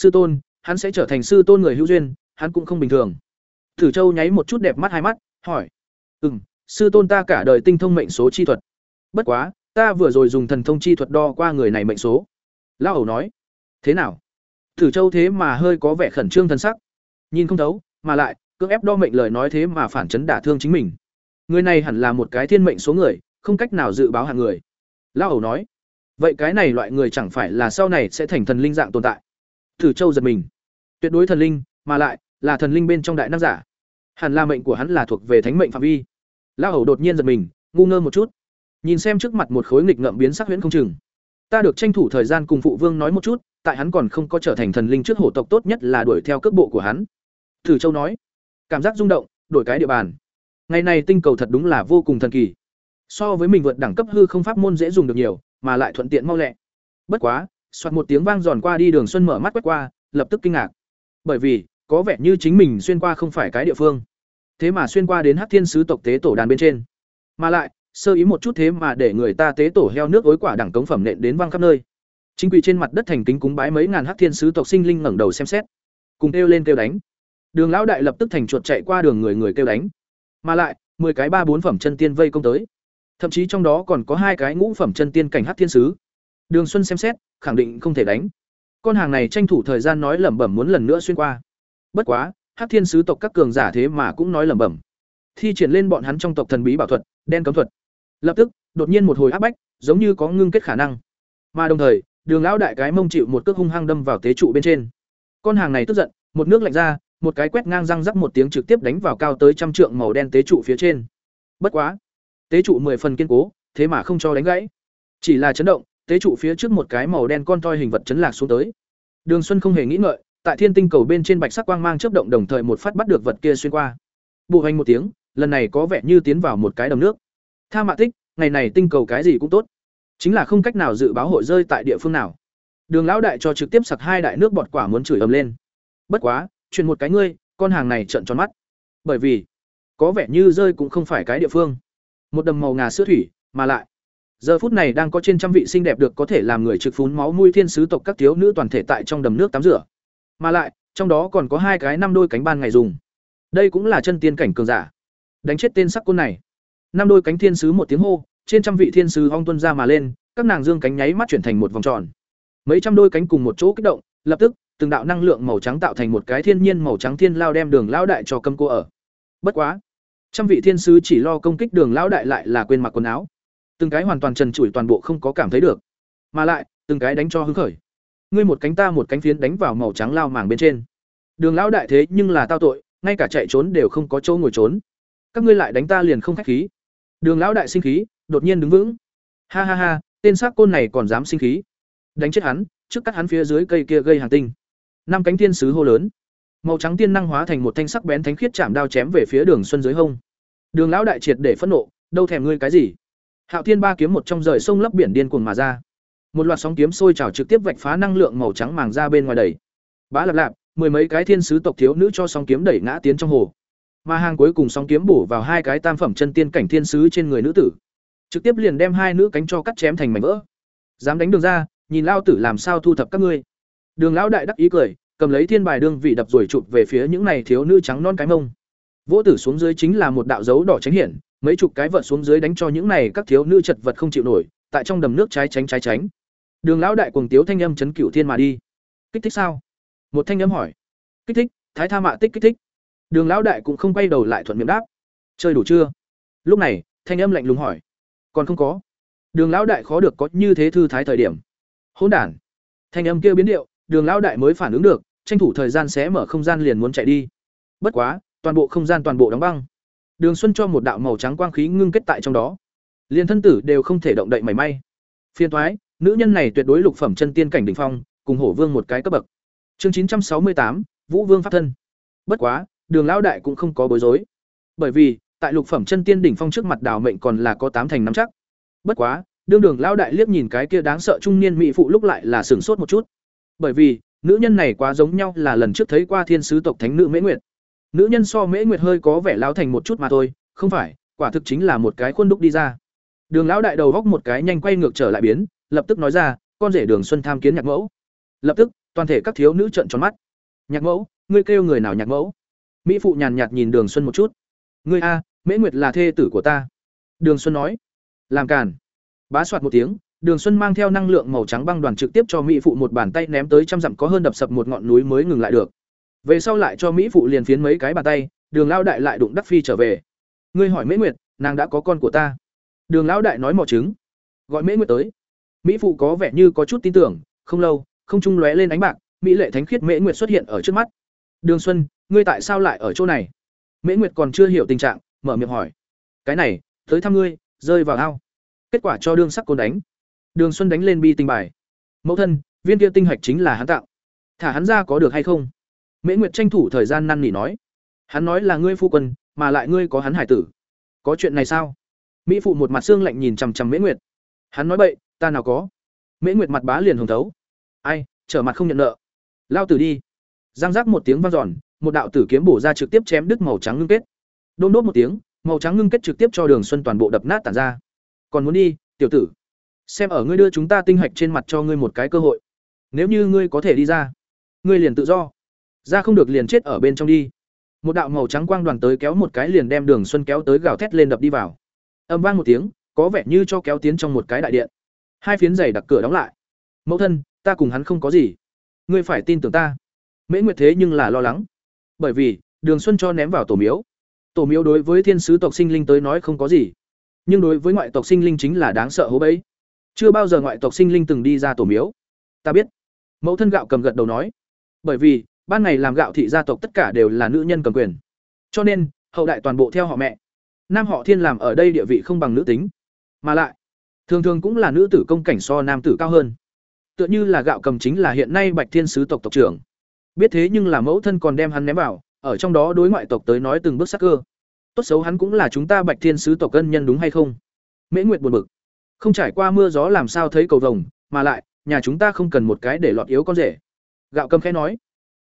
sư tôn, hắn sẽ trở thành sư tôn người hữu duyên, hắn cũng không bình thường. Thử châu nháy một chút đẹp mắt hai mắt, hỏi. Ừ m sư tôn ta cả đời tinh thông mệnh số chi thuật. Bất quá, ta vừa rồi dùng thần thông chi thuật đo qua người này mệnh số. Lão ẩu nói. Thế nào? Thử châu thế mà hơi có vẻ khẩn trương thân sắc. Nhìn không thấu, mà lại, cưỡng ép đo mệnh lời nói thế mà phản chấn đả thương chính mình. Người này hẳn là một cái thiên mệnh số người, không cách nào dự báo hàng người. Lão ẩu nói. Vậy cái này loại người chẳng phải là sau này sẽ thành thần linh dạng tồn tại thử châu giật mình. Tuyệt đối thần linh, mà lại là thần linh bên trong đại năng giả. Hẳn là mệnh của hắn là thuộc về thánh mệnh phạm vi. Lão hầu đột nhiên giật mình, ngu ngơ một chút. Nhìn xem trước mặt một khối nghịch ngợm biến sắc huyễn không chừng. Ta được tranh thủ thời gian cùng phụ vương nói một chút, tại hắn còn không có trở thành thần linh trước hổ tộc tốt nhất là đuổi theo cước bộ của hắn. Thử châu nói. Cảm giác rung động, đổi cái địa bàn. Ngày này tinh cầu thật đúng là vô cùng thần kỳ. So với mình vượt đẳng cấp hư không pháp môn dễ dùng được nhiều, mà lại thuận tiện mau lẹ. Bất quá soạt một tiếng vang giòn qua đi đường xuân mở mắt quét qua, lập tức kinh ngạc. Bởi vì, có vẻ như chính mình xuyên qua không phải cái địa phương. Thế mà xuyên qua đến hát thiên sứ tộc tế tổ đàn bên trên. Mà lại, sơ ý một chút thế mà để người ta tế tổ heo nước ối quả đẳng cống phẩm nện đến văng khắp nơi. Chính quỷ trên mặt đất thành kính cúng bái mấy ngàn hát thiên sứ tộc sinh linh ngẩng đầu xem xét. Cùng kêu lên kêu đánh. Đường lão đại lập tức thành chuột chạy qua đường người người kêu đánh. Mà lại, mười cái ba bốn phẩm chân tiên vây công tới. Thậm chí trong đó còn có hai cái ngũ phẩm chân tiên cảnh hát thiên sứ đường xuân xem xét, khẳng định không thể đánh. Con hàng này tranh thủ thời gian nói lẩm bẩm muốn lần nữa xuyên qua. Bất quá hát thiên sứ tộc các cường giả thế mà cũng nói lẩm bẩm. Thi triển lên bọn hắn trong tộc thần bí bảo thuật, đen cấm thuật. Lập tức, đột nhiên một hồi áp bách, giống như có ngưng kết khả năng. Mà đồng thời, đường lão đại cái mông chịu một cước hung hăng đâm vào tế trụ bên trên. Con hàng này tức giận, một nước lạnh ra, một cái quét ngang răng rắc một tiếng trực tiếp đánh vào cao tới trăm trượng màu đen tế trụ phía trên. Bất quá, tế trụ mười phần kiên cố, thế mà không cho đánh gãy. Chỉ là chấn động tế trụ phía trước một cái màu đen con toi hình vật chấn lạc xuống tới. Đường xuân không hề nghĩ ngợi tại thiên tinh cầu bên trên bạch sắc quang mang chớp động đồng thời một phát bắt được vật kia xuyên qua. Bộ hành một tiếng lần này có vẻ như tiến vào một cái đầm nước. Tha mạ thích, ngày này tinh cầu cái gì cũng tốt. Chính là không cách nào dự báo hội rơi tại địa phương nào. Đường lão đại cho trực tiếp sặc hai đại nước bọt quả muốn chửi ầm lên. Bất quá truyền một cái ngươi con hàng này trợn tròn mắt. Bởi vì có vẻ như rơi cũng không phải cái địa phương. Một đầm màu ngà sữa thủy mà lại giờ phút này đang có trên trăm vị xinh đẹp được có thể làm người trực phún máu mũi thiên sứ tộc các thiếu nữ toàn thể tại trong đầm nước tắm rửa. Mà lại, trong đó còn có hai cái năm đôi cánh ban ngày dùng. Đây cũng là chân tiên cảnh cường giả. Đánh chết tên sắc côn này. Năm đôi cánh thiên sứ một tiếng hô, trên trăm vị thiên sứ ong tuân ra mà lên, các nàng dương cánh nháy mắt chuyển thành một vòng tròn. Mấy trăm đôi cánh cùng một chỗ kích động, lập tức, từng đạo năng lượng màu trắng tạo thành một cái thiên nhiên màu trắng thiên lao đem đường lão đại cho cầm cô ở. Bất quá, trăm vị thiên sứ chỉ lo công kích đường lão đại lại là quên mặc quần áo từng cái hoàn toàn trần trụi toàn bộ không có cảm thấy được. Mà lại, từng cái đánh cho hứng khởi. Ngươi một cánh ta một cánh phiến đánh vào màu trắng lao màng bên trên. Đường lão đại thế nhưng là tao tội, ngay cả chạy trốn đều không có chỗ ngồi trốn. Các ngươi lại đánh ta liền không khách khí. Đường lão đại sinh khí, đột nhiên đứng vững. Ha ha ha, tên xác côn này còn dám sinh khí. Đánh chết hắn, trước cắt hắn phía dưới cây kia gây hàng tinh. Năm cánh tiên sứ hô lớn. Màu trắng tiên năng hóa thành một thanh sắc bén thánh khiết chạm đao chém về phía đường xuân dưới hông. Đường lão đại triệt để phẫn nộ, đâu thèm ngươi cái gì? Hạo thiên ba kiếm một trong rời sông lấp biển điên cuồng mà ra. Một loạt sóng kiếm sôi trào trực tiếp vạch phá năng lượng màu trắng màng ra bên ngoài đẩy. bá lập lạp, mười mấy cái thiên sứ tộc thiếu nữ cho sóng kiếm đẩy ngã tiến trong hồ. Mà hàng cuối cùng sóng kiếm bổ vào hai cái tam phẩm chân tiên cảnh thiên sứ trên người nữ tử. Trực tiếp liền đem hai nữ cánh cho cắt chém thành mảnh vỡ. Dám đánh đường ra, nhìn lao tử làm sao thu thập các ngươi. Đường lão đại đắc ý cười, cầm lấy thiên bài đương vị đập rồi chụp về phía những này thiếu nữ trắng non cái mông vỗ tử xuống dưới chính là một đạo dấu đỏ tránh hiển, mấy chục cái vật xuống dưới đánh cho những này các thiếu nữ chật vật không chịu nổi, tại trong đầm nước trái tránh trái tránh. Đường lão đại cuồng tiếu thanh âm chấn cửu thiên mà đi. Kích thích sao? Một thanh âm hỏi. Kích thích, thái tha mạ tích kích thích. Đường lão đại cũng không quay đầu lại thuận miệng đáp. Chơi đủ chưa? Lúc này, thanh âm lạnh lùng hỏi. Còn không có. Đường lão đại khó được có như thế thư thái thời điểm. Hỗn đản. Thanh âm kia biến điệu, đường lão đại mới phản ứng được, tranh thủ thời gian xé mở không gian liền muốn chạy đi. Bất quá toàn bộ không gian toàn bộ đóng băng. Đường xuân cho một đạo màu trắng quang khí ngưng kết tại trong đó. Liền thân tử đều không thể động đậy mảy may. Phiên thoái, nữ nhân này tuyệt đối lục phẩm chân tiên cảnh đỉnh phong, cùng hổ vương một cái cấp bậc. Chương chín trăm sáu mươi tám, vũ vương pháp thân. Bất quá, đường lão đại cũng không có bối rối. Bởi vì, tại lục phẩm chân tiên đỉnh phong trước mặt đào mệnh còn là có tám thành nắm chắc. Bất quá, đương đường lão đại liếc nhìn cái kia đáng sợ trung niên mỹ phụ lúc lại là sửng sốt một chút. Bởi vì, nữ nhân này quá giống nhau là lần trước thấy qua thiên sứ tộc thánh nữ mễ nguyệt nữ nhân so mễ nguyệt hơi có vẻ lao thành một chút mà thôi, không phải, quả thực chính là một cái khuôn đúc đi ra. Đường lão đại đầu góc một cái nhanh quay ngược trở lại biến, lập tức nói ra, con rể đường xuân tham kiến nhạc mẫu. Lập tức, toàn thể các thiếu nữ trợn tròn mắt. Nhạc mẫu, ngươi kêu người nào nhạc mẫu? Mỹ phụ nhàn nhạt nhìn đường xuân một chút. Ngươi a, mễ nguyệt là thê tử của ta. Đường xuân nói. Làm càn. Bá soạt một tiếng, đường xuân mang theo năng lượng màu trắng băng đoàn trực tiếp cho mỹ phụ một bàn tay ném tới trăm dặm có hơn đập sập một ngọn núi mới ngừng lại được về sau lại cho mỹ phụ liền phiến mấy cái bàn tay, đường lao đại lại đụng đắc phi trở về. Ngươi hỏi mễ nguyệt, nàng đã có con của ta. Đường lão đại nói mỏ trứng. Gọi mễ nguyệt tới. Mỹ phụ có vẻ như có chút tin tưởng, không lâu, không trung lóe lên ánh bạc, mỹ lệ thánh khiết mễ nguyệt xuất hiện ở trước mắt. Đường xuân, ngươi tại sao lại ở chỗ này? Mễ nguyệt còn chưa hiểu tình trạng, mở miệng hỏi. Cái này, tới thăm ngươi, rơi vào ao. Kết quả cho đương sắc côn đánh. Đường xuân đánh lên bi tình bài. Mẫu thân, viên kia tinh hạch chính là hắn tạo. Thả hắn ra có được hay không? Mễ nguyệt tranh thủ thời gian năn nỉ nói, hắn nói là ngươi phu quân, mà lại ngươi có hắn hải tử. Có chuyện này sao? Mỹ phụ một mặt xương lạnh nhìn chằm chằm mễ nguyệt. Hắn nói bậy, ta nào có. Mễ nguyệt mặt bá liền hồng thấu. Ai, trở mặt không nhận nợ. Lao tử đi. Giang giác một tiếng vang giòn một đạo tử kiếm bổ ra trực tiếp chém đứt màu trắng ngưng kết. Đôn đốt một tiếng, màu trắng ngưng kết trực tiếp cho đường xuân toàn bộ đập nát tản ra. Còn muốn đi, tiểu tử, xem ở ngươi đưa chúng ta tinh hạch trên mặt cho ngươi một cái cơ hội. Nếu như ngươi có thể đi ra, ngươi liền tự do ra không được liền chết ở bên trong đi. Một đạo màu trắng quang đoàn tới kéo một cái liền đem đường xuân kéo tới gào thét lên đập đi vào. Âm vang một tiếng, có vẻ như cho kéo tiến trong một cái đại điện. Hai phiến giày đặt cửa đóng lại. Mẫu thân, ta cùng hắn không có gì. Ngươi phải tin tưởng ta. Mễ nguyệt thế nhưng là lo lắng. Bởi vì, đường xuân cho ném vào tổ miếu. Tổ miếu đối với thiên sứ tộc sinh linh tới nói không có gì. Nhưng đối với ngoại tộc sinh linh chính là đáng sợ hố bẫy chưa bao giờ ngoại tộc sinh linh từng đi ra tổ miếu. Ta biết. Mẫu thân gạo cầm gật đầu nói. Bởi vì ban ngày làm gạo thị gia tộc tất cả đều là nữ nhân cầm quyền. Cho nên, hậu đại toàn bộ theo họ mẹ. Nam họ thiên làm ở đây địa vị không bằng nữ tính. Mà lại, thường thường cũng là nữ tử công cảnh so nam tử cao hơn. Tựa như là gạo cầm chính là hiện nay bạch thiên sứ tộc tộc trưởng. Biết thế nhưng là mẫu thân còn đem hắn ném vào, ở trong đó đối ngoại tộc tới nói từng bước sắc cơ. Tốt xấu hắn cũng là chúng ta bạch thiên sứ tộc cân nhân đúng hay không? Mễ nguyệt buồn bực. Không trải qua mưa gió làm sao thấy cầu vồng, mà lại, nhà chúng ta không cần một cái để lọt yếu con rể. Gạo cầm khẽ nói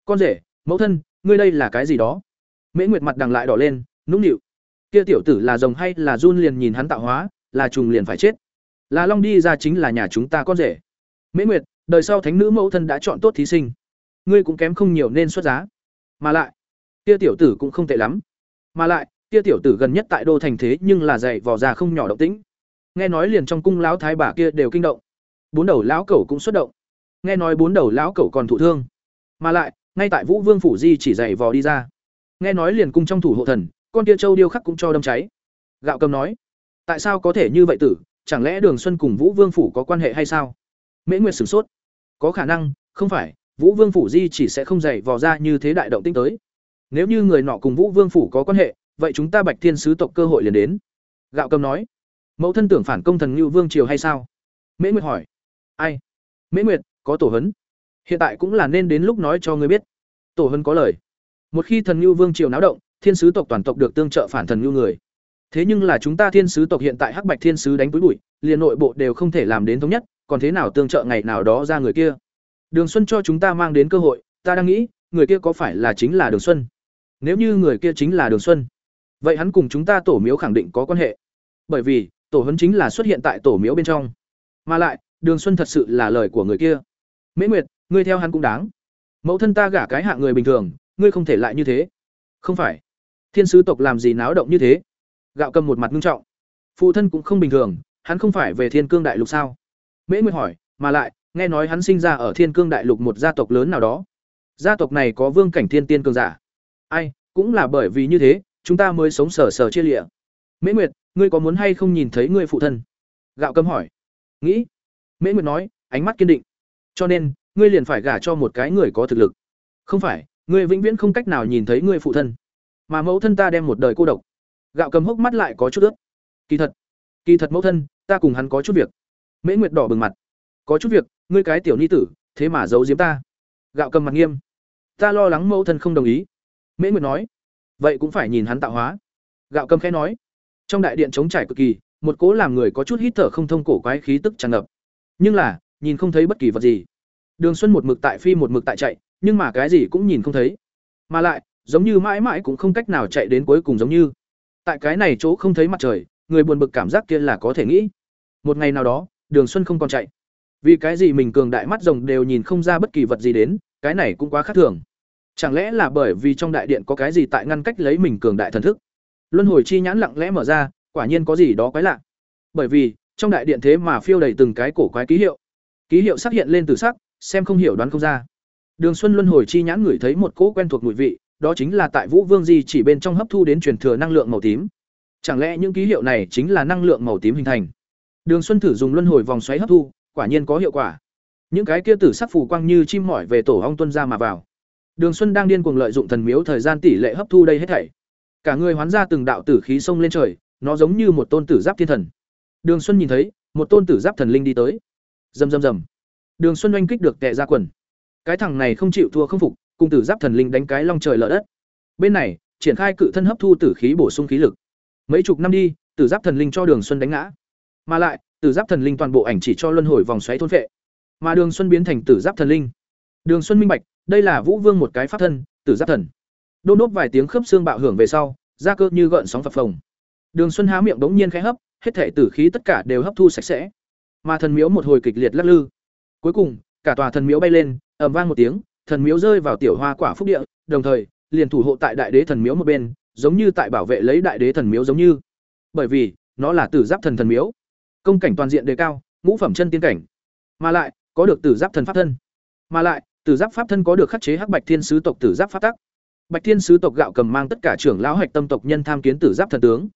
con rể, mẫu thân, ngươi đây là cái gì đó? Mễ nguyệt mặt đằng lại đỏ lên, nũng nịu. Kia tiểu tử là rồng hay là run liền nhìn hắn tạo hóa, là trùng liền phải chết. Là long đi ra chính là nhà chúng ta con rể. Mễ nguyệt, đời sau thánh nữ mẫu thân đã chọn tốt thí sinh. Ngươi cũng kém không nhiều nên xuất giá. Mà lại, kia tiểu tử cũng không tệ lắm. Mà lại, kia tiểu tử gần nhất tại đô thành thế nhưng là dạy vò già không nhỏ động tĩnh. Nghe nói liền trong cung lão thái bà kia đều kinh động. Bốn đầu lão cẩu cũng xuất động. Nghe nói bốn đầu lão cẩu còn thụ thương. Mà lại ngay tại vũ vương phủ di chỉ dày vò đi ra. Nghe nói liền cung trong thủ hộ thần, con kia châu điêu khắc cũng cho đâm cháy. Gạo cầm nói, tại sao có thể như vậy tử? Chẳng lẽ đường xuân cùng vũ vương phủ có quan hệ hay sao? Mễ nguyệt sửng sốt. Có khả năng, không phải, vũ vương phủ di chỉ sẽ không dày vò ra như thế đại động tinh tới. Nếu như người nọ cùng vũ vương phủ có quan hệ, vậy chúng ta bạch thiên sứ tộc cơ hội liền đến. Gạo cầm nói, mẫu thân tưởng phản công thần ngưu vương triều hay sao? Mễ nguyệt hỏi, ai? Mễ nguyệt, có tổ hấn hiện tại cũng là nên đến lúc nói cho ngươi biết. Tổ Hân có lời. Một khi thần ngưu vương triều náo động, thiên sứ tộc toàn tộc được tương trợ phản thần ngưu người. Thế nhưng là chúng ta thiên sứ tộc hiện tại hắc bạch thiên sứ đánh túi bụi, liền nội bộ đều không thể làm đến thống nhất, còn thế nào tương trợ ngày nào đó ra người kia? Đường xuân cho chúng ta mang đến cơ hội, ta đang nghĩ, người kia có phải là chính là đường xuân? Nếu như người kia chính là đường xuân, vậy hắn cùng chúng ta tổ miếu khẳng định có quan hệ. Bởi vì, tổ hấn chính là xuất hiện tại tổ miếu bên trong. Mà lại, đường xuân thật sự là lời của người kia. Mễ nguyệt ngươi theo hắn cũng đáng. Mẫu thân ta gả cái hạng người bình thường, ngươi không thể lại như thế. Không phải. Thiên sứ tộc làm gì náo động như thế? Gạo cầm một mặt nghiêm trọng. Phụ thân cũng không bình thường, hắn không phải về thiên cương đại lục sao? Mễ nguyệt hỏi, mà lại, nghe nói hắn sinh ra ở thiên cương đại lục một gia tộc lớn nào đó. Gia tộc này có vương cảnh thiên tiên cường giả. Ai, cũng là bởi vì như thế, chúng ta mới sống sờ sờ chia lịa. Mễ nguyệt, ngươi có muốn hay không nhìn thấy ngươi phụ thân? Gạo cấm hỏi. Nghĩ. Mễ nguyệt nói, ánh mắt kiên định. Cho nên ngươi liền phải gả cho một cái người có thực lực. Không phải, ngươi vĩnh viễn không cách nào nhìn thấy ngươi phụ thân. Mà mẫu thân ta đem một đời cô độc. Gạo cầm hốc mắt lại có chút ướt. Kỳ thật kỳ thật mẫu thân, ta cùng hắn có chút việc. Mễ nguyệt đỏ bừng mặt. Có chút việc, ngươi cái tiểu ni tử, thế mà giấu giếm ta. Gạo cầm mặt nghiêm. Ta lo lắng mẫu thân không đồng ý. Mễ nguyệt nói. Vậy cũng phải nhìn hắn tạo hóa. Gạo cầm khẽ nói. Trong đại điện trống trải cực kỳ, một cố làm người có chút hít thở không thông cổ quái khí tức tràn ngập. Nhưng là, nhìn không thấy bất kỳ vật gì đường xuân một mực tại phi một mực tại chạy nhưng mà cái gì cũng nhìn không thấy mà lại giống như mãi mãi cũng không cách nào chạy đến cuối cùng giống như tại cái này chỗ không thấy mặt trời người buồn bực cảm giác kia là có thể nghĩ một ngày nào đó đường xuân không còn chạy Vì cái gì mình cường đại mắt rồng đều nhìn không ra bất kỳ vật gì đến, cái này cũng quá khác thường. Chẳng lẽ là bởi vì trong đại điện có cái gì tại ngăn cách lấy mình cường đại thần thức? Luân hồi chi nhãn lặng lẽ mở ra, quả nhiên có gì đó quái lạ. Bởi vì, trong đại điện thế mà phiêu đầy từng cái cổ quái ký hiệu. Ký hiệu xác hiện lên từ sắc, xem không hiểu đoán không ra. Đường Xuân Luân hồi chi nhãn ngửi thấy một cỗ quen thuộc mùi vị, đó chính là tại Vũ Vương Di chỉ bên trong hấp thu đến truyền thừa năng lượng màu tím. Chẳng lẽ những ký hiệu này chính là năng lượng màu tím hình thành? Đường Xuân thử dùng luân hồi vòng xoáy hấp thu, quả nhiên có hiệu quả. Những cái kia tử sắc phù quang như chim mỏi về tổ ong tuân ra mà vào. Đường Xuân đang điên cuồng lợi dụng thần miếu thời gian tỷ lệ hấp thu đây hết thảy. Cả người hoán ra từng đạo tử khí sông lên trời, nó giống như một tôn tử giáp thiên thần. Đường Xuân nhìn thấy, một tôn tử giáp thần linh đi tới. Rầm rầm rầm. Đường Xuân oanh kích được tè ra quần. Cái thằng này không chịu thua không phục, cùng tử giáp thần linh đánh cái long trời lở đất. Bên này, triển khai cự thân hấp thu tử khí bổ sung khí lực. Mấy chục năm đi, tử giáp thần linh cho Đường Xuân đánh ngã. Mà lại, tử giáp thần linh toàn bộ ảnh chỉ cho luân hồi vòng xoáy thôn phệ. Mà Đường Xuân biến thành tử giáp thần linh. Đường Xuân minh bạch, đây là Vũ Vương một cái pháp thân, tử giáp thần. Đôn đốt vài tiếng khớp xương bạo hưởng về sau, da cơ như gợn sóng phập phồng. Đường Xuân há miệng đống nhiên khẽ hấp, hết thể tử khí tất cả đều hấp thu sạch sẽ. Mà thần miếu một hồi kịch liệt lắc lư. Cuối cùng, cả tòa thần miếu bay lên, ầm vang một tiếng, thần miếu rơi vào tiểu hoa quả phúc địa, đồng thời, liền thủ hộ tại đại đế thần miếu một bên, giống như tại bảo vệ lấy đại đế thần miếu giống như. Bởi vì, nó là tử giáp thần thần miếu. Công cảnh toàn diện đề cao, ngũ phẩm chân tiên cảnh. Mà lại, có được tử giáp thần pháp thân. Mà lại, tử giáp pháp thân có được khắc chế hắc bạch thiên sứ tộc tử giáp pháp tắc. Bạch thiên sứ tộc gạo cầm mang tất cả trưởng lão hạch tâm tộc nhân tham kiến tử giáp thần tướng.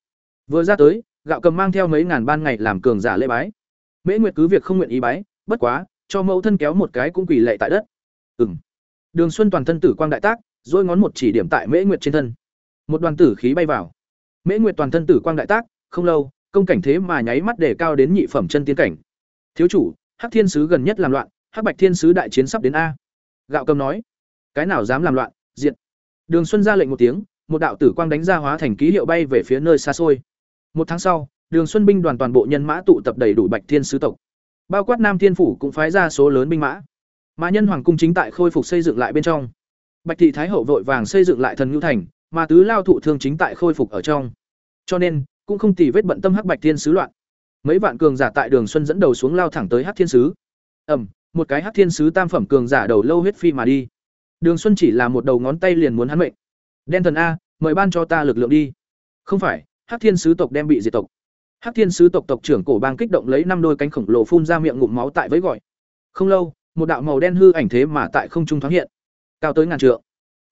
Vừa ra tới, gạo cầm mang theo mấy ngàn ban ngày làm cường giả lễ bái. Mễ Nguyệt cứ việc không nguyện ý bái, bất quá, cho mẫu thân kéo một cái cũng quỳ lệ tại đất. Ừm. Đường Xuân toàn thân tử quang đại tác, rồi ngón một chỉ điểm tại Mễ Nguyệt trên thân. Một đoàn tử khí bay vào. Mễ Nguyệt toàn thân tử quang đại tác, không lâu, công cảnh thế mà nháy mắt để cao đến nhị phẩm chân tiên cảnh. Thiếu chủ, Hắc Thiên sứ gần nhất làm loạn, Hắc Bạch Thiên sứ đại chiến sắp đến a. Gạo cầm nói, cái nào dám làm loạn, diệt. Đường Xuân ra lệnh một tiếng, một đạo tử quang đánh ra hóa thành ký hiệu bay về phía nơi xa xôi. Một tháng sau, Đường Xuân binh đoàn toàn bộ nhân mã tụ tập đầy đủ Bạch Thiên sứ tộc. Bao quát Nam Thiên phủ cũng phái ra số lớn binh mã. Mà nhân hoàng cung chính tại khôi phục xây dựng lại bên trong. Bạch thị thái hậu vội vàng xây dựng lại thần nhu thành, mà tứ lao thụ thương chính tại khôi phục ở trong. Cho nên, cũng không tì vết bận tâm hắc Bạch Thiên sứ loạn. Mấy vạn cường giả tại Đường Xuân dẫn đầu xuống lao thẳng tới Hắc Thiên sứ. Ầm, một cái Hắc Thiên sứ tam phẩm cường giả đầu lâu huyết phi mà đi. Đường Xuân chỉ là một đầu ngón tay liền muốn hắn mệnh. Đen thần a, mời ban cho ta lực lượng đi. Không phải, Hắc Thiên sứ tộc đem bị diệt tộc. Hắc Thiên sứ tộc tộc trưởng cổ bang kích động lấy năm đôi cánh khổng lồ phun ra miệng ngụm máu tại với gọi. Không lâu, một đạo màu đen hư ảnh thế mà tại không trung thoáng hiện, cao tới ngàn trượng.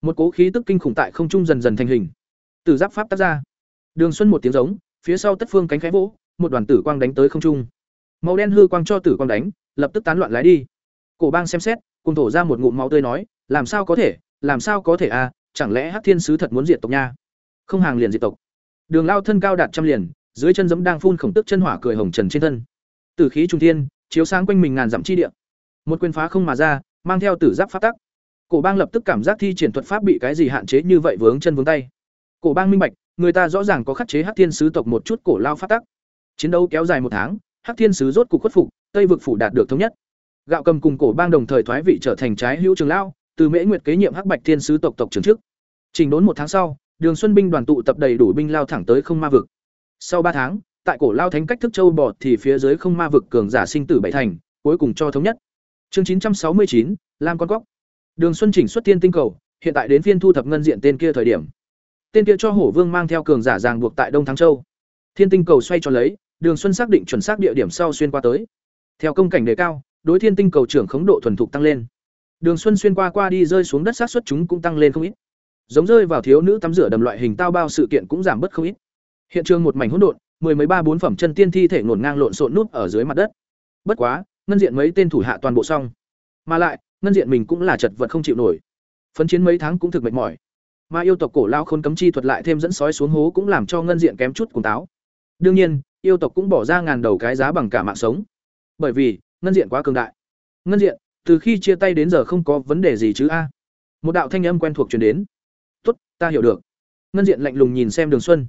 Một cố khí tức kinh khủng tại không trung dần dần thành hình. Từ giáp pháp tác ra. Đường Xuân một tiếng giống, phía sau tất phương cánh khẽ vỗ, một đoàn tử quang đánh tới không trung. Màu đen hư quang cho tử quang đánh, lập tức tán loạn lái đi. Cổ bang xem xét, cùng thổ ra một ngụm máu tươi nói, làm sao có thể, làm sao có thể à, chẳng lẽ Hắc Thiên sứ thật muốn diệt tộc nha? Không hàng liền diệt tộc. Đường Lao thân cao đạt trăm liền, dưới chân giẫm đang phun khổng tức chân hỏa cười hồng trần trên thân. Tử khí trung thiên, chiếu sáng quanh mình ngàn dặm chi địa. Một quyền phá không mà ra, mang theo tử giáp pháp tắc. Cổ Bang lập tức cảm giác thi triển thuật pháp bị cái gì hạn chế như vậy vướng chân vướng tay. Cổ Bang minh bạch, người ta rõ ràng có khắc chế Hắc Thiên sứ tộc một chút cổ lao pháp tắc. Chiến đấu kéo dài một tháng, Hắc Thiên sứ rốt cục khuất phục, Tây vực phủ đạt được thống nhất. Gạo Cầm cùng Cổ Bang đồng thời thoái vị trở thành trái hữu trường lao, từ Mễ Nguyệt kế nhiệm Hắc Bạch Thiên sứ tộc tộc trưởng trước. Trình đốn một tháng sau, Đường Xuân binh đoàn tụ tập đầy đủ binh lao thẳng tới không ma vực. Sau ba tháng, tại cổ lao thánh cách thức châu bò thì phía dưới không ma vực cường giả sinh tử bảy thành, cuối cùng cho thống nhất. Chương chín trăm sáu mươi chín, Lam con góc. Đường Xuân chỉnh xuất tiên tinh cầu, hiện tại đến phiên thu thập ngân diện tên kia thời điểm. Tên kia cho Hổ Vương mang theo cường giả ràng buộc tại Đông Thắng Châu. Thiên tinh cầu xoay cho lấy, Đường Xuân xác định chuẩn xác địa điểm sau xuyên qua tới. Theo công cảnh đề cao, đối thiên tinh cầu trưởng khống độ thuần thục tăng lên. Đường Xuân xuyên qua qua đi rơi xuống đất sát suất chúng cũng tăng lên không ít. Giống rơi vào thiếu nữ tắm rửa đầm loại hình tao bao sự kiện cũng giảm bớt không ít. Hiện trường một mảnh hỗn độn, mười mấy ba bốn phẩm chân tiên thi thể ngổn ngang lộn xộn nút ở dưới mặt đất. Bất quá, ngân diện mấy tên thủ hạ toàn bộ xong. Mà lại, ngân diện mình cũng là chật vật không chịu nổi. Phấn chiến mấy tháng cũng thực mệt mỏi. Mà yêu tộc cổ lao khôn cấm chi thuật lại thêm dẫn sói xuống hố cũng làm cho ngân diện kém chút cùng táo. Đương nhiên, yêu tộc cũng bỏ ra ngàn đầu cái giá bằng cả mạng sống. Bởi vì, ngân diện quá cường đại. Ngân diện, từ khi chia tay đến giờ không có vấn đề gì chứ a? Một đạo thanh âm quen thuộc truyền đến. "Tốt, ta hiểu được." Ngân diện lạnh lùng nhìn xem Đường Xuân.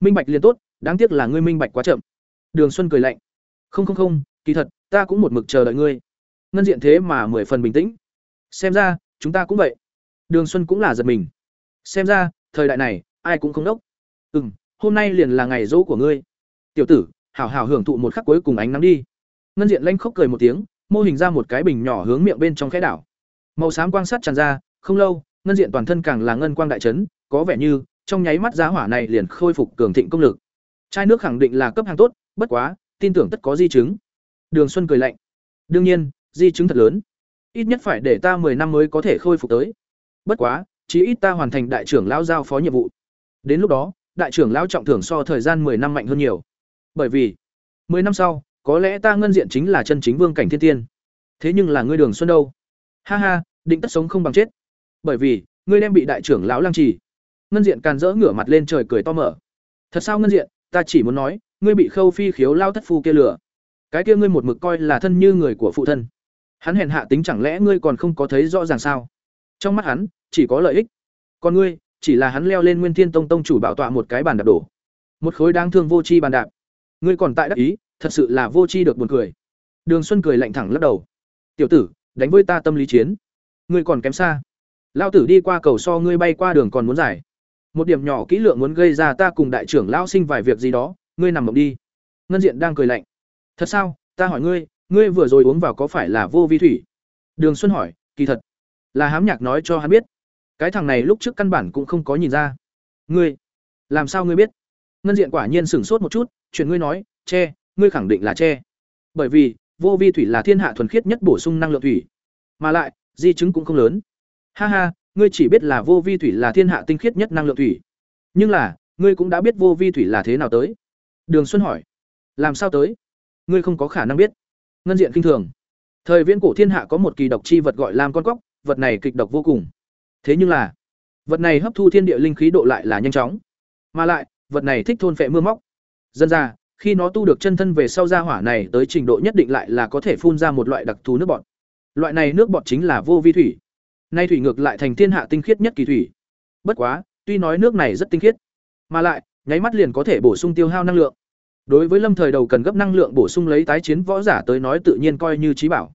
"Minh bạch liền tốt, đáng tiếc là ngươi minh bạch quá chậm." Đường Xuân cười lạnh. "Không không không, kỳ thật, ta cũng một mực chờ đợi ngươi." Ngân diện thế mà mười phần bình tĩnh. Xem ra, chúng ta cũng vậy. Đường Xuân cũng là giật mình. Xem ra, thời đại này, ai cũng không đốc. Ừm, hôm nay liền là ngày dỗ của ngươi. Tiểu tử, hảo hảo hưởng thụ một khắc cuối cùng ánh nắng đi. Ngân diện lanh khóc cười một tiếng, mô hình ra một cái bình nhỏ hướng miệng bên trong khẽ đảo màu xám quang sắt tràn ra không lâu ngân diện toàn thân càng là ngân quang đại trấn có vẻ như trong nháy mắt giá hỏa này liền khôi phục cường thịnh công lực. Chai nước khẳng định là cấp hàng tốt, bất quá, tin tưởng tất có di chứng. Đường xuân cười lạnh. Đương nhiên, di chứng thật lớn. Ít nhất phải để ta 10 năm mới có thể khôi phục tới. Bất quá, chí ít ta hoàn thành đại trưởng lão giao phó nhiệm vụ. Đến lúc đó, đại trưởng lão trọng thưởng so thời gian 10 năm mạnh hơn nhiều. Bởi vì 10 năm sau, có lẽ ta ngân diện chính là chân chính vương cảnh thiên tiên. Thế nhưng là ngươi đường xuân đâu? Ha ha, định tất sống không bằng chết. Bởi vì, ngươi đem bị đại trưởng lão lăng trì ngân diện càn rỡ ngửa mặt lên trời cười to mở. Thật sao ngân diện, ta chỉ muốn nói, ngươi bị khâu phi khiếu lao thất phu kia lừa. cái kia ngươi một mực coi là thân như người của phụ thân. Hắn hèn hạ tính chẳng lẽ ngươi còn không có thấy rõ ràng sao? Trong mắt hắn, chỉ có lợi ích. Còn ngươi, chỉ là hắn leo lên nguyên thiên tông tông chủ bảo tọa một cái bàn đạp đổ. Một khối đáng thương vô tri bàn đạp. Ngươi còn tại đắc ý, thật sự là vô tri được buồn cười. Đường xuân cười lạnh thẳng lắc đầu. Tiểu tử, đánh với ta tâm lý chiến. Ngươi còn kém xa. Lao tử đi qua cầu so ngươi bay qua đường còn muốn giải một điểm nhỏ kỹ lượng muốn gây ra ta cùng đại trưởng lão sinh vài việc gì đó, ngươi nằm mộng đi. Ngân diện đang cười lạnh. Thật sao? Ta hỏi ngươi ngươi vừa rồi uống vào có phải là vô vi thủy? Đường xuân hỏi, kỳ thật là hám nhạc nói cho hắn biết. Cái thằng này lúc trước căn bản cũng không có nhìn ra. Ngươi, làm sao ngươi biết? Ngân diện quả nhiên sửng sốt một chút, chuyện ngươi nói, che, ngươi khẳng định là che. Bởi vì, vô vi thủy là thiên hạ thuần khiết nhất bổ sung năng lượng thủy. Mà lại, di chứng cũng không lớn. Ha ha ngươi chỉ biết là vô vi thủy là thiên hạ tinh khiết nhất năng lượng thủy. Nhưng là, ngươi cũng đã biết vô vi thủy là thế nào tới. Đường xuân hỏi. Làm sao tới? Ngươi không có khả năng biết. Ngân diện kinh thường. Thời viễn cổ thiên hạ có một kỳ độc chi vật gọi làm con cóc, vật này kịch độc vô cùng. Thế nhưng là, vật này hấp thu thiên địa linh khí độ lại là nhanh chóng. Mà lại, vật này thích thôn phệ mưa móc. Dân ra, khi nó tu được chân thân về sau ra hỏa này tới trình độ nhất định lại là có thể phun ra một loại đặc thù nước bọt. Loại này nước bọt chính là vô vi thủy nay thủy ngược lại thành thiên hạ tinh khiết nhất kỳ thủy. Bất quá, tuy nói nước này rất tinh khiết, mà lại, nháy mắt liền có thể bổ sung tiêu hao năng lượng. Đối với lâm thời đầu cần gấp năng lượng bổ sung lấy tái chiến võ giả tới nói tự nhiên coi như trí bảo.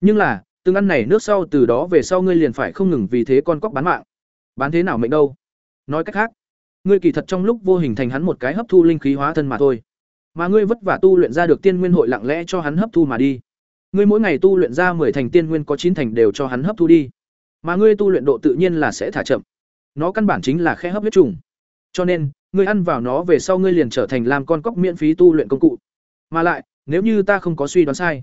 Nhưng là, từng ăn này nước sau từ đó về sau ngươi liền phải không ngừng vì thế con cóc bán mạng. Bán thế nào mệnh đâu? Nói cách khác, ngươi kỳ thật trong lúc vô hình thành hắn một cái hấp thu linh khí hóa thân mà thôi. Mà ngươi vất vả tu luyện ra được tiên nguyên hội lặng lẽ cho hắn hấp thu mà đi. Ngươi mỗi ngày tu luyện ra 10 thành tiên nguyên có chín thành đều cho hắn hấp thu đi mà ngươi tu luyện độ tự nhiên là sẽ thả chậm. Nó căn bản chính là khe hấp huyết trùng. Cho nên, ngươi ăn vào nó về sau ngươi liền trở thành làm con cóc miễn phí tu luyện công cụ. Mà lại, nếu như ta không có suy đoán sai,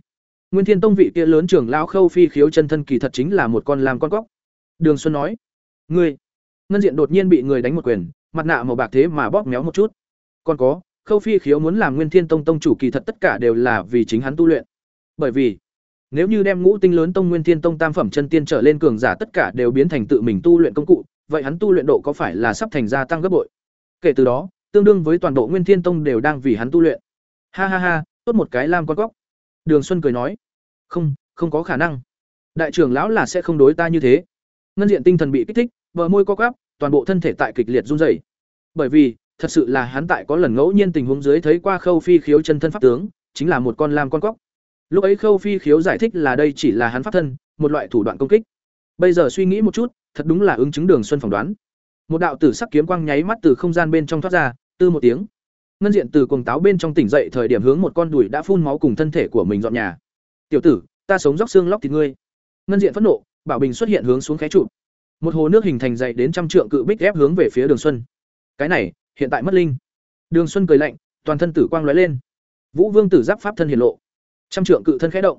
nguyên thiên tông vị kia lớn trưởng lão khâu phi khiếu chân thân kỳ thật chính là một con làm con cóc. Đường xuân nói, ngươi. Ngân diện đột nhiên bị người đánh một quyền, mặt nạ màu bạc thế mà bóp méo một chút. Còn có, khâu phi khiếu muốn làm nguyên thiên tông tông chủ kỳ thật tất cả đều là vì chính hắn tu luyện. Bởi vì nếu như đem ngũ tinh lớn tông nguyên thiên tông tam phẩm chân tiên trở lên cường giả tất cả đều biến thành tự mình tu luyện công cụ, vậy hắn tu luyện độ có phải là sắp thành gia tăng gấp bội? Kể từ đó, tương đương với toàn bộ nguyên thiên tông đều đang vì hắn tu luyện. Ha ha ha, tốt một cái lam con góc. Đường xuân cười nói, không không có khả năng. Đại trưởng lão là sẽ không đối ta như thế. Ngân diện tinh thần bị kích thích, bờ môi co quắp, toàn bộ thân thể tại kịch liệt run rẩy. Bởi vì, thật sự là hắn tại có lần ngẫu nhiên tình huống dưới thấy qua khâu phi khiếu chân thân pháp tướng, chính là một con lam con góc lúc ấy khâu phi khiếu giải thích là đây chỉ là hắn pháp thân, một loại thủ đoạn công kích. Bây giờ suy nghĩ một chút, thật đúng là ứng chứng đường xuân phỏng đoán. Một đạo tử sắc kiếm quang nháy mắt từ không gian bên trong thoát ra, tư một tiếng. Ngân diện từ cuồng táo bên trong tỉnh dậy thời điểm hướng một con đùi đã phun máu cùng thân thể của mình dọn nhà. Tiểu tử, ta sống róc xương lóc thịt ngươi. Ngân diện phẫn nộ, bảo bình xuất hiện hướng xuống khé trụ. Một hồ nước hình thành dậy đến trăm trượng cự bích ép hướng về phía đường xuân. Cái này, hiện tại mất linh. Đường xuân cười lạnh, toàn thân tử quang lóe lên. Vũ vương tử giáp pháp thân hiển lộ trăm trượng cự thân khẽ động.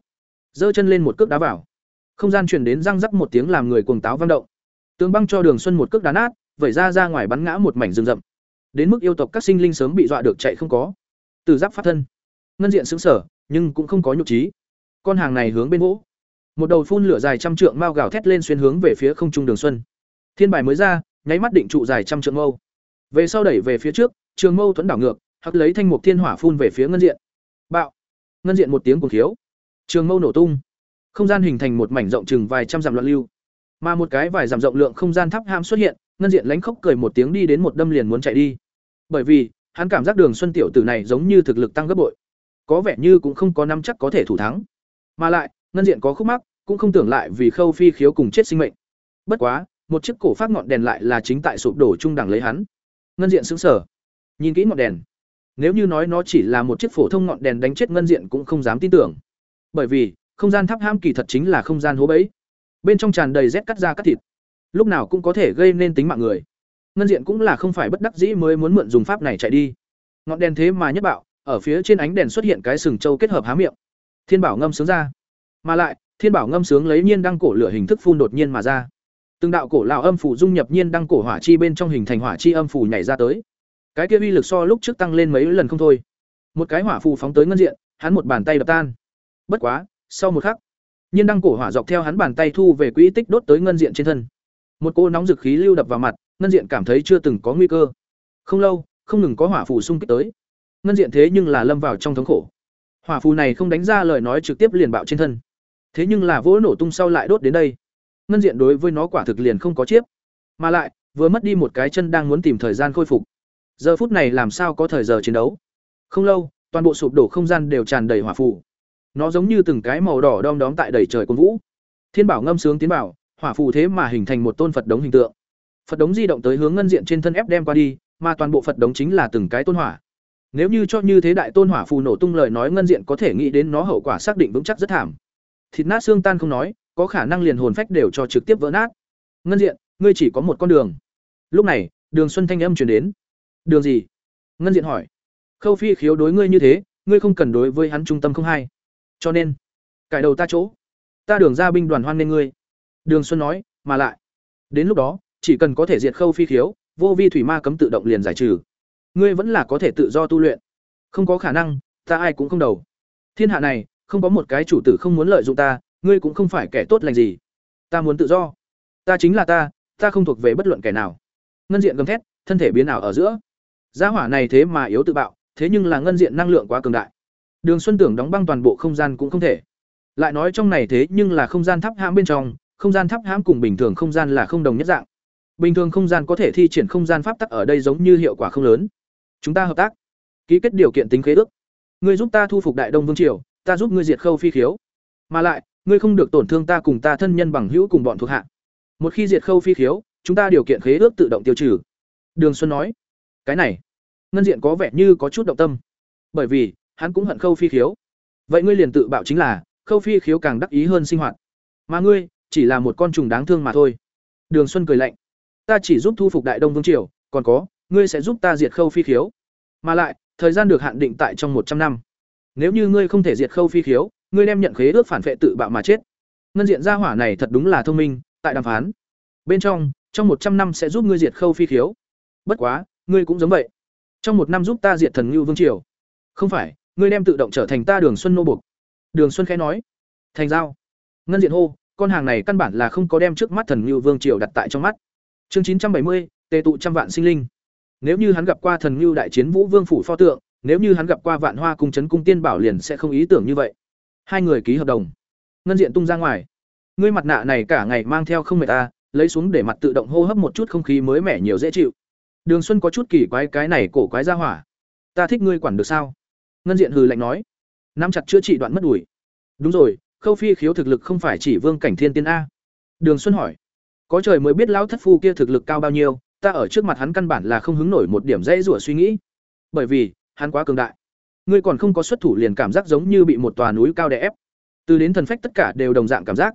Giơ chân lên một cước đá vào. Không gian chuyển đến răng rắc một tiếng làm người cuồng táo vang động. Tường băng cho đường xuân một cước đá nát, vẩy ra ra ngoài bắn ngã một mảnh rừng rậm. Đến mức yêu tộc các sinh linh sớm bị dọa được chạy không có. Từ giáp phát thân. Ngân diện xứng sở nhưng cũng không có nhục trí. Con hàng này hướng bên gỗ một đầu phun lửa dài trăm trượng mao gào thét lên xuyên hướng về phía không trung đường xuân. Thiên bài mới ra, nháy mắt định trụ dài trăm trượng mâu. Về sau đẩy về phía trước, trường mâu thuẫn đảo ngược hoặc lấy thanh mục thiên hỏa phun về phía ngân diện. Bạo ngân diện một tiếng cùng thiếu trường mâu nổ tung. Không gian hình thành một mảnh rộng chừng vài trăm dặm loạn lưu. Mà một cái vài dặm rộng lượng không gian tháp ham xuất hiện ngân diện lánh khóc cười một tiếng đi đến một đâm liền muốn chạy đi. Bởi vì hắn cảm giác đường xuân tiểu tử này giống như thực lực tăng gấp bội. Có vẻ như cũng không có năm chắc có thể thủ thắng. Mà lại ngân diện có khúc mắc cũng không tưởng lại vì khâu phi khiếu cùng chết sinh mệnh. Bất quá một chiếc cổ phát ngọn đèn lại là chính tại sụp đổ trung đẳng lấy hắn. Ngân diện sững sờ, nhìn kỹ ngọn đèn nếu như nói nó chỉ là một chiếc phổ thông ngọn đèn đánh chết ngân diện cũng không dám tin tưởng. Bởi vì, không gian tháp ham kỳ thật chính là không gian hố bẫy. Bên trong tràn đầy rét cắt da cắt thịt. Lúc nào cũng có thể gây nên tính mạng người. Ngân diện cũng là không phải bất đắc dĩ mới muốn mượn dùng pháp này chạy đi. Ngọn đèn thế mà nhất bạo, ở phía trên ánh đèn xuất hiện cái sừng trâu kết hợp há miệng. Thiên bảo ngâm sướng ra. Mà lại, thiên bảo ngâm sướng lấy nhiên đăng cổ lửa hình thức phun đột nhiên mà ra. Từng đạo cổ lão âm phủ dung nhập nhiên đăng cổ hỏa chi bên trong hình thành hỏa chi âm phủ nhảy ra tới cái kia uy lực so lúc trước tăng lên mấy lần không thôi. Một cái hỏa phù phóng tới ngân diện, hắn một bàn tay đập tan. Bất quá, sau một khắc, nhiên đăng cổ hỏa dọc theo hắn bàn tay thu về quỹ tích đốt tới ngân diện trên thân. Một cô nóng dực khí lưu đập vào mặt, ngân diện cảm thấy chưa từng có nguy cơ. Không lâu, không ngừng có hỏa phù xung kích tới. Ngân diện thế nhưng là lâm vào trong thống khổ. Hỏa phù này không đánh ra lời nói trực tiếp liền bạo trên thân. Thế nhưng là vỗ nổ tung sau lại đốt đến đây. Ngân diện đối với nó quả thực liền không có chiếp. Mà lại, vừa mất đi một cái chân đang muốn tìm thời gian khôi phục giờ phút này làm sao có thời giờ chiến đấu? Không lâu, toàn bộ sụp đổ không gian đều tràn đầy hỏa phù. Nó giống như từng cái màu đỏ đom đóm tại đầy trời quân vũ. Thiên bảo ngâm sướng tiến bảo, hỏa phù thế mà hình thành một tôn phật đống hình tượng. Phật đống di động tới hướng ngân diện trên thân ép đem qua đi, mà toàn bộ phật đống chính là từng cái tôn hỏa. Nếu như cho như thế đại tôn hỏa phù nổ tung lời nói ngân diện có thể nghĩ đến nó hậu quả xác định vững chắc rất thảm. Thịt nát xương tan không nói, có khả năng liền hồn phách đều cho trực tiếp vỡ nát. Ngân diện, ngươi chỉ có một con đường. Lúc này, đường xuân thanh âm truyền đến đường gì? Ngân diện hỏi. Khâu phi khiếu đối ngươi như thế, ngươi không cần đối với hắn trung tâm không hay. Cho nên, cải đầu ta chỗ. Ta đường ra binh đoàn hoan nên ngươi. Đường xuân nói, mà lại. Đến lúc đó, chỉ cần có thể diệt khâu phi khiếu, vô vi thủy ma cấm tự động liền giải trừ. Ngươi vẫn là có thể tự do tu luyện. Không có khả năng, ta ai cũng không đầu. Thiên hạ này, không có một cái chủ tử không muốn lợi dụng ta, ngươi cũng không phải kẻ tốt lành gì. Ta muốn tự do. Ta chính là ta ta không thuộc về bất luận kẻ nào. Ngân diện gầm thét, thân thể biến ảo ở giữa gia hỏa này thế mà yếu tự bạo, thế nhưng là ngân diện năng lượng quá cường đại. Đường xuân tưởng đóng băng toàn bộ không gian cũng không thể. Lại nói trong này thế nhưng là không gian tháp hãm bên trong, không gian tháp hãm cùng bình thường không gian là không đồng nhất dạng. Bình thường không gian có thể thi triển không gian pháp tắc ở đây giống như hiệu quả không lớn. Chúng ta hợp tác. Ký kết điều kiện tính khế ước. Ngươi giúp ta thu phục đại đông vương triều, ta giúp ngươi diệt khâu phi khiếu. Mà lại, ngươi không được tổn thương ta cùng ta thân nhân bằng hữu cùng bọn thuộc hạ. Một khi diệt khâu phi khiếu, chúng ta điều kiện khế ước tự động tiêu trừ. Đường xuân nói cái này, ngân diện có vẻ như có chút động tâm. Bởi vì, hắn cũng hận khâu phi khiếu. Vậy ngươi liền tự bạo chính là, khâu phi khiếu càng đắc ý hơn sinh hoạt. Mà ngươi, chỉ là một con trùng đáng thương mà thôi. Đường xuân cười lạnh. Ta chỉ giúp thu phục đại đông vương triều, còn có, ngươi sẽ giúp ta diệt khâu phi khiếu. Mà lại, thời gian được hạn định tại trong một trăm năm. Nếu như ngươi không thể diệt khâu phi khiếu, ngươi đem nhận khế ước phản vệ tự bạo mà chết. Ngân diện gia hỏa này thật đúng là thông minh, tại đàm phán. Bên trong trong một trăm năm sẽ giúp ngươi diệt khâu phi khiếu. Bất quá ngươi cũng giống vậy. Trong một năm giúp ta diệt thần ngưu vương triều. Không phải, ngươi đem tự động trở thành ta đường xuân nô buộc. Đường xuân khẽ nói. Thành giao. Ngân diện hô, con hàng này căn bản là không có đem trước mắt thần ngưu vương triều đặt tại trong mắt. Chương chín trăm bảy mươi, tề tụ trăm vạn sinh linh. Nếu như hắn gặp qua thần ngưu đại chiến vũ vương phủ pho tượng, nếu như hắn gặp qua vạn hoa cung trấn cung tiên bảo liền sẽ không ý tưởng như vậy. Hai người ký hợp đồng. Ngân diện tung ra ngoài. Ngươi mặt nạ này cả ngày mang theo không mệt ta, lấy xuống để mặt tự động hô hấp một chút không khí mới mẻ nhiều dễ chịu đường xuân có chút kỳ quái cái này cổ quái ra hỏa. Ta thích ngươi quản được sao? Ngân diện hừ lạnh nói. Nắm chặt chữa trị đoạn mất đùi. Đúng rồi, khâu phi khiếu thực lực không phải chỉ vương cảnh thiên tiên a. Đường xuân hỏi. Có trời mới biết lão thất phu kia thực lực cao bao nhiêu, ta ở trước mặt hắn căn bản là không hứng nổi một điểm dễ rủa suy nghĩ. Bởi vì, hắn quá cường đại. Ngươi còn không có xuất thủ liền cảm giác giống như bị một tòa núi cao đè ép. Từ đến thần phách tất cả đều đồng dạng cảm giác.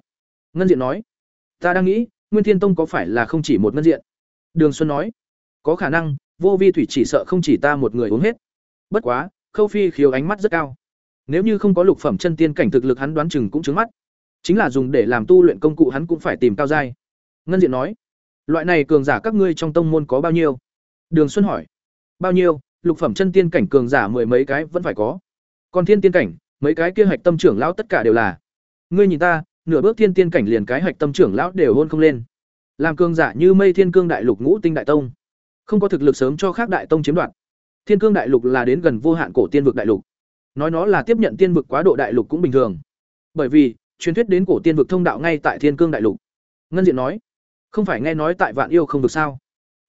Ngân diện nói. Ta đang nghĩ, nguyên thiên tông có phải là không chỉ một ngân diện? Đường xuân nói có khả năng, vô vi thủy chỉ sợ không chỉ ta một người uống hết. Bất quá, khâu phi khiếu ánh mắt rất cao. Nếu như không có lục phẩm chân tiên cảnh thực lực hắn đoán chừng cũng trứng mắt. Chính là dùng để làm tu luyện công cụ hắn cũng phải tìm cao giai. Ngân diện nói, loại này cường giả các ngươi trong tông môn có bao nhiêu? Đường xuân hỏi, bao nhiêu? Lục phẩm chân tiên cảnh cường giả mười mấy cái vẫn phải có. Còn thiên tiên cảnh, mấy cái kia hạch tâm trưởng lão tất cả đều là. Ngươi nhìn ta, nửa bước thiên tiên cảnh liền cái hạch tâm trưởng lão đều hôn không lên. Làm cường giả như mây thiên cương đại lục ngũ tinh đại tông không có thực lực sớm cho khác đại tông chiếm đoạt. Thiên cương đại lục là đến gần vô hạn cổ tiên vực đại lục. Nói nó là tiếp nhận tiên vực quá độ đại lục cũng bình thường. Bởi vì, truyền thuyết đến cổ tiên vực thông đạo ngay tại thiên cương đại lục. Ngân diện nói, không phải nghe nói tại vạn yêu không được sao?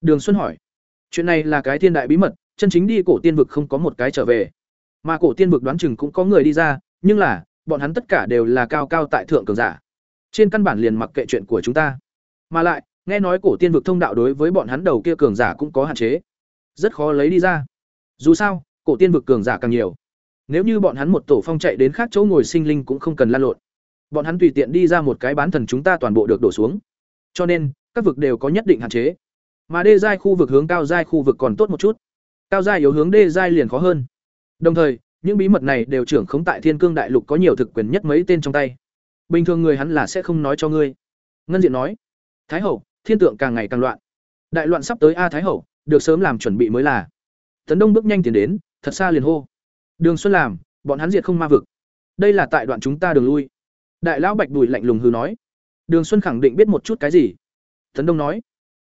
Đường xuân hỏi, chuyện này là cái thiên đại bí mật, chân chính đi cổ tiên vực không có một cái trở về. Mà cổ tiên vực đoán chừng cũng có người đi ra, nhưng là, bọn hắn tất cả đều là cao cao tại thượng cường giả. Trên căn bản liền mặc kệ chuyện của chúng ta. Mà lại nghe nói cổ tiên vực thông đạo đối với bọn hắn đầu kia cường giả cũng có hạn chế. Rất khó lấy đi ra. Dù sao, cổ tiên vực cường giả càng nhiều. Nếu như bọn hắn một tổ phong chạy đến khác chỗ ngồi sinh linh cũng không cần lan lộn. Bọn hắn tùy tiện đi ra một cái bán thần chúng ta toàn bộ được đổ xuống. Cho nên, các vực đều có nhất định hạn chế. Mà đê giai khu vực hướng cao giai khu vực còn tốt một chút. Cao giai yếu hướng đê giai liền khó hơn. Đồng thời, những bí mật này đều trưởng khống tại thiên cương đại lục có nhiều thực quyền nhất mấy tên trong tay. Bình thường người hắn là sẽ không nói cho ngươi. Ngân diện nói, thái hậu thiên tượng càng ngày càng loạn. Đại loạn sắp tới a thái hậu, được sớm làm chuẩn bị mới là. Tấn đông bước nhanh tiến đến, thật xa liền hô. Đường xuân làm, bọn hắn diệt không ma vực. Đây là tại đoạn chúng ta đường lui. Đại lão bạch đùi lạnh lùng hừ nói. Đường xuân khẳng định biết một chút cái gì. Tấn đông nói.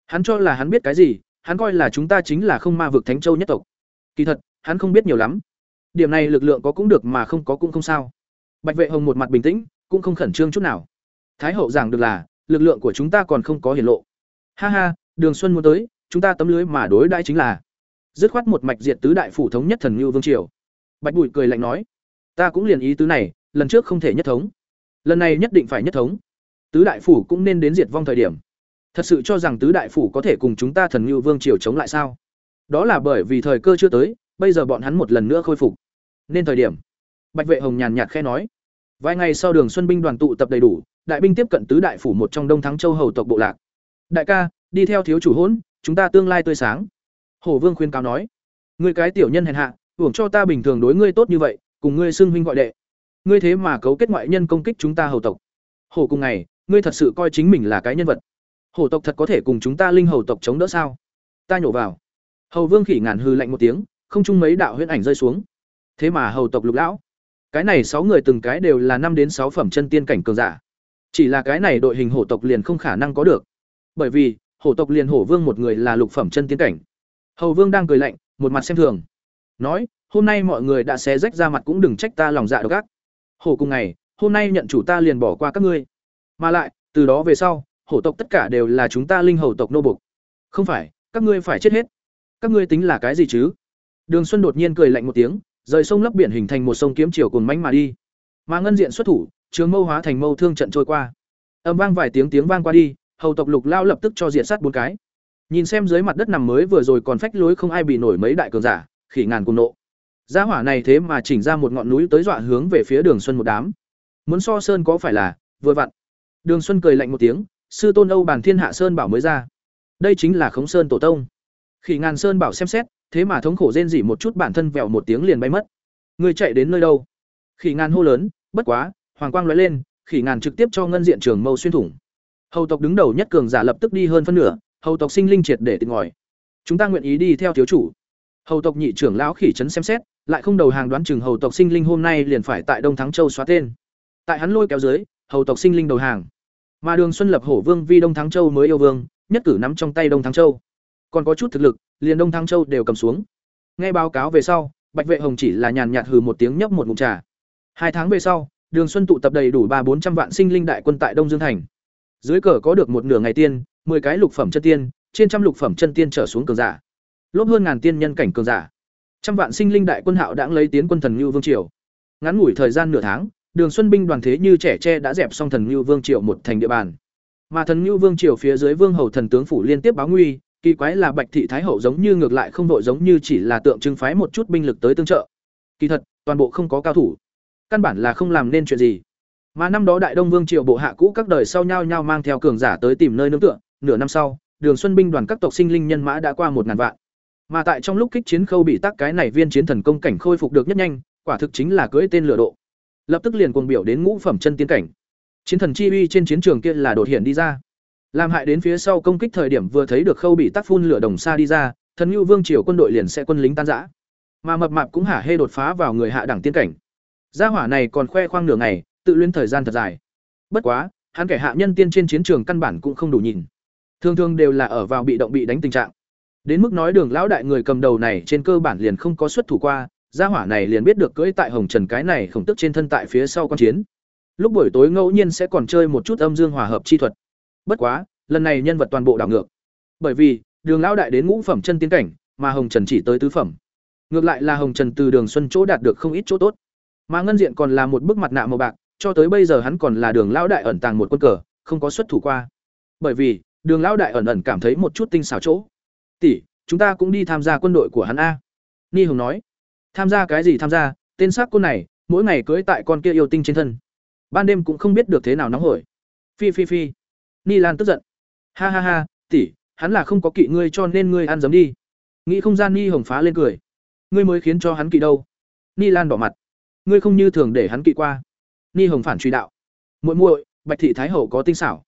Hắn cho là hắn biết cái gì, hắn coi là chúng ta chính là không ma vực thánh châu nhất tộc. Kỳ thật, hắn không biết nhiều lắm. Điểm này lực lượng có cũng được mà không có cũng không sao. Bạch vệ hồng một mặt bình tĩnh, cũng không khẩn trương chút nào. Thái hậu giảng được là, lực lượng của chúng ta còn không có hiển lộ ha ha, đường xuân muốn tới, chúng ta tấm lưới mà đối đãi chính là. Dứt khoát một mạch diệt tứ đại phủ thống nhất thần Ngưu vương triều. Bạch bụi cười lạnh nói, ta cũng liền ý tứ này, lần trước không thể nhất thống. Lần này nhất định phải nhất thống. Tứ đại phủ cũng nên đến diệt vong thời điểm. Thật sự cho rằng tứ đại phủ có thể cùng chúng ta thần Ngưu vương triều chống lại sao? Đó là bởi vì thời cơ chưa tới, bây giờ bọn hắn một lần nữa khôi phục. Nên thời điểm. Bạch vệ hồng nhàn nhạt khe nói, vài ngày sau đường xuân binh đoàn tụ tập đầy đủ, đại binh tiếp cận tứ đại phủ một trong đông thắng châu hầu tộc bộ lạc đại ca, đi theo thiếu chủ hỗn, chúng ta tương lai tươi sáng. Hổ vương khuyên cáo nói. Ngươi cái tiểu nhân hèn hạ, hưởng cho ta bình thường đối ngươi tốt như vậy, cùng ngươi xưng huynh gọi đệ. Ngươi thế mà cấu kết ngoại nhân công kích chúng ta hầu tộc. Hổ cùng ngày, ngươi thật sự coi chính mình là cái nhân vật. Hổ tộc thật có thể cùng chúng ta linh hầu tộc chống đỡ sao? Ta nhổ vào. Hầu vương khỉ ngàn hư lạnh một tiếng, không chung mấy đạo huyễn ảnh rơi xuống. Thế mà hầu tộc lục lão. Cái này sáu người từng cái đều là năm đến sáu phẩm chân tiên cảnh cường giả. Chỉ là cái này đội hình hổ tộc liền không khả năng có được bởi vì, hổ tộc liền hổ vương một người là lục phẩm chân tiến cảnh. Hầu vương đang cười lạnh, một mặt xem thường. Nói, hôm nay mọi người đã xé rách ra mặt cũng đừng trách ta lòng dạ độc ác. Hổ cùng ngày, hôm nay nhận chủ ta liền bỏ qua các ngươi. Mà lại, từ đó về sau, hổ tộc tất cả đều là chúng ta linh hầu tộc nô bục không phải, các ngươi phải chết hết. Các ngươi tính là cái gì chứ? Đường xuân đột nhiên cười lạnh một tiếng, rời sông lấp biển hình thành một sông kiếm chiều cồn mánh mà đi. Mà ngân diện xuất thủ, trường mâu hóa thành mâu thương trận trôi qua. Âm vang vài tiếng tiếng vang qua đi hầu tộc lục lao lập tức cho diện sát bốn cái. Nhìn xem dưới mặt đất nằm mới vừa rồi còn phách lối không ai bị nổi mấy đại cường giả, khỉ ngàn cùng nộ. Gia hỏa này thế mà chỉnh ra một ngọn núi tới dọa hướng về phía đường xuân một đám. Muốn so sơn có phải là vừa vặn? Đường xuân cười lạnh một tiếng, sư tôn âu bàn thiên hạ sơn bảo mới ra. Đây chính là khống sơn tổ tông. Khỉ ngàn sơn bảo xem xét, thế mà thống khổ rên rỉ một chút bản thân vẹo một tiếng liền bay mất. Người chạy đến nơi đâu? Khỉ ngàn hô lớn, bất quá, hoàng quang nói lên, khỉ ngàn trực tiếp cho ngân diện trường mâu xuyên thủng hầu tộc đứng đầu nhất cường giả lập tức đi hơn phân nửa, hầu tộc sinh linh triệt để tìm ngòi. Chúng ta nguyện ý đi theo thiếu chủ. Hầu tộc nhị trưởng lão khỉ trấn xem xét, lại không đầu hàng đoán chừng hầu tộc sinh linh hôm nay liền phải tại đông thắng châu xóa tên. Tại hắn lôi kéo dưới, hầu tộc sinh linh đầu hàng. Mà đường xuân lập hổ vương vi đông thắng châu mới yêu vương, nhất cử nắm trong tay đông thắng châu. Còn có chút thực lực, liền đông thắng châu đều cầm xuống. Nghe báo cáo về sau, bạch vệ hồng chỉ là nhàn nhạt hừ một tiếng nhấp một ngụm trà. Hai tháng về sau, đường xuân tụ tập đầy đủ ba bốn trăm vạn sinh linh đại quân tại đông dương thành dưới cờ có được một nửa ngày tiên, mười cái lục phẩm chân tiên, trên trăm lục phẩm chân tiên trở xuống cường giả. Lốp hơn ngàn tiên nhân cảnh cường giả. Trăm vạn sinh linh đại quân hạo đã lấy tiến quân thần như vương triều. Ngắn ngủi thời gian nửa tháng, đường xuân binh đoàn thế như trẻ tre đã dẹp xong thần như vương triều một thành địa bàn. Mà thần như vương triều phía dưới vương hầu thần tướng phủ liên tiếp báo nguy, kỳ quái là bạch thị thái hậu giống như ngược lại không đội giống như chỉ là tượng trưng phái một chút binh lực tới tương trợ. Kỳ thật, toàn bộ không có cao thủ. Căn bản là không làm nên chuyện gì mà năm đó đại đông vương triều bộ hạ cũ các đời sau nhau nhau mang theo cường giả tới tìm nơi nương tựa, nửa năm sau, đường xuân binh đoàn các tộc sinh linh nhân mã đã qua một ngàn vạn. Mà tại trong lúc kích chiến khâu bị tắc cái này viên chiến thần công cảnh khôi phục được nhất nhanh, quả thực chính là cưỡi tên lửa độ. Lập tức liền cuồng biểu đến ngũ phẩm chân tiến cảnh. Chiến thần chi uy trên chiến trường kia là đột hiện đi ra. Làm hại đến phía sau công kích thời điểm vừa thấy được khâu bị tắc phun lửa đồng xa đi ra, thần nhu vương triều quân đội liền sẽ quân lính tan rã. Mà mập mạp cũng hả hê đột phá vào người hạ đẳng tiên cảnh. Gia hỏa này còn khoe khoang nửa ngày tự luyến thời gian thật dài. Bất quá, hắn kẻ hạ nhân tiên trên chiến trường căn bản cũng không đủ nhìn. Thường thường đều là ở vào bị động bị đánh tình trạng. Đến mức nói đường lão đại người cầm đầu này trên cơ bản liền không có xuất thủ qua, gia hỏa này liền biết được cưỡi tại hồng trần cái này khổng tức trên thân tại phía sau con chiến. Lúc buổi tối ngẫu nhiên sẽ còn chơi một chút âm dương hòa hợp chi thuật. Bất quá, lần này nhân vật toàn bộ đảo ngược. Bởi vì, đường lão đại đến ngũ phẩm chân tiến cảnh, mà hồng trần chỉ tới tứ phẩm. Ngược lại là hồng trần từ đường xuân chỗ đạt được không ít chỗ tốt. Mà ngân diện còn là một bức mặt nạ màu bạc cho tới bây giờ hắn còn là đường lão đại ẩn tàng một quân cờ, không có xuất thủ qua. Bởi vì, đường lão đại ẩn ẩn cảm thấy một chút tinh xảo chỗ. Tỷ, chúng ta cũng đi tham gia quân đội của hắn a. Ni hồng nói. Tham gia cái gì tham gia? Tên sắc cô này, mỗi ngày cưới tại con kia yêu tinh trên thân. Ban đêm cũng không biết được thế nào nóng hổi. Phi phi phi. Ni lan tức giận. Ha ha ha, tỷ, hắn là không có kỵ ngươi cho nên ngươi ăn dấm đi. Nghĩ không gian ni hồng phá lên cười. Ngươi mới khiến cho hắn kỵ đâu. Ni lan đỏ mặt. Ngươi không như thường để hắn kỵ qua ni hồng phản truy đạo. Muội muội, bạch thị thái hậu có tinh xảo.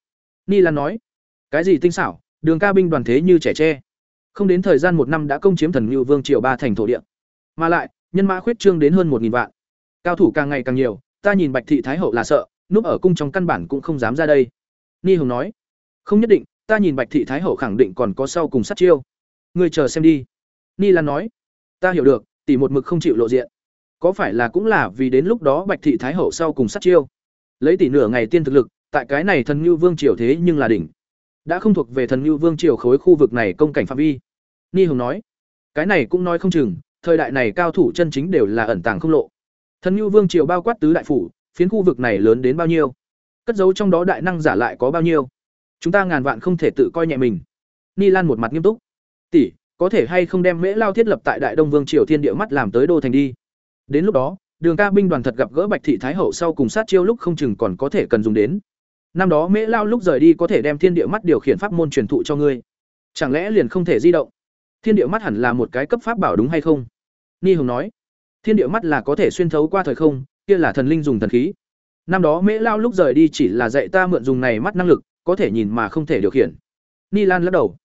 Ni lan nói. Cái gì tinh xảo? Đường ca binh đoàn thế như trẻ tre. Không đến thời gian một năm đã công chiếm thần ngưu vương triều ba thành thổ địa. Mà lại, nhân mã khuyết trương đến hơn một nghìn vạn. Cao thủ càng ngày càng nhiều, ta nhìn bạch thị thái hậu là sợ, núp ở cung trong căn bản cũng không dám ra đây. Ni hồng nói. Không nhất định, ta nhìn bạch thị thái hậu khẳng định còn có sau cùng sát chiêu. Ngươi chờ xem đi. Ni lan nói. Ta hiểu được, tỷ một mực không chịu lộ diện có phải là cũng là vì đến lúc đó bạch thị thái hậu sau cùng sát chiêu? Lấy tỷ nửa ngày tiên thực lực, tại cái này thần như vương triều thế nhưng là đỉnh. Đã không thuộc về thần như vương triều khối khu vực này công cảnh phạm vi. Ni hồng nói, cái này cũng nói không chừng, thời đại này cao thủ chân chính đều là ẩn tàng không lộ. Thần như vương triều bao quát tứ đại phủ, phiến khu vực này lớn đến bao nhiêu? Cất giấu trong đó đại năng giả lại có bao nhiêu? Chúng ta ngàn vạn không thể tự coi nhẹ mình. Ni lan một mặt nghiêm túc, tỷ, có thể hay không đem mễ lao thiết lập tại đại đông vương triều thiên địa mắt làm tới đô thành đi? Đến lúc đó, đường ca binh đoàn thật gặp gỡ bạch thị thái hậu sau cùng sát chiêu lúc không chừng còn có thể cần dùng đến. Năm đó mễ lao lúc rời đi có thể đem thiên địa mắt điều khiển pháp môn truyền thụ cho ngươi. Chẳng lẽ liền không thể di động? Thiên địa mắt hẳn là một cái cấp pháp bảo đúng hay không? Ni hồng nói. Thiên địa mắt là có thể xuyên thấu qua thời không, kia là thần linh dùng thần khí. Năm đó mễ lao lúc rời đi chỉ là dạy ta mượn dùng này mắt năng lực, có thể nhìn mà không thể điều khiển. Ni lan lắc đầu.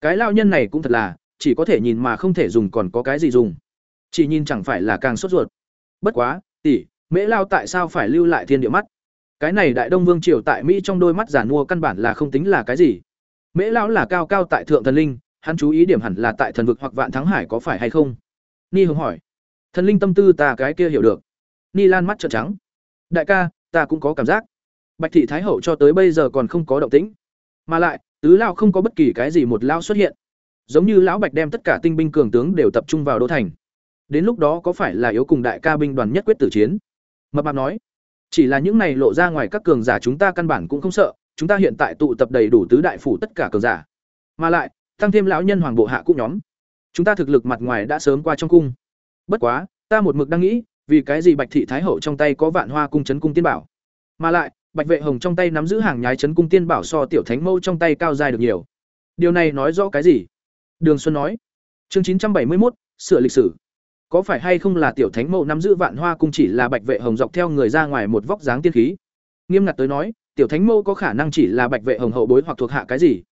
Cái lao nhân này cũng thật là, chỉ có thể nhìn mà không thể dùng còn có cái gì dùng chỉ nhìn chẳng phải là càng sốt ruột. Bất quá, tỷ, mễ lao tại sao phải lưu lại thiên địa mắt? Cái này đại đông vương triều tại mỹ trong đôi mắt giả mua căn bản là không tính là cái gì. Mễ lão là cao cao tại thượng thần linh, hắn chú ý điểm hẳn là tại thần vực hoặc vạn thắng hải có phải hay không? Ni hồng hỏi. Thần linh tâm tư ta cái kia hiểu được. Ni lan mắt trợn trắng. Đại ca, ta cũng có cảm giác. Bạch thị thái hậu cho tới bây giờ còn không có động tĩnh. Mà lại, tứ lao không có bất kỳ cái gì một lao xuất hiện. Giống như lão bạch đem tất cả tinh binh cường tướng đều tập trung vào đô thành đến lúc đó có phải là yếu cùng đại ca binh đoàn nhất quyết tử chiến? Mập mạp nói, chỉ là những này lộ ra ngoài các cường giả chúng ta căn bản cũng không sợ, chúng ta hiện tại tụ tập đầy đủ tứ đại phủ tất cả cường giả. Mà lại, tăng thêm lão nhân hoàng bộ hạ cũng nhóm. Chúng ta thực lực mặt ngoài đã sớm qua trong cung. Bất quá, ta một mực đang nghĩ, vì cái gì bạch thị thái hậu trong tay có vạn hoa cung chấn cung tiên bảo? Mà lại, bạch vệ hồng trong tay nắm giữ hàng nhái chấn cung tiên bảo so tiểu thánh mâu trong tay cao dài được nhiều. Điều này nói rõ cái gì? Đường xuân nói, chương chín trăm bảy mươi một sửa lịch sử có phải hay không là tiểu thánh mẫu nắm giữ vạn hoa cung chỉ là bạch vệ hồng dọc theo người ra ngoài một vóc dáng tiên khí? Nghiêm ngặt tới nói, tiểu thánh mẫu có khả năng chỉ là bạch vệ hồng hậu bối hoặc thuộc hạ cái gì?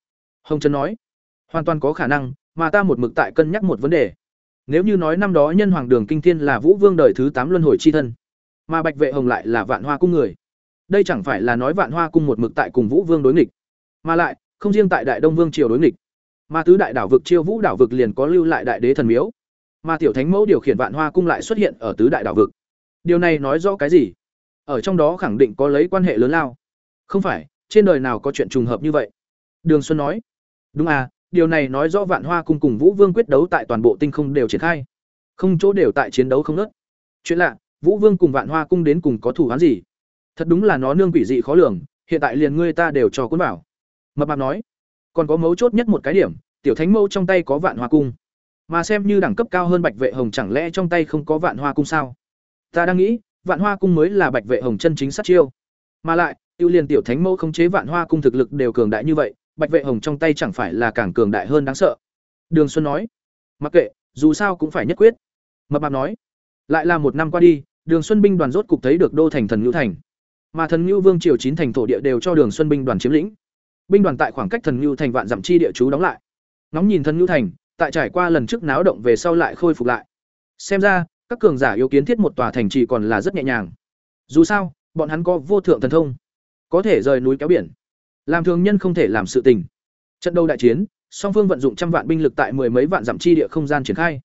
Hồng trần nói, hoàn toàn có khả năng, mà ta một mực tại cân nhắc một vấn đề. Nếu như nói năm đó nhân hoàng đường kinh thiên là vũ vương đời thứ tám luân hồi c h i thân, mà bạch vệ hồng lại là vạn hoa cung người, đây chẳng phải là nói vạn hoa cung một mực tại cùng vũ vương đối nghịch, mà lại, không riêng tại đại đông vương triều đối nghịch, mà tứ đại đảo vực chiêu vũ đảo vực liền có lưu lại đại đế thần miếu mà tiểu thánh mẫu điều khiển vạn hoa cung lại xuất hiện ở tứ đại đảo vực. Điều này nói rõ cái gì? Ở trong đó khẳng định có lấy quan hệ lớn lao. Không phải, trên đời nào có chuyện trùng hợp như vậy? Đường xuân nói. Đúng à điều này nói rõ vạn hoa cung cùng vũ vương quyết đấu tại toàn bộ tinh không đều triển khai. Không chỗ đều tại chiến đấu không nớt chuyện lạ, vũ vương cùng vạn hoa cung đến cùng có thủ án gì? Thật đúng là nó nương quỷ dị khó lường, hiện tại liền ngươi ta đều cho cuốn bảo mập mạp nói. Còn có mấu chốt nhất một cái điểm, tiểu thánh mẫu trong tay có vạn hoa cung mà xem như đẳng cấp cao hơn bạch vệ hồng chẳng lẽ trong tay không có vạn hoa cung sao? Ta đang nghĩ, vạn hoa cung mới là bạch vệ hồng chân chính sát chiêu. Mà lại, ưu liền tiểu thánh mẫu khống chế vạn hoa cung thực lực đều cường đại như vậy, bạch vệ hồng trong tay chẳng phải là càng cường đại hơn đáng sợ. Đường xuân nói, mặc kệ, dù sao cũng phải nhất quyết. Mập mạp nói, lại là một năm qua đi, đường xuân binh đoàn rốt cục thấy được đô thành thần ngữ thành. Mà thần ngữ vương triều chín thành thổ địa đều cho đường xuân binh đoàn chiếm lĩnh. Binh đoàn tại khoảng cách thần ngữ thành vạn dặm chi địa chú đóng lại. Ngóng nhìn thần ngữ thành tại trải qua lần trước náo động về sau lại khôi phục lại. Xem ra, các cường giả yếu kiến thiết một tòa thành trì còn là rất nhẹ nhàng. Dù sao, bọn hắn có vô thượng thần thông, có thể rời núi kéo biển. Làm thường nhân không thể làm sự tình. Trận đấu đại chiến, song phương vận dụng trăm vạn binh lực tại mười mấy vạn dặm chi địa không gian triển khai.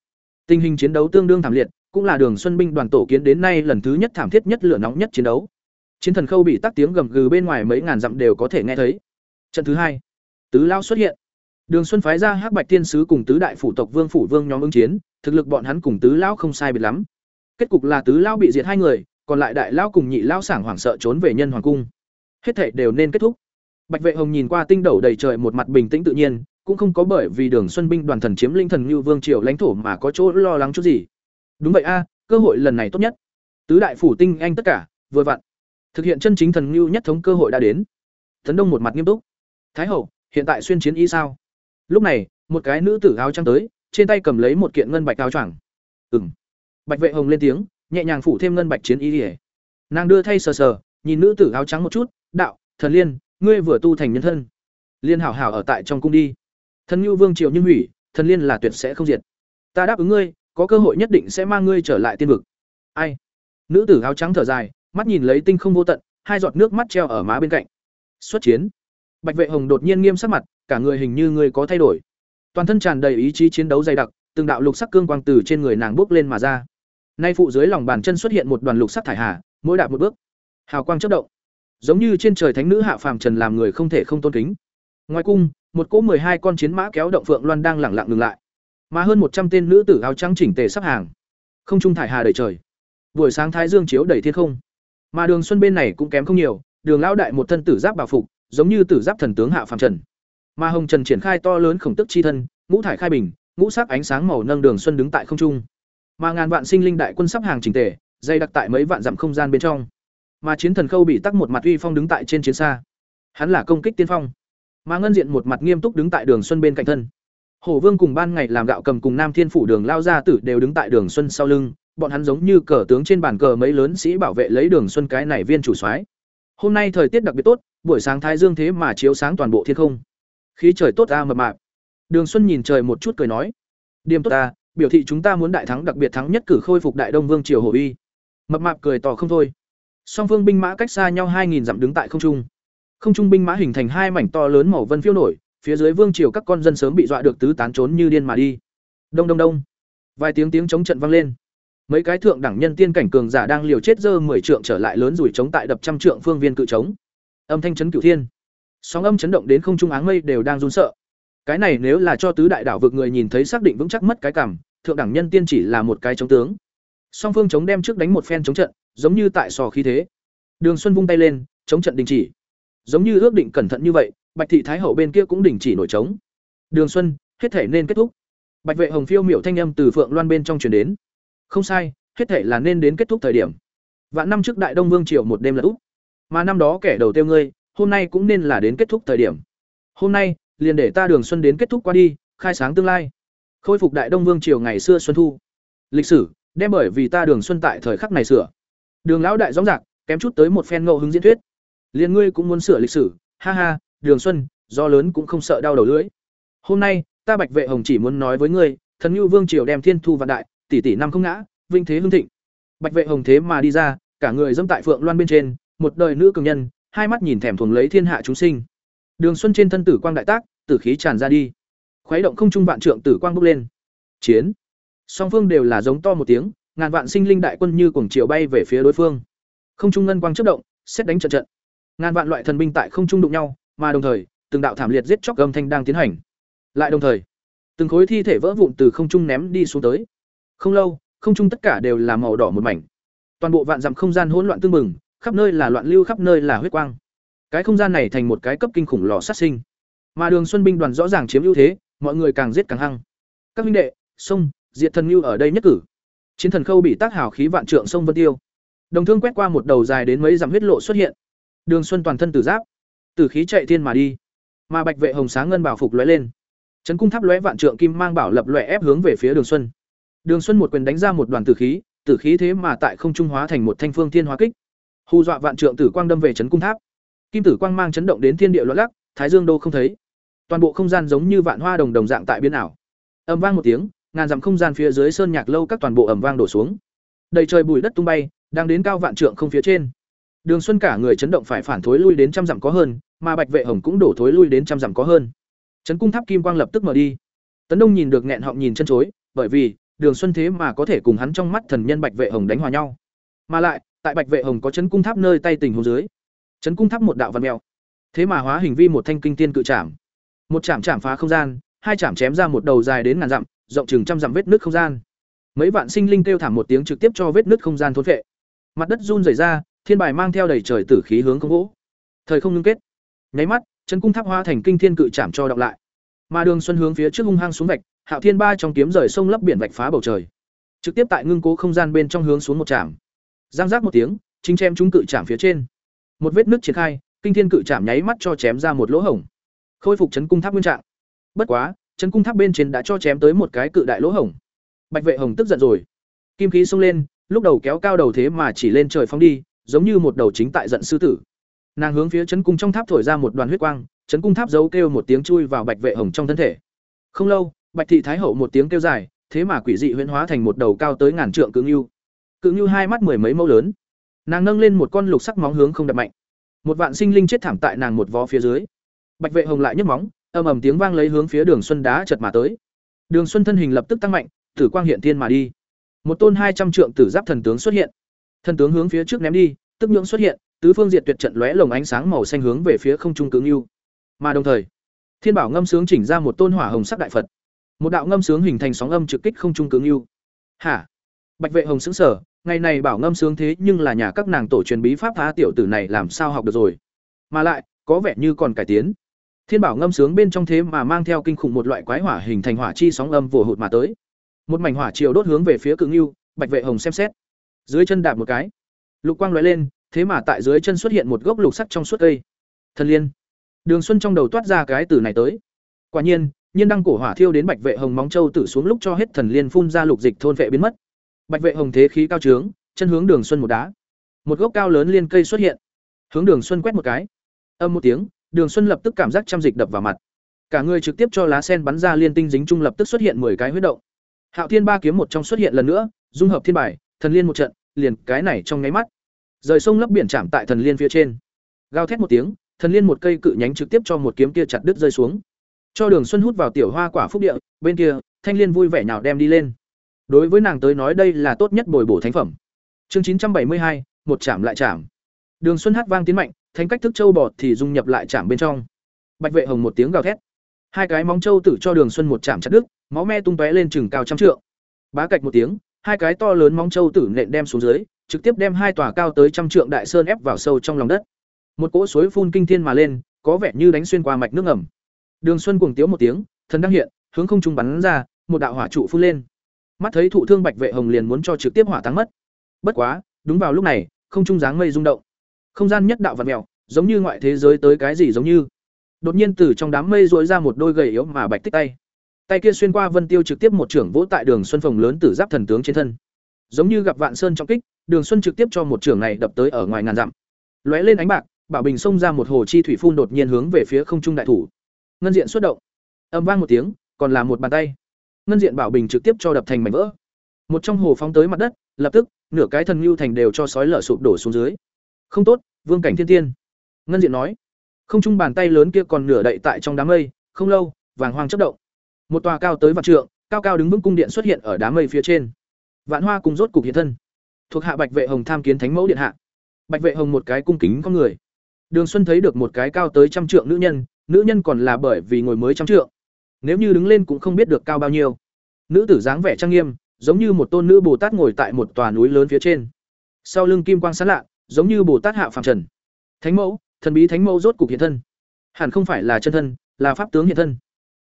Tình hình chiến đấu tương đương thảm liệt, cũng là đường xuân binh đoàn tổ kiến đến nay lần thứ nhất thảm thiết nhất lửa nóng nhất chiến đấu. Chiến thần khâu bị tắc tiếng gầm gừ bên ngoài mấy ngàn dặm đều có thể nghe thấy. Trận thứ hai, tứ lao xuất hiện. Đường Xuân phái ra Hắc Bạch Tiên sứ cùng tứ đại phủ tộc Vương phủ Vương nhóm ứng chiến, thực lực bọn hắn cùng tứ lão không sai biệt lắm. Kết cục là tứ lão bị diệt hai người, còn lại đại lão cùng nhị lão sảng hoảng sợ trốn về nhân hoàng cung. Hết thảy đều nên kết thúc. Bạch Vệ Hồng nhìn qua tinh đầu đầy trời một mặt bình tĩnh tự nhiên, cũng không có bởi vì Đường Xuân binh đoàn thần chiếm linh thần Nưu Vương triều lãnh thổ mà có chỗ lo lắng chút gì. Đúng vậy a, cơ hội lần này tốt nhất. Tứ đại phủ tinh anh tất cả, vừa vặn. thực hiện chân chính thần Nưu nhất thống cơ hội đã đến tấn đông một mặt nghiêm túc thái hậu hiện tại xuyên chiến y sao lúc này, một cái nữ tử áo trắng tới, trên tay cầm lấy một kiện ngân bạch áo choàng. Ừng bạch vệ hồng lên tiếng, nhẹ nhàng phủ thêm ngân bạch chiến y ỉa nàng đưa thay sờ sờ, nhìn nữ tử áo trắng một chút, đạo, thần liên, ngươi vừa tu thành nhân thân. Liên hảo hảo ở tại trong cung đi. Thần ngưu vương triều nhưng hủy, thần liên là tuyệt sẽ không diệt. Ta đáp ứng ngươi, có cơ hội nhất định sẽ mang ngươi trở lại tiên vực. Ai? Nữ tử áo trắng thở dài, mắt nhìn lấy tinh không vô tận, hai giọt nước mắt treo ở má bên cạnh. Xuất chiến bạch vệ hồng đột nhiên nghiêm sắc mặt, cả người hình như người có thay đổi. Toàn thân tràn đầy ý chí chiến đấu dày đặc, từng đạo lục sắc cương quang từ trên người nàng bốc lên mà ra. Nay phụ dưới lòng bàn chân xuất hiện một đoàn lục sắc thải hà, mỗi đạp một bước, hào quang chớp động. Giống như trên trời thánh nữ hạ phàm trần làm người không thể không tôn kính. Ngoài cung, một cỗ hai con chiến mã kéo động phượng loan đang lẳng lặng ngừng lại. Mà hơn một trăm tên nữ tử áo trắng chỉnh tề sắp hàng. Không trung thải hà đầy trời. Buổi sáng thái dương chiếu đầy thiên không. Mà đường xuân bên này cũng kém không nhiều, đường lão đại một thân tử giáp bảo phục giống như tử giáp thần tướng hạ phàm trần. Mà hồng trần triển khai to lớn khổng tức chi thân, ngũ thải khai bình, ngũ sắc ánh sáng màu nâng đường xuân đứng tại không trung. Mà ngàn vạn sinh linh đại quân sắp hàng chỉnh tề dày đặc tại mấy vạn dặm không gian bên trong. Mà chiến thần khâu bị tắc một mặt uy phong đứng tại trên chiến xa. Hắn là công kích tiên phong. Mà ngân diện một mặt nghiêm túc đứng tại đường xuân bên cạnh thân. Hổ vương cùng ban ngày làm gạo cầm cùng nam thiên phủ đường lao gia tử đều đứng tại đường xuân sau lưng, bọn hắn giống như cờ tướng trên bàn cờ mấy lớn sĩ bảo vệ lấy đường xuân cái này viên chủ soái hôm nay thời tiết đặc biệt tốt, buổi sáng thái dương thế mà chiếu sáng toàn bộ thiên không. Khí trời tốt ta mập mạp. Đường xuân nhìn trời một chút cười nói điềm tốt ta, biểu thị chúng ta muốn đại thắng đặc biệt thắng nhất cử khôi phục đại đông vương triều hồ uy mập mạp cười tỏ không thôi. Song phương binh mã cách xa nhau hai nghìn dặm đứng tại không trung. Không trung binh mã hình thành hai mảnh to lớn màu vân phiêu nổi, phía dưới vương triều các con dân sớm bị dọa được tứ tán trốn như điên mà đi. Đông đông đông. Vài tiếng tiếng chống trận vang lên mấy cái thượng đẳng nhân tiên cảnh cường giả đang liều chết dơ mười trượng trở lại lớn rủi chống tại đập trăm trượng phương viên cự trống. Âm thanh chấn cửu thiên. Sóng âm chấn động đến không trung áng mây đều đang run sợ. Cái này nếu là cho tứ đại đảo vực người nhìn thấy xác định vững chắc mất cái cảm, thượng đẳng nhân tiên chỉ là một cái chống tướng. Song phương chống đem trước đánh một phen chống trận, giống như tại sò khí thế. Đường xuân vung tay lên, chống trận đình chỉ. Giống như ước định cẩn thận như vậy, bạch thị thái hậu bên kia cũng đình chỉ nổi trống. Đường xuân, hết thể nên kết thúc. Bạch vệ hồng phiêu miệu thanh âm từ phượng loan bên trong truyền đến không sai, hết thể là nên đến kết thúc thời điểm. Vạn năm trước đại đông vương triều một đêm là úp. Mà năm đó kẻ đầu tiêu ngươi, hôm nay cũng nên là đến kết thúc thời điểm. Hôm nay, liền để ta đường xuân đến kết thúc qua đi, khai sáng tương lai. Khôi phục đại đông vương triều ngày xưa xuân thu. Lịch sử, đem bởi vì ta đường xuân tại thời khắc này sửa. Đường lão đại rõ rạc kém chút tới một phen ngẫu hứng diễn thuyết. Liền ngươi cũng muốn sửa lịch sử, ha ha, đường xuân, do lớn cũng không sợ đau đầu lưỡi. Hôm nay, ta bạch vệ hồng chỉ muốn nói với ngươi, thần như vương triều đem thiên thu vạn đại tỷ tỷ năm không ngã, vinh thế hưng thịnh. Bạch vệ hồng thế mà đi ra, cả người dẫm tại phượng loan bên trên, một đời nữ cường nhân, hai mắt nhìn thèm thuồng lấy thiên hạ chúng sinh. Đường xuân trên thân tử quang đại tác, tử khí tràn ra đi. Khuấy động không trung vạn trượng tử quang bốc lên. Chiến. Song phương đều là giống to một tiếng, ngàn vạn sinh linh đại quân như cuồng chiều bay về phía đối phương. Không trung ngân quang chớp động, xét đánh trận trận. Ngàn vạn loại thần binh tại không trung đụng nhau, mà đồng thời, từng đạo thảm liệt giết chóc gầm thanh đang tiến hành. Lại đồng thời, từng khối thi thể vỡ vụn từ không trung ném đi xuống tới không lâu, không trung tất cả đều là màu đỏ một mảnh. Toàn bộ vạn dặm không gian hỗn loạn tương mừng khắp nơi là loạn lưu, khắp nơi là huyết quang. Cái không gian này thành một cái cấp kinh khủng lò sát sinh. Mà đường xuân binh đoàn rõ ràng chiếm ưu thế, mọi người càng giết càng hăng. Các huynh đệ, sông, diệt thần lưu ở đây nhất cử. Chiến thần khâu bị tác hào khí vạn trượng sông vân tiêu. Đồng thương quét qua một đầu dài đến mấy dặm huyết lộ xuất hiện. Đường xuân toàn thân tử giáp. Tử khí chạy thiên mà đi. Mà bạch vệ hồng sáng ngân bảo phục lóe lên. Trấn cung tháp lóe vạn trượng kim mang bảo lập lóe ép hướng về phía đường xuân đường xuân một quyền đánh ra một đoàn tử khí tử khí thế mà tại không trung hóa thành một thanh phương thiên hóa kích. Hù dọa vạn trượng tử quang đâm về trấn cung tháp. Kim tử quang mang chấn động đến thiên địa loạn lắc, thái dương đô không thấy. Toàn bộ không gian giống như vạn hoa đồng đồng dạng tại biến ảo. Ầm vang một tiếng, ngàn dặm không gian phía dưới sơn nhạc lâu các toàn bộ ầm vang đổ xuống. Đầy trời bụi đất tung bay, đang đến cao vạn trượng không phía trên. Đường xuân cả người chấn động phải phản thối lui đến trăm dặm có hơn, mà bạch vệ hồng cũng đổ thối lui đến trăm dặm có hơn. Trấn cung tháp kim quang lập tức mở đi. Tấn đông nhìn được nghẹn họng nhìn chân chối, bởi vì đường xuân thế mà có thể cùng hắn trong mắt thần nhân bạch vệ hồng đánh hòa nhau. Mà lại, tại bạch vệ hồng có chấn cung tháp nơi tay tình hồ dưới, chấn cung tháp một đạo văn mèo thế mà hóa hình vi một thanh kinh tiên cự trảm. Một chạm chạm phá không gian, hai chạm chém ra một đầu dài đến ngàn dặm, rộng chừng trăm dặm vết nứt không gian. Mấy vạn sinh linh kêu thảm một tiếng trực tiếp cho vết nứt không gian thôn vệ mặt đất run rẩy ra, thiên bài mang theo đầy trời tử khí hướng không gỗ. Thời không ngưng kết. Nháy mắt chân cung tháp hóa thành kinh thiên cự chạm cho đọc lại. Mà đường xuân hướng phía trước hung hăng xuống vạch hạo thiên ba trong kiếm rời sông lấp biển vạch phá bầu trời. Trực tiếp tại ngưng cố không gian bên trong hướng xuống một trạm. giang giác một tiếng, chính chém chúng cự trạm phía trên. Một vết nước triển khai, kinh thiên cự trạm nháy mắt cho chém ra một lỗ hổng. Khôi phục chấn cung tháp nguyên trạng. Bất quá, chấn cung tháp bên trên đã cho chém tới một cái cự đại lỗ hổng. Bạch vệ hồng tức giận rồi. Kim khí xông lên, lúc đầu kéo cao đầu thế mà chỉ lên trời phóng đi, giống như một đầu chính tại giận sư tử. Nàng hướng phía chấn cung trong tháp thổi ra một đoàn huyết quang, chấn cung tháp giấu kêu một tiếng chui vào bạch vệ hồng trong thân thể. Không lâu bạch thị thái hậu một tiếng kêu dài, thế mà quỷ dị huyễn hóa thành một đầu cao tới ngàn trượng cự ngưu. Cự ngưu hai mắt mười mấy mẫu lớn. Nàng nâng lên một con lục sắc móng hướng không đập mạnh. Một vạn sinh linh chết thảm tại nàng một vó phía dưới. Bạch vệ hồng lại nhấc móng, ầm ầm tiếng vang lấy hướng phía đường xuân đá chật mà tới. Đường xuân thân hình lập tức tăng mạnh, tử quang hiện tiên mà đi. Một tôn hai trăm trượng tử giáp thần tướng xuất hiện. Thần tướng hướng phía trước ném đi, tức nhượng xuất hiện, tứ phương diệt tuyệt trận lóe lồng ánh sáng màu xanh hướng về phía không trung cứng ưu. mà đồng thời, thiên bảo ngâm sướng chỉnh ra một tôn hỏa hồng sắc đại phật một đạo ngâm sướng hình thành sóng âm trực kích không trung cứng yêu hả? Bạch vệ hồng xứng sở ngày này bảo ngâm sướng thế nhưng là nhà các nàng tổ truyền bí pháp phá tiểu tử này làm sao học được rồi. Mà lại, có vẻ như còn cải tiến. Thiên bảo ngâm sướng bên trong thế mà mang theo kinh khủng một loại quái hỏa hình thành hỏa chi sóng âm vồ hụt mà tới. Một mảnh hỏa chiều đốt hướng về phía cự ưu bạch vệ hồng xem xét. Dưới chân đạp một cái, lục quang lóe lên, thế mà tại dưới chân xuất hiện một gốc lục sắc trong suốt cây. Thần liên, đường xuân trong đầu toát ra cái từ này tới. Quả nhiên nhiên đăng cổ hỏa thiêu đến bạch vệ hồng móng châu tử xuống lúc cho hết thần liên phun ra lục dịch thôn vệ biến mất. Bạch vệ hồng thế khí cao trướng, chân hướng đường xuân một đá. Một gốc cao lớn liên cây xuất hiện. Hướng đường xuân quét một cái. Âm một tiếng, đường xuân lập tức cảm giác trăm dịch đập vào mặt. Cả người trực tiếp cho lá sen bắn ra liên tinh dính trung lập tức xuất hiện mười cái huyết động. Hạo thiên ba kiếm một trong xuất hiện lần nữa, dung hợp thiên bài, thần liên một trận, liền cái này trong nháy mắt. Rời sông lấp biển chạm tại thần liên phía trên. Gào thét một tiếng, thần liên một cây cự nhánh trực tiếp cho một kiếm kia chặt đứt rơi xuống cho đường xuân hút vào tiểu hoa quả phúc địa, bên kia, thanh liên vui vẻ nào đem đi lên. Đối với nàng tới nói đây là tốt nhất bồi bổ thánh phẩm. Chương chín trăm bảy mươi hai, một chạm lại chạm. Đường xuân hát vang tiến mạnh, thánh cách thức châu bọt thì dung nhập lại chạm bên trong. Bạch vệ hồng một tiếng gào thét. Hai cái móng châu tử cho đường xuân một chạm chặt đứt, máu me tung tóe lên chừng cao trăm trượng. Bá cạch một tiếng, hai cái to lớn móng châu tử nện đem xuống dưới, trực tiếp đem hai tòa cao tới trăm trượng đại sơn ép vào sâu trong lòng đất. Một cỗ suối phun kinh thiên mà lên, có vẻ như đánh xuyên qua mạch nước ngầm đường xuân cuồng tiếu một tiếng, thần đăng hiện, hướng không trung bắn ra, một đạo hỏa trụ phun lên. Mắt thấy thụ thương bạch vệ hồng liền muốn cho trực tiếp hỏa tăng mất. Bất quá, đúng vào lúc này, không trung dáng mây rung động. Không gian nhất đạo vật mèo, giống như ngoại thế giới tới cái gì giống như. Đột nhiên từ trong đám mây rũa ra một đôi gầy yếu mà bạch tích tay. Tay kia xuyên qua vân tiêu trực tiếp một trưởng vỗ tại đường xuân phòng lớn tử giáp thần tướng trên thân. Giống như gặp vạn sơn trọng kích, đường xuân trực tiếp cho một trưởng này đập tới ở ngoài ngàn dặm. Lóe lên ánh bạc, bảo bình xông ra một hồ chi thủy phun đột nhiên hướng về phía không trung đại thủ ngân diện xuất động. Âm vang một tiếng, còn là một bàn tay. Ngân diện bảo bình trực tiếp cho đập thành mảnh vỡ. Một trong hồ phóng tới mặt đất, lập tức, nửa cái thần ngưu thành đều cho sói lở sụp đổ xuống dưới. Không tốt, vương cảnh thiên tiên. Ngân diện nói. Không chung bàn tay lớn kia còn nửa đậy tại trong đám mây, không lâu, vàng hoang chất động. Một tòa cao tới vạn trượng, cao cao đứng vững cung điện xuất hiện ở đám mây phía trên. Vạn hoa cùng rốt cục hiện thân. Thuộc hạ bạch vệ hồng tham kiến thánh mẫu điện hạ. Bạch vệ hồng một cái cung kính con người. Đường xuân thấy được một cái cao tới trăm trượng nữ nhân nữ nhân còn là bởi vì ngồi mới trăm trượng. Nếu như đứng lên cũng không biết được cao bao nhiêu. Nữ tử dáng vẻ trang nghiêm, giống như một tôn nữ bồ tát ngồi tại một tòa núi lớn phía trên. Sau lưng kim quang sán lạ, giống như bồ tát hạ phàm trần. Thánh mẫu, thần bí thánh mẫu rốt cục hiện thân. Hẳn không phải là chân thân, là pháp tướng hiện thân.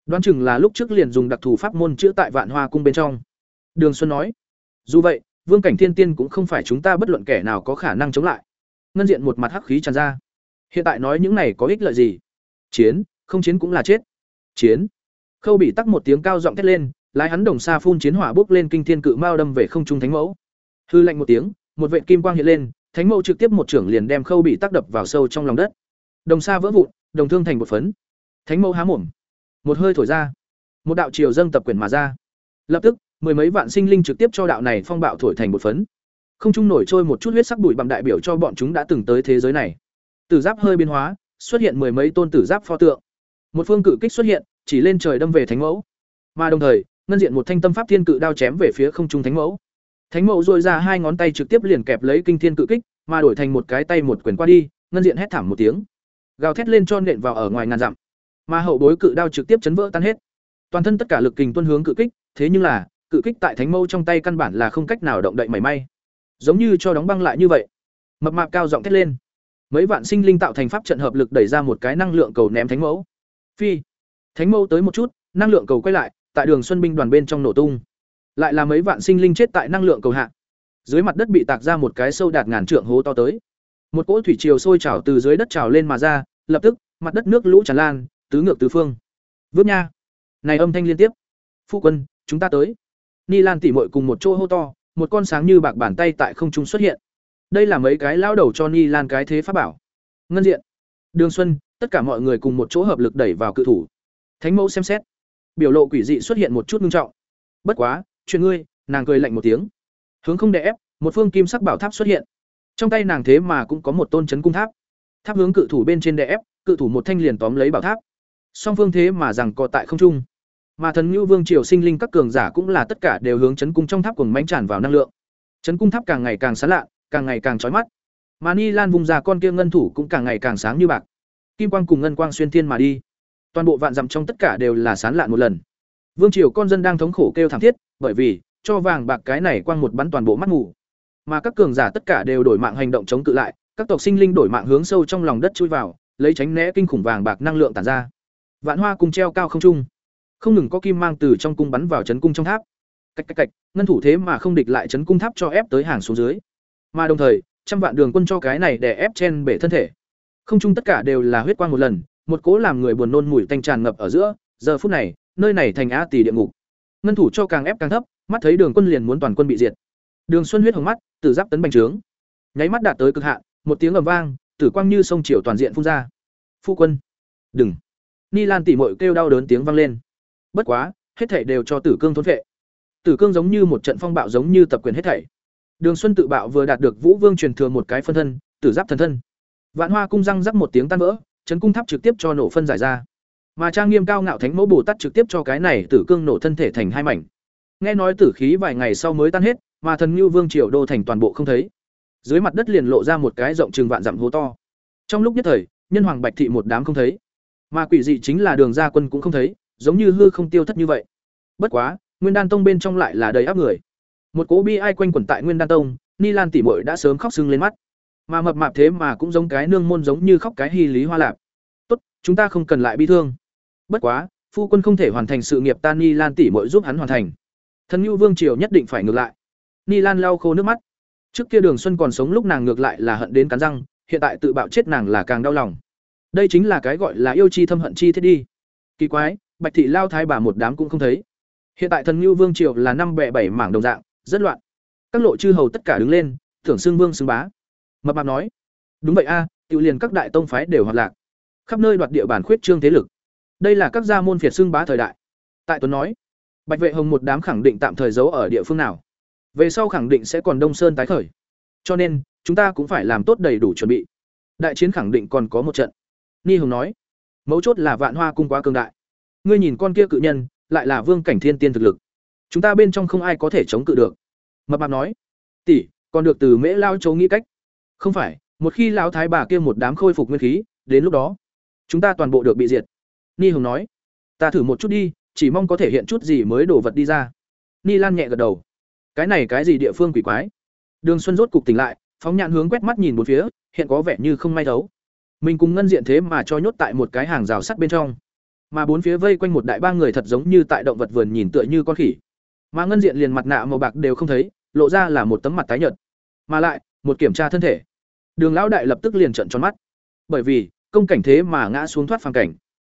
Đoán chừng là lúc trước liền dùng đặc thù pháp môn chữa tại vạn hoa cung bên trong. Đường xuân nói, dù vậy, vương cảnh thiên tiên cũng không phải chúng ta bất luận kẻ nào có khả năng chống lại. Ngân diện một mặt hắc khí tràn ra. Hiện tại nói những này có ích lợi gì? Chiến, không chiến cũng là chết. Chiến. Khâu bị tắc một tiếng cao giọng thét lên, lái hắn đồng xa phun chiến hỏa bốc lên kinh thiên cự mao đâm về không trung thánh mẫu. Hư lạnh một tiếng, một vệ kim quang hiện lên, thánh mẫu trực tiếp một trưởng liền đem khâu bị tắc đập vào sâu trong lòng đất. Đồng xa vỡ vụn, đồng thương thành một phấn. Thánh mẫu há mồm. Một hơi thổi ra. Một đạo triều dâng tập quyền mà ra. Lập tức, mười mấy vạn sinh linh trực tiếp cho đạo này phong bạo thổi thành một phấn. Không trung nổi trôi một chút huyết sắc bụi bằng đại biểu cho bọn chúng đã từng tới thế giới này. Từ giáp hơi biến hóa xuất hiện mười mấy tôn tử giáp pho tượng. Một phương cự kích xuất hiện, chỉ lên trời đâm về thánh mẫu. Mà đồng thời, ngân diện một thanh tâm pháp thiên cự đao chém về phía không trung thánh mẫu. Thánh mẫu dội ra hai ngón tay trực tiếp liền kẹp lấy kinh thiên cự kích, mà đổi thành một cái tay một quyền qua đi, ngân diện hét thảm một tiếng. Gào thét lên cho nện vào ở ngoài ngàn dặm. Mà hậu bối cự đao trực tiếp chấn vỡ tan hết. Toàn thân tất cả lực kình tuân hướng cự kích, thế nhưng là, cự kích tại thánh mẫu trong tay căn bản là không cách nào động đậy mảy may. Giống như cho đóng băng lại như vậy. Mập mạp cao giọng thét lên mấy vạn sinh linh tạo thành pháp trận hợp lực đẩy ra một cái năng lượng cầu ném thánh mẫu. Phi. Thánh mẫu tới một chút, năng lượng cầu quay lại, tại đường xuân binh đoàn bên trong nổ tung. Lại là mấy vạn sinh linh chết tại năng lượng cầu hạ. Dưới mặt đất bị tạc ra một cái sâu đạt ngàn trượng hố to tới. Một cỗ thủy triều sôi trào từ dưới đất trào lên mà ra, lập tức, mặt đất nước lũ tràn lan, tứ ngược tứ phương. Vớt nha. Này âm thanh liên tiếp. Phu quân, chúng ta tới. Ni lan tỉ mội cùng một chỗ hô to, một con sáng như bạc bàn tay tại không trung xuất hiện đây là mấy cái lao đầu cho ni lan cái thế pháp bảo. Ngân diện. Đường xuân, tất cả mọi người cùng một chỗ hợp lực đẩy vào cự thủ. Thánh mẫu xem xét. Biểu lộ quỷ dị xuất hiện một chút ngưng trọng. Bất quá, chuyện ngươi, nàng cười lạnh một tiếng. Hướng không đè ép, một phương kim sắc bảo tháp xuất hiện. Trong tay nàng thế mà cũng có một tôn chấn cung tháp. Tháp hướng cự thủ bên trên đè ép, cự thủ một thanh liền tóm lấy bảo tháp. Song phương thế mà rằng cọ tại không trung. Mà thần ngưu vương triều sinh linh các cường giả cũng là tất cả đều hướng chấn cung trong tháp cùng mánh tràn vào năng lượng. Chấn cung tháp càng ngày càng sáng lạ càng ngày càng trói mắt. Mà ni lan vùng ra con kia ngân thủ cũng càng ngày càng sáng như bạc. Kim quang cùng ngân quang xuyên thiên mà đi. Toàn bộ vạn dặm trong tất cả đều là sán lạn một lần. Vương triều con dân đang thống khổ kêu thảm thiết, bởi vì, cho vàng bạc cái này quang một bắn toàn bộ mắt ngủ mà các cường giả tất cả đều đổi mạng hành động chống cự lại, các tộc sinh linh đổi mạng hướng sâu trong lòng đất chui vào, lấy tránh né kinh khủng vàng bạc năng lượng tản ra. Vạn hoa cùng treo cao không trung. Không ngừng có kim mang từ trong cung bắn vào chấn cung trong tháp. Cách cách cách, ngân thủ thế mà không địch lại chấn cung tháp cho ép tới hàng xuống dưới mà đồng thời, trăm vạn đường quân cho cái này để ép chen bể thân thể. Không chung tất cả đều là huyết quang một lần, một cố làm người buồn nôn mùi tanh tràn ngập ở giữa, giờ phút này, nơi này thành á tỷ địa ngục. Ngân thủ cho càng ép càng thấp, mắt thấy đường quân liền muốn toàn quân bị diệt. Đường xuân huyết hồng mắt, tử giáp tấn bành trướng. Nháy mắt đạt tới cực hạn, một tiếng ầm vang, tử quang như sông triều toàn diện phun ra. Phu quân, đừng. Ni lan tỉ mội kêu đau đớn tiếng vang lên. Bất quá, hết thảy đều cho tử cương thốn vệ tử cương giống như một trận phong bạo giống như tập quyền hết thảy đường xuân tự bạo vừa đạt được vũ vương truyền thừa một cái phân thân, tử giáp thần thân. Vạn hoa cung răng rắc một tiếng tan vỡ, chấn cung tháp trực tiếp cho nổ phân giải ra. Mà trang nghiêm cao ngạo thánh mẫu bồ tát trực tiếp cho cái này tử cương nổ thân thể thành hai mảnh. Nghe nói tử khí vài ngày sau mới tan hết, mà thần như vương triều đô thành toàn bộ không thấy. Dưới mặt đất liền lộ ra một cái rộng chừng vạn dặm hố to. Trong lúc nhất thời, nhân hoàng bạch thị một đám không thấy. Mà quỷ dị chính là đường gia quân cũng không thấy, giống như hư không tiêu thất như vậy. Bất quá, nguyên đan tông bên trong lại là đầy áp người một cố bi ai quanh quẩn tại nguyên đan tông, ni lan tỉ mội đã sớm khóc sưng lên mắt. Mà mập mạp thế mà cũng giống cái nương môn giống như khóc cái hy lý hoa lạp. Tốt, chúng ta không cần lại bi thương. Bất quá, phu quân không thể hoàn thành sự nghiệp ta ni lan tỉ mội giúp hắn hoàn thành. Thần nhu vương triều nhất định phải ngược lại. Ni lan lau khô nước mắt. Trước kia đường xuân còn sống lúc nàng ngược lại là hận đến cắn răng, hiện tại tự bạo chết nàng là càng đau lòng. Đây chính là cái gọi là yêu chi thâm hận chi thiết đi. Kỳ quái, bạch thị lao thái bà một đám cũng không thấy. Hiện tại thần ngưu vương triều là năm bẹ bảy mảng đồng dạng rất loạn. Các lộ chư hầu tất cả đứng lên thưởng xương vương xưng bá. Mập mạp nói đúng vậy a à, tự liền các đại tông phái đều hoạt lạc. Khắp nơi đoạt địa bàn khuyết trương thế lực. Đây là các gia môn phiệt xương bá thời đại. Tại tuấn nói bạch vệ hồng một đám khẳng định tạm thời giấu ở địa phương nào. Về sau khẳng định sẽ còn đông sơn tái khởi. Cho nên chúng ta cũng phải làm tốt đầy đủ chuẩn bị. Đại chiến khẳng định còn có một trận. Ni hồng nói mấu chốt là vạn hoa cung quá cường đại. Ngươi nhìn con kia cự nhân lại là vương cảnh thiên tiên thực lực chúng ta bên trong không ai có thể chống cự được. Mập mạp nói, tỷ, còn được từ mễ lao châu nghĩ cách. Không phải, một khi lão thái bà kia một đám khôi phục nguyên khí, đến lúc đó, chúng ta toàn bộ được bị diệt. Ni hồng nói, ta thử một chút đi, chỉ mong có thể hiện chút gì mới đổ vật đi ra. Ni lan nhẹ gật đầu, cái này cái gì địa phương quỷ quái? Đường xuân rốt cục tỉnh lại, phóng nhãn hướng quét mắt nhìn một phía, hiện có vẻ như không may thấu. Mình cùng ngân diện thế mà cho nhốt tại một cái hàng rào sắt bên trong. Mà bốn phía vây quanh một đại ba người thật giống như tại động vật vườn nhìn tựa như con khỉ mà ngân diện liền mặt nạ màu bạc đều không thấy, lộ ra là một tấm mặt tái nhợt. Mà lại, một kiểm tra thân thể. Đường lão đại lập tức liền trợn tròn mắt. Bởi vì, công cảnh thế mà ngã xuống thoát phàm cảnh.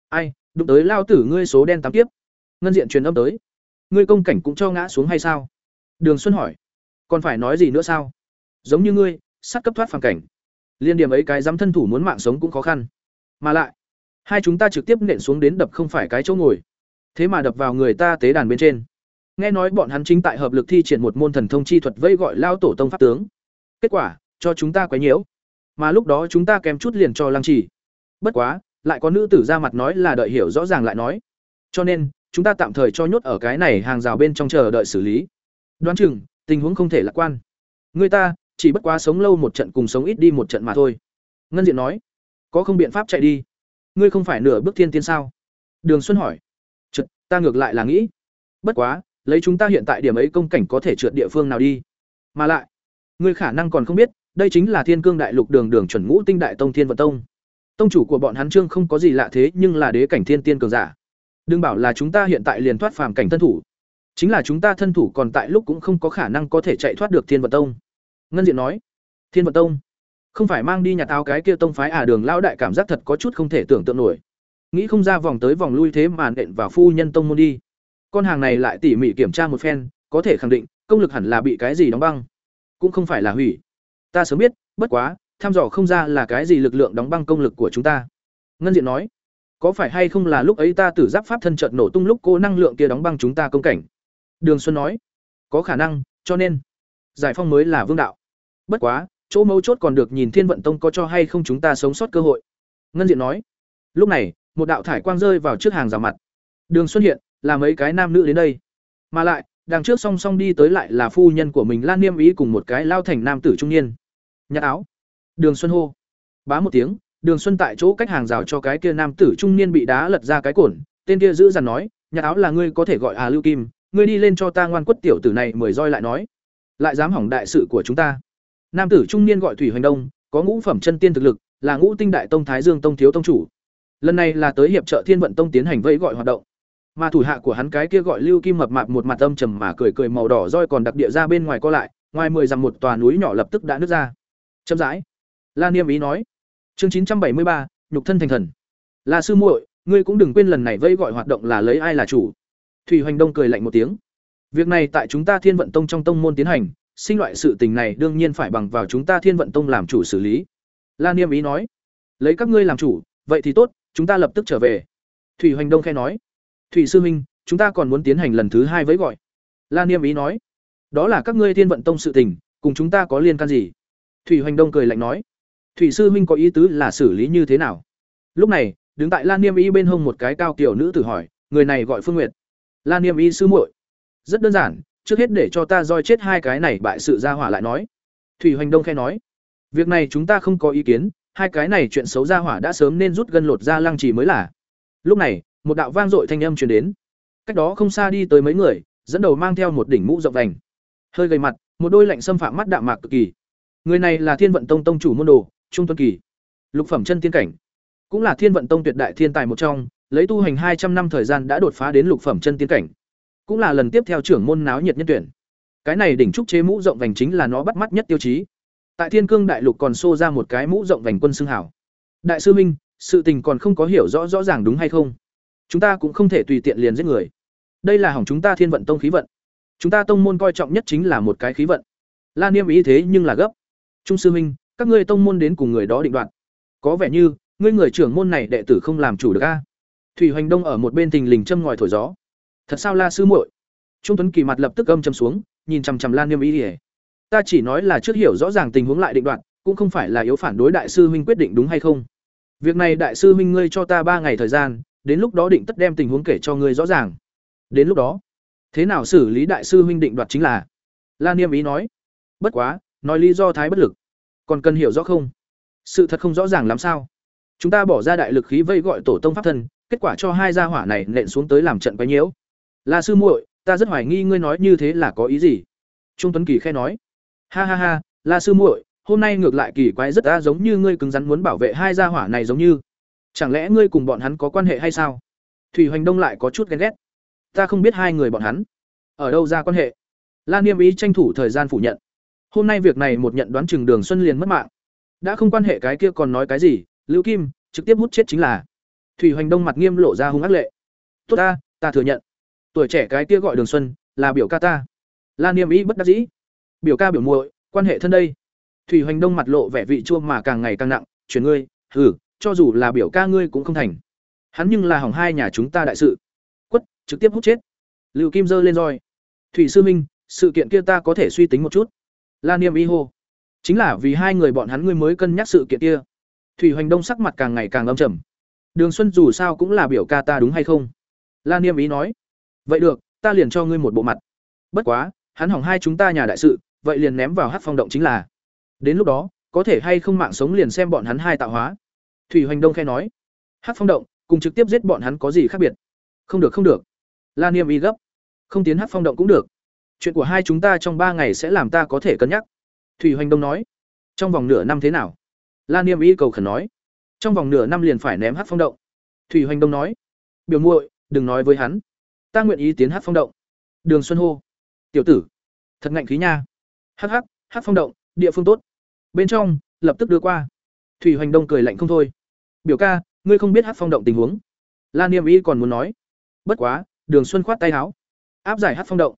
Ai, đụng tới lao tử ngươi số đen tám tiếp ngân diện truyền âm tới. Ngươi công cảnh cũng cho ngã xuống hay sao? Đường xuân hỏi. Còn phải nói gì nữa sao? Giống như ngươi sát cấp thoát phàm cảnh. Liên điểm ấy cái dám thân thủ muốn mạng sống cũng khó khăn. Mà lại, hai chúng ta trực tiếp nện xuống đến đập không phải cái chỗ ngồi. Thế mà đập vào người ta tế đàn bên trên nghe nói bọn hắn chính tại hợp lực thi triển một môn thần thông chi thuật vây gọi lao tổ tông pháp tướng. Kết quả, cho chúng ta quấy nhiễu. Mà lúc đó chúng ta kém chút liền cho lăng trì. Bất quá, lại có nữ tử ra mặt nói là đợi hiểu rõ ràng lại nói. Cho nên, chúng ta tạm thời cho nhốt ở cái này hàng rào bên trong chờ đợi xử lý. Đoán chừng, tình huống không thể lạc quan. Người ta, chỉ bất quá sống lâu một trận cùng sống ít đi một trận mà thôi. Ngân diện nói, có không biện pháp chạy đi? Ngươi không phải nửa bước thiên tiên sao? Đường xuân hỏi trượt ta ngược lại là nghĩ, bất quá lấy chúng ta hiện tại điểm ấy công cảnh có thể trượt địa phương nào đi? Mà lại, ngươi khả năng còn không biết, đây chính là thiên cương đại lục đường đường chuẩn ngũ tinh đại tông thiên vận tông. Tông chủ của bọn hắn trương không có gì lạ thế, nhưng là đế cảnh thiên tiên cường giả. Đừng bảo là chúng ta hiện tại liền thoát phàm cảnh thân thủ. Chính là chúng ta thân thủ còn tại lúc cũng không có khả năng có thể chạy thoát được thiên vận tông. Ngân diện nói, thiên vận tông, không phải mang đi nhà táo cái kia tông phái à đường lão đại cảm giác thật có chút không thể tưởng tượng nổi. Nghĩ không ra vòng tới vòng lui thế mà nện vào phu nhân tông môn đi con hàng này lại tỉ mỉ kiểm tra một phen, có thể khẳng định, công lực hẳn là bị cái gì đóng băng. Cũng không phải là hủy. Ta sớm biết, bất quá thăm dò không ra là cái gì lực lượng đóng băng công lực của chúng ta. Ngân diện nói, có phải hay không là lúc ấy ta tử giáp pháp thân trận nổ tung lúc cô năng lượng kia đóng băng chúng ta công cảnh? Đường xuân nói, có khả năng, cho nên, giải phong mới là vương đạo. Bất quá, chỗ mấu chốt còn được nhìn thiên vận tông có cho hay không chúng ta sống sót cơ hội. Ngân diện nói, lúc này, một đạo thải quang rơi vào trước hàng rào mặt. Đường xuân hiện là mấy cái nam nữ đến đây. Mà lại, đằng trước song song đi tới lại là phu nhân của mình lan niêm ý cùng một cái lao thành nam tử trung niên. Nhặt áo. Đường xuân hô. Bá một tiếng, đường xuân tại chỗ cách hàng rào cho cái kia nam tử trung niên bị đá lật ra cái cổn. Tên kia giữ dằn nói, nhặt áo là ngươi có thể gọi à lưu kim, ngươi đi lên cho ta ngoan quất tiểu tử này mười roi lại nói. Lại dám hỏng đại sự của chúng ta. Nam tử trung niên gọi thủy hoành đông, có ngũ phẩm chân tiên thực lực, là ngũ tinh đại tông thái dương tông thiếu tông chủ. Lần này là tới hiệp trợ thiên vận tông tiến hành vẫy gọi hoạt động mà thủ hạ của hắn cái kia gọi lưu kim mập mạp một mặt âm trầm mà cười cười màu đỏ roi còn đặc địa ra bên ngoài co lại, ngoài mười dặm một tòa núi nhỏ lập tức đã nứt ra. Chậm rãi, la niêm ý nói, chương chín trăm bảy mươi ba, nhục thân thành thần. Là sư muội, ngươi cũng đừng quên lần này vây gọi hoạt động là lấy ai là chủ. Thủy hoành đông cười lạnh một tiếng, việc này tại chúng ta thiên vận tông trong tông môn tiến hành, sinh loại sự tình này đương nhiên phải bằng vào chúng ta thiên vận tông làm chủ xử lý. La niêm ý nói, lấy các ngươi làm chủ, vậy thì tốt, chúng ta lập tức trở về. Thủy hoành đông khe nói thủy sư minh, chúng ta còn muốn tiến hành lần thứ hai với gọi. La niêm ý nói. Đó là các ngươi thiên vận tông sự tình, cùng chúng ta có liên can gì? Thủy hoành đông cười lạnh nói. Thủy sư minh có ý tứ là xử lý như thế nào? Lúc này, đứng tại lan niêm y bên hông một cái cao kiểu nữ tử hỏi, người này gọi phương nguyệt. Lan niêm y sư muội. Rất đơn giản, trước hết để cho ta roi chết hai cái này bại sự ra hỏa lại nói. Thủy hoành đông khe nói. Việc này chúng ta không có ý kiến, hai cái này chuyện xấu ra hỏa đã sớm nên rút gân lột ra lăng trì mới là. Lúc này một đạo vang dội thanh âm truyền đến. Cách đó không xa đi tới mấy người, dẫn đầu mang theo một đỉnh mũ rộng vành. Hơi gầy mặt, một đôi lạnh xâm phạm mắt đạm mạc cực kỳ. Người này là thiên vận tông tông chủ môn đồ, trung tuân kỳ. Lục phẩm chân tiên cảnh. Cũng là thiên vận tông tuyệt đại thiên tài một trong, lấy tu hành hai trăm năm thời gian đã đột phá đến lục phẩm chân tiên cảnh. Cũng là lần tiếp theo trưởng môn náo nhiệt nhân tuyển. Cái này đỉnh trúc chế mũ rộng vành chính là nó bắt mắt nhất tiêu chí. Tại thiên cương đại lục còn xô ra một cái mũ rộng vành quân xưng hảo. Đại sư minh, sự tình còn không có hiểu rõ rõ ràng đúng hay không? Chúng ta cũng không thể tùy tiện liền giết người. Đây là hỏng chúng ta thiên vận tông khí vận. Chúng ta tông môn coi trọng nhất chính là một cái khí vận. La niêm ý thế nhưng là gấp. Trung sư huynh, các ngươi tông môn đến cùng người đó định đoạt. Có vẻ như ngươi người trưởng môn này đệ tử không làm chủ được a. Thủy hoành đông ở một bên tình lình châm ngòi thổi gió. Thật sao la sư muội? Trung tuấn kỳ mặt lập tức âm châm xuống nhìn chằm chằm lan niêm ý ỉa ta chỉ nói là trước hiểu rõ ràng tình huống lại định đoạt cũng không phải là yếu phản đối đại sư huynh quyết định đúng hay không. Việc này đại sư huynh ngươi cho ta ba ngày thời gian đến lúc đó định tất đem tình huống kể cho ngươi rõ ràng. Đến lúc đó, thế nào xử lý đại sư huynh định đoạt chính là? La niêm ý nói. Bất quá, nói lý do thái bất lực. Còn cần hiểu rõ không? Sự thật không rõ ràng làm sao? Chúng ta bỏ ra đại lực khí vây gọi tổ tông pháp thân, kết quả cho hai gia hỏa này nện xuống tới làm trận quấy nhiễu. La sư muội, ta rất hoài nghi ngươi nói như thế là có ý gì? Trung tuấn kỳ khe nói. Ha ha ha, la sư muội, hôm nay ngược lại kỳ quái rất đã giống như ngươi cứng rắn muốn bảo vệ hai gia hỏa này giống như chẳng lẽ ngươi cùng bọn hắn có quan hệ hay sao? Thủy hoành đông lại có chút ghen ghét. Ta không biết hai người bọn hắn ở đâu ra quan hệ. Lan niêm ý tranh thủ thời gian phủ nhận. Hôm nay việc này một nhận đoán chừng đường xuân liền mất mạng. Đã không quan hệ cái kia còn nói cái gì, lưu kim, trực tiếp hút chết chính là. Thủy hoành đông mặt nghiêm lộ ra hung ác lệ. Tốt ta ta thừa nhận. Tuổi trẻ cái kia gọi đường xuân, là biểu ca ta. Lan niêm ý bất đắc dĩ. Biểu ca biểu muội, quan hệ thân đây. Thủy hoành đông mặt lộ vẻ vị chua mà càng ngày càng nặng. Chuyển ngươi hử cho dù là biểu ca ngươi cũng không thành. Hắn nhưng là hỏng hai nhà chúng ta đại sự. Quất, trực tiếp hút chết. Lưu kim giơ lên roi. Thủy sư minh, sự kiện kia ta có thể suy tính một chút. La niêm y hô. Chính là vì hai người bọn hắn ngươi mới cân nhắc sự kiện kia. Thủy hoành đông sắc mặt càng ngày càng âm trầm. Đường xuân dù sao cũng là biểu ca ta đúng hay không? La niêm ý nói. Vậy được, ta liền cho ngươi một bộ mặt. Bất quá, hắn hỏng hai chúng ta nhà đại sự, vậy liền ném vào hát phong động chính là. Đến lúc đó, có thể hay không mạng sống liền xem bọn hắn hai tạo hóa thủy hoành đông khẽ nói. Hát phong động, cùng trực tiếp giết bọn hắn có gì khác biệt? Không được không được. La niêm y gấp. Không tiến hát phong động cũng được. Chuyện của hai chúng ta trong ba ngày sẽ làm ta có thể cân nhắc. Thủy hoành đông nói. Trong vòng nửa năm thế nào? La niêm y cầu khẩn nói. Trong vòng nửa năm liền phải ném hát phong động. Thủy hoành đông nói. Biểu muội, đừng nói với hắn. Ta nguyện ý tiến hát phong động. Đường xuân hô. Tiểu tử. Thật ngạnh khí nha. Hắc hắc, hát phong động, địa phương tốt. Bên trong, lập tức đưa qua. Thủy hoành đông cười lạnh không thôi biểu ca, ngươi không biết hát phong động tình huống? Lan niêm y còn muốn nói, bất quá, đường xuân khoát tay áo, áp giải hát phong động.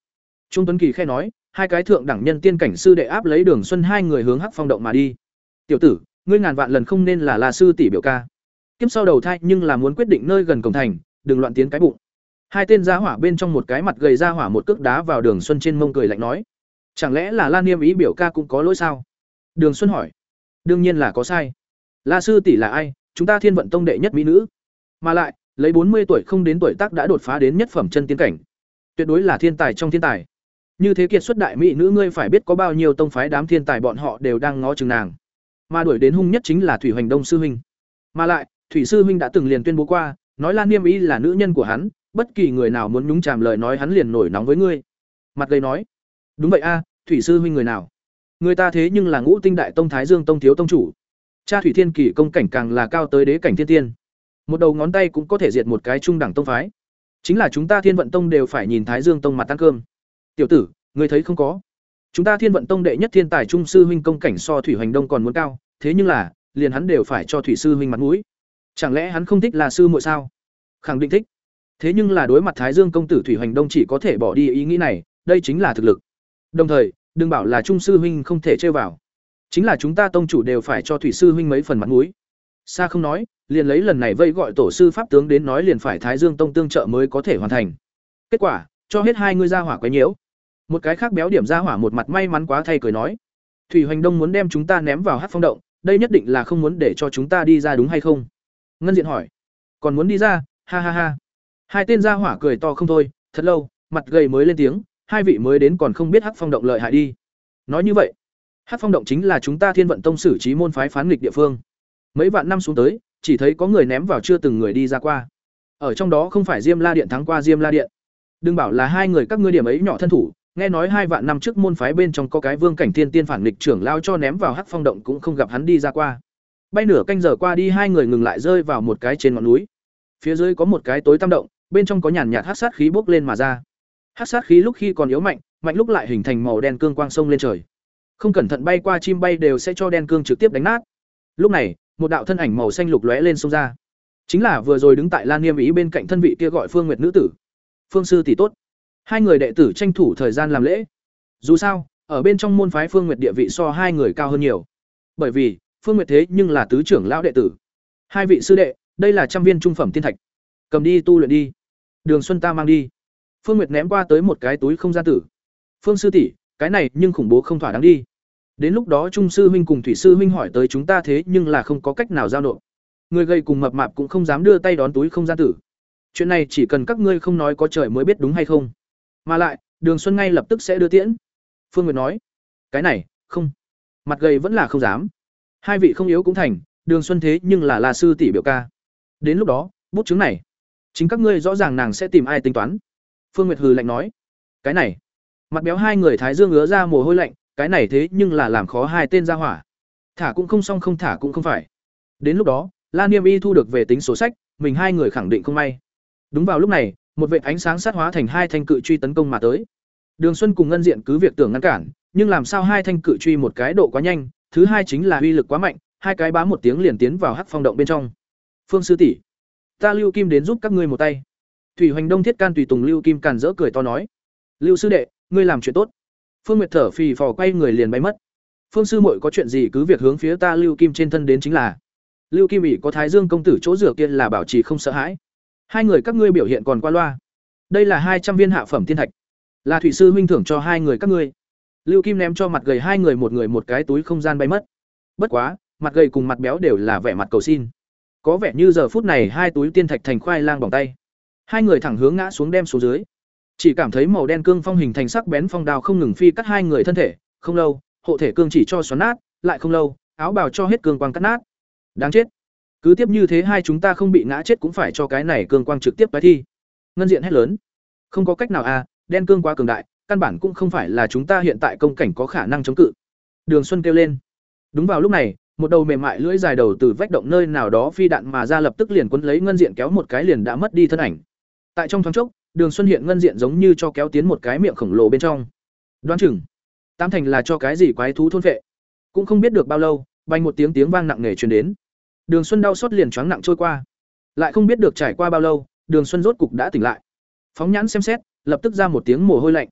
Trung tuấn kỳ khe nói, hai cái thượng đẳng nhân tiên cảnh sư đệ áp lấy đường xuân hai người hướng hát phong động mà đi. Tiểu tử, ngươi ngàn vạn lần không nên là la sư tỷ biểu ca. Kiếm sau đầu thai nhưng là muốn quyết định nơi gần cổng thành, đừng loạn tiến cái bụng. Hai tên gia hỏa bên trong một cái mặt gầy ra hỏa một cước đá vào đường xuân trên mông cười lạnh nói, chẳng lẽ là lan niêm ý biểu ca cũng có lỗi sao? Đường xuân hỏi, đương nhiên là có sai. La sư tỷ là ai chúng ta thiên vận tông đệ nhất mỹ nữ. Mà lại, lấy bốn mươi tuổi không đến tuổi tác đã đột phá đến nhất phẩm chân tiến cảnh. Tuyệt đối là thiên tài trong thiên tài. Như thế kiệt xuất đại mỹ nữ ngươi phải biết có bao nhiêu tông phái đám thiên tài bọn họ đều đang ngó chừng nàng. Mà đuổi đến hung nhất chính là thủy hoành đông sư huynh. Mà lại, thủy sư huynh đã từng liền tuyên bố qua, nói lan niêm ý là nữ nhân của hắn, bất kỳ người nào muốn nhúng chàm lời nói hắn liền nổi nóng với ngươi. Mặt gây nói, đúng vậy a, thủy sư huynh người nào? Người ta thế nhưng là ngũ tinh đại tông thái dương tông thiếu tông chủ cha thủy thiên kỳ công cảnh càng là cao tới đế cảnh thiên tiên. Một đầu ngón tay cũng có thể diệt một cái trung đẳng tông phái. Chính là chúng ta thiên vận tông đều phải nhìn thái dương tông mặt ăn cơm. Tiểu tử, ngươi thấy không có? Chúng ta thiên vận tông đệ nhất thiên tài trung sư huynh công cảnh so thủy hoành đông còn muốn cao, thế nhưng là, liền hắn đều phải cho thủy sư huynh mặt mũi. Chẳng lẽ hắn không thích là sư muội sao? Khẳng định thích. Thế nhưng là đối mặt thái dương công tử thủy hoành đông chỉ có thể bỏ đi ý nghĩ này, đây chính là thực lực. Đồng thời, đừng bảo là trung sư huynh không thể chơi vào chính là chúng ta tông chủ đều phải cho thủy sư huynh mấy phần mặt mũi. Xa không nói, liền lấy lần này vây gọi tổ sư pháp tướng đến nói liền phải thái dương tông tương trợ mới có thể hoàn thành. Kết quả, cho hết hai ngươi ra hỏa quấy nhiễu. Một cái khác béo điểm ra hỏa một mặt may mắn quá thay cười nói. Thủy hoành đông muốn đem chúng ta ném vào hát phong động, đây nhất định là không muốn để cho chúng ta đi ra đúng hay không? Ngân diện hỏi. Còn muốn đi ra? Ha ha ha. Hai tên ra hỏa cười to không thôi, thật lâu, mặt gầy mới lên tiếng, hai vị mới đến còn không biết hắc phong động lợi hại đi. Nói như vậy hắc phong động chính là chúng ta thiên vận tông xử trí môn phái phán nghịch địa phương. Mấy vạn năm xuống tới, chỉ thấy có người ném vào chưa từng người đi ra qua. Ở trong đó không phải diêm la điện thắng qua diêm la điện. Đừng bảo là hai người các ngươi điểm ấy nhỏ thân thủ, nghe nói hai vạn năm trước môn phái bên trong có cái vương cảnh thiên tiên phản nghịch trưởng lao cho ném vào hắc phong động cũng không gặp hắn đi ra qua. Bay nửa canh giờ qua đi, hai người ngừng lại rơi vào một cái trên ngọn núi. Phía dưới có một cái tối tăm động, bên trong có nhàn nhạt hát sát khí bốc lên mà ra. Hát sát khí lúc khi còn yếu mạnh mạnh lúc lại hình thành màu đen cương quang sông lên trời không cẩn thận bay qua chim bay đều sẽ cho đen cương trực tiếp đánh nát. Lúc này, một đạo thân ảnh màu xanh lục lóe lên sông ra. Chính là vừa rồi đứng tại lan nghiêm ý bên cạnh thân vị kia gọi phương nguyệt nữ tử. Phương sư tỷ tốt. Hai người đệ tử tranh thủ thời gian làm lễ. Dù sao, ở bên trong môn phái phương nguyệt địa vị so hai người cao hơn nhiều. Bởi vì, phương nguyệt thế nhưng là tứ trưởng lão đệ tử. Hai vị sư đệ, đây là trăm viên trung phẩm tiên thạch. Cầm đi tu luyện đi. Đường xuân ta mang đi. Phương nguyệt ném qua tới một cái túi không gian tử. Phương sư tỷ cái này nhưng khủng bố không thỏa đáng đi. Đến lúc đó trung sư huynh cùng thủy sư huynh hỏi tới chúng ta thế nhưng là không có cách nào giao nộp. Người gây cùng mập mạp cũng không dám đưa tay đón túi không gian tử. Chuyện này chỉ cần các ngươi không nói có trời mới biết đúng hay không. Mà lại, đường xuân ngay lập tức sẽ đưa tiễn. Phương nguyệt nói, cái này, không. Mặt gầy vẫn là không dám. Hai vị không yếu cũng thành, đường xuân thế nhưng là là sư tỷ biểu ca. Đến lúc đó, bút chứng này, chính các ngươi rõ ràng nàng sẽ tìm ai tính toán. Phương nguyệt hừ lạnh nói, cái này mặt béo hai người thái dương ứa ra mồ hôi lạnh, cái này thế nhưng là làm khó hai tên ra hỏa. Thả cũng không xong không thả cũng không phải. Đến lúc đó, la niêm y thu được về tính số sách, mình hai người khẳng định không may. Đúng vào lúc này, một vệ ánh sáng sát hóa thành hai thanh cự truy tấn công mà tới. Đường xuân cùng ngân diện cứ việc tưởng ngăn cản, nhưng làm sao hai thanh cự truy một cái độ quá nhanh, thứ hai chính là uy lực quá mạnh, hai cái bá một tiếng liền tiến vào hắc phong động bên trong. Phương sư tỷ, ta lưu kim đến giúp các ngươi một tay. Thủy hoành đông thiết can tùy tùng lưu kim càn rỡ cười to nói. Lưu sư đệ ngươi làm chuyện tốt. Phương nguyệt thở phì phò quay người liền bay mất. Phương sư muội có chuyện gì cứ việc hướng phía ta lưu kim trên thân đến chính là. Lưu kim ỉ có thái dương công tử chỗ rửa kia là bảo trì không sợ hãi. Hai người các ngươi biểu hiện còn qua loa. Đây là hai trăm viên hạ phẩm thiên thạch. Là thủy sư huynh thưởng cho hai người các ngươi. Lưu kim ném cho mặt gầy hai người một người một cái túi không gian bay mất. Bất quá, mặt gầy cùng mặt béo đều là vẻ mặt cầu xin. Có vẻ như giờ phút này hai túi tiên thạch thành khoai lang bỏng tay. Hai người thẳng hướng ngã xuống đem xuống dưới chỉ cảm thấy màu đen cương phong hình thành sắc bén phong đào không ngừng phi cắt hai người thân thể, không lâu, hộ thể cương chỉ cho xoắn nát, lại không lâu, áo bào cho hết cương quang cắt nát. Đáng chết. Cứ tiếp như thế hai chúng ta không bị ngã chết cũng phải cho cái này cương quang trực tiếp tái thi. Ngân diện hét lớn. Không có cách nào à đen cương quá cường đại, căn bản cũng không phải là chúng ta hiện tại công cảnh có khả năng chống cự. Đường xuân kêu lên. Đúng vào lúc này, một đầu mềm mại lưỡi dài đầu từ vách động nơi nào đó phi đạn mà ra lập tức liền quấn lấy ngân diện kéo một cái liền đã mất đi thân ảnh. Tại trong thoáng chốc đường xuân hiện ngân diện giống như cho kéo tiến một cái miệng khổng lồ bên trong đoán chừng tam thành là cho cái gì quái thú thôn vệ cũng không biết được bao lâu bay một tiếng tiếng vang nặng nề truyền đến. Đường Xuân đau xót liền choáng nặng trôi qua. Lại không biết được trải qua bao lâu, Đường Xuân rốt cục đã tỉnh lại. Phóng nhãn xem xét, lập tức ra một tiếng mồ hôi lạnh.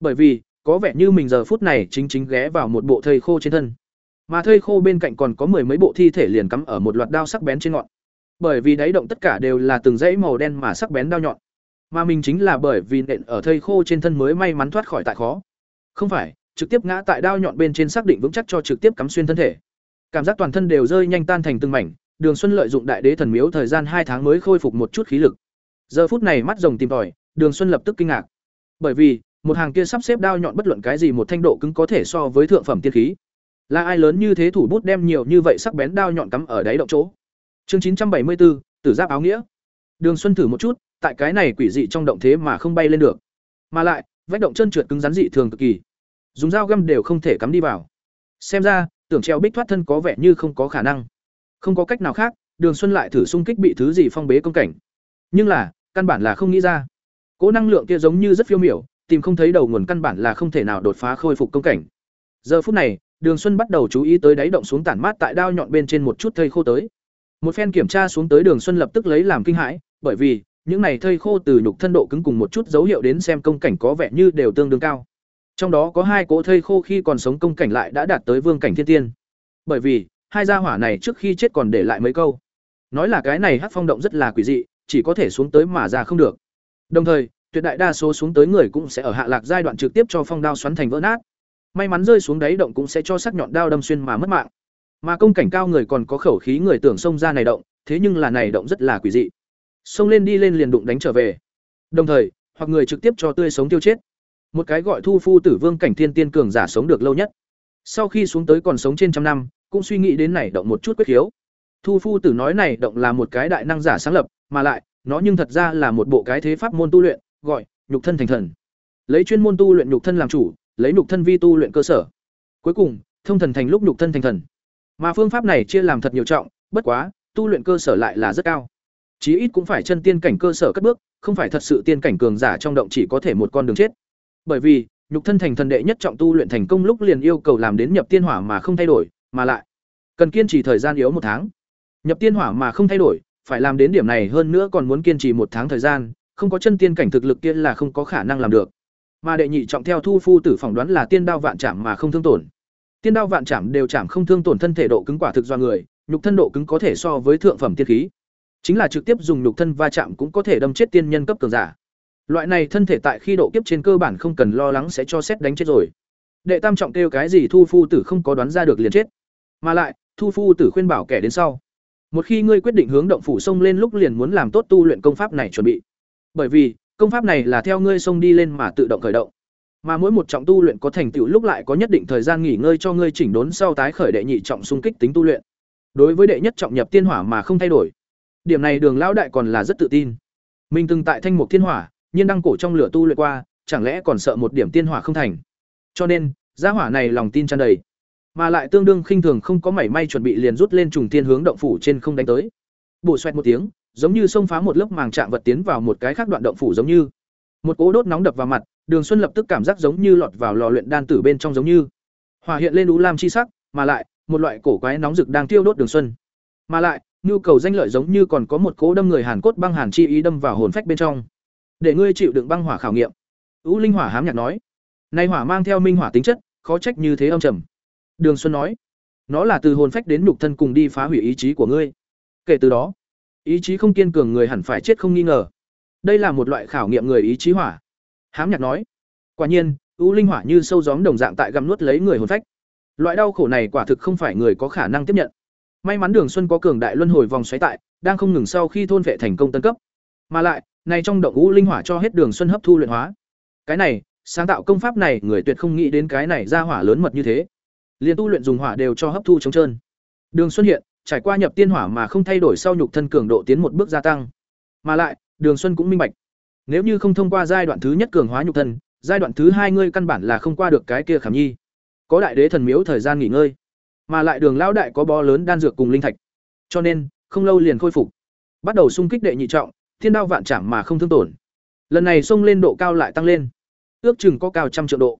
Bởi vì, có vẻ như mình giờ phút này chính chính ghé vào một bộ thây khô trên thân. Mà thây khô bên cạnh còn có mười mấy bộ thi thể liền cắm ở một loạt đao sắc bén trên ngọn. Bởi vì đáy động tất cả đều là từng dãy màu đen mà sắc bén đao nhọn. Mà mình chính là bởi vì nện ở thây khô trên thân mới may mắn thoát khỏi tại khó. Không phải, trực tiếp ngã tại đao nhọn bên trên xác định vững chắc cho trực tiếp cắm xuyên thân thể. Cảm giác toàn thân đều rơi nhanh tan thành từng mảnh, Đường Xuân lợi dụng đại đế thần miếu thời gian hai tháng mới khôi phục một chút khí lực. Giờ phút này mắt rồng tìm tòi, Đường Xuân lập tức kinh ngạc. Bởi vì, một hàng kia sắp xếp đao nhọn bất luận cái gì một thanh độ cứng có thể so với thượng phẩm tiên khí. Là ai lớn như thế thủ bút đem nhiều như vậy sắc bén đao nhọn cắm ở đáy động chỗ. Chương chín trăm bảy mươi 974, Tử giáp áo nghĩa. Đường Xuân thử một chút, tại cái này quỷ dị trong động thế mà không bay lên được. Mà lại, vách động chân trượt cứng rắn dị thường cực kỳ. Dùng dao găm đều không thể cắm đi vào. Xem ra, tưởng treo bích thoát thân có vẻ như không có khả năng. Không có cách nào khác, Đường Xuân lại thử xung kích bị thứ gì phong bế công cảnh. Nhưng là, căn bản là không nghĩ ra. Cố năng lượng kia giống như rất phiêu miểu, tìm không thấy đầu nguồn căn bản là không thể nào đột phá khôi phục công cảnh. Giờ phút này, Đường Xuân bắt đầu chú ý tới đáy động xuống tản mát tại đao nhọn bên trên một chút thây khô tới. Một phen kiểm tra xuống tới Đường Xuân lập tức lấy làm kinh hãi, bởi vì những này thây khô từ nhục thân độ cứng cùng một chút dấu hiệu đến xem công cảnh có vẻ như đều tương đương cao. Trong đó có hai cỗ thây khô khi còn sống công cảnh lại đã đạt tới vương cảnh thiên tiên. Bởi vì, hai gia hỏa này trước khi chết còn để lại mấy câu. Nói là cái này hắc phong động rất là quỷ dị, chỉ có thể xuống tới mà ra không được. Đồng thời, tuyệt đại đa số xuống tới người cũng sẽ ở hạ lạc giai đoạn trực tiếp cho phong đao xoắn thành vỡ nát. May mắn rơi xuống đáy động cũng sẽ cho sắc nhọn đao đâm xuyên mà mất mạng. Mà công cảnh cao người còn có khẩu khí người tưởng xông ra này động, thế nhưng là này động rất là quỷ dị. Xông lên đi lên liền đụng đánh trở về. Đồng thời, hoặc người trực tiếp cho tươi sống tiêu chết. Một cái gọi Thu Phu Tử Vương cảnh thiên tiên cường giả sống được lâu nhất. Sau khi xuống tới còn sống trên trăm năm, cũng suy nghĩ đến này động một chút quyết khiếu. Thu Phu Tử nói này động là một cái đại năng giả sáng lập, mà lại, nó nhưng thật ra là một bộ cái thế pháp môn tu luyện, gọi nhục thân thành thần. Lấy chuyên môn tu luyện nhục thân làm chủ, lấy nhục thân vi tu luyện cơ sở. Cuối cùng, thông thần thành lúc nhục thân thành thần. Mà phương pháp này chia làm thật nhiều trọng, bất quá, tu luyện cơ sở lại là rất cao. Chí ít cũng phải chân tiên cảnh cơ sở cất bước, không phải thật sự tiên cảnh cường giả trong động chỉ có thể một con đường chết. Bởi vì, nhục thân thành thần đệ nhất trọng tu luyện thành công lúc liền yêu cầu làm đến nhập tiên hỏa mà không thay đổi, mà lại cần kiên trì thời gian yếu một tháng. Nhập tiên hỏa mà không thay đổi, phải làm đến điểm này hơn nữa còn muốn kiên trì một tháng thời gian, không có chân tiên cảnh thực lực kia là không có khả năng làm được. Mà đệ nhị trọng theo thu phu tử phỏng đoán là tiên đao vạn chạm mà không thương tổn. Tiên đao vạn chạm đều chạm không thương tổn thân thể độ cứng quả thực do người, nhục thân độ cứng có thể so với thượng phẩm tiên khí. Chính là trực tiếp dùng nhục thân va chạm cũng có thể đâm chết tiên nhân cấp cường giả. Loại này thân thể tại khi độ kiếp trên cơ bản không cần lo lắng sẽ cho xét đánh chết rồi. Đệ tam trọng kêu cái gì thu phu tử không có đoán ra được liền chết. Mà lại, thu phu tử khuyên bảo kẻ đến sau. Một khi ngươi quyết định hướng động phủ sông lên lúc liền muốn làm tốt tu luyện công pháp này chuẩn bị. Bởi vì, công pháp này là theo ngươi sông đi lên mà tự động khởi động. Mà mỗi một trọng tu luyện có thành tựu lúc lại có nhất định thời gian nghỉ ngơi cho ngươi chỉnh đốn sau tái khởi đệ nhị trọng xung kích tính tu luyện. Đối với đệ nhất trọng nhập tiên hỏa mà không thay đổi. Điểm này Đường lão đại còn là rất tự tin. Mình từng tại Thanh Mục Thiên Hỏa, nhiên đăng cổ trong lửa tu luyện qua, chẳng lẽ còn sợ một điểm tiên hỏa không thành. Cho nên, gia hỏa này lòng tin tràn đầy, mà lại tương đương khinh thường không có mảy may chuẩn bị liền rút lên trùng tiên hướng động phủ trên không đánh tới. Bổ xoẹt một tiếng, giống như xông phá một lớp màng trạng vật tiến vào một cái khác đoạn động phủ giống như. Một cỗ đốt nóng đập vào mặt, Đường Xuân lập tức cảm giác giống như lọt vào lò luyện đan tử bên trong giống như. Hỏa hiện lên u lam chi sắc, mà lại, một loại cổ quái nóng rực đang tiêu đốt Đường Xuân. Mà lại, nhu cầu danh lợi giống như còn có một cỗ đâm người hàn cốt băng hàn chi ý đâm vào hồn phách bên trong. Để ngươi chịu đựng băng hỏa khảo nghiệm. U linh hỏa hám nhạc nói. Nay hỏa mang theo minh hỏa tính chất, khó trách như thế âm trầm. Đường xuân nói. Nó là từ hồn phách đến nhục thân cùng đi phá hủy ý chí của ngươi. Kể từ đó, ý chí không kiên cường người hẳn phải chết không nghi ngờ. Đây là một loại khảo nghiệm người ý chí hỏa. Hám nhạc nói. Quả nhiên, u linh hỏa như sâu gióm đồng dạng tại găm nuốt lấy người hồn phách. Loại đau khổ này quả thực không phải người có khả năng tiếp nhận may mắn đường xuân có cường đại luân hồi vòng xoáy tại đang không ngừng sau khi thôn vệ thành công tân cấp mà lại này trong động ngũ linh hỏa cho hết đường xuân hấp thu luyện hóa. Cái này, sáng tạo công pháp này, người tuyệt không nghĩ đến cái này ra hỏa lớn mật như thế. Liên tu luyện dùng hỏa đều cho hấp thu trống trơn. Đường Xuân hiện, trải qua nhập tiên hỏa mà không thay đổi sau nhục thân cường độ tiến một bước gia tăng. Mà lại, Đường Xuân cũng minh bạch, nếu như không thông qua giai đoạn thứ nhất cường hóa nhục thân, giai đoạn thứ hai ngươi căn bản là không qua được cái kia khảm nhi. Có đại đế thần miếu thời gian nghỉ ngơi, mà lại Đường lão đại có bó lớn đan dược cùng linh thạch. Cho nên, không lâu liền khôi phục. Bắt đầu xung kích đệ nhị trọng, thiên đao vạn chạm mà không thương tổn lần này xông lên độ cao lại tăng lên ước chừng có cao trăm triệu độ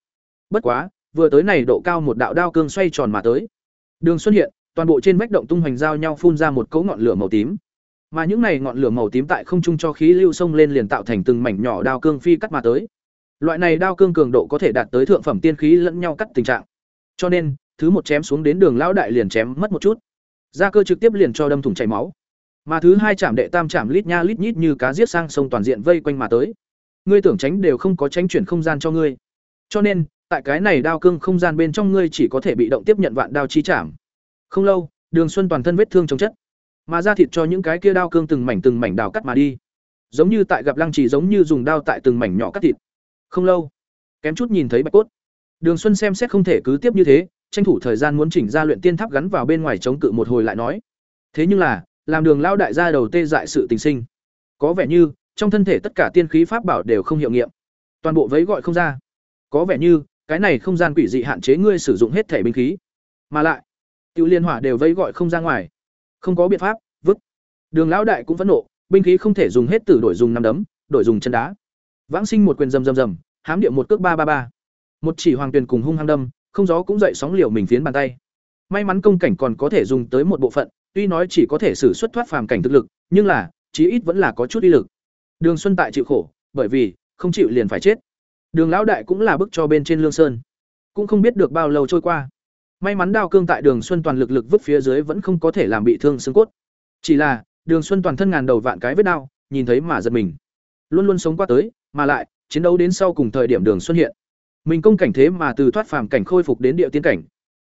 bất quá vừa tới này độ cao một đạo đao cương xoay tròn mà tới đường xuất hiện toàn bộ trên vách động tung hoành giao nhau phun ra một cấu ngọn lửa màu tím. Mà những này ngọn lửa màu tím tại không trung cho khí lưu sông lên liền tạo thành từng mảnh nhỏ đao cương phi cắt mà tới. Loại này đao cương cường độ có thể đạt tới thượng phẩm tiên khí lẫn nhau cắt tình trạng. Cho nên, thứ một chém xuống đến đường lão đại liền chém mất một chút. Gia cơ trực tiếp liền cho đâm thủng chảy máu. Mà thứ hai chạm đệ tam chạm lít nha lít nhít như cá giết sang sông toàn diện vây quanh mà tới. Ngươi tưởng tránh đều không có tránh chuyển không gian cho ngươi. Cho nên, tại cái này đao cương không gian bên trong ngươi chỉ có thể bị động tiếp nhận vạn đao chi chạm. Không lâu, Đường Xuân toàn thân vết thương chống chất, mà ra thịt cho những cái kia đao cương từng mảnh từng mảnh đào cắt mà đi. Giống như tại gặp lăng chỉ giống như dùng đao tại từng mảnh nhỏ cắt thịt. Không lâu, kém chút nhìn thấy bạch cốt. Đường Xuân xem xét không thể cứ tiếp như thế, tranh thủ thời gian muốn chỉnh ra luyện tiên tháp gắn vào bên ngoài chống cự một hồi lại nói. Thế nhưng là, làm Đường lão đại gia đầu tê dại sự tình sinh. Có vẻ như, trong thân thể tất cả tiên khí pháp bảo đều không hiệu nghiệm. Toàn bộ vấy gọi không ra. Có vẻ như, cái này không gian quỷ dị hạn chế ngươi sử dụng hết thể binh khí. Mà lại, Tiêu Liên Hỏa đều vây gọi không ra ngoài. Không có biện pháp, vứt. Đường lão đại cũng phẫn nộ, binh khí không thể dùng hết tử đổi dùng năm đấm, đổi dùng chân đá. Vãng Sinh một quyền rầm rầm rầm, hám địa một cước ba ba ba. Một chỉ hoàng tuyền cùng hung hăng đâm, không gió cũng dậy sóng liều mình phiến bàn tay. May mắn công cảnh còn có thể dùng tới một bộ phận, tuy nói chỉ có thể sử xuất thoát phàm cảnh thực lực, nhưng là, chí ít vẫn là có chút uy lực. Đường Xuân tại chịu khổ, bởi vì không chịu liền phải chết. Đường lão đại cũng là bức cho bên trên Lương Sơn. Cũng không biết được bao lâu trôi qua. May mắn đao cương tại Đường Xuân toàn lực lực vứt phía dưới vẫn không có thể làm bị thương xương cốt. Chỉ là, Đường Xuân toàn thân ngàn đầu vạn cái vết đao, nhìn thấy mà giật mình. Luôn luôn sống qua tới, mà lại, chiến đấu đến sau cùng thời điểm Đường Xuân hiện. Mình công cảnh thế mà từ thoát phàm cảnh khôi phục đến địa tiên cảnh.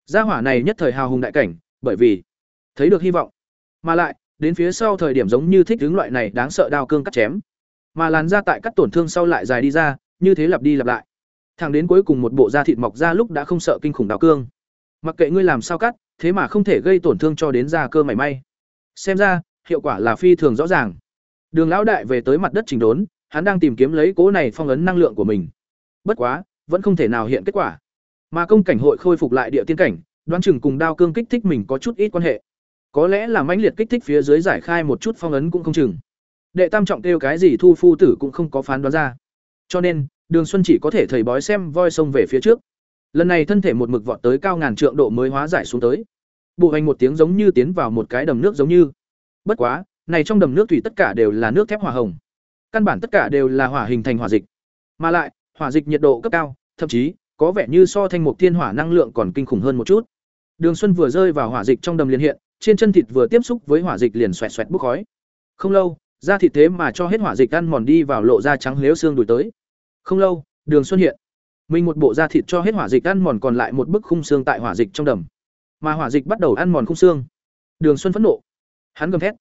Gia hỏa này nhất thời hào hùng đại cảnh, bởi vì thấy được hy vọng. Mà lại, đến phía sau thời điểm giống như thích hướng loại này đáng sợ đao cương cắt chém. Mà làn da tại cắt tổn thương sau lại dài đi ra, như thế lặp đi lặp lại. Thẳng đến cuối cùng một bộ da thịt mọc ra lúc đã không sợ kinh khủng đao cương. Mặc kệ ngươi làm sao cắt, thế mà không thể gây tổn thương cho đến da cơ mảy may. Xem ra, hiệu quả là phi thường rõ ràng. Đường lão đại về tới mặt đất trình đốn, hắn đang tìm kiếm lấy cố này phong ấn năng lượng của mình. Bất quá, vẫn không thể nào hiện kết quả. Mà công cảnh hội khôi phục lại địa tiên cảnh, đoán chừng cùng đao cương kích thích mình có chút ít quan hệ. Có lẽ là mãnh liệt kích thích phía dưới giải khai một chút phong ấn cũng không chừng. Đệ tam trọng kêu cái gì thu phu tử cũng không có phán đoán ra. Cho nên, Đường Xuân chỉ có thể thầy bói xem voi sông về phía trước. Lần này thân thể một mực vọt tới cao ngàn trượng độ mới hóa giải xuống tới. Bộ hành một tiếng giống như tiến vào một cái đầm nước giống như. Bất quá, này trong đầm nước thủy tất cả đều là nước thép hỏa hồng. Căn bản tất cả đều là hỏa hình thành hỏa dịch. Mà lại, hỏa dịch nhiệt độ cấp cao, thậm chí có vẻ như so thanh mục thiên hỏa năng lượng còn kinh khủng hơn một chút. Đường Xuân vừa rơi vào hỏa dịch trong đầm liền hiện, trên chân thịt vừa tiếp xúc với hỏa dịch liền xoẹt xoẹt bốc khói. Không lâu, da thịt thế mà cho hết hỏa dịch ăn mòn đi vào lộ da trắng lếu xương đùi tới. Không lâu, Đường Xuân hiện. Mình một bộ da thịt cho hết hỏa dịch ăn mòn còn lại một bức khung xương tại hỏa dịch trong đầm. Mà hỏa dịch bắt đầu ăn mòn khung xương. Đường Xuân phẫn nộ. Hắn gầm thét.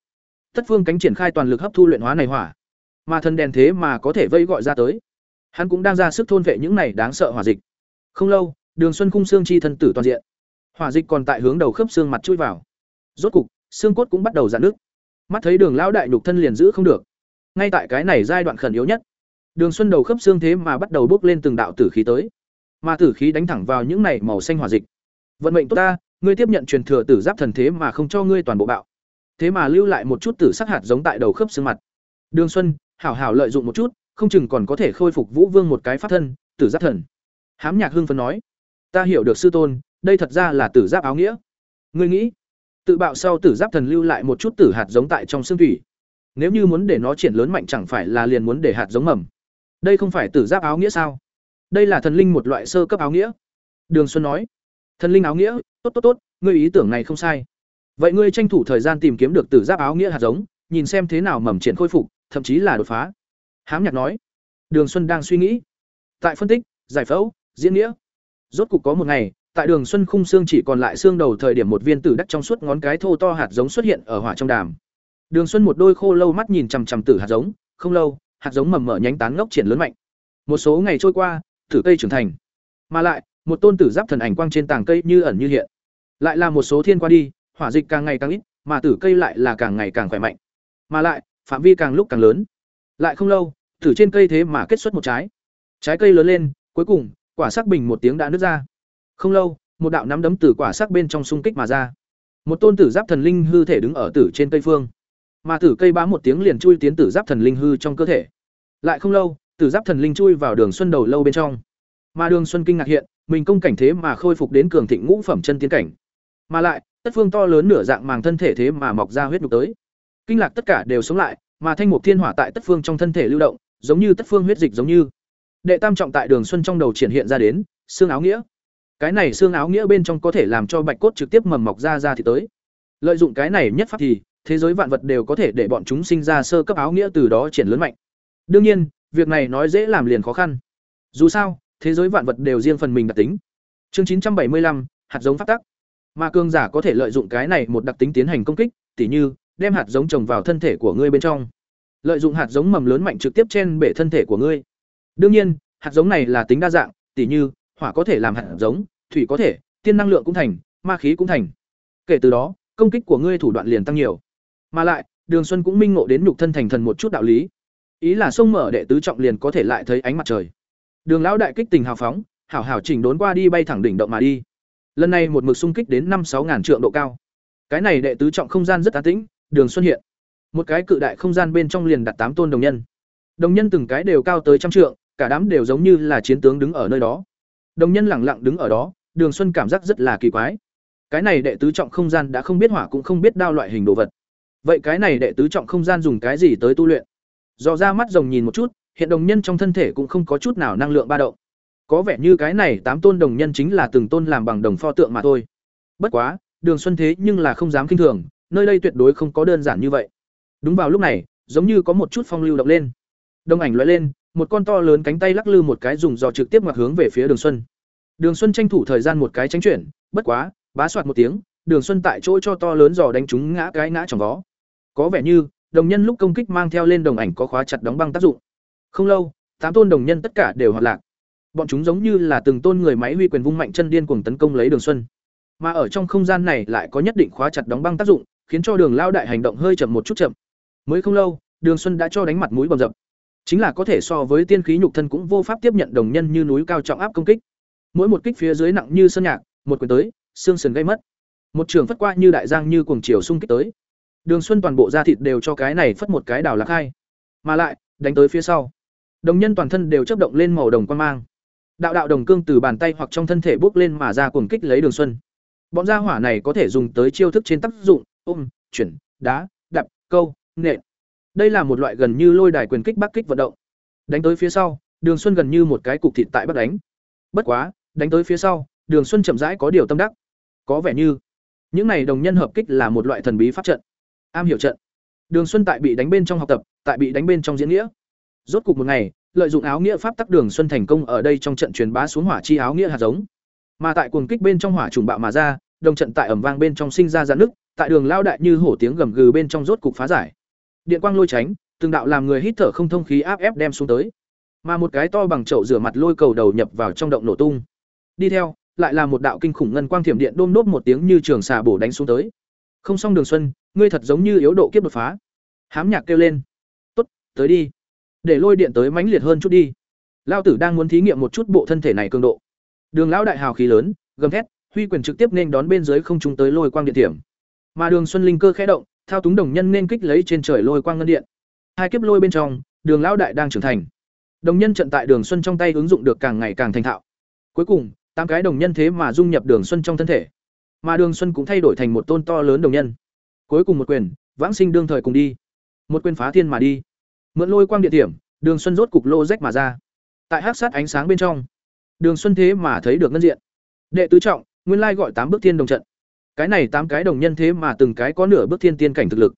Tất Phương cánh triển khai toàn lực hấp thu luyện hóa này hỏa. Mà thân đèn thế mà có thể vây gọi ra tới. Hắn cũng đang ra sức thôn vệ những này đáng sợ hỏa dịch. Không lâu, Đường Xuân khung xương chi thân tử toàn diện. Hỏa dịch còn tại hướng đầu khớp xương mặt chui vào. Rốt cục, xương cốt cũng bắt đầu giãn nước. Mắt thấy Đường lão đại nhục thân liền giữ không được. Ngay tại cái này giai đoạn khẩn yếu nhất, Đường Xuân đầu khớp xương thế mà bắt đầu bốc lên từng đạo tử khí tới. Mà tử khí đánh thẳng vào những này màu xanh hỏa dịch. Vận mệnh tốt ta, ngươi tiếp nhận truyền thừa tử giáp thần thế mà không cho ngươi toàn bộ bạo. Thế mà lưu lại một chút tử sắc hạt giống tại đầu khớp xương mặt. Đường Xuân, hảo hảo lợi dụng một chút, không chừng còn có thể khôi phục Vũ Vương một cái pháp thân, tử giáp thần. Hám Nhạc hưng phấn nói, ta hiểu được sư tôn, đây thật ra là tử giáp áo nghĩa. Ngươi nghĩ, tự bạo sau tử giáp thần lưu lại một chút tử hạt giống tại trong xương thủy. Nếu như muốn để nó triển lớn mạnh chẳng phải là liền muốn để hạt giống mầm đây không phải tử giáp áo nghĩa sao đây là thần linh một loại sơ cấp áo nghĩa đường xuân nói thần linh áo nghĩa tốt tốt tốt ngươi ý tưởng này không sai vậy ngươi tranh thủ thời gian tìm kiếm được tử giáp áo nghĩa hạt giống nhìn xem thế nào mầm triển khôi phục thậm chí là đột phá hám nhạc nói đường xuân đang suy nghĩ tại phân tích giải phẫu diễn nghĩa rốt cục có một ngày tại đường xuân khung xương chỉ còn lại xương đầu thời điểm một viên tử đắc trong suốt ngón cái thô to hạt giống xuất hiện ở hỏa trong đàm đường xuân một đôi khô lâu mắt nhìn chằm chằm tử hạt giống không lâu hạt giống mầm mở nhánh tán ngốc triển lớn mạnh. Một số ngày trôi qua, tử cây trưởng thành. Mà lại, một tôn tử giáp thần ảnh quang trên tàng cây như ẩn như hiện. Lại là một số thiên qua đi, hỏa dịch càng ngày càng ít, mà tử cây lại là càng ngày càng khỏe mạnh. Mà lại, phạm vi càng lúc càng lớn. Lại không lâu, thử trên cây thế mà kết xuất một trái. Trái cây lớn lên, cuối cùng, quả sắc bình một tiếng đã nứt ra. Không lâu, một đạo nắm đấm từ quả sắc bên trong xung kích mà ra. Một tôn tử giáp thần linh hư thể đứng ở tử trên cây phương mà tử cây bá một tiếng liền chui tiến tử giáp thần linh hư trong cơ thể lại không lâu tử giáp thần linh chui vào đường xuân đầu lâu bên trong mà đường xuân kinh ngạc hiện mình công cảnh thế mà khôi phục đến cường thịnh ngũ phẩm chân tiến cảnh mà lại tất phương to lớn nửa dạng màng thân thể thế mà mọc ra huyết nhục tới kinh lạc tất cả đều sống lại mà thanh mục thiên hỏa tại tất phương trong thân thể lưu động, giống như tất phương huyết dịch giống như. Đệ tam trọng tại đường xuân trong đầu triển hiện ra đến, xương áo nghĩa. Cái này xương áo nghĩa bên trong có thể làm cho bạch cốt trực tiếp mầm mọc ra ra thì tới. Lợi dụng cái này nhất pháp thì, thế giới vạn vật đều có thể để bọn chúng sinh ra sơ cấp áo nghĩa từ đó triển lớn mạnh. Đương nhiên, việc này nói dễ làm liền khó khăn. Dù sao, thế giới vạn vật đều riêng phần mình đặc tính. Chương chín trăm bảy mươi lăm, hạt giống phát tắc. Mà cường giả có thể lợi dụng cái này một đặc tính tiến hành công kích, tỉ như đem hạt giống trồng vào thân thể của ngươi bên trong. Lợi dụng hạt giống mầm lớn mạnh trực tiếp trên bể thân thể của ngươi. Đương nhiên, hạt giống này là tính đa dạng, tỉ như, hỏa có thể làm hạt giống, thủy có thể, tiên năng lượng cũng thành, ma khí cũng thành. Kể từ đó, công kích của ngươi thủ đoạn liền tăng nhiều. Mà lại, đường xuân cũng minh ngộ đến nhục thân thành thần một chút đạo lý. Ý là sông mở đệ tứ trọng liền có thể lại thấy ánh mặt trời. Đường lão đại kích tình hào phóng, hảo hảo chỉnh đốn qua đi bay thẳng đỉnh động mà đi. Lần này một mực xung kích đến năm sáu ngàn trượng độ cao. Cái này đệ tứ trọng không gian rất an tĩnh đường xuân hiện. Một cái cự đại không gian bên trong liền đặt tám tôn đồng nhân. Đồng nhân từng cái đều cao tới trăm trượng, cả đám đều giống như là chiến tướng đứng ở nơi đó. Đồng nhân lẳng lặng đứng ở đó, đường xuân cảm giác rất là kỳ quái. Cái này đệ tứ trọng không gian đã không biết hỏa cũng không biết đao loại hình đồ vật. Vậy cái này đệ tứ trọng không gian dùng cái gì tới tu luyện? Dò ra mắt rồng nhìn một chút, hiện đồng nhân trong thân thể cũng không có chút nào năng lượng ba động. Có vẻ như cái này tám tôn đồng nhân chính là từng tôn làm bằng đồng pho tượng mà thôi. Bất quá, đường xuân thế nhưng là không dám kinh thường nơi đây tuyệt đối không có đơn giản như vậy. Đúng vào lúc này, giống như có một chút phong lưu động lên. Đồng ảnh loại lên, một con to lớn cánh tay lắc lư một cái dùng dò trực tiếp ngoặt hướng về phía đường xuân. Đường xuân tranh thủ thời gian một cái tránh chuyển, bất quá, bá soạt một tiếng, đường xuân tại chỗ cho to lớn dò đánh trúng ngã cái ngã trong vó. Có vẻ như, đồng nhân lúc công kích mang theo lên đồng ảnh có khóa chặt đóng băng tác dụng. Không lâu, tám tôn đồng nhân tất cả đều hoạt lạc. Bọn chúng giống như là từng tôn người máy huy quyền vung mạnh chân điên cuồng tấn công lấy đường xuân. Mà ở trong không gian này lại có nhất định khóa chặt đóng băng tác dụng khiến cho đường lao đại hành động hơi chậm một chút chậm. Mới không lâu, đường xuân đã cho đánh mặt mũi bầm dập. Chính là có thể so với tiên khí nhục thân cũng vô pháp tiếp nhận đồng nhân như núi cao trọng áp công kích. Mỗi một kích phía dưới nặng như sơn nhạc, một quyền tới, xương sườn gây mất. Một trường phất qua như đại giang như cuồng chiều xung kích tới. Đường xuân toàn bộ da thịt đều cho cái này phất một cái đào lạc hai. Mà lại, đánh tới phía sau. Đồng nhân toàn thân đều chấp động lên màu đồng quan mang. Đạo đạo đồng cương từ bàn tay hoặc trong thân thể bước lên mà ra cuồng kích lấy đường xuân. Bọn gia hỏa này có thể dùng tới chiêu thức trên tác dụng ôm, chuyển, đá đập câu, nện. Đây là một loại gần như lôi đài quyền kích bắc kích vận động. Đánh tới phía sau, đường xuân gần như một cái cục thịt tại bắt đánh. Bất quá, đánh tới phía sau, đường xuân chậm rãi có điều tâm đắc. Có vẻ như, những này đồng nhân hợp kích là một loại thần bí pháp trận. Am hiểu trận. Đường xuân tại bị đánh bên trong học tập, tại bị đánh bên trong diễn nghĩa. Rốt cục một ngày, lợi dụng áo nghĩa pháp tắc đường xuân thành công ở đây trong trận truyền bá xuống hỏa chi áo nghĩa hạt giống. Mà tại cuồng kích bên trong hỏa trùng bạo mà ra đồng trận tại ẩm vang bên trong sinh ra giãn nước tại đường lao đại như hổ tiếng gầm gừ bên trong rốt cục phá giải. Điện quang lôi tránh, từng đạo làm người hít thở không thông khí áp ép đem xuống tới. Mà một cái to bằng chậu rửa mặt lôi cầu đầu nhập vào trong động nổ tung. Đi theo, lại là một đạo kinh khủng ngân quang thiểm điện đôm đốp một tiếng như trường xà bổ đánh xuống tới. Không xong đường xuân, ngươi thật giống như yếu độ kiếp đột phá. Hám nhạc kêu lên. Tốt, tới đi. Để lôi điện tới mãnh liệt hơn chút đi. Lao tử đang muốn thí nghiệm một chút bộ thân thể này cường độ. Đường lão đại hào khí lớn, gầm thét huy quyền trực tiếp nên đón bên dưới không trung tới lôi quang điện thiểm. Mà đường xuân linh cơ khẽ động, thao túng đồng nhân nên kích lấy trên trời lôi quang ngân điện. Hai kiếp lôi bên trong, đường lão đại đang trưởng thành. Đồng nhân trận tại đường xuân trong tay ứng dụng được càng ngày càng thành thạo. Cuối cùng, tám cái đồng nhân thế mà dung nhập đường xuân trong thân thể. Mà đường xuân cũng thay đổi thành một tôn to lớn đồng nhân. Cuối cùng một quyền, vãng sinh đương thời cùng đi. Một quyền phá thiên mà đi. Mượn lôi quang địa điểm đường xuân rốt cục lô rách mà ra. Tại hát sát ánh sáng bên trong, đường xuân thế mà thấy được ngân diện. Đệ tứ trọng nguyên lai gọi tám bước thiên đồng trận. Cái này tám cái đồng nhân thế mà từng cái có nửa bước thiên tiên cảnh thực lực.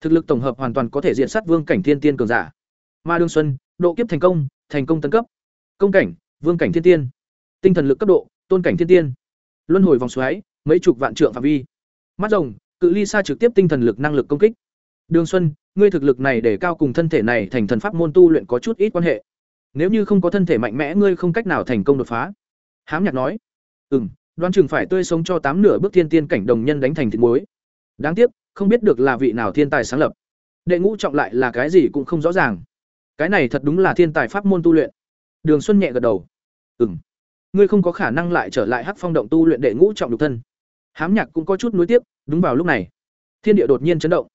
Thực lực tổng hợp hoàn toàn có thể diện sát vương cảnh thiên tiên cường giả. Ma đương xuân, độ kiếp thành công thành công tấn cấp. Công cảnh, vương cảnh thiên tiên. Tinh thần lực cấp độ, tôn cảnh thiên tiên. Luân hồi vòng xoáy, mấy chục vạn trượng phạm vi. Mắt rồng, cự ly xa trực tiếp tinh thần lực năng lực công kích. Đường xuân, ngươi thực lực này để cao cùng thân thể này thành thần pháp môn tu luyện có chút ít quan hệ. Nếu như không có thân thể mạnh mẽ, ngươi không cách nào thành công đột phá. Hám nhạc nói. Ừ m đoán chừng phải tươi sống cho tám nửa bước thiên tiên cảnh đồng nhân đánh thành thịt muối. Đáng tiếc, không biết được là vị nào thiên tài sáng lập. Đệ ngũ trọng lại là cái gì cũng không rõ ràng. Cái này thật đúng là thiên tài pháp môn tu luyện. Đường xuân nhẹ gật đầu. Ừ m ngươi không có khả năng lại trở lại hắc phong động tu luyện đệ ngũ trọng nhục thân. Hám nhạc cũng có chút nuối tiếc, đúng vào lúc này, thiên địa đột nhiên chấn động.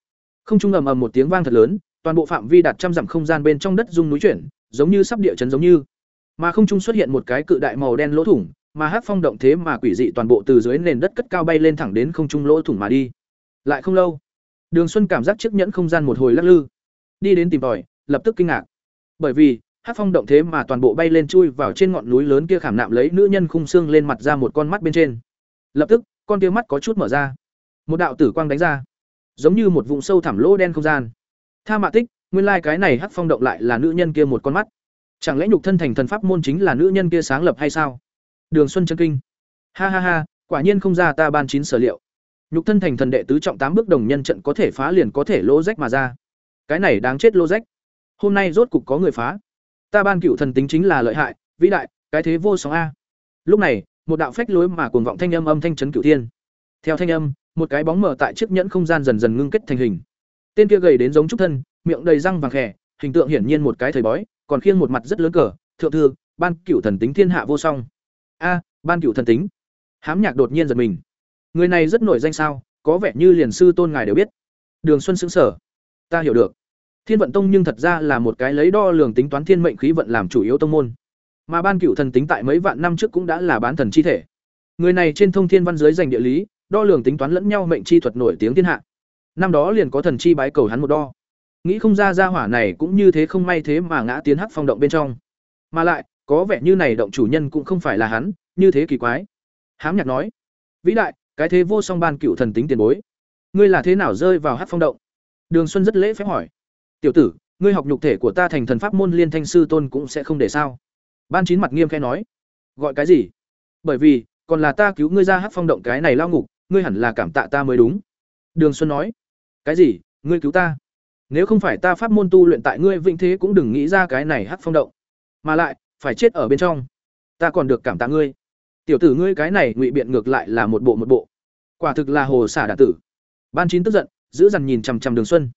Không trung ầm ầm một tiếng vang thật lớn, toàn bộ phạm vi đạt trăm dặm không gian bên trong đất rung núi chuyển, giống như sắp địa chấn giống như. Mà không trung xuất hiện một cái cự đại màu đen lỗ thủng mà hắc phong động thế mà quỷ dị toàn bộ từ dưới nền đất cất cao bay lên thẳng đến không trung lỗ thủng mà đi. Lại không lâu, đường xuân cảm giác chiếc nhẫn không gian một hồi lắc lư, đi đến tìm tòi, lập tức kinh ngạc. Bởi vì, hát phong động thế mà toàn bộ bay lên chui vào trên ngọn núi lớn kia khảm nạm lấy nữ nhân khung xương lên mặt ra một con mắt bên trên. Lập tức, con kia mắt có chút mở ra. Một đạo tử quang đánh ra, giống như một vùng sâu thẳm lỗ đen không gian. Tha mạ tích, nguyên lai、like、cái này hát phong động lại là nữ nhân kia một con mắt. Chẳng lẽ nhục thân thành thần pháp môn chính là nữ nhân kia sáng lập hay sao? Đường xuân chấn kinh. Ha ha ha quả nhiên không ra ta ban chín sở liệu. Nhục thân thành thần đệ tứ trọng tám bước đồng nhân trận có thể phá liền có thể lỗ rách mà ra. Cái này đáng chết lỗ rách. Hôm nay rốt cục có người phá. Ta ban cựu thần tính chính là lợi hại vĩ đại cái thế vô song a. Lúc này một đạo phách lối mà cuồng vọng thanh âm âm thanh chấn cửu thiên. Theo thanh âm một cái bóng mở tại chiếc nhẫn không gian dần dần ngưng kết thành hình. Tên kia gầy đến giống trúc thân miệng đầy răng vàng khè, hình tượng hiển nhiên một cái thời bói còn khiêng một mặt rất lớn cờ thượng thư ban cửu thần tính thiên hạ vô song a, ban cựu thần tính. Hám nhạc đột nhiên giật mình. Người này rất nổi danh sao, có vẻ như liền sư tôn ngài đều biết. Đường xuân xứng sở ta hiểu được. Thiên vận tông nhưng thật ra là một cái lấy đo lường tính toán thiên mệnh khí vận làm chủ yếu tông môn. Mà ban cựu thần tính tại mấy vạn năm trước cũng đã là bán thần chi thể. Người này trên thông thiên văn giới dành địa lý, đo lường tính toán lẫn nhau mệnh chi thuật nổi tiếng thiên hạ. Năm đó liền có thần chi bái cầu hắn một đo. Nghĩ không ra ra hỏa này cũng như thế không may thế mà ngã tiến hắc phong động bên trong. Mà lại có vẻ như này động chủ nhân cũng không phải là hắn, như thế kỳ quái. Hám nhạc nói, vĩ đại, cái thế vô song ban cựu thần tính tiền bối, ngươi là thế nào rơi vào hắc phong động? Đường xuân rất lễ phép hỏi, tiểu tử, ngươi học nhục thể của ta thành thần pháp môn liên thanh sư tôn cũng sẽ không để sao? Ban chín mặt nghiêm khẽ nói, gọi cái gì? Bởi vì, còn là ta cứu ngươi ra hắc phong động cái này lao ngục, ngươi hẳn là cảm tạ ta mới đúng. Đường xuân nói, cái gì? Ngươi cứu ta? Nếu không phải ta pháp môn tu luyện tại ngươi vĩnh thế cũng đừng nghĩ ra cái này hắc phong động. Mà lại phải chết ở bên trong. Ta còn được cảm tạ ngươi. Tiểu tử ngươi cái này ngụy biện ngược lại là một bộ một bộ. Quả thực là hồ xả đả tử. Ban chín tức giận, giữ dằn nhìn chằm chằm đường xuân.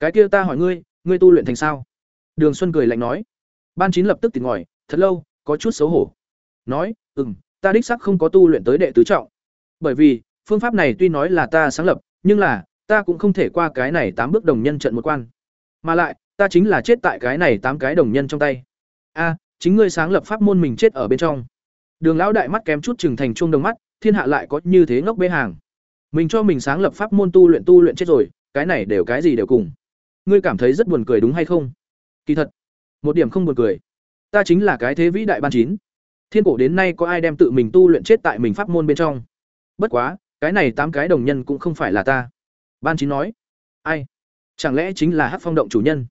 Cái kia ta hỏi ngươi ngươi tu luyện thành sao? Đường xuân cười lạnh nói. Ban chín lập tức tỉnh ngòi thật lâu, có chút xấu hổ. Nói ừ m ta đích sắc không có tu luyện tới đệ tứ trọng. Bởi vì, phương pháp này tuy nói là ta sáng lập, nhưng là, ta cũng không thể qua cái này tám bước đồng nhân trận một quan. Mà lại, ta chính là chết tại cái này tám cái đồng nhân trong tay. A chính ngươi sáng lập pháp môn mình chết ở bên trong. Đường lão đại mắt kém chút chừng thành chuông đồng mắt, thiên hạ lại có như thế ngốc bê hàng. Mình cho mình sáng lập pháp môn tu luyện tu luyện chết rồi, cái này đều cái gì đều cùng. Ngươi cảm thấy rất buồn cười đúng hay không? Kỳ thật, một điểm không buồn cười. Ta chính là cái thế vĩ đại ban chín. Thiên cổ đến nay có ai đem tự mình tu luyện chết tại mình pháp môn bên trong? Bất quá, cái này tám cái đồng nhân cũng không phải là ta. Ban chín nói, ai? Chẳng lẽ chính là hát phong động chủ nhân?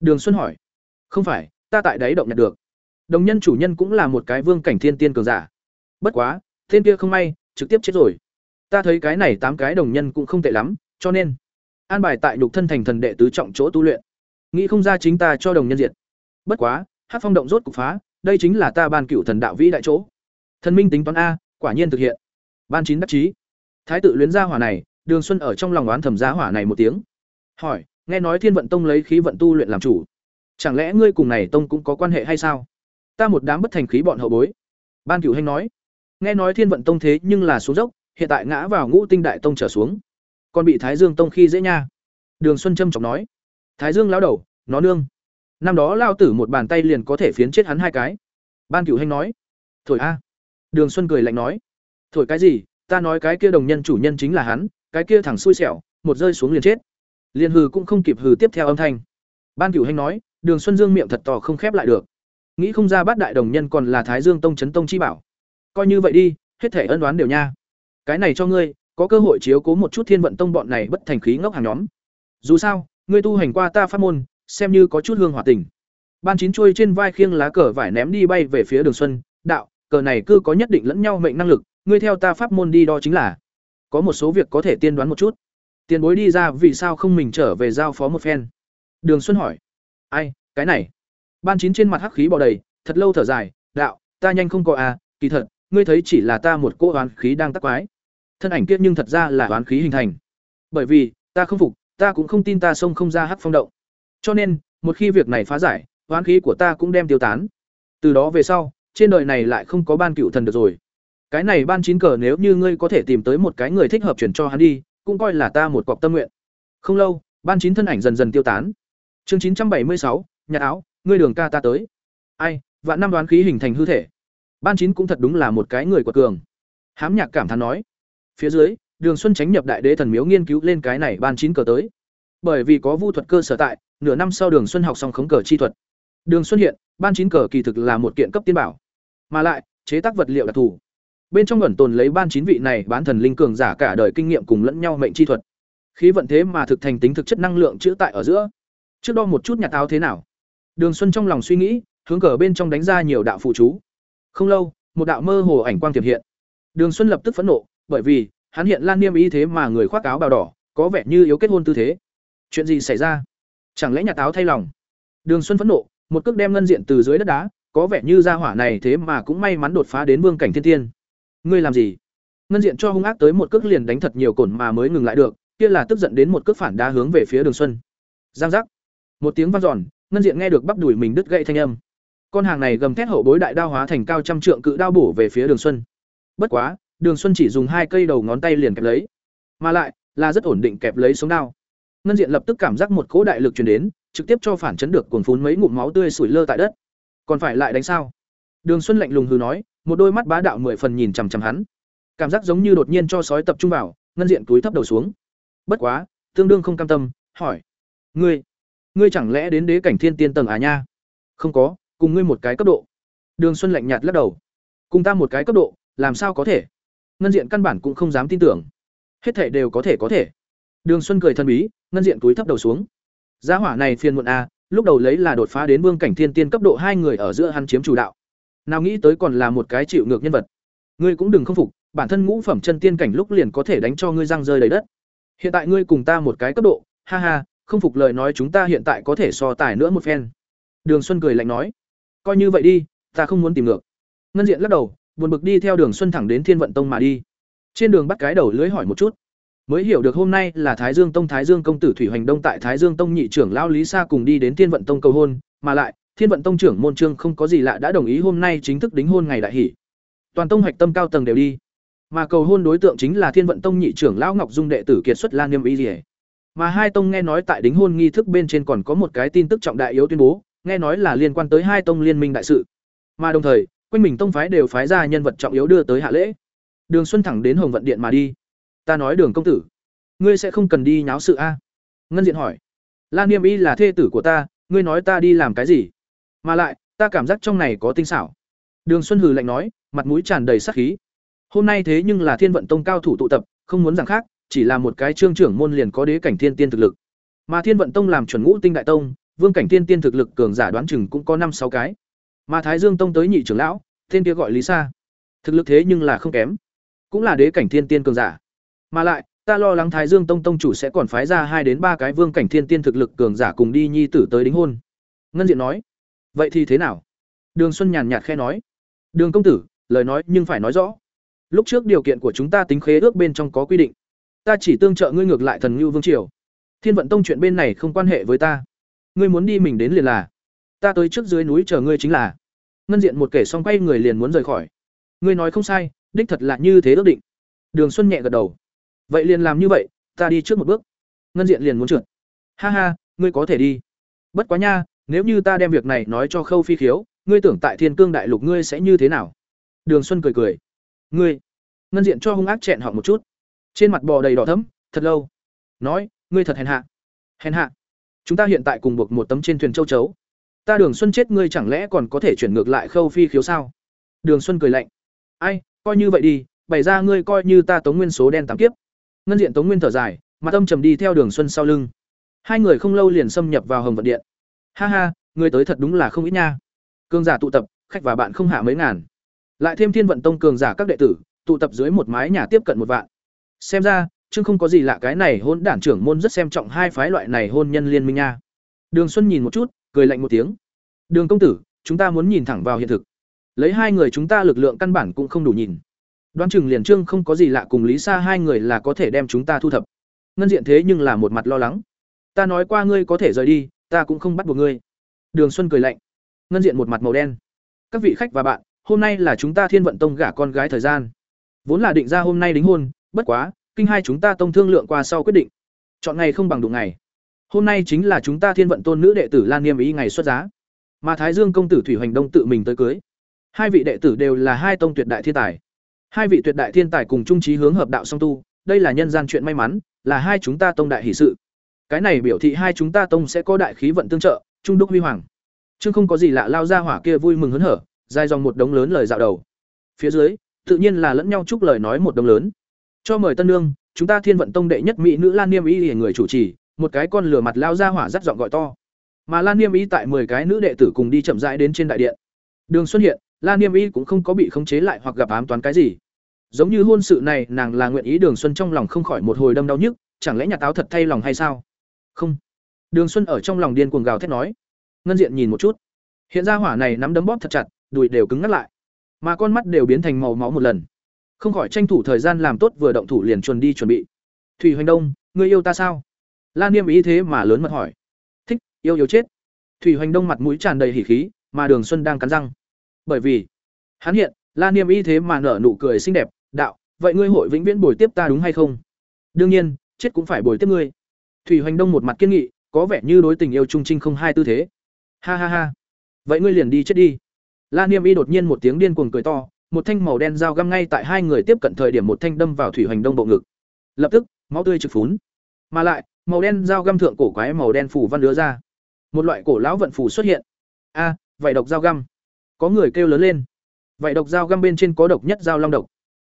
Đường xuân hỏi, không phải, ta tại đáy động nhặt được đồng nhân chủ nhân cũng là một cái vương cảnh thiên tiên cường giả. Bất quá tên kia không may, trực tiếp chết rồi. Ta thấy cái này tám cái đồng nhân cũng không tệ lắm, cho nên an bài tại nhục thân thành thần đệ tứ trọng chỗ tu luyện. Nghĩ không ra chính ta cho đồng nhân diệt. Bất quá, hát phong động rốt cục phá, đây chính là ta ban cựu thần đạo vĩ đại chỗ. Thần minh tính toán a, quả nhiên thực hiện. Ban chín đắc chí. Thái tự luyến gia hỏa này, đường xuân ở trong lòng oán thầm giá hỏa này một tiếng. Hỏi, nghe nói thiên vận tông lấy khí vận tu luyện làm chủ. Chẳng lẽ ngươi cùng này tông cũng có quan hệ hay sao? Ta một đám bất thành khí bọn hậu bối. Ban cửu hành nói, nghe nói thiên vận tông thế nhưng là xuống dốc, hiện tại ngã vào ngũ tinh đại tông trở xuống. Còn bị thái dương tông khi dễ nha. Đường xuân trâm trọng nói, thái dương lao đầu, nó nương. Năm đó lao tử một bàn tay liền có thể phiến chết hắn hai cái. Ban cửu hành nói, thổi a. Đường xuân cười lạnh nói, thổi cái gì, ta nói cái kia đồng nhân chủ nhân chính là hắn, cái kia thẳng xui xẻo, một rơi xuống liền chết. Liền hừ cũng không kịp hừ tiếp theo âm thanh. Ban cửu hành nói, đường xuân dương miệng thật to không khép lại được nghĩ không ra bát đại đồng nhân còn là thái dương tông chấn tông chi bảo. Coi như vậy đi, hết thể ân đoán đều nha. Cái này cho ngươi, có cơ hội chiếu cố một chút thiên vận tông bọn này bất thành khí ngốc hàng nhóm. Dù sao, ngươi tu hành qua ta pháp môn, xem như có chút hương hòa tình. Ban chín chuôi trên vai khiêng lá cờ vải ném đi bay về phía đường xuân, đạo, cờ này cứ có nhất định lẫn nhau mệnh năng lực, ngươi theo ta pháp môn đi đo chính là. Có một số việc có thể tiên đoán một chút. Tiền bối đi ra vì sao không mình trở về giao phó một phen? Đường xuân hỏi. Ai, cái này? Ban chín trên mặt hắc khí bò đầy, thật lâu thở dài, đạo, ta nhanh không có à kỳ thật, ngươi thấy chỉ là ta một cỗ oán khí đang tắc quái. Thân ảnh kia nhưng thật ra là oán khí hình thành. Bởi vì, ta không phục, ta cũng không tin ta xông không ra hắc phong động. Cho nên, một khi việc này phá giải, oán khí của ta cũng đem tiêu tán. Từ đó về sau, trên đời này lại không có ban cựu thần được rồi. Cái này ban chín cờ nếu như ngươi có thể tìm tới một cái người thích hợp chuyển cho hắn đi, cũng coi là ta một cọc tâm nguyện. Không lâu, ban chín thân ảnh dần dần tiêu tán. Chương chín trăm bảy mươi sáu nhà áo ngươi đường ca ta tới. Ai, vạn năm đoán khí hình thành hư thể. Ban chín cũng thật đúng là một cái người quật cường. Hám nhạc cảm thán nói. Phía dưới, đường xuân tránh nhập đại đế thần miếu nghiên cứu lên cái này ban chín cờ tới. Bởi vì có vu thuật cơ sở tại, nửa năm sau đường xuân học xong khống cờ chi thuật. Đường xuân hiện, ban chín cờ kỳ thực là một kiện cấp tiên bảo. Mà lại, chế tác vật liệu đặc thù. Bên trong ẩn tồn lấy ban chín vị này bán thần linh cường giả cả đời kinh nghiệm cùng lẫn nhau mệnh chi thuật. Khí vận thế mà thực thành tính thực chất năng lượng chữ tại ở giữa. Trước đo một chút nhà táo thế nào? Đường xuân trong lòng suy nghĩ, hướng cờ bên trong đánh ra nhiều đạo phụ chú. Không lâu, một đạo mơ hồ ảnh quang tiềm hiện. Đường xuân lập tức phẫn nộ, bởi vì, hắn hiện lan niêm ý thế mà người khoác áo bào đỏ, có vẻ như yếu kết hôn tư thế. Chuyện gì xảy ra? Chẳng lẽ nhà táo thay lòng? Đường xuân phẫn nộ, một cước đem ngân diện từ dưới đất đá, có vẻ như gia hỏa này thế mà cũng may mắn đột phá đến vương cảnh thiên tiên. Ngươi làm gì? Ngân diện cho hung ác tới một cước liền đánh thật nhiều cồn mà mới ngừng lại được, kia là tức giận đến một cước phản đá hướng về phía đường xuân. Giang giác. Một tiếng vang dòn ngân diện nghe được bắp đùi mình đứt gãy thanh âm. Con hàng này gầm thét hậu bối đại đao hóa thành cao trăm trượng cự đao bổ về phía đường xuân. Bất quá, đường xuân chỉ dùng hai cây đầu ngón tay liền kẹp lấy. Mà lại, là rất ổn định kẹp lấy sống đao. Ngân diện lập tức cảm giác một cỗ đại lực truyền đến, trực tiếp cho phản chấn được cuồng phún mấy ngụm máu tươi sủi lơ tại đất. Còn phải lại đánh sao? Đường xuân lạnh lùng hừ nói, một đôi mắt bá đạo mười phần nhìn chằm chằm hắn. Cảm giác giống như đột nhiên cho sói tập trung vào, ngân diện túi thấp đầu xuống. Bất quá, tương đương không cam tâm, hỏi, ngươi ngươi chẳng lẽ đến đế cảnh thiên tiên tầng à nha? Không có, cùng ngươi một cái cấp độ. Đường xuân lạnh nhạt lắc đầu. Cùng ta một cái cấp độ, làm sao có thể? Ngân diện căn bản cũng không dám tin tưởng. Hết thể đều có thể có thể. Đường xuân cười thân bí, ngân diện túi thấp đầu xuống. Giá hỏa này phiền muộn à? lúc đầu lấy là đột phá đến vương cảnh thiên tiên cấp độ hai người ở giữa hắn chiếm chủ đạo. Nào nghĩ tới còn là một cái chịu ngược nhân vật. Ngươi cũng đừng không phục, bản thân ngũ phẩm chân tiên cảnh lúc liền có thể đánh cho ngươi răng rơi đầy đất. Hiện tại ngươi cùng ta một cái cấp độ, ha ha không phục lời nói chúng ta hiện tại có thể so tài nữa một phen. Đường xuân cười lạnh nói, coi như vậy đi, ta không muốn tìm ngược. Ngân diện lắc đầu, buồn bực đi theo đường xuân thẳng đến thiên vận tông mà đi. Trên đường bắt cái đầu lưới hỏi một chút. Mới hiểu được hôm nay là thái dương tông, thái dương công tử thủy hoành đông tại thái dương tông nhị trưởng lao lý sa cùng đi đến thiên vận tông cầu hôn, mà lại, thiên vận tông trưởng môn trương không có gì lạ đã đồng ý hôm nay chính thức đính hôn ngày đại hỷ. Toàn tông hạch tâm cao tầng đều đi. Mà cầu hôn đối tượng chính là thiên vận tông nhị trưởng lão ngọc dung đệ tử kiệt xuất lan niêm y dỉa mà hai tông nghe nói tại đính hôn nghi thức bên trên còn có một cái tin tức trọng đại yếu tuyên bố, nghe nói là liên quan tới hai tông liên minh đại sự. Mà đồng thời, quanh mình tông phái đều phái ra nhân vật trọng yếu đưa tới hạ lễ. Đường xuân thẳng đến hồng vận điện mà đi. Ta nói đường công tử, ngươi sẽ không cần đi nháo sự a? Ngân diện hỏi. Lan niêm y là thê tử của ta, ngươi nói ta đi làm cái gì? Mà lại, ta cảm giác trong này có tinh xảo. Đường xuân hừ lạnh nói, mặt mũi tràn đầy sắc khí. Hôm nay thế nhưng là thiên vận tông cao thủ tụ tập, không muốn rằng khác chỉ là một cái trương trưởng môn liền có đế cảnh thiên tiên thực lực. Mà thiên vận tông làm chuẩn ngũ tinh đại tông, vương cảnh thiên tiên thực lực cường giả đoán chừng cũng có năm sáu cái. Mà thái dương tông tới nhị trưởng lão, tên kia gọi lý sa. Thực lực thế nhưng là không kém, cũng là đế cảnh thiên tiên cường giả. Mà lại, ta lo lắng thái dương tông tông chủ sẽ còn phái ra hai đến ba cái vương cảnh thiên tiên thực lực cường giả cùng đi nhi tử tới đính hôn. Ngân diện nói, vậy thì thế nào? Đường xuân nhàn nhạt khe nói, đường công tử, lời nói nhưng phải nói rõ. Lúc trước điều kiện của chúng ta tính khế ước bên trong có quy định ta chỉ tương trợ ngươi ngược lại thần ngưu vương triều. Thiên vận tông chuyện bên này không quan hệ với ta. Ngươi muốn đi mình đến liền là. Ta tới trước dưới núi chờ ngươi chính là. Ngân diện một kể xong quay người liền muốn rời khỏi. Ngươi nói không sai, đích thật là như thế ước định. Đường xuân nhẹ gật đầu. Vậy liền làm như vậy, ta đi trước một bước. Ngân diện liền muốn trượt. Ha ha, ngươi có thể đi. Bất quá nha, nếu như ta đem việc này nói cho khâu phi khiếu, ngươi tưởng tại thiên cương đại lục ngươi sẽ như thế nào? Đường xuân cười cười. Ngươi. Ngân diện cho hung ác chẹn họ một chút trên mặt bò đầy đỏ thấm thật lâu. Nói, ngươi thật hèn hạ. Hèn hạ. Chúng ta hiện tại cùng buộc một tấm trên thuyền châu chấu. Ta đường xuân chết ngươi chẳng lẽ còn có thể chuyển ngược lại khâu phi khiếu sao? Đường xuân cười lạnh. Ai, coi như vậy đi, bày ra ngươi coi như ta tống nguyên số đen tám kiếp. Ngân diện tống nguyên thở dài mặt âm trầm đi theo đường xuân sau lưng. Hai người không lâu liền xâm nhập vào hầm vận điện. Ha ha, ngươi tới thật đúng là không ít nha. Cương giả tụ tập, khách và bạn không hạ mấy ngàn. Lại thêm thiên vận tông cường giả các đệ tử, tụ tập dưới một mái nhà tiếp cận một vạn xem ra chương không có gì lạ cái này hôn đản trưởng môn rất xem trọng hai phái loại này hôn nhân liên minh nha. Đường xuân nhìn một chút, cười lạnh một tiếng. Đường công tử, chúng ta muốn nhìn thẳng vào hiện thực. Lấy hai người chúng ta lực lượng căn bản cũng không đủ nhìn. Đoán chừng liền trương không có gì lạ cùng lý sa hai người là có thể đem chúng ta thu thập. Ngân diện thế nhưng là một mặt lo lắng. Ta nói qua ngươi có thể rời đi, ta cũng không bắt buộc ngươi. Đường xuân cười lạnh. Ngân diện một mặt màu đen. Các vị khách và bạn, hôm nay là chúng ta thiên vận tông gả con gái thời gian. Vốn là định ra hôm nay đính hôn bất quá kinh hai chúng ta tông thương lượng qua sau quyết định chọn ngày không bằng đụng ngày hôm nay chính là chúng ta thiên vận tôn nữ đệ tử lan niêm ý ngày xuất giá mà thái dương công tử thủy hoành đông tự mình tới cưới Hai vị đệ tử đều là hai tông tuyệt đại thiên tài. Hai vị tuyệt đại thiên tài cùng trung trí hướng hợp đạo song tu, đây là nhân gian chuyện may mắn, là hai chúng ta tông đại hỷ sự. Cái này biểu thị hai chúng ta tông sẽ có đại khí vận tương trợ, trung đúc huy hoàng. Chứ không có gì lạ lao ra hỏa kia vui mừng hớn hở, dài dòng một đống lớn lời dạo đầu. Phía dưới, tự nhiên là lẫn nhau chúc lời nói một đống lớn. Cho mời tân nương, chúng ta Thiên Vận Tông đệ nhất mỹ nữ Lan Niêm Y người chủ trì, một cái con lửa mặt lao ra hỏa rất giọng gọi to. Mà Lan Niêm Y tại 10 cái nữ đệ tử cùng đi chậm rãi đến trên đại điện. Đường Xuân hiện, Lan Niêm Y cũng không có bị khống chế lại hoặc gặp ám toán cái gì. Giống như hôn sự này, nàng là nguyện ý Đường Xuân trong lòng không khỏi một hồi đâm đau nhức, chẳng lẽ nhà táo thật thay lòng hay sao? Không. Đường Xuân ở trong lòng điên cuồng gào thét nói. Ngân Diện nhìn một chút. Hiện ra hỏa này nắm đấm bóp thật chặt, đùi đều cứng ngắt lại, mà con mắt đều biến thành màu máu một lần. Không khỏi tranh thủ thời gian làm tốt vừa động thủ liền chuẩn đi chuẩn bị. Thủy Hoành Đông, ngươi yêu ta sao? Lan Niêm ý thế mà lớn mật hỏi. Thích, yêu yêu chết. Thủy Hoành Đông mặt mũi tràn đầy hỉ khí, mà Đường Xuân đang cắn răng. Bởi vì, hắn hiện, Lan Niêm ý thế mà nở nụ cười xinh đẹp, đạo, vậy ngươi hội vĩnh viễn bồi tiếp ta đúng hay không? Đương nhiên, chết cũng phải bồi tiếp ngươi. Thủy Hoành Đông một mặt kiên nghị, có vẻ như đối tình yêu trung trinh không hai tư thế. Ha ha ha. Vậy ngươi liền đi chết đi. Lan Niêm Y đột nhiên một tiếng điên cuồng cười to, một thanh màu đen dao găm ngay tại hai người tiếp cận thời điểm một thanh đâm vào Thủy Hoành Đông bộ ngực. Lập tức, máu tươi trực phún. Mà lại, màu đen dao găm thượng cổ quái màu đen phủ văn đứa ra. Một loại cổ lão vận phủ xuất hiện. A, vậy độc dao găm. Có người kêu lớn lên. Vậy độc dao găm bên trên có độc nhất dao long độc.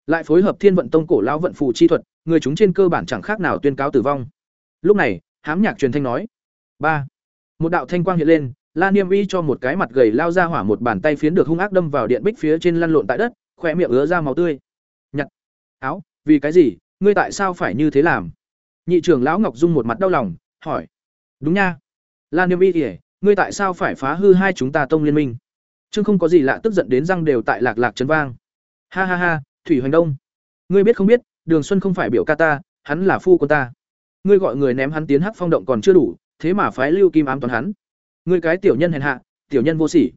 Lại phối hợp Thiên vận tông cổ lão vận phủ chi thuật, người chúng trên cơ bản chẳng khác nào tuyên cáo tử vong. Lúc này, hám nhạc truyền thanh nói: ba Một đạo thanh quang hiện lên, La Niêm Y cho một cái mặt gầy lao ra hỏa một bàn tay phiến được hung ác đâm vào điện bích phía trên lăn lộn tại đất, khỏe miệng ứa ra máu tươi. Nhặt áo, vì cái gì? Ngươi tại sao phải như thế làm? Nhị trưởng lão Ngọc Dung một mặt đau lòng, hỏi. Đúng nha. La Niêm Y, ngươi tại sao phải phá hư hai chúng ta tông liên minh? Trương không có gì lạ tức giận đến răng đều tại lạc lạc chấn vang. Ha ha ha, Thủy Hoành Đông, ngươi biết không biết, Đường Xuân không phải biểu ca ta, hắn là phu của ta. Ngươi gọi người ném hắn tiến hắc phong động còn chưa đủ, thế mà phái Lưu Kim ám toán hắn ngươi cái tiểu nhân hèn hạ, tiểu nhân vô sỉ.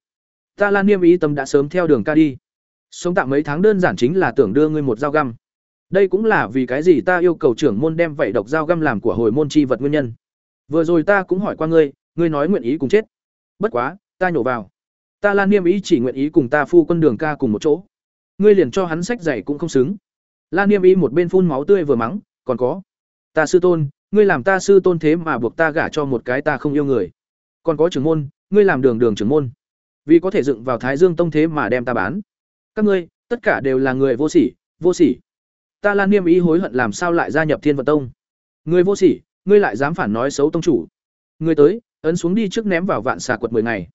Ta lan niêm ý tâm đã sớm theo đường ca đi. Sống tạm mấy tháng đơn giản chính là tưởng đưa ngươi một dao găm. Đây cũng là vì cái gì ta yêu cầu trưởng môn đem vậy độc dao găm làm của hồi môn chi vật nguyên nhân. Vừa rồi ta cũng hỏi qua ngươi ngươi nói nguyện ý cùng chết. Bất quá, ta nhổ vào. Ta lan niêm ý chỉ nguyện ý cùng ta phu quân đường ca cùng một chỗ. Ngươi liền cho hắn sách giày cũng không xứng. Lan niêm ý một bên phun máu tươi vừa mắng, còn có, ta sư tôn, ngươi làm ta sư tôn thế mà buộc ta gả cho một cái ta không yêu người còn có trưởng môn, ngươi làm đường đường trưởng môn. Vì có thể dựng vào thái dương tông thế mà đem ta bán. Các ngươi, tất cả đều là người vô sỉ vô sỉ. Ta lan niêm ý hối hận làm sao lại gia nhập thiên vận tông. Người vô sỉ, ngươi lại dám phản nói xấu tông chủ. Người tới, ấn xuống đi trước ném vào vạn xà quật mười ngày.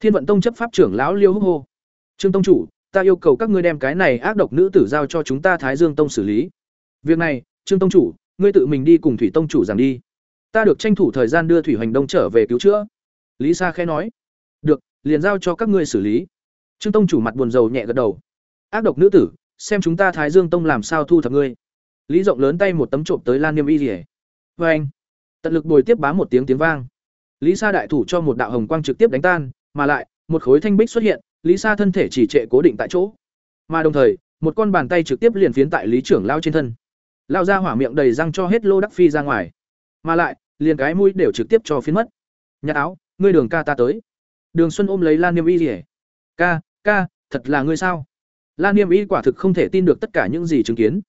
Thiên vận tông chấp pháp trưởng lão liêu húc hô. Trương tông chủ, ta yêu cầu các ngươi đem cái này ác độc nữ tử giao cho chúng ta thái dương tông xử lý. Việc này, trương tông chủ, ngươi tự mình đi cùng thủy tông chủ giảng đi. Ta được tranh thủ thời gian đưa thủy hoành đông trở về cứu chữa lý sa khẽ nói, được, liền giao cho các ngươi xử lý. Trương tông chủ mặt buồn rầu nhẹ gật đầu. Ác độc nữ tử, xem chúng ta thái dương tông làm sao thu thập ngươi. Lý rộng lớn tay một tấm trộm tới lan niêm y rỉa vê anh. Tận lực bồi tiếp bám một tiếng tiếng vang. Lý sa đại thủ cho một đạo hồng quang trực tiếp đánh tan, mà lại, một khối thanh bích xuất hiện, lý sa thân thể chỉ trệ cố định tại chỗ. Mà đồng thời, một con bàn tay trực tiếp liền phiến tại lý trưởng lao trên thân. Lao ra hỏa miệng đầy răng cho hết lô đắc phi ra ngoài. Mà lại, liền cái mũi đều trực tiếp cho phiến mất. Nhặt áo ngươi đường ca ta tới. Đường xuân ôm lấy lan niêm y rỉa ca ca, thật là ngươi sao? Lan niêm y quả thực không thể tin được tất cả những gì chứng kiến.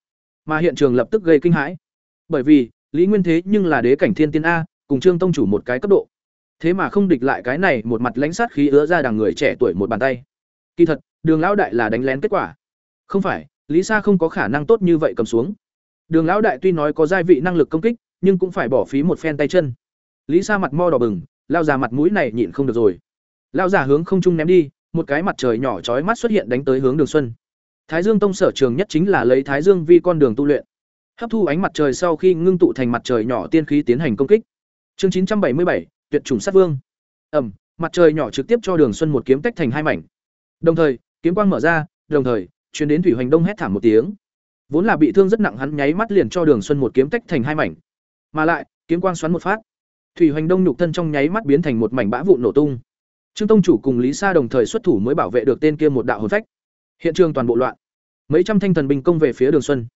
Mà hiện trường lập tức gây kinh hãi. Bởi vì, lý nguyên thế nhưng là đế cảnh thiên tiên a, cùng trương tông chủ một cái cấp độ. Thế mà không địch lại cái này một mặt lãnh sát khí ứa ra đằng người trẻ tuổi một bàn tay. Kỳ thật, đường lão đại là đánh lén kết quả. Không phải, lý sa không có khả năng tốt như vậy cầm xuống. Đường lão đại tuy nói có gia vị năng lực công kích, nhưng cũng phải bỏ phí một phen tay chân. Lý sa mặt mo đỏ bừng lao già mặt mũi này nhịn không được rồi. Lao già hướng không trung ném đi, một cái mặt trời nhỏ chói mắt xuất hiện đánh tới hướng đường xuân. Thái dương tông sở trường nhất chính là lấy thái dương vi con đường tu luyện. Hấp thu ánh mặt trời sau khi ngưng tụ thành mặt trời nhỏ tiên khí tiến hành công kích. Chương chín trăm bảy mươi bảy, tuyệt chủng sát vương. Ẩm, mặt trời nhỏ trực tiếp cho đường xuân một kiếm tách thành hai mảnh. Đồng thời, kiếm quang mở ra, đồng thời chuyến đến thủy hoành đông hét thảm một tiếng. Vốn là bị thương rất nặng, hắn nháy mắt liền cho đường xuân một kiếm tách thành hai mảnh. Mà lại, kiếm quang xoắn một phát thủy hoành đông nhục thân trong nháy mắt biến thành một mảnh bã vụn nổ tung. Trương tông chủ cùng lý sa đồng thời xuất thủ mới bảo vệ được tên kia một đạo hồn phách. Hiện trường toàn bộ loạn. Mấy trăm thanh thần binh công về phía đường xuân.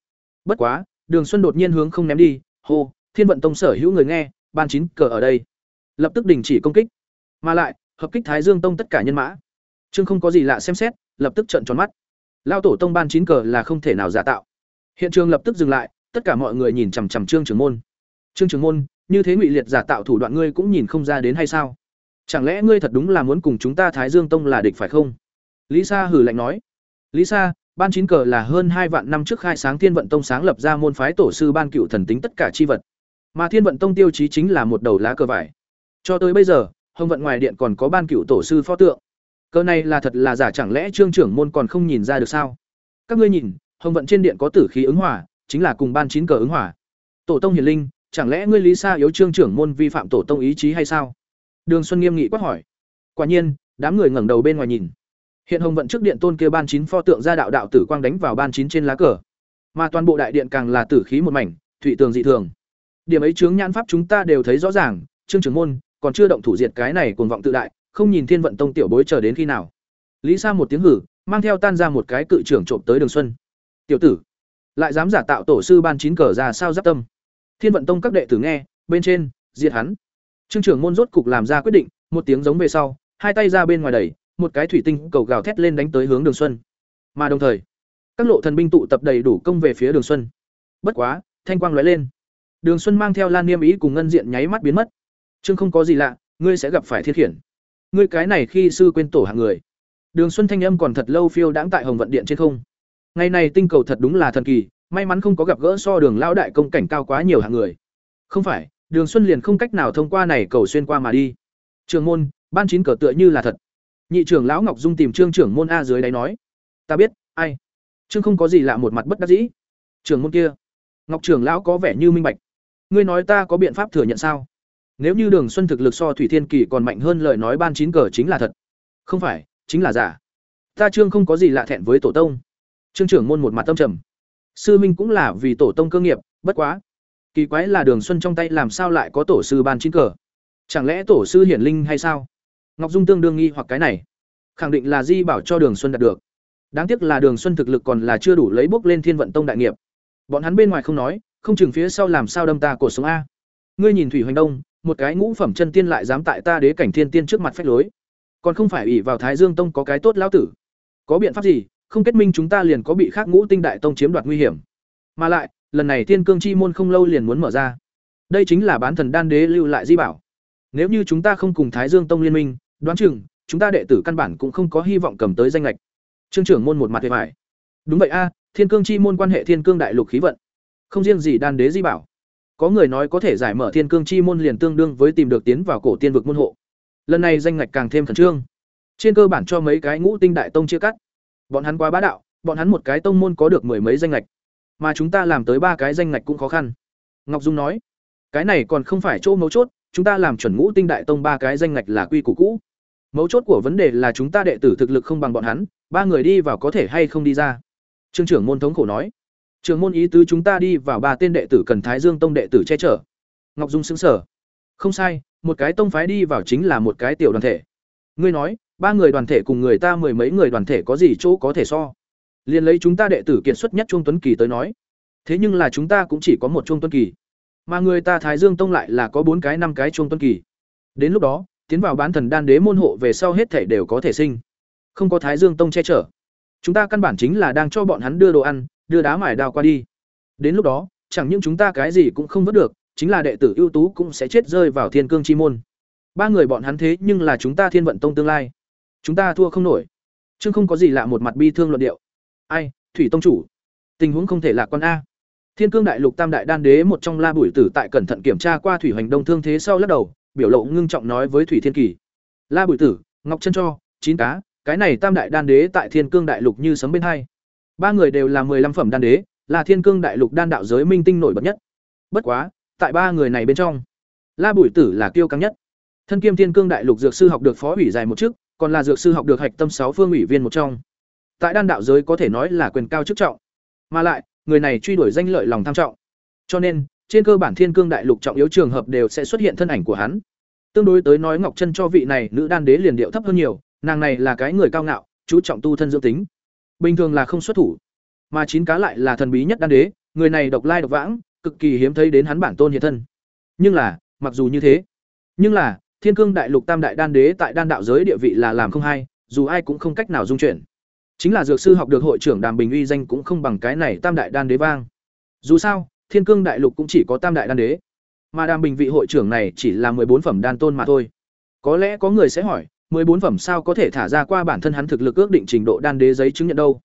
Bất quá đường xuân đột nhiên hướng không ném đi hô thiên vận tông sở hữu người nghe ban chín cờ ở đây. Lập tức đình chỉ công kích. Mà lại hợp kích thái dương tông tất cả nhân mã. Trương không có gì lạ xem xét, lập tức trợn tròn mắt. Lao tổ tông ban chín cờ là không thể nào giả tạo. Hiện trường lập tức dừng lại, tất cả mọi người nhìn chằm chằm Trương trưởng môn. Trương trưởng môn, như thế ngụy liệt giả tạo thủ đoạn ngươi cũng nhìn không ra đến hay sao? Chẳng lẽ ngươi thật đúng là muốn cùng chúng ta Thái Dương Tông là địch phải không? Lý Sa hử lạnh nói. Lý Sa, ban chín cờ là hơn hai vạn năm trước khai sáng Thiên Vận Tông sáng lập ra môn phái tổ sư ban cựu thần tính tất cả chi vật. Mà Thiên Vận Tông tiêu chí chính là một đầu lá cờ vải. Cho tới bây giờ, Hồng Vận ngoài điện còn có ban cựu tổ sư pho tượng. Cờ này là thật là giả chẳng lẽ Trương trưởng môn còn không nhìn ra được sao? Các ngươi nhìn, Hồng Vận trên điện có tử khí ứng hỏa, chính là cùng ban chín cờ ứng hỏa. Tổ tông hiển linh, chẳng lẽ ngươi Lý Sa yếu Trương trưởng môn vi phạm tổ tông ý chí hay sao? Đường Xuân nghiêm nghị quát hỏi. Quả nhiên, đám người ngẩng đầu bên ngoài nhìn. Hiện Hồng vận trước điện tôn kia ban chín pho tượng ra đạo đạo tử quang đánh vào ban chín trên lá cờ. Mà toàn bộ đại điện càng là tử khí một mảnh, thụy tường dị thường. Điểm ấy chướng nhãn pháp chúng ta đều thấy rõ ràng, Trương trưởng môn còn chưa động thủ diệt cái này cuồng vọng tự đại, không nhìn Thiên vận tông tiểu bối chờ đến khi nào. Lý Sa một tiếng hử, mang theo tan ra một cái cự trưởng trộm tới Đường Xuân. "Tiểu tử, lại dám giả tạo tổ sư ban chín cờ ra sao giáp tâm?" Thiên vận tông các đệ tử nghe, bên trên, diệt hắn. Trương trưởng môn rốt cục làm ra quyết định, một tiếng giống về sau, hai tay ra bên ngoài đẩy, một cái thủy tinh cầu gào thét lên đánh tới hướng Đường Xuân. Mà đồng thời, các lộ thần binh tụ tập đầy đủ công về phía Đường Xuân. Bất quá, thanh quang lóe lên. Đường Xuân mang theo Lan Niêm ý cùng ngân diện nháy mắt biến mất. Trương không có gì lạ, ngươi sẽ gặp phải thiên khiển. Ngươi cái này khi sư quên tổ hạng người. Đường Xuân thanh âm còn thật lâu phiêu đãng tại Hồng vận điện trên không. Ngày này tinh cầu thật đúng là thần kỳ, may mắn không có gặp gỡ so đường lão đại công cảnh cao quá nhiều hạng người. Không phải, Đường Xuân liền không cách nào thông qua này cầu xuyên qua mà đi. Trường môn, ban chín cờ tựa như là thật. Nhị trưởng lão Ngọc Dung tìm Trương trưởng môn a dưới đáy nói, "Ta biết, ai?" Trương không có gì lạ một mặt bất đắc dĩ. Trưởng môn kia, Ngọc trưởng lão có vẻ như minh bạch. "Ngươi nói ta có biện pháp thừa nhận sao?" Nếu như Đường Xuân thực lực so Thủy Thiên Kỳ còn mạnh hơn lời nói ban chín cờ chính là thật. Không phải, chính là giả. Ta Trương không có gì lạ thẹn với tổ tông. Trương trưởng môn một mặt tâm trầm. Sư Minh cũng là vì tổ tông cơ nghiệp, bất quá, kỳ quái là Đường Xuân trong tay làm sao lại có tổ sư ban chín cờ? Chẳng lẽ tổ sư hiển linh hay sao? Ngọc Dung tương đương nghi hoặc cái này, khẳng định là Di bảo cho Đường Xuân đạt được. Đáng tiếc là Đường Xuân thực lực còn là chưa đủ lấy bốc lên Thiên Vận Tông đại nghiệp. Bọn hắn bên ngoài không nói, không chừng phía sau làm sao đâm ta cổ sống a. Ngươi nhìn Thủy Hoành Đông, một cái ngũ phẩm chân tiên lại dám tại ta đế cảnh thiên tiên trước mặt phách lối. Còn không phải ủy vào Thái Dương Tông có cái tốt lão tử. Có biện pháp gì, không kết minh chúng ta liền có bị khác ngũ tinh đại tông chiếm đoạt nguy hiểm. Mà lại, lần này Thiên Cương chi môn không lâu liền muốn mở ra. Đây chính là bán thần đan đế lưu lại di bảo. Nếu như chúng ta không cùng Thái Dương Tông liên minh, đoán chừng chúng ta đệ tử căn bản cũng không có hy vọng cầm tới danh lệch. Trương trưởng môn một mặt vẻ phải. Đúng vậy a, Thiên Cương chi môn quan hệ Thiên Cương đại lục khí vận. Không riêng gì đan đế di bảo. Có người nói có thể giải mở Thiên Cương chi môn liền tương đương với tìm được tiến vào cổ tiên vực môn hộ. Lần này danh ngạch càng thêm khẩn trương. Trên cơ bản cho mấy cái ngũ tinh đại tông chia cắt. Bọn hắn quá bá đạo, bọn hắn một cái tông môn có được mười mấy danh ngạch, mà chúng ta làm tới ba cái danh ngạch cũng khó khăn. Ngọc Dung nói, cái này còn không phải chỗ mấu chốt, chúng ta làm chuẩn ngũ tinh đại tông ba cái danh ngạch là quy củ cũ. Mấu chốt của vấn đề là chúng ta đệ tử thực lực không bằng bọn hắn, ba người đi vào có thể hay không đi ra. Trương trưởng môn thống khổ nói, trưởng môn ý tứ chúng ta đi vào ba tên đệ tử cần Thái Dương tông đệ tử che chở. Ngọc Dung sững sờ. Không sai, một cái tông phái đi vào chính là một cái tiểu đoàn thể. Ngươi nói, ba người đoàn thể cùng người ta mười mấy người đoàn thể có gì chỗ có thể so? liền lấy chúng ta đệ tử kiệt xuất nhất Trung Tuấn Kỳ tới nói. Thế nhưng là chúng ta cũng chỉ có một Trung Tuấn Kỳ. Mà người ta Thái Dương Tông lại là có bốn cái năm cái Trung Tuấn Kỳ. Đến lúc đó, tiến vào bán thần đan đế môn hộ về sau hết thể đều có thể sinh. Không có Thái Dương Tông che chở. Chúng ta căn bản chính là đang cho bọn hắn đưa đồ ăn, đưa đá mài đao qua đi. Đến lúc đó, chẳng những chúng ta cái gì cũng không vớt được, chính là đệ tử ưu tú cũng sẽ chết rơi vào thiên cương chi môn. Ba người bọn hắn thế nhưng là chúng ta Thiên vận tông tương lai. Chúng ta thua không nổi. Chương không có gì lạ một mặt bi thương luận điệu. Ai, Thủy tông chủ, tình huống không thể lạc quan a. Thiên Cương Đại Lục Tam Đại Đan Đế một trong La Bùi Tử tại cẩn thận kiểm tra qua Thủy Hoành Đông thương thế sau lắc đầu, biểu lộ ngưng trọng nói với Thủy Thiên Kỳ: "La Bùi Tử, Ngọc Chân cho, chín cá, cái này Tam Đại Đan Đế tại Thiên Cương Đại Lục như sấm bên hai. Ba người đều là lăm phẩm đan đế, là Thiên Cương Đại Lục đan đạo giới minh tinh nổi bật nhất. Bất quá, tại ba người này bên trong, La Bùi Tử là kiêu căng nhất. Thân kiêm Thiên Cương Đại Lục dược sư học được phó ủy dài một chức, còn là dược sư học được hạch tâm sáu phương ủy viên một trong. Tại đan đạo giới có thể nói là quyền cao chức trọng. Mà lại, người này truy đuổi danh lợi lòng tham trọng. Cho nên, trên cơ bản Thiên Cương Đại Lục trọng yếu trường hợp đều sẽ xuất hiện thân ảnh của hắn. Tương đối tới nói Ngọc Chân cho vị này nữ đan đế liền điệu thấp hơn nhiều, nàng này là cái người cao ngạo, chú trọng tu thân dưỡng tính. Bình thường là không xuất thủ, mà chín cá lại là thần bí nhất đan đế, người này độc lai độc vãng, cực kỳ hiếm thấy đến hắn bản tôn hiện thân. Nhưng là, mặc dù như thế, nhưng là Thiên Cương Đại Lục Tam Đại Đan Đế tại đan đạo giới địa vị là làm không hay, dù ai cũng không cách nào dung chuyển. Chính là dược sư học được hội trưởng đàm bình uy danh cũng không bằng cái này tam đại đan đế vang. Dù sao thiên cương đại lục cũng chỉ có tam đại đan đế. Mà đàm bình vị hội trưởng này chỉ là bốn phẩm đan tôn mà thôi. Có lẽ có người sẽ hỏi bốn phẩm sao có thể thả ra qua bản thân hắn thực lực ước định trình độ đan đế giấy chứng nhận đâu?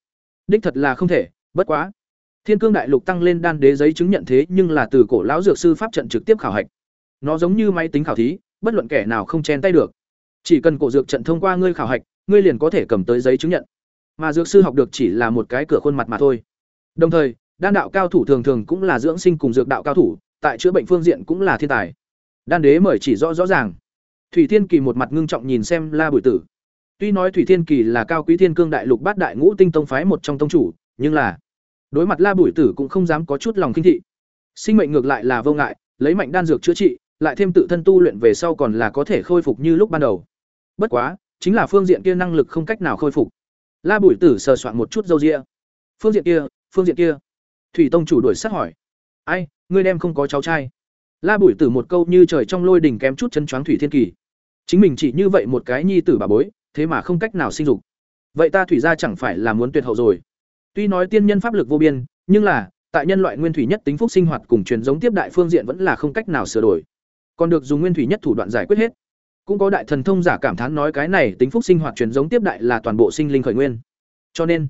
Đích thật là không thể bất quá. Thiên cương đại lục tăng lên đan đế giấy chứng nhận thế nhưng là từ cổ lão dược sư pháp trận trực tiếp khảo hạch. Nó giống như máy tính khảo thí bất luận kẻ nào không chen tay được. Chỉ cần cổ dược trận thông qua ngươi khảo hạch, ngươi liền có thể cầm tới giấy chứng nhận. Mà dược sư học được chỉ là một cái cửa khuôn mặt mà thôi. Đồng thời, đan đạo cao thủ thường thường cũng là dưỡng sinh cùng dược đạo cao thủ, tại chữa bệnh phương diện cũng là thiên tài. Đan đế mời chỉ rõ rõ ràng. Thủy thiên kỳ một mặt ngưng trọng nhìn xem la bùi tử. Tuy nói thủy thiên kỳ là cao quý thiên cương đại lục bát đại ngũ tinh tông phái một trong tông chủ, nhưng là đối mặt la bùi tử cũng không dám có chút lòng kinh thị. Sinh mệnh ngược lại là vô ngại, lấy mạnh đan dược chữa trị lại thêm tự thân tu luyện về sau còn là có thể khôi phục như lúc ban đầu. Bất quá, chính là phương diện kia năng lực không cách nào khôi phục. La bùi tử sờ soạn một chút dâu ria. phương diện kia, phương diện kia. Thủy tông chủ đuổi sát hỏi. Ai, ngươi đem không có cháu trai. La bùi tử một câu như trời trong lôi đỉnh kém chút chân choáng thủy thiên kỳ. Chính mình chỉ như vậy một cái nhi tử bà bối, thế mà không cách nào sinh dục. Vậy ta thủy gia chẳng phải là muốn tuyệt hậu rồi. Tuy nói tiên nhân pháp lực vô biên, nhưng là, tại nhân loại nguyên thủy nhất tính phúc sinh hoạt cùng truyền giống tiếp đại phương diện vẫn là không cách nào sửa đổi còn được dùng nguyên thủy nhất thủ đoạn giải quyết hết. Cũng có đại thần thông giả cảm thán nói cái này tính phúc sinh hoạt truyền giống tiếp đại là toàn bộ sinh linh khởi nguyên. Cho nên,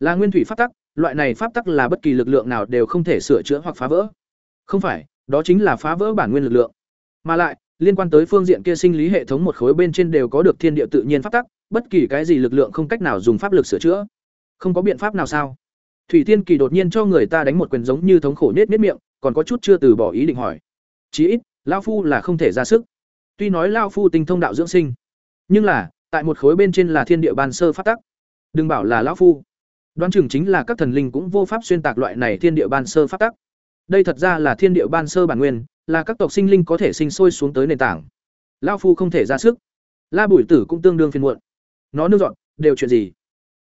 là nguyên thủy pháp tắc, loại này pháp tắc là bất kỳ lực lượng nào đều không thể sửa chữa hoặc phá vỡ. Không phải, đó chính là phá vỡ bản nguyên lực lượng. Mà lại, liên quan tới phương diện kia sinh lý hệ thống một khối bên trên đều có được thiên địa tự nhiên pháp tắc, bất kỳ cái gì lực lượng không cách nào dùng pháp lực sửa chữa. Không có biện pháp nào sao? Thủy tiên kỳ đột nhiên cho người ta đánh một quyền giống như thống khổ nết nết miệng, còn có chút chưa từ bỏ ý định hỏi. Chí ít lao phu là không thể ra sức. Tuy nói lao phu tinh thông đạo dưỡng sinh, nhưng là, tại một khối bên trên là thiên địa ban sơ phát tắc. Đừng bảo là lão phu. Đoán chừng chính là các thần linh cũng vô pháp xuyên tạc loại này thiên địa ban sơ phát tắc. Đây thật ra là thiên địa ban sơ bản nguyên, là các tộc sinh linh có thể sinh sôi xuống tới nền tảng. Lao phu không thể ra sức. La bùi tử cũng tương đương phiền muộn. Nó nương dọn, đều chuyện gì?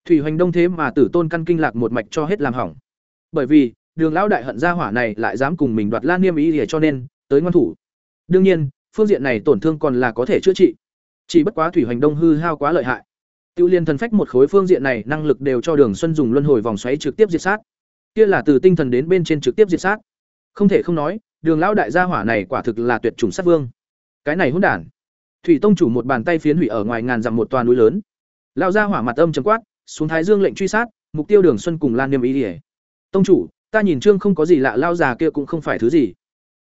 Thủy hoành đông thế mà tử tôn căn kinh lạc một mạch cho hết làm hỏng. Bởi vì, đường lão đại hận gia hỏa này lại dám cùng mình đoạt lan niêm ý để cho nên, tới ngoan thủ đương nhiên, phương diện này tổn thương còn là có thể chữa trị. Chỉ bất quá thủy hoành đông hư hao quá lợi hại. Tiêu liên thần phách một khối phương diện này năng lực đều cho đường xuân dùng luân hồi vòng xoáy trực tiếp diệt sát. Kia là từ tinh thần đến bên trên trực tiếp diệt sát. Không thể không nói, đường lão đại gia hỏa này quả thực là tuyệt chủng sát vương. Cái này hỗn đản. Thủy tông chủ một bàn tay phiến hủy ở ngoài ngàn dặm một toàn núi lớn. Lão gia hỏa mặt âm chấm quát, xuống thái dương lệnh truy sát, mục tiêu đường xuân cùng lan niêm ý ỉa tông chủ, ta nhìn trương không có gì lạ lao già kia cũng không phải thứ gì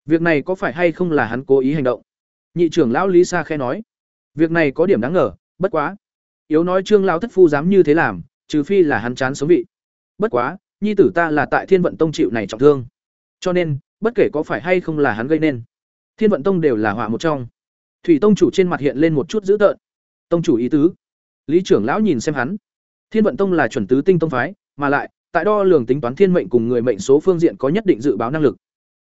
việc này có phải hay không là hắn cố ý hành động? Nhị trưởng lão lý sa khe nói. Việc này có điểm đáng ngờ, bất quá. Yếu nói trương lão thất phu dám như thế làm, trừ phi là hắn chán sống vị. Bất quá, nhi tử ta là tại thiên vận tông chịu này trọng thương. Cho nên, bất kể có phải hay không là hắn gây nên, thiên vận tông đều là họa một trong. Thủy tông chủ trên mặt hiện lên một chút dữ tợn. Tông chủ ý tứ. Lý trưởng lão nhìn xem hắn. Thiên vận tông là chuẩn tứ tinh tông phái, mà lại, tại đo lường tính toán thiên mệnh cùng người mệnh số phương diện có nhất định dự báo năng lực.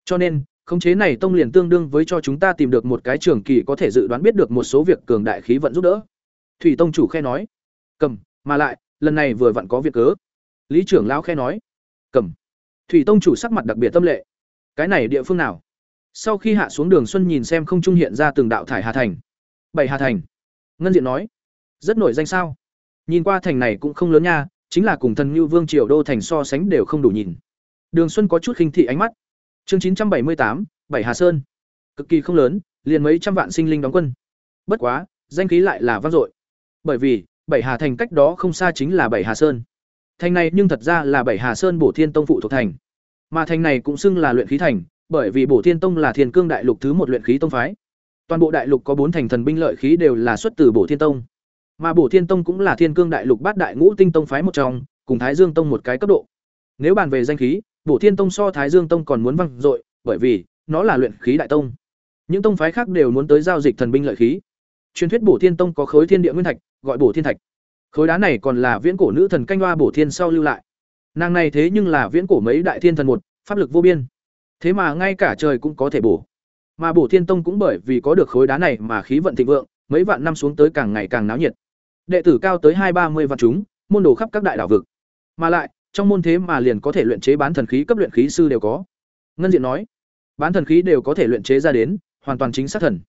Cho nên khống chế này tông liền tương đương với cho chúng ta tìm được một cái trường kỳ có thể dự đoán biết được một số việc cường đại khí vận giúp đỡ. Thủy tông chủ khe nói. Cầm, mà lại, lần này vừa vặn có việc cớ. Lý trưởng lão khe nói. Cầm. Thủy tông chủ sắc mặt đặc biệt tâm lệ. Cái này địa phương nào? Sau khi hạ xuống đường xuân nhìn xem không trung hiện ra từng đạo thải hà thành. Bảy hà thành. Ngân diện nói. Rất nổi danh sao? Nhìn qua thành này cũng không lớn nha, chính là cùng thần như vương triều đô thành so sánh đều không đủ nhìn. Đường xuân có chút khinh thị ánh mắt chương chín trăm bảy mươi tám, bảy hà sơn. Cực kỳ không lớn, liền mấy trăm vạn sinh linh đóng quân. Bất quá, danh khí lại là vang dội. Bởi vì, bảy hà thành cách đó không xa chính là bảy hà sơn. Thành này nhưng thật ra là bảy hà sơn bổ thiên tông phụ thuộc thành. Mà thành này cũng xưng là luyện khí thành, bởi vì bổ thiên tông là thiên cương đại lục thứ một luyện khí tông phái. Toàn bộ đại lục có bốn thành thần binh lợi khí đều là xuất từ bổ thiên tông. Mà bổ thiên tông cũng là thiên cương đại lục bát đại ngũ tinh tông phái một trong, cùng thái dương tông một cái cấp độ. Nếu bàn về danh khí bổ thiên tông so thái dương tông còn muốn văng dội, bởi vì, nó là luyện khí đại tông. Những tông phái khác đều muốn tới giao dịch thần binh lợi khí. Truyền thuyết bổ thiên tông có khối thiên địa nguyên thạch, gọi bổ thiên thạch. Khối đá này còn là viễn cổ nữ thần canh hoa bổ thiên sau lưu lại. Nàng này thế nhưng là viễn cổ mấy đại thiên thần một, pháp lực vô biên. Thế mà ngay cả trời cũng có thể bổ. Mà bổ thiên tông cũng bởi vì có được khối đá này mà khí vận thịnh vượng, mấy vạn năm xuống tới càng ngày càng náo nhiệt. Đệ tử cao tới hai ba mươi vạn chúng, môn đồ khắp các đại đảo vực. Mà lại trong môn thế mà liền có thể luyện chế bán thần khí cấp luyện khí sư đều có ngân diện nói bán thần khí đều có thể luyện chế ra đến hoàn toàn chính xác thần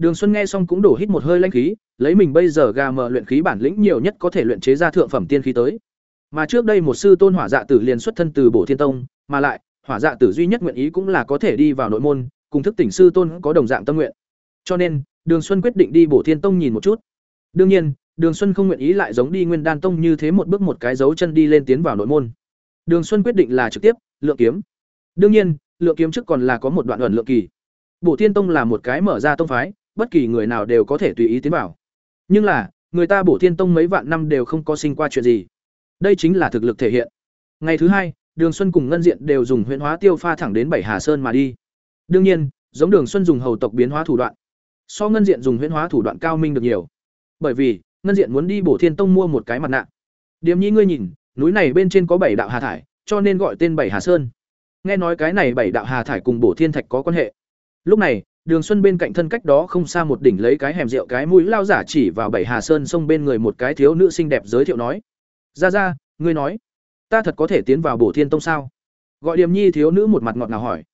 Đường Xuân nghe xong cũng đổ hít một hơi lãnh khí, lấy mình bây giờ gà mờ luyện khí bản lĩnh nhiều nhất có thể luyện chế ra thượng phẩm tiên khí tới. Mà trước đây một sư tôn hỏa dạ tử liền xuất thân từ Bổ Thiên Tông, mà lại, hỏa dạ tử duy nhất nguyện ý cũng là có thể đi vào nội môn, cùng thức tỉnh sư tôn có đồng dạng tâm nguyện. Cho nên, Đường Xuân quyết định đi Bổ Thiên Tông nhìn một chút. Đương nhiên, Đường Xuân không nguyện ý lại giống đi Nguyên Đan Tông như thế một bước một cái dấu chân đi lên tiến vào nội môn. Đường Xuân quyết định là trực tiếp lượng kiếm. Đương nhiên, lượng kiếm trước còn là có một đoạn ẩn lượng kỳ. Bổ Thiên Tông là một cái mở ra tông phái, bất kỳ người nào đều có thể tùy ý tiến vào. Nhưng là, người ta Bổ Thiên Tông mấy vạn năm đều không có sinh qua chuyện gì. Đây chính là thực lực thể hiện. Ngày thứ hai, Đường Xuân cùng Ngân Diện đều dùng huyễn hóa tiêu pha thẳng đến Bảy Hà Sơn mà đi. Đương nhiên, giống Đường Xuân dùng hầu tộc biến hóa thủ đoạn, so Ngân Diện dùng huyễn hóa thủ đoạn cao minh được nhiều. Bởi vì, Ngân Diện muốn đi Bổ Thiên Tông mua một cái mặt nạ. Điềm Nhi ngươi nhìn, núi này bên trên có bảy đạo hà thải, cho nên gọi tên Bảy Hà Sơn. Nghe nói cái này bảy đạo hà thải cùng Bổ Thiên Thạch có quan hệ. Lúc này, Đường Xuân bên cạnh thân cách đó không xa một đỉnh lấy cái hẻm rượu cái mũi lao giả chỉ vào Bảy Hà Sơn xông bên người một cái thiếu nữ xinh đẹp giới thiệu nói: "Ra ra, ngươi nói, ta thật có thể tiến vào Bổ Thiên Tông sao?" Gọi Điềm Nhi thiếu nữ một mặt ngọt ngào hỏi: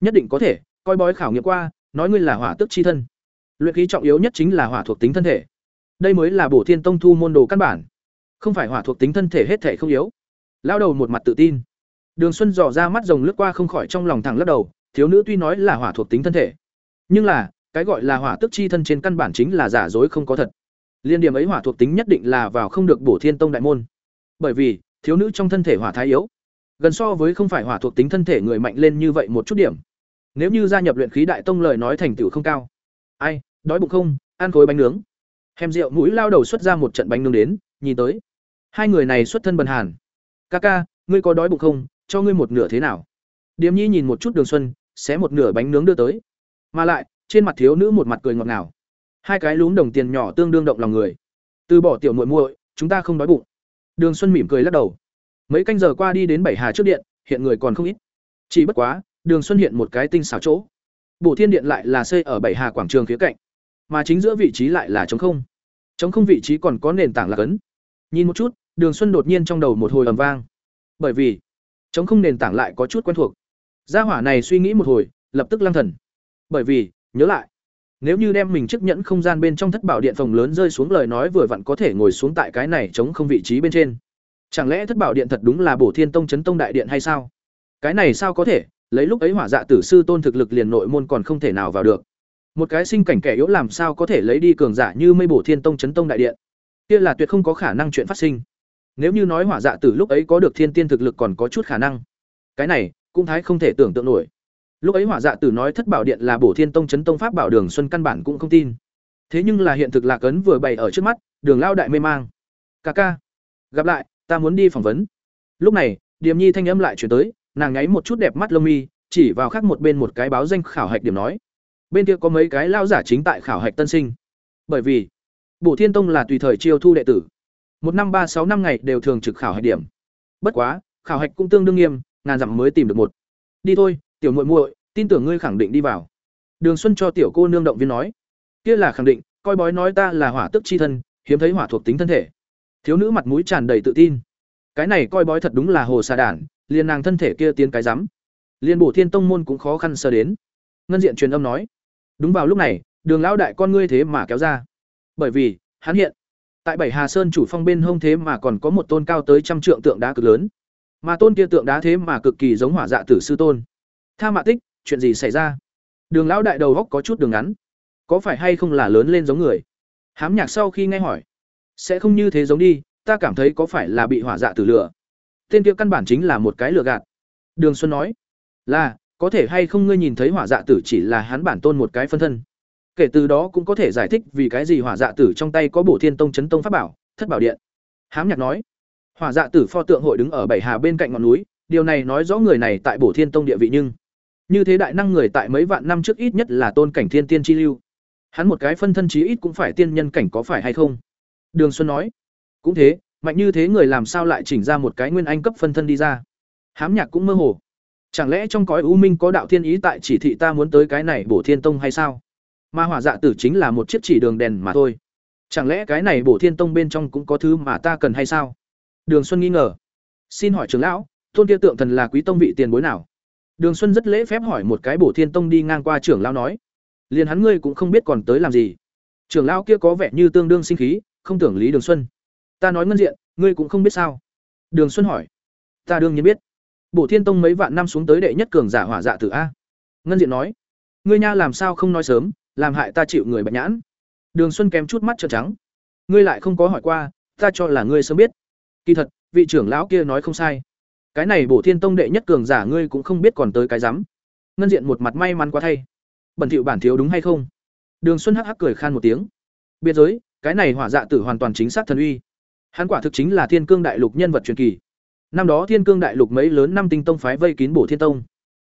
"Nhất định có thể, coi bói khảo nghiệm qua, nói ngươi là hỏa tức chi thân. Luyện khí trọng yếu nhất chính là hỏa thuộc tính thân thể. Đây mới là Bổ Thiên Tông thu môn đồ căn bản. Không phải hỏa thuộc tính thân thể hết thể không yếu." Lao đầu một mặt tự tin. Đường Xuân dò ra mắt rồng lướt qua không khỏi trong lòng thẳng lắc đầu, thiếu nữ tuy nói là hỏa thuộc tính thân thể, nhưng là, cái gọi là hỏa tức chi thân trên căn bản chính là giả dối không có thật. Liên điểm ấy hỏa thuộc tính nhất định là vào không được bổ thiên tông đại môn. Bởi vì, thiếu nữ trong thân thể hỏa thái yếu, gần so với không phải hỏa thuộc tính thân thể người mạnh lên như vậy một chút điểm. Nếu như gia nhập luyện khí đại tông lời nói thành tựu không cao. Ai, đói bụng không, ăn khối bánh nướng. Hèm rượu mũi lao đầu xuất ra một trận bánh nướng đến, nhìn tới. Hai người này xuất thân bần hàn. Ca ca, ngươi có đói bụng không, cho ngươi một nửa thế nào? Điềm Nhi nhìn một chút Đường Xuân, xé một nửa bánh nướng đưa tới. Mà lại, trên mặt thiếu nữ một mặt cười ngọt ngào. Hai cái lúm đồng tiền nhỏ tương đương động lòng người. Từ bỏ tiểu muội muội, chúng ta không đói bụng. Đường Xuân mỉm cười lắc đầu. Mấy canh giờ qua đi đến Bảy Hà trước điện, hiện người còn không ít. Chỉ bất quá, Đường Xuân hiện một cái tinh xảo chỗ. Bổ Thiên điện lại là xây ở Bảy Hà quảng trường phía cạnh, mà chính giữa vị trí lại là trống không. Trống không vị trí còn có nền tảng là cấn. Nhìn một chút, Đường Xuân đột nhiên trong đầu một hồi ầm vang. Bởi vì, trống không nền tảng lại có chút quen thuộc. Gia hỏa này suy nghĩ một hồi, lập tức lăng thần. Bởi vì, nhớ lại, nếu như đem mình chiếc nhẫn không gian bên trong thất bảo điện phòng lớn rơi xuống lời nói vừa vặn có thể ngồi xuống tại cái này chống không vị trí bên trên. Chẳng lẽ thất bảo điện thật đúng là Bổ Thiên Tông chấn tông đại điện hay sao? Cái này sao có thể, lấy lúc ấy Hỏa Dạ tử sư tôn thực lực liền nội môn còn không thể nào vào được. Một cái sinh cảnh kẻ yếu làm sao có thể lấy đi cường giả như mây Bổ Thiên Tông chấn tông đại điện? Kia là tuyệt không có khả năng chuyện phát sinh. Nếu như nói Hỏa Dạ tử lúc ấy có được thiên tiên thực lực còn có chút khả năng. Cái này, cũng thái không thể tưởng tượng nổi lúc ấy hỏa dạ tử nói thất bảo điện là bổ thiên tông chấn tông pháp bảo đường xuân căn bản cũng không tin thế nhưng là hiện thực lạc ấn vừa bày ở trước mắt đường lao đại mê mang ca ca gặp lại ta muốn đi phỏng vấn lúc này điềm nhi thanh âm lại chuyển tới nàng ngáy một chút đẹp mắt lông mi chỉ vào khác một bên một cái báo danh khảo hạch điểm nói bên kia có mấy cái lao giả chính tại khảo hạch tân sinh. Bởi vì, bổ thiên tông là tùy thời chiêu thu đệ tử. Một năm ba sáu năm ngày đều thường trực khảo hạch điểm. Bất quá, khảo hạch cũng tương đương nghiêm, ngàn dặm mới tìm được một. Đi thôi, tiểu muội muội, tin tưởng ngươi khẳng định đi vào. Đường xuân cho tiểu cô nương động viên nói. Kia là khẳng định, coi bói nói ta là hỏa tức chi thân, hiếm thấy hỏa thuộc tính thân thể. Thiếu nữ mặt mũi tràn đầy tự tin. Cái này coi bói thật đúng là hồ xà đản, liền nàng thân thể kia tiến cái rắm. Liền bổ thiên tông môn cũng khó khăn sơ đến. Ngân diện truyền âm nói đúng vào lúc này, đường lão đại con ngươi thế mà kéo ra. Bởi vì, hắn hiện, tại bảy hà sơn chủ phong bên hông thế mà còn có một tôn cao tới trăm trượng tượng đá cực lớn. Mà tôn kia tượng đá thế mà cực kỳ giống hỏa dạ tử sư tôn. Tha mạ tích, chuyện gì xảy ra? Đường lão đại đầu góc có chút đường ngắn. Có phải hay không là lớn lên giống người? Hám nhạc sau khi nghe hỏi. Sẽ không như thế giống đi, ta cảm thấy có phải là bị hỏa dạ tử lửa tên kia căn bản chính là một cái lừa gạt. Đường xuân nói. Là có thể hay không ngươi nhìn thấy hỏa dạ tử chỉ là hắn bản tôn một cái phân thân kể từ đó cũng có thể giải thích vì cái gì hỏa dạ tử trong tay có bổ thiên tông chấn tông pháp bảo thất bảo điện hám nhạc nói hỏa dạ tử pho tượng hội đứng ở bảy hà bên cạnh ngọn núi điều này nói rõ người này tại bổ thiên tông địa vị nhưng như thế đại năng người tại mấy vạn năm trước ít nhất là tôn cảnh thiên tiên chi lưu. Hắn một cái phân thân chí ít cũng phải tiên nhân cảnh có phải hay không? Đường Xuân nói. Cũng thế, mạnh như thế người làm sao lại chỉnh ra một cái nguyên anh cấp phân thân đi ra? Hám nhạc cũng mơ hồ. Chẳng lẽ trong cõi u minh có đạo thiên ý tại chỉ thị ta muốn tới cái này bổ thiên tông hay sao? mà hỏa dạ tử chính là một chiếc chỉ đường đèn mà thôi. Chẳng lẽ cái này bổ thiên tông bên trong cũng có thứ mà ta cần hay sao? Đường Xuân nghi ngờ. Xin hỏi trưởng lão, thôn kia tượng thần là quý tông vị tiền bối nào? Đường Xuân rất lễ phép hỏi một cái Bổ Thiên Tông đi ngang qua trưởng lão nói. liền hắn ngươi cũng không biết còn tới làm gì trưởng lão kia có vẻ như tương đương sinh khí không tưởng lý đường xuân ta nói ngân diện ngươi cũng không biết sao đường xuân hỏi ta đương nhiên biết bổ thiên tông mấy vạn năm xuống tới đệ nhất cường giả hỏa dạ tử a. Ngân diện nói, ngươi nha làm sao không nói sớm, làm hại ta chịu người bạch nhãn. Đường xuân kém chút mắt trợn trắng, ngươi lại không có hỏi qua, ta cho là ngươi sớm biết. Kỳ thật, vị trưởng lão kia nói không sai. Cái này bổ thiên tông đệ nhất cường giả ngươi cũng không biết còn tới cái rắm. Ngân diện một mặt may mắn quá thay. Bẩn thỉu bản thiếu đúng hay không? Đường xuân hắc hắc cười khan một tiếng. Biệt giới, cái này hỏa dạ tử hoàn toàn chính xác thần uy. Hắn quả thực chính là thiên cương đại lục nhân vật truyền kỳ năm đó thiên cương đại lục mấy lớn năm tinh tông phái vây kín bổ thiên tông,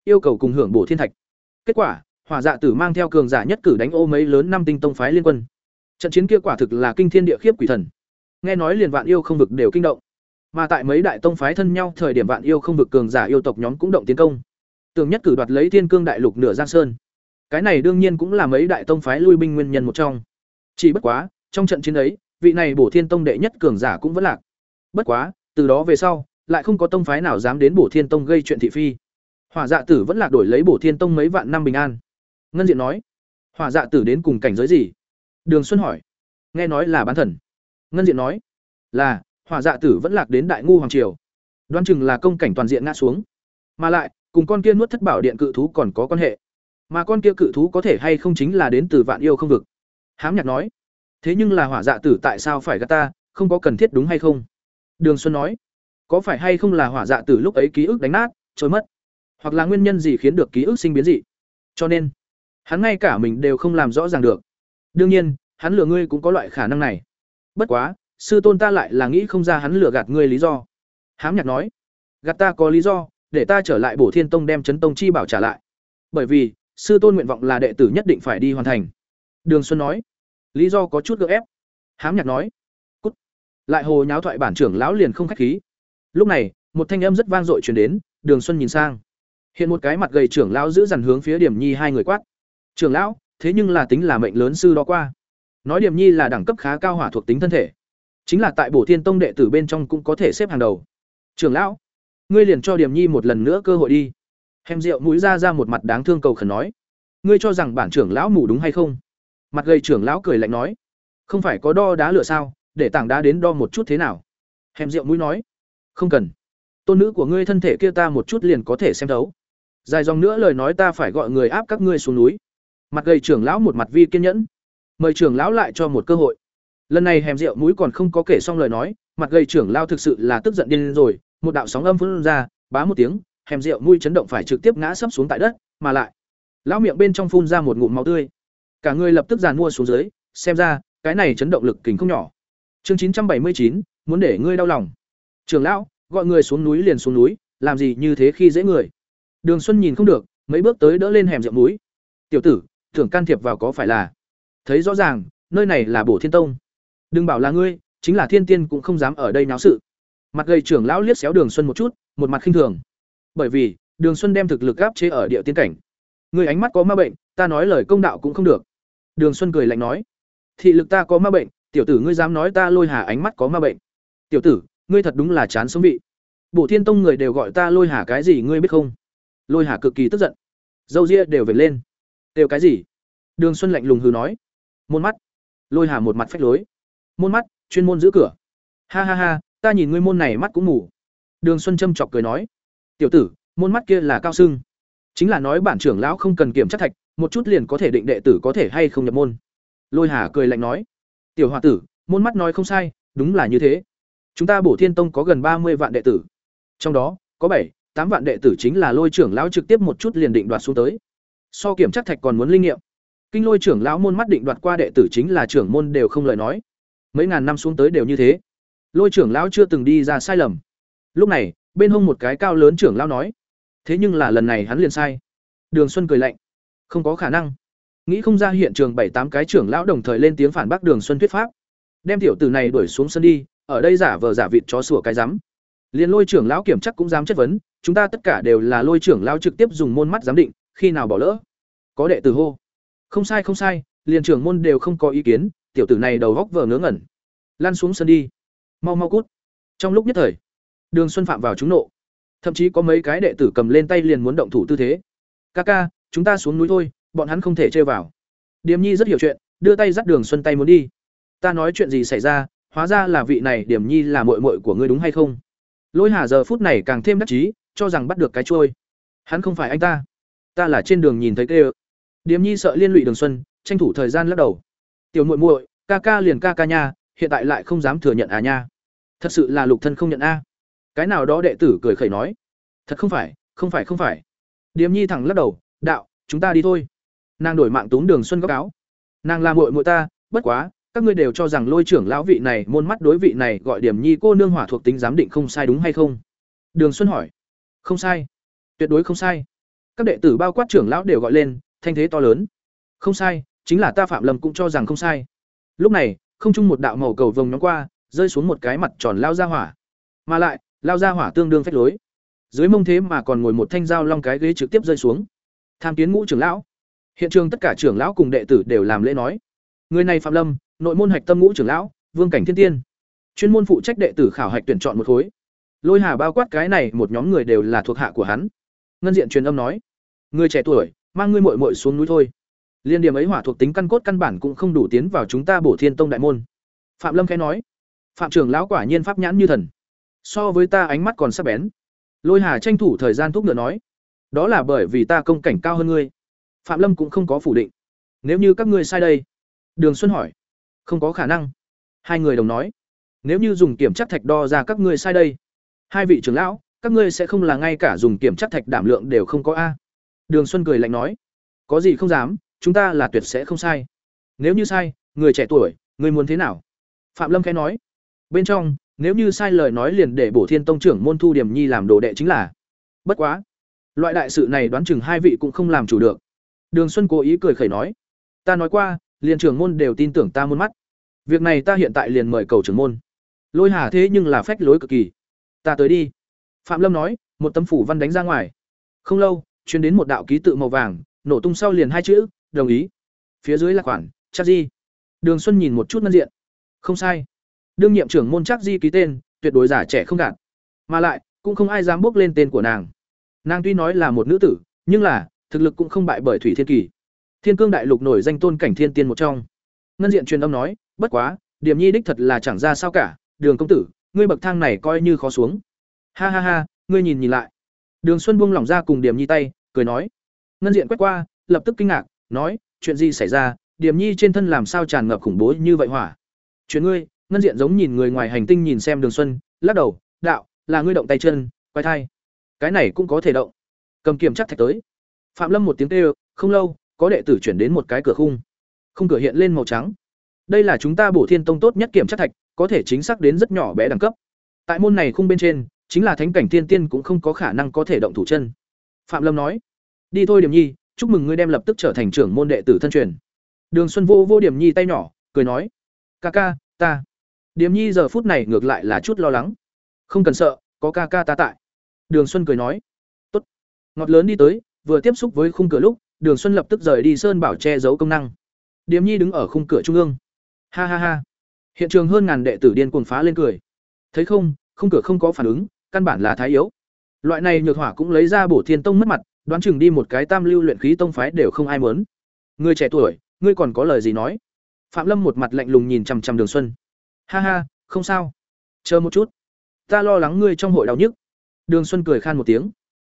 yêu cầu cùng hưởng bổ thiên thạch. Kết quả, hỏa dạ tử mang theo cường giả nhất cử đánh ô mấy lớn năm tinh tông phái liên quân. Trận chiến kia quả thực là kinh thiên địa khiếp quỷ thần. Nghe nói liền vạn yêu không vực đều kinh động. Mà tại mấy đại tông phái thân nhau, thời điểm vạn yêu không vực cường giả yêu tộc nhóm cũng động tiến công. Tường nhất cử đoạt lấy thiên cương đại lục nửa giang sơn. Cái này đương nhiên cũng là mấy đại tông phái lui binh nguyên nhân một trong. Chỉ bất quá, trong trận chiến ấy, vị này bổ thiên tông đệ nhất cường giả cũng vẫn lạc. Bất quá, từ đó về sau lại không có tông phái nào dám đến bổ thiên tông gây chuyện thị phi. Hỏa dạ tử vẫn lạc đổi lấy bổ thiên tông mấy vạn năm bình an. Ngân diện nói, hỏa dạ tử đến cùng cảnh giới gì? Đường xuân hỏi, nghe nói là bán thần. Ngân diện nói, là, hỏa dạ tử vẫn lạc đến đại ngu hoàng triều. Đoan chừng là công cảnh toàn diện ngã xuống. Mà lại, cùng con kia nuốt thất bảo điện cự thú còn có quan hệ. Mà con kia cự thú có thể hay không chính là đến từ vạn yêu không vực. Hám nhạc nói, thế nhưng là hỏa dạ tử tại sao phải gạt ta? Không có cần thiết đúng hay không? Đường xuân nói có phải hay không là hỏa dạ tử lúc ấy ký ức đánh nát, trôi mất? Hoặc là nguyên nhân gì khiến được ký ức sinh biến dị? Cho nên, hắn ngay cả mình đều không làm rõ ràng được. Đương nhiên, hắn lừa ngươi cũng có loại khả năng này. Bất quá, sư tôn ta lại là nghĩ không ra hắn lừa gạt ngươi lý do. Hám nhạc nói, gạt ta có lý do, để ta trở lại bổ thiên tông đem chấn tông chi bảo trả lại. Bởi vì, sư tôn nguyện vọng là đệ tử nhất định phải đi hoàn thành. Đường xuân nói, lý do có chút gợ ép. Hám nhạc nói, cút. Lại hồ nháo thoại bản trưởng lão liền không khách khí lúc này, một thanh âm rất vang dội truyền đến, đường xuân nhìn sang. Hiện một cái mặt gầy trưởng lão giữ dằn hướng phía điểm nhi hai người quát. Trưởng lão, thế nhưng là tính là mệnh lớn sư đó qua. Nói điểm nhi là đẳng cấp khá cao hỏa thuộc tính thân thể. Chính là tại bổ thiên tông đệ tử bên trong cũng có thể xếp hàng đầu. Trưởng lão, ngươi liền cho điểm nhi một lần nữa cơ hội đi. Hèm rượu mũi ra ra một mặt đáng thương cầu khẩn nói. Ngươi cho rằng bản trưởng lão mù đúng hay không? Mặt gầy trưởng lão cười lạnh nói. Không phải có đo đá lửa sao? Để tảng đá đến đo một chút thế nào? Hèm rượu mũi nói không cần. Tôn nữ của ngươi thân thể kia ta một chút liền có thể xem thấu. Dài dòng nữa lời nói ta phải gọi người áp các ngươi xuống núi. Mặt gầy trưởng lão một mặt vi kiên nhẫn. Mời trưởng lão lại cho một cơ hội. Lần này hèm rượu mũi còn không có kể xong lời nói, mặt gầy trưởng lao thực sự là tức giận điên rồi, một đạo sóng âm phun ra, bá một tiếng hèm rượu mũi chấn động phải trực tiếp ngã sấp xuống tại đất, mà lại, lão miệng bên trong phun ra một ngụm máu tươi. Cả người lập tức giàn mua xuống dưới, xem ra, cái này chấn động lực kình không nhỏ. Chương chín trăm bảy mươi chín, muốn để ngươi đau lòng trưởng lão, gọi người xuống núi liền xuống núi, làm gì như thế khi dễ người? Đường xuân nhìn không được, mấy bước tới đỡ lên hẻm rượu núi. Tiểu tử tưởng can thiệp vào có phải là? Thấy rõ ràng, nơi này là bổ thiên tông. Đừng bảo là ngươi, chính là thiên tiên cũng không dám ở đây náo sự. Mặt gầy trưởng lão liếc xéo đường xuân một chút, một mặt khinh thường. Bởi vì, đường xuân đem thực lực áp chế ở địa tiên cảnh. Ngươi ánh mắt có ma bệnh, ta nói lời công đạo cũng không được. Đường xuân cười lạnh nói. Thị lực ta có ma bệnh, tiểu tử ngươi dám nói ta lôi hà ánh mắt có ma bệnh. Tiểu tử ngươi thật đúng là chán sống vị. Bộ thiên tông người đều gọi ta lôi hà cái gì ngươi biết không? Lôi hà cực kỳ tức giận. Dâu ria đều vệt lên. Đều cái gì? Đường xuân lạnh lùng hừ nói. Môn mắt. Lôi hà một mặt phách lối. Môn mắt, chuyên môn giữ cửa. Ha ha ha, ta nhìn ngươi môn này mắt cũng ngủ đường xuân châm chọc cười nói. Tiểu tử, môn mắt kia là cao sưng chính là nói bản trưởng lão không cần kiểm tra thạch, một chút liền có thể định đệ tử có thể hay không nhập môn. Lôi hà cười lạnh nói. Tiểu h o a tử, môn mắt nói không sai, đúng là như thế chúng ta bổ thiên tông có gần ba mươi vạn đệ tử. Trong đó, có bảy, tám vạn đệ tử chính là lôi trưởng lão trực tiếp một chút liền định đoạt xuống tới. So kiểm chắc thạch còn muốn linh nghiệm. Kinh lôi trưởng lão môn mắt định đoạt qua đệ tử chính là trưởng môn đều không lời nói. Mấy ngàn năm xuống tới đều như thế. Lôi trưởng lão chưa từng đi ra sai lầm. Lúc này, bên hông một cái cao lớn trưởng lão nói, thế nhưng là lần này hắn liền sai. Đường xuân cười lạnh, không có khả năng. Nghĩ không ra hiện trường bảy, tám cái trưởng lão đồng thời lên tiếng phản bác đường xuân thuyết pháp. Đem tiểu tử này đuổi xuống sân đi ở đây giả vờ giả vịt chó sủa cái rắm. Liền lôi trưởng lão kiểm chắc cũng dám chất vấn chúng ta tất cả đều là lôi trưởng lão trực tiếp dùng môn mắt giám định khi nào bỏ lỡ? Có đệ tử hô. Không sai không sai liền trưởng môn đều không có ý kiến tiểu tử này đầu góc vờ ngớ ngẩn. Lan xuống sân đi. Mau mau cút. Trong lúc nhất thời đường xuân phạm vào trúng nộ. Thậm chí có mấy cái đệ tử cầm lên tay liền muốn động thủ tư thế. Ca ca chúng ta xuống núi thôi bọn hắn không thể chơi vào. Điềm Nhi rất hiểu chuyện, đưa tay dắt Đường Xuân tay muốn đi. Ta nói chuyện gì xảy ra, hóa ra là vị này Điềm Nhi là muội muội của ngươi đúng hay không? Lôi Hà giờ phút này càng thêm đắc chí, cho rằng bắt được cái trôi. Hắn không phải anh ta, ta là trên đường nhìn thấy kêu. Điềm Nhi sợ liên lụy Đường Xuân, tranh thủ thời gian lắc đầu. Tiểu muội muội, ca ca liền ca ca nha, hiện tại lại không dám thừa nhận à nha. Thật sự là Lục thân không nhận a. Cái nào đó đệ tử cười khẩy nói, thật không phải, không phải không phải. Điềm Nhi thẳng lắc đầu, đạo, chúng ta đi thôi. Nàng đổi mạng túm Đường Xuân góc áo. Nàng là muội muội ta, bất quá, các ngươi đều cho rằng lôi trưởng lão vị này, môn mắt đối vị này gọi điểm nhi cô nương hỏa thuộc tính giám định không sai đúng hay không? Đường xuân hỏi. Không sai. Tuyệt đối không sai. Các đệ tử bao quát trưởng lão đều gọi lên, thanh thế to lớn. Không sai, chính là ta phạm lâm cũng cho rằng không sai. Lúc này, không chung một đạo màu cầu vồng nhóm qua, rơi xuống một cái mặt tròn lao ra hỏa. Mà lại, lao ra hỏa tương đương phách lối. Dưới mông thế mà còn ngồi một thanh dao long cái ghế trực tiếp rơi xuống. Tham kiến ngũ trưởng lão. Hiện trường tất cả trưởng lão cùng đệ tử đều làm lễ nói. Người này phạm lâm nội môn hạch tâm ngũ trưởng lão, vương cảnh thiên tiên. Chuyên môn phụ trách đệ tử khảo hạch tuyển chọn một khối. Lôi hà bao quát cái này một nhóm người đều là thuộc hạ của hắn. Ngân diện truyền âm nói, người trẻ tuổi, mang ngươi muội muội xuống núi thôi. Liên điểm ấy hỏa thuộc tính căn cốt căn bản cũng không đủ tiến vào chúng ta bổ thiên tông đại môn. Phạm lâm khẽ nói, phạm trưởng lão quả nhiên pháp nhãn như thần. So với ta ánh mắt còn sắc bén. Lôi hà tranh thủ thời gian thúc ngựa nói, đó là bởi vì ta công cảnh cao hơn ngươi. Phạm lâm cũng không có phủ định, nếu như các ngươi sai đây? Đường xuân hỏi không có khả năng. Hai người đồng nói. Nếu như dùng kiểm chắc thạch đo ra các ngươi sai đây. Hai vị trưởng lão, các ngươi sẽ không là ngay cả dùng kiểm chắc thạch đảm lượng đều không có a. Đường xuân cười lạnh nói. Có gì không dám, chúng ta là tuyệt sẽ không sai. Nếu như sai, người trẻ tuổi, người muốn thế nào? Phạm lâm khẽ nói. Bên trong, nếu như sai lời nói liền để bổ thiên tông trưởng môn thu điểm nhi làm đồ đệ chính là. Bất quá. Loại đại sự này đoán chừng hai vị cũng không làm chủ được. Đường xuân cố ý cười khẩy nói. Ta nói qua liền trưởng môn đều tin tưởng ta muôn mắt. Việc này ta hiện tại liền mời cầu trưởng môn. Lôi hà thế nhưng là phách lối cực kỳ. Ta tới đi. Phạm lâm nói, một tấm phủ văn đánh ra ngoài. Không lâu chuyến đến một đạo ký tự màu vàng, nổ tung sau liền hai chữ, đồng ý. Phía dưới là khoản, chắc di. Đường xuân nhìn một chút ngân diện. Không sai. Đương nhiệm trưởng môn chắc di ký tên, tuyệt đối giả trẻ không gạt. Mà lại, cũng không ai dám bước lên tên của nàng. Nàng tuy nói là một nữ tử, nhưng là, thực lực cũng không bại bởi thủy thiên kỳ thiên cương đại lục nổi danh tôn cảnh thiên tiên một trong. Ngân diện truyền âm nói, bất quá, điểm nhi đích thật là chẳng ra sao cả, đường công tử, ngươi bậc thang này coi như khó xuống. Ha ha ha, ngươi nhìn nhìn lại. Đường xuân buông lỏng ra cùng điểm nhi tay, cười nói. Ngân diện quét qua, lập tức kinh ngạc, nói, chuyện gì xảy ra? Điểm nhi trên thân làm sao tràn ngập khủng bố như vậy hỏa? Chuyện ngươi? Ngân diện giống nhìn người ngoài hành tinh nhìn xem đường xuân, lắc đầu, đạo, là ngươi động tay chân, quay thai. Cái này cũng có thể động. Cầm kiểm chắc thạch tới. Phạm lâm một tiếng kêu, không lâu có đệ tử chuyển đến một cái cửa khung. Khung cửa hiện lên màu trắng. Đây là chúng ta bổ thiên tông tốt nhất kiểm tra thạch, có thể chính xác đến rất nhỏ bé đẳng cấp. Tại môn này khung bên trên, chính là thánh cảnh thiên tiên cũng không có khả năng có thể động thủ chân. Phạm lâm nói, đi thôi điểm nhi, chúc mừng ngươi đem lập tức trở thành trưởng môn đệ tử thân truyền. Đường xuân vô vô điểm nhi tay nhỏ, cười nói, ca ca, ta. Điểm nhi giờ phút này ngược lại là chút lo lắng. Không cần sợ, có ca ca ta tại. Đường xuân cười nói, tốt. Ngọt lớn đi tới, vừa tiếp xúc với khung cửa lúc đường xuân lập tức rời đi sơn bảo che giấu công năng. Điểm nhi đứng ở khung cửa trung ương. Ha ha ha. Hiện trường hơn ngàn đệ tử điên cuồng phá lên cười. Thấy không, khung cửa không có phản ứng, căn bản là thái yếu. Loại này nhược hỏa cũng lấy ra bổ thiên tông mất mặt, đoán chừng đi một cái tam lưu luyện khí tông phái đều không ai muốn. Ngươi trẻ tuổi, ngươi còn có lời gì nói? Phạm lâm một mặt lạnh lùng nhìn chằm chằm đường xuân. Ha ha, không sao. Chờ một chút. Ta lo lắng ngươi trong hội đau nhức. Đường xuân cười khan một tiếng.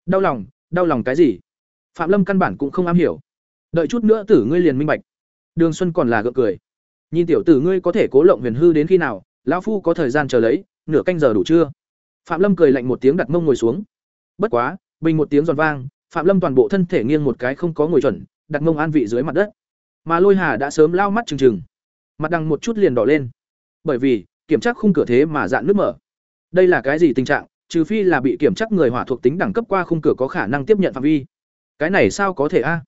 Đau lòng đau lòng cái gì? Phạm lâm căn bản cũng không am hiểu. Đợi chút nữa tử ngươi liền minh bạch. Đường xuân còn là gượng cười. Nhìn tiểu tử ngươi có thể cố lộng huyền hư đến khi nào, lão phu có thời gian chờ lấy, nửa canh giờ đủ chưa? Phạm lâm cười lạnh một tiếng đặt mông ngồi xuống. Bất quá, bình một tiếng giòn vang, phạm lâm toàn bộ thân thể nghiêng một cái không có ngồi chuẩn, đặt mông an vị dưới mặt đất. Mà lôi hà đã sớm lao mắt trừng trừng. Mặt đằng một chút liền đỏ lên. Bởi vì, kiểm tra khung cửa thế mà dạn nước mở. Đây là cái gì tình trạng, trừ phi là bị kiểm tra người hỏa thuộc tính đẳng cấp qua khung cửa có khả năng tiếp nhận phạm vi cái này sao có thể a?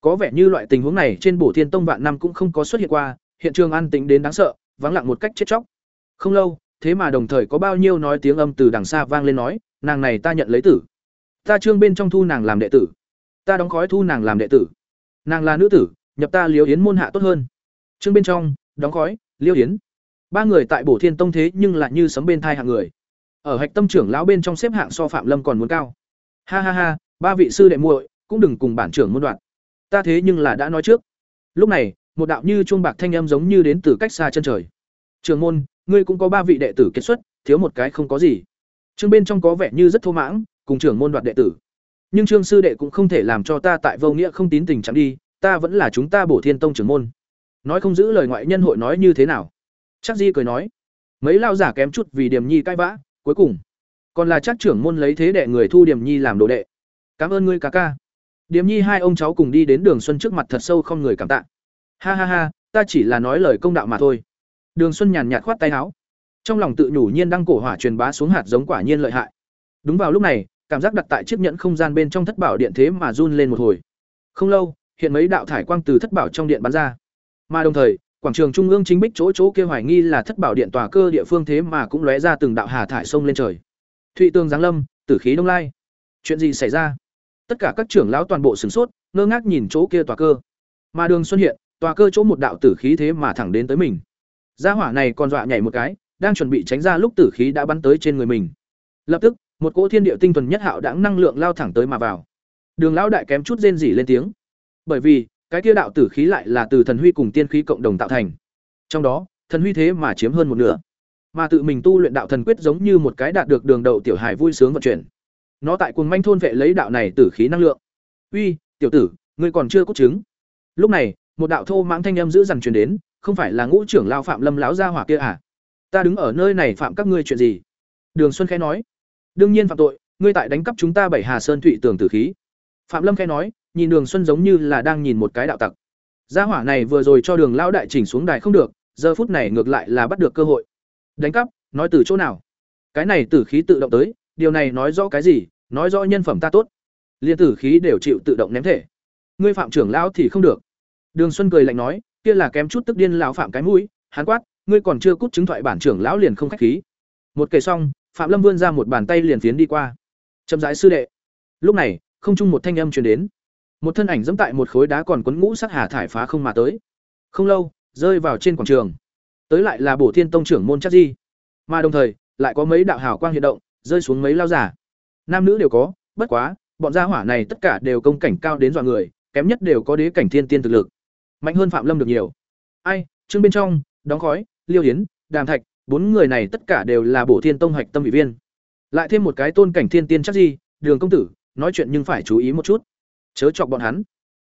Có vẻ như loại tình huống này trên bổ thiên tông vạn năm cũng không có xuất hiện qua, hiện trường an tĩnh đến đáng sợ, vắng lặng một cách chết chóc. Không lâu, thế mà đồng thời có bao nhiêu nói tiếng âm từ đằng xa vang lên nói, nàng này ta nhận lấy tử. Ta trương bên trong thu nàng làm đệ tử. Ta đóng khói thu nàng làm đệ tử. Nàng là nữ tử, nhập ta liêu yến môn hạ tốt hơn. Trương bên trong, đóng khói, liêu yến. Ba người tại bổ thiên tông thế nhưng lại như sấm bên thai hạng người. Ở hạch tâm trưởng lão bên trong xếp hạng so phạm lâm còn muốn cao. Ha ha ha, ba vị sư đệ muội cũng đừng cùng bản trưởng môn đoạn. Ta thế nhưng là đã nói trước. Lúc này, một đạo như chuông bạc thanh âm giống như đến từ cách xa chân trời. Trường môn, ngươi cũng có ba vị đệ tử kết xuất, thiếu một cái không có gì. Chương bên trong có vẻ như rất thô mãng, cùng trưởng môn đoạt đệ tử. Nhưng trương sư đệ cũng không thể làm cho ta tại vô nghĩa không tín tình chẳng đi, ta vẫn là chúng ta bổ thiên tông trưởng môn. Nói không giữ lời ngoại nhân hội nói như thế nào? Chắc di cười nói. Mấy lao giả kém chút vì điểm nhi cãi vã, cuối cùng. Còn là chắc trưởng môn lấy thế đệ người thu điểm nhi làm đồ đệ. Cảm ơn ngươi, ca ca điểm nhi hai ông cháu cùng đi đến đường xuân trước mặt thật sâu không người cảm tạ. Ha ha ha, ta chỉ là nói lời công đạo mà thôi. Đường xuân nhàn nhạt khoát tay áo. Trong lòng tự nhủ nhiên đang cổ hỏa truyền bá xuống hạt giống quả nhiên lợi hại. Đúng vào lúc này, cảm giác đặt tại chiếc nhẫn không gian bên trong thất bảo điện thế mà run lên một hồi. Không lâu, hiện mấy đạo thải quang từ thất bảo trong điện bắn ra. Mà đồng thời, quảng trường trung ương chính bích chỗ chỗ kia hoài nghi là thất bảo điện tòa cơ địa phương thế mà cũng lóe ra từng đạo hà thải sông lên trời. Thụy tương giáng lâm, tử khí đông lai. Chuyện gì xảy ra? Tất cả các trưởng lão toàn bộ sửng sốt, ngơ ngác nhìn chỗ kia tòa cơ. Mà đường xuân hiện, tòa cơ chỗ một đạo tử khí thế mà thẳng đến tới mình. Gia hỏa này còn dọa nhảy một cái, đang chuẩn bị tránh ra lúc tử khí đã bắn tới trên người mình. Lập tức, một cỗ thiên địa tinh thuần nhất hạo đãng năng lượng lao thẳng tới mà vào. Đường lão đại kém chút rên rỉ lên tiếng. Bởi vì, cái kia đạo tử khí lại là từ thần huy cùng tiên khí cộng đồng tạo thành. Trong đó, thần huy thế mà chiếm hơn một nửa. Mà tự mình tu luyện đạo thần quyết giống như một cái đạt được đường đậu tiểu hải vui sướng vận chuyển nó tại cuồng manh thôn vệ lấy đạo này tử khí năng lượng. Uy, tiểu tử, ngươi còn chưa cốt chứng lúc này, một đạo thô mãng thanh âm giữ dằn truyền đến, không phải là ngũ trưởng lao phạm lâm láo gia hỏa kia à? Ta đứng ở nơi này phạm các ngươi chuyện gì? Đường xuân khẽ nói, đương nhiên phạm tội, ngươi tại đánh cắp chúng ta bảy hà sơn thụy tường tử khí. Phạm lâm khẽ nói, nhìn đường xuân giống như là đang nhìn một cái đạo tặc. Gia hỏa này vừa rồi cho đường lão đại chỉnh xuống đài không được, giờ phút này ngược lại là bắt được cơ hội. Đánh cắp, nói từ chỗ nào? Cái này tử khí tự động tới điều này nói rõ cái gì? Nói rõ nhân phẩm ta tốt. Liên tử khí đều chịu tự động ném thể. Ngươi phạm trưởng lão thì không được. Đường xuân cười lạnh nói, kia là kém chút tức điên lão phạm cái mũi. Hắn quát, ngươi còn chưa cút chứng thoại bản trưởng lão liền không khách khí. Một kể xong, phạm lâm vươn ra một bàn tay liền tiến đi qua. Chậm rãi sư đệ. Lúc này, không chung một thanh âm truyền đến. Một thân ảnh dẫm tại một khối đá còn quấn ngũ sắc hà thải phá không mà tới. Không lâu, rơi vào trên quảng trường. Tới lại là bổ thiên tông trưởng môn chắc di. Mà đồng thời, lại có mấy đạo hào quang hiện động rơi xuống mấy lao giả nam nữ đều có, bất quá, bọn gia hỏa này tất cả đều công cảnh cao đến dọa người, kém nhất đều có đế cảnh thiên tiên thực lực. Mạnh hơn phạm lâm được nhiều. Ai, chương bên trong, đóng khói, liêu hiến đàm thạch, bốn người này tất cả đều là bổ thiên tông hạch tâm vị viên. Lại thêm một cái tôn cảnh thiên tiên chắc gì, đường công tử, nói chuyện nhưng phải chú ý một chút. Chớ chọc bọn hắn.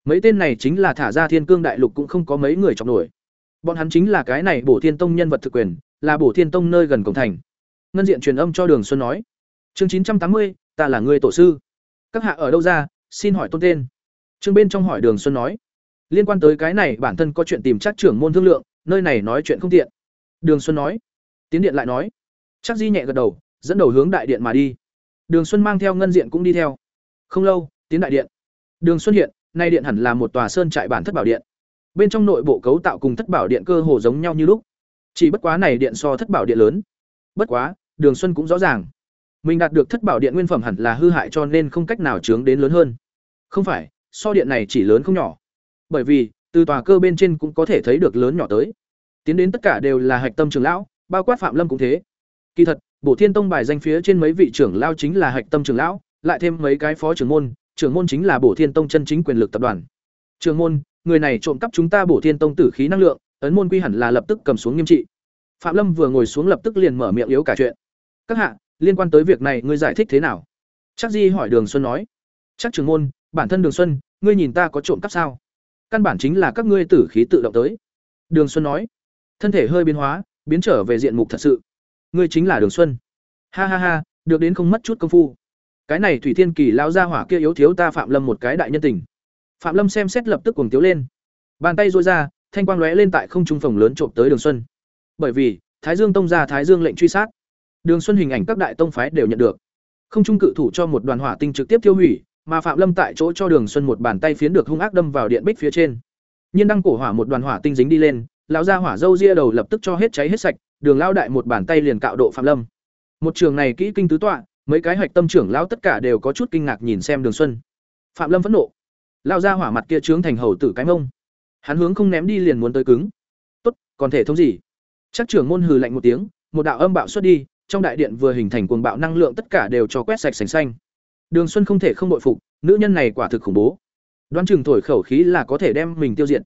Mấy tên này chính là thả ra thiên cương đại lục cũng không có mấy người chọc nổi. Bọn hắn chính là cái này bổ thiên tông nhân vật thực quyền, là bổ thiên tông nơi gần cổng thành ngân diện truyền âm cho đường xuân nói. Chương chín trăm tám mươi, ta là người tổ sư. Các hạ ở đâu ra? Xin hỏi tôn tên. Chương bên trong hỏi đường xuân nói. Liên quan tới cái này, bản thân có chuyện tìm chắc trưởng môn thương lượng, nơi này nói chuyện không tiện. Đường xuân nói. Tiến điện lại nói. Chắc di nhẹ gật đầu, dẫn đầu hướng đại điện mà đi. Đường xuân mang theo ngân diện cũng đi theo. Không lâu, tiến đại điện. Đường xuân hiện, nay điện hẳn là một tòa sơn trại bản thất bảo điện. Bên trong nội bộ cấu tạo cùng thất bảo điện cơ hồ giống nhau như lúc. Chỉ bất quá này điện so thất bảo điện lớn. Bất quá đường xuân cũng rõ ràng. Mình đạt được thất bảo điện nguyên phẩm hẳn là hư hại cho nên không cách nào chướng đến lớn hơn. Không phải, so điện này chỉ lớn không nhỏ. Bởi vì, từ tòa cơ bên trên cũng có thể thấy được lớn nhỏ tới. Tiến đến tất cả đều là hạch tâm trưởng lão, bao quát phạm lâm cũng thế. Kỳ thật, bổ thiên tông bài danh phía trên mấy vị trưởng lão chính là hạch tâm trưởng lão, lại thêm mấy cái phó trưởng môn trưởng môn chính là bổ thiên tông chân chính quyền lực tập đoàn. Trưởng môn, người này trộm cắp chúng ta bổ thiên tông tử khí năng lượng, ấn môn quy hẳn là lập tức cầm xuống nghiêm trị. Phạm lâm vừa ngồi xuống lập tức liền mở miệng yếu cả chuyện các hạ, liên quan tới việc này ngươi giải thích thế nào? Chắc di hỏi đường xuân nói. Chắc Trường môn, bản thân đường xuân, ngươi nhìn ta có trộm cắp sao? Căn bản chính là các ngươi tử khí tự động tới. Đường xuân nói. Thân thể hơi biến hóa, biến trở về diện mục thật sự. Ngươi chính là đường xuân. Ha ha ha, được đến không mất chút công phu. Cái này thủy thiên kỳ lao ra hỏa kia yếu thiếu ta phạm lâm một cái đại nhân tình. Phạm lâm xem xét lập tức cuồng tiếu lên. Bàn tay dội ra, thanh quang lóe lên tại không trung phòng lớn trộm tới đường xuân. Bởi vì, thái dương tông ra thái dương lệnh truy sát đường xuân hình ảnh các đại tông phái đều nhận được. Không trung cự thủ cho một đoàn hỏa tinh trực tiếp tiêu hủy, mà phạm lâm tại chỗ cho đường xuân một bàn tay phiến được hung ác đâm vào điện bích phía trên. Nhiên đăng cổ hỏa một đoàn hỏa tinh dính đi lên, lão gia hỏa dâu ria đầu lập tức cho hết cháy hết sạch, đường Lão đại một bàn tay liền cạo độ phạm lâm. Một trường này kỹ kinh tứ tọa, mấy cái hoạch tâm trưởng lão tất cả đều có chút kinh ngạc nhìn xem đường xuân. Phạm lâm phẫn nộ. Lão gia hỏa mặt kia trướng thành hầu tử cái mông. Hắn hướng không ném đi liền muốn tới cứng. Tốt, còn thể thống gì? Chắc trưởng môn hừ lạnh một tiếng, một đạo âm bạo xuất đi trong đại điện vừa hình thành cuồng bạo năng lượng tất cả đều cho quét sạch sành xanh đường xuân không thể không bội phục nữ nhân này quả thực khủng bố đoán chừng thổi khẩu khí là có thể đem mình tiêu diệt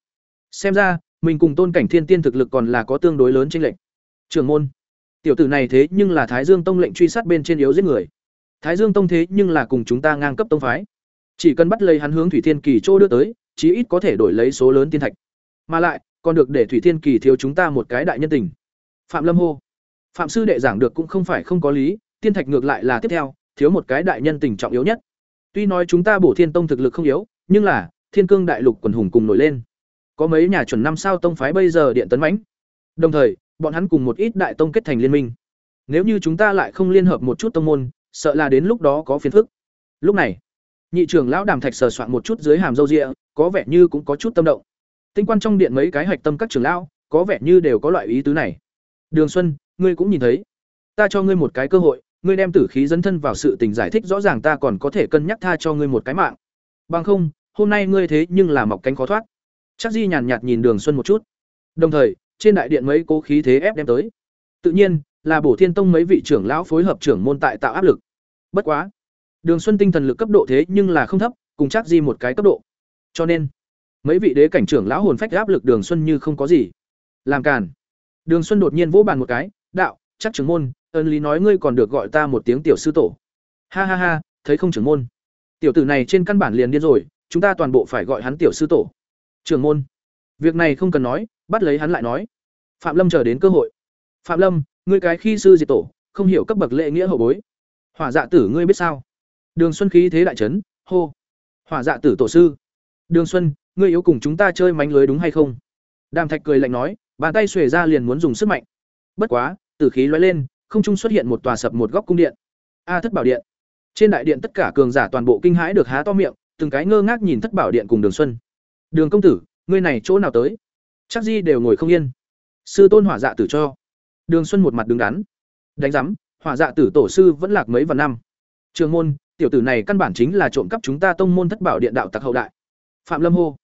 Xem ra, mình cùng Tôn Cảnh Thiên Tiên thực lực còn là có tương đối lớn chênh lệch. Trưởng môn, tiểu tử này thế nhưng là Thái Dương Tông lệnh truy sát bên trên yếu giết người. Thái Dương Tông thế nhưng là cùng chúng ta ngang cấp tông phái. Chỉ cần bắt lấy hắn hướng Thủy Thiên Kỳ chỗ đưa tới, chí ít có thể đổi lấy số lớn tiên thạch. Mà lại, còn được để Thủy Thiên Kỳ thiếu chúng ta một cái đại nhân tình. Phạm Lâm hô. Phạm sư đệ giảng được cũng không phải không có lý, tiên thạch ngược lại là tiếp theo, thiếu một cái đại nhân tình trọng yếu nhất. Tuy nói chúng ta Bổ Thiên Tông thực lực không yếu, nhưng là Thiên Cương đại lục quần hùng cùng nổi lên. Có mấy nhà chuẩn năm sao tông phái bây giờ điện tấn mãnh. Đồng thời, bọn hắn cùng một ít đại tông kết thành liên minh. Nếu như chúng ta lại không liên hợp một chút tông môn, sợ là đến lúc đó có phiền phức. Lúc này, nhị trưởng lão Đàm Thạch sờ soạn một chút dưới hàm râu rịa có vẻ như cũng có chút tâm động. Tinh quan trong điện mấy cái hạch tâm các trưởng lão, có vẻ như đều có loại ý tứ này. Đường Xuân, ngươi cũng nhìn thấy, ta cho ngươi một cái cơ hội, ngươi đem tử khí dẫn thân vào sự tình giải thích rõ ràng ta còn có thể cân nhắc tha cho ngươi một cái mạng. Bằng không, hôm nay ngươi thế nhưng là mọc cánh khó thoát. Chắc Di nhàn nhạt nhìn Đường Xuân một chút. Đồng thời, trên đại điện mấy cố khí thế ép đem tới. Tự nhiên, là Bổ Thiên Tông mấy vị trưởng lão phối hợp trưởng môn tại tạo áp lực. Bất quá, Đường Xuân tinh thần lực cấp độ thế nhưng là không thấp, cùng chắc Di một cái cấp độ. Cho nên, mấy vị đế cảnh trưởng lão hồn phách áp lực Đường Xuân như không có gì. Làm càn. Đường Xuân đột nhiên vỗ bàn một cái, "Đạo, chắc trưởng môn, ân lý nói ngươi còn được gọi ta một tiếng tiểu sư tổ." Ha ha ha, thấy không trưởng môn. Tiểu tử này trên căn bản liền điên rồi, chúng ta toàn bộ phải gọi hắn tiểu sư tổ. Trưởng môn, việc này không cần nói, bắt lấy hắn lại nói. Phạm Lâm chờ đến cơ hội. Phạm Lâm, ngươi cái khi sư diệt tổ, không hiểu cấp bậc lễ nghĩa hậu bối. Hỏa Dạ tử ngươi biết sao? Đường Xuân khí thế đại trấn, hô. Hỏa Dạ tử tổ sư. Đường Xuân, ngươi yếu cùng chúng ta chơi mánh lưới đúng hay không? Đàm Thạch cười lạnh nói, bàn tay xuề ra liền muốn dùng sức mạnh. Bất quá, tử khí lóe lên, không trung xuất hiện một tòa sập một góc cung điện. A Thất Bảo Điện. Trên đại điện tất cả cường giả toàn bộ kinh hãi được há to miệng, từng cái ngơ ngác nhìn Thất Bảo Điện cùng Đường Xuân. Đường công tử, ngươi này chỗ nào tới? Chắc Di đều ngồi không yên. Sư tôn hỏa dạ tử cho. Đường Xuân một mặt đứng đắn. Đánh giám hỏa dạ tử tổ sư vẫn lạc mấy vạn năm. Trường môn, tiểu tử này căn bản chính là trộm cắp chúng ta tông môn thất bảo điện đạo tặc hậu đại. Phạm Lâm hô.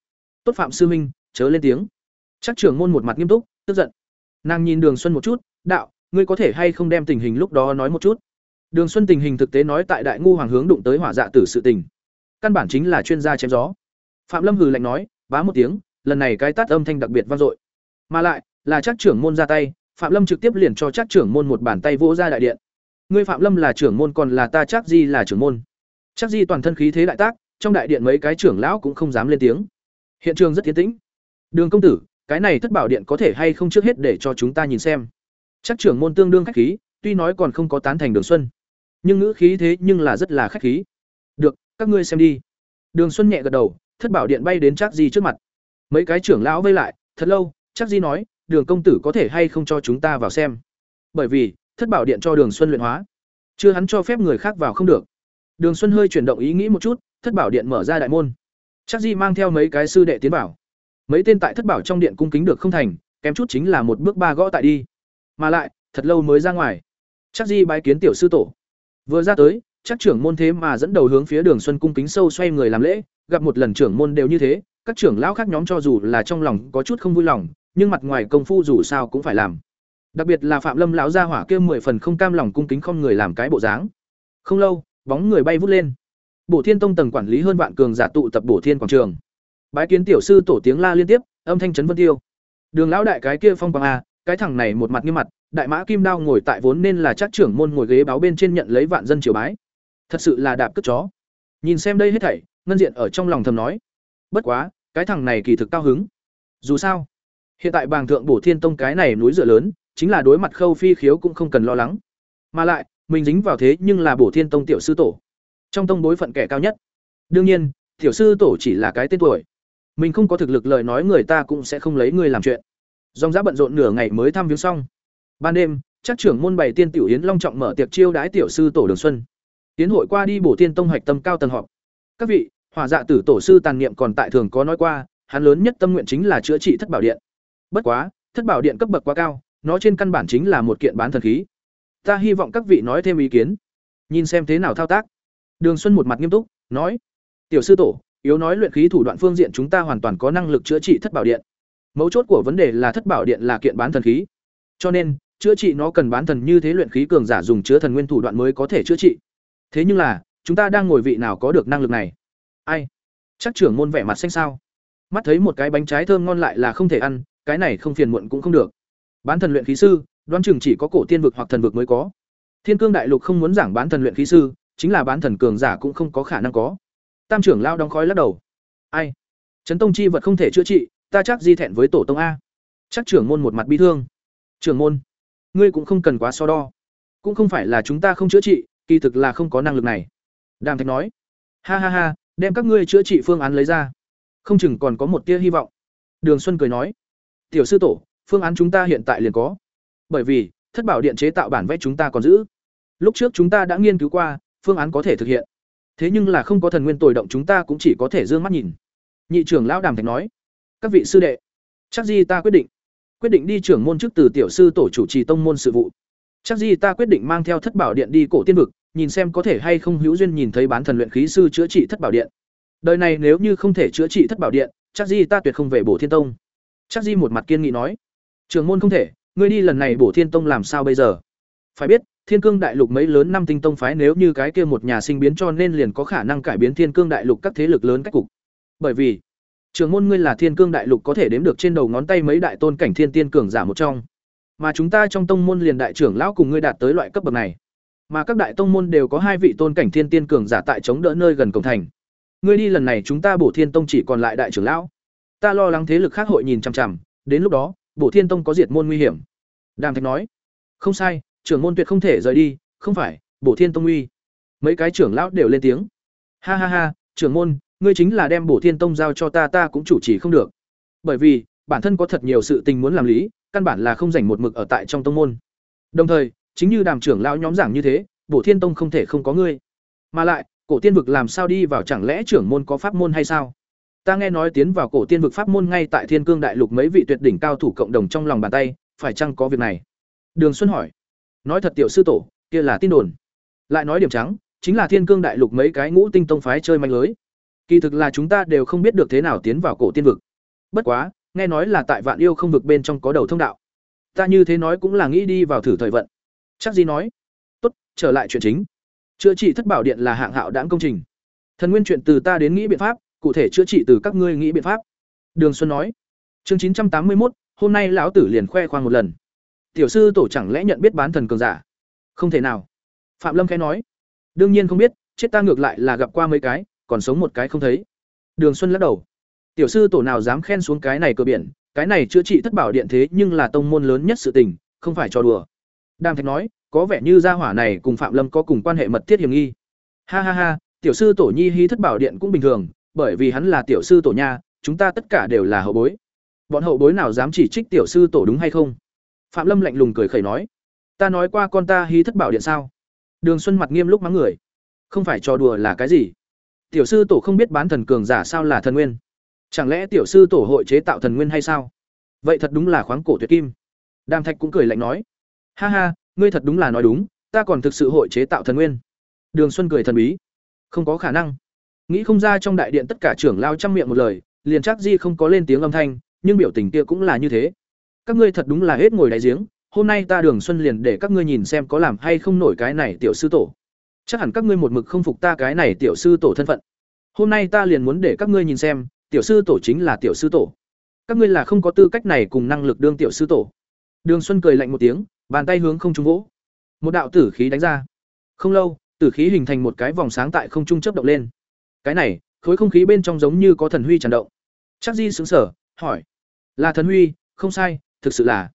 Tốt Phạm sư minh, chớ lên tiếng. Chắc trưởng môn một mặt nghiêm túc, tức giận. Nàng nhìn Đường Xuân một chút, "Đạo, ngươi có thể hay không đem tình hình lúc đó nói một chút?" Đường Xuân tình hình thực tế nói tại Đại ngu hoàng hướng đụng tới hỏa dạ tử sự tình. Căn bản chính là chuyên gia chém gió. Phạm Lâm hừ lạnh nói, bá một tiếng, lần này cái tát âm thanh đặc biệt vang dội. Mà lại, là chắc trưởng môn ra tay, Phạm Lâm trực tiếp liền cho chắc trưởng môn một bàn tay vỗ ra đại điện. Ngươi Phạm Lâm là trưởng môn còn là ta chắc Di là trưởng môn. Chắc Di toàn thân khí thế đại tác, trong đại điện mấy cái trưởng lão cũng không dám lên tiếng. Hiện trường rất tiến tĩnh. Đường công tử, cái này thất bảo điện có thể hay không trước hết để cho chúng ta nhìn xem. Chắc trưởng môn tương đương khách khí, tuy nói còn không có tán thành Đường Xuân, nhưng ngữ khí thế nhưng là rất là khách khí. Được, các ngươi xem đi. Đường Xuân nhẹ gật đầu, thất bảo điện bay đến chắc Di trước mặt. Mấy cái trưởng lão vây lại, thật lâu, chắc Di nói, Đường công tử có thể hay không cho chúng ta vào xem. Bởi vì, thất bảo điện cho Đường Xuân luyện hóa, chưa hắn cho phép người khác vào không được. Đường Xuân hơi chuyển động ý nghĩ một chút, thất bảo điện mở ra đại môn. Chắc Di mang theo mấy cái sư đệ tiến vào. Mấy tên tại thất bảo trong điện cung kính được không thành, kém chút chính là một bước ba gõ tại đi. Mà lại, thật lâu mới ra ngoài. Chắc Di bái kiến tiểu sư tổ. Vừa ra tới, chắc trưởng môn thế mà dẫn đầu hướng phía Đường Xuân cung kính sâu xoay người làm lễ, gặp một lần trưởng môn đều như thế, các trưởng lão khác nhóm cho dù là trong lòng có chút không vui lòng, nhưng mặt ngoài công phu dù sao cũng phải làm. Đặc biệt là Phạm Lâm lão gia hỏa kia mười phần không cam lòng cung kính không người làm cái bộ dáng. Không lâu, bóng người bay vút lên. Bổ Thiên Tông tầng quản lý hơn vạn cường giả tụ tập Bổ Thiên quảng trường. Bái kiến tiểu sư tổ tiếng la liên tiếp, âm thanh chấn vân tiêu. Đường lão đại cái kia phong quang a, cái thằng này một mặt nghiêm mặt, đại mã kim đao ngồi tại vốn nên là chắc trưởng môn ngồi ghế báo bên trên nhận lấy vạn dân triều bái. Thật sự là đạp cất chó. Nhìn xem đây hết thảy, ngân diện ở trong lòng thầm nói, bất quá, cái thằng này kỳ thực cao hứng. Dù sao, hiện tại bàng thượng bổ thiên tông cái này núi dựa lớn, chính là đối mặt khâu phi khiếu cũng không cần lo lắng. Mà lại, mình dính vào thế nhưng là bổ thiên tông tiểu sư tổ. Trong tông bối phận kẻ cao nhất. Đương nhiên, tiểu sư tổ chỉ là cái tên tuổi. Mình không có thực lực lời nói người ta cũng sẽ không lấy người làm chuyện. Dòng giá bận rộn nửa ngày mới thăm viếng xong. Ban đêm, chắc trưởng môn bày tiên tiểu yến long trọng mở tiệc chiêu đái tiểu sư tổ Đường Xuân. Tiến hội qua đi bổ tiên tông hoạch tâm cao tầng họp. Các vị, hỏa dạ tử tổ sư tàn niệm còn tại thường có nói qua, hắn lớn nhất tâm nguyện chính là chữa trị thất bảo điện. Bất quá, thất bảo điện cấp bậc quá cao, nó trên căn bản chính là một kiện bán thần khí. Ta hy vọng các vị nói thêm ý kiến, nhìn xem thế nào thao tác. Đường Xuân một mặt nghiêm túc, nói: "Tiểu sư tổ, yếu nói luyện khí thủ đoạn phương diện chúng ta hoàn toàn có năng lực chữa trị thất bảo điện. Mấu chốt của vấn đề là thất bảo điện là kiện bán thần khí. Cho nên, chữa trị nó cần bán thần như thế luyện khí cường giả dùng chứa thần nguyên thủ đoạn mới có thể chữa trị. Thế nhưng là, chúng ta đang ngồi vị nào có được năng lực này? Ai? Chắc trưởng môn vẻ mặt xanh sao? mắt thấy một cái bánh trái thơm ngon lại là không thể ăn cái này không phiền muộn cũng không được bán thần luyện khí sư đoán chừng chỉ có cổ tiên vực hoặc thần vực mới có thiên cương đại lục không muốn giảng bán thần luyện khí sư chính là bán thần cường giả cũng không có khả năng có tam trưởng lao đóng khói lắc đầu. Ai? Trấn tông chi vật không thể chữa trị, ta chắc di thẹn với tổ tông a. Chắc trưởng môn một mặt bi thương. Trưởng môn, ngươi cũng không cần quá so đo. Cũng không phải là chúng ta không chữa trị, kỳ thực là không có năng lực này. Đàm thạch nói. Ha ha ha, đem các ngươi chữa trị phương án lấy ra. Không chừng còn có một tia hy vọng. Đường xuân cười nói. Tiểu sư tổ, phương án chúng ta hiện tại liền có. Bởi vì, thất bảo điện chế tạo bản vẽ chúng ta còn giữ. Lúc trước chúng ta đã nghiên cứu qua, phương án có thể thực hiện thế nhưng là không có thần nguyên tồi động chúng ta cũng chỉ có thể d ư ơ n g mắt nhìn. Nhị trưởng lão đàm thạch nói, các vị sư đệ, chắc gì ta quyết định? Quyết định đi trưởng môn chức từ tiểu sư tổ chủ trì tông môn sự vụ. Chắc gì ta quyết định mang theo thất bảo điện đi cổ tiên vực, nhìn xem có thể hay không hữu duyên nhìn thấy bán thần luyện khí sư chữa trị thất bảo điện. Đời này nếu như không thể chữa trị thất bảo điện, chắc gì ta tuyệt không về bổ thiên tông. Chắc gì một mặt kiên nghị nói, trưởng môn không thể, ngươi đi lần này bổ thiên tông làm sao bây giờ? Phải biết Thiên Cương Đại Lục mấy lớn năm tinh tông phái nếu như cái kia một nhà sinh biến cho nên liền có khả năng cải biến Thiên Cương Đại Lục các thế lực lớn cách cục. Bởi vì, trưởng môn ngươi là Thiên Cương Đại Lục có thể đếm được trên đầu ngón tay mấy đại tôn cảnh thiên tiên cường giả một trong. Mà chúng ta trong tông môn liền đại trưởng lão cùng ngươi đạt tới loại cấp bậc này. Mà các đại tông môn đều có hai vị tôn cảnh thiên tiên cường giả tại chống đỡ nơi gần cổng thành. Ngươi đi lần này chúng ta Bổ Thiên Tông chỉ còn lại đại trưởng lão. Ta lo lắng thế lực khác hội nhìn chằm chằm, đến lúc đó, Bổ Thiên Tông có diệt môn nguy hiểm. Đàm Thạch nói, không sai, trưởng môn tuyệt không thể rời đi, không phải, bổ thiên tông uy. Mấy cái trưởng lão đều lên tiếng. Ha ha ha, trưởng môn, ngươi chính là đem bổ thiên tông giao cho ta ta cũng chủ trì không được. Bởi vì, bản thân có thật nhiều sự tình muốn làm lý, căn bản là không dành một mực ở tại trong tông môn. Đồng thời, chính như đàm trưởng lão nhóm giảng như thế, bổ thiên tông không thể không có ngươi. Mà lại, cổ tiên vực làm sao đi vào chẳng lẽ trưởng môn có pháp môn hay sao? Ta nghe nói tiến vào cổ tiên vực pháp môn ngay tại thiên cương đại lục mấy vị tuyệt đỉnh cao thủ cộng đồng trong lòng bàn tay, phải chăng có việc này? Đường xuân hỏi nói thật tiểu sư tổ, kia là tin đồn. Lại nói điểm trắng, chính là thiên cương đại lục mấy cái ngũ tinh tông phái chơi manh lưới. Kỳ thực là chúng ta đều không biết được thế nào tiến vào cổ tiên vực. Bất quá, nghe nói là tại vạn yêu không vực bên trong có đầu thông đạo. Ta như thế nói cũng là nghĩ đi vào thử thời vận. Chắc gì nói? Tốt, trở lại chuyện chính. Chữa trị thất bảo điện là hạng hạo đáng công trình. Thần nguyên chuyện từ ta đến nghĩ biện pháp, cụ thể chữa trị từ các ngươi nghĩ biện pháp. Đường xuân nói. Chương chín trăm tám mươi một hôm nay lão tử liền khoe khoang một lần tiểu sư tổ chẳng lẽ nhận biết bán thần cường giả? Không thể nào. Phạm lâm khẽ nói. Đương nhiên không biết, chết ta ngược lại là gặp qua mấy cái, còn sống một cái không thấy. Đường xuân lắc đầu. Tiểu sư tổ nào dám khen xuống cái này cơ biển, cái này chữa trị thất bảo điện thế nhưng là tông môn lớn nhất sự tình, không phải trò đùa. Đàm thạch nói, có vẻ như gia hỏa này cùng phạm lâm có cùng quan hệ mật thiết hiểm nghi. Ha ha ha, tiểu sư tổ nhi hy thất bảo điện cũng bình thường, bởi vì hắn là tiểu sư tổ nha, chúng ta tất cả đều là hậu bối. Bọn hậu bối nào dám chỉ trích tiểu sư tổ đúng hay không? Phạm lâm lạnh lùng cười khẩy nói, ta nói qua con ta hy thất bảo điện sao? Đường xuân mặt nghiêm lúc mắng người, không phải trò đùa là cái gì? Tiểu sư tổ không biết bán thần cường giả sao là thần nguyên? Chẳng lẽ tiểu sư tổ hội chế tạo thần nguyên hay sao? Vậy thật đúng là khoáng cổ tuyệt kim. Đàm thạch cũng cười lạnh nói, ha ha, ngươi thật đúng là nói đúng, ta còn thực sự hội chế tạo thần nguyên. Đường xuân cười thần bí, không có khả năng. Nghĩ không ra trong đại điện tất cả trưởng lao chăm miệng một lời, liền chắc di không có lên tiếng âm thanh, nhưng biểu tình kia cũng là như thế các ngươi thật đúng là hết ngồi đáy giếng, hôm nay ta đường xuân liền để các ngươi nhìn xem có làm hay không nổi cái này tiểu sư tổ. Chắc hẳn các ngươi một mực không phục ta cái này tiểu sư tổ thân phận. Hôm nay ta liền muốn để các ngươi nhìn xem, tiểu sư tổ chính là tiểu sư tổ. Các ngươi là không có tư cách này cùng năng lực đương tiểu sư tổ. Đường xuân cười lạnh một tiếng, bàn tay hướng không trung vỗ. Một đạo tử khí đánh ra. Không lâu, tử khí hình thành một cái vòng sáng tại không trung chớp động lên. Cái này, khối không khí bên trong giống như có thần huy tràn động. Chắc di xứng sở hỏi, là thần huy, không sai thực sự là,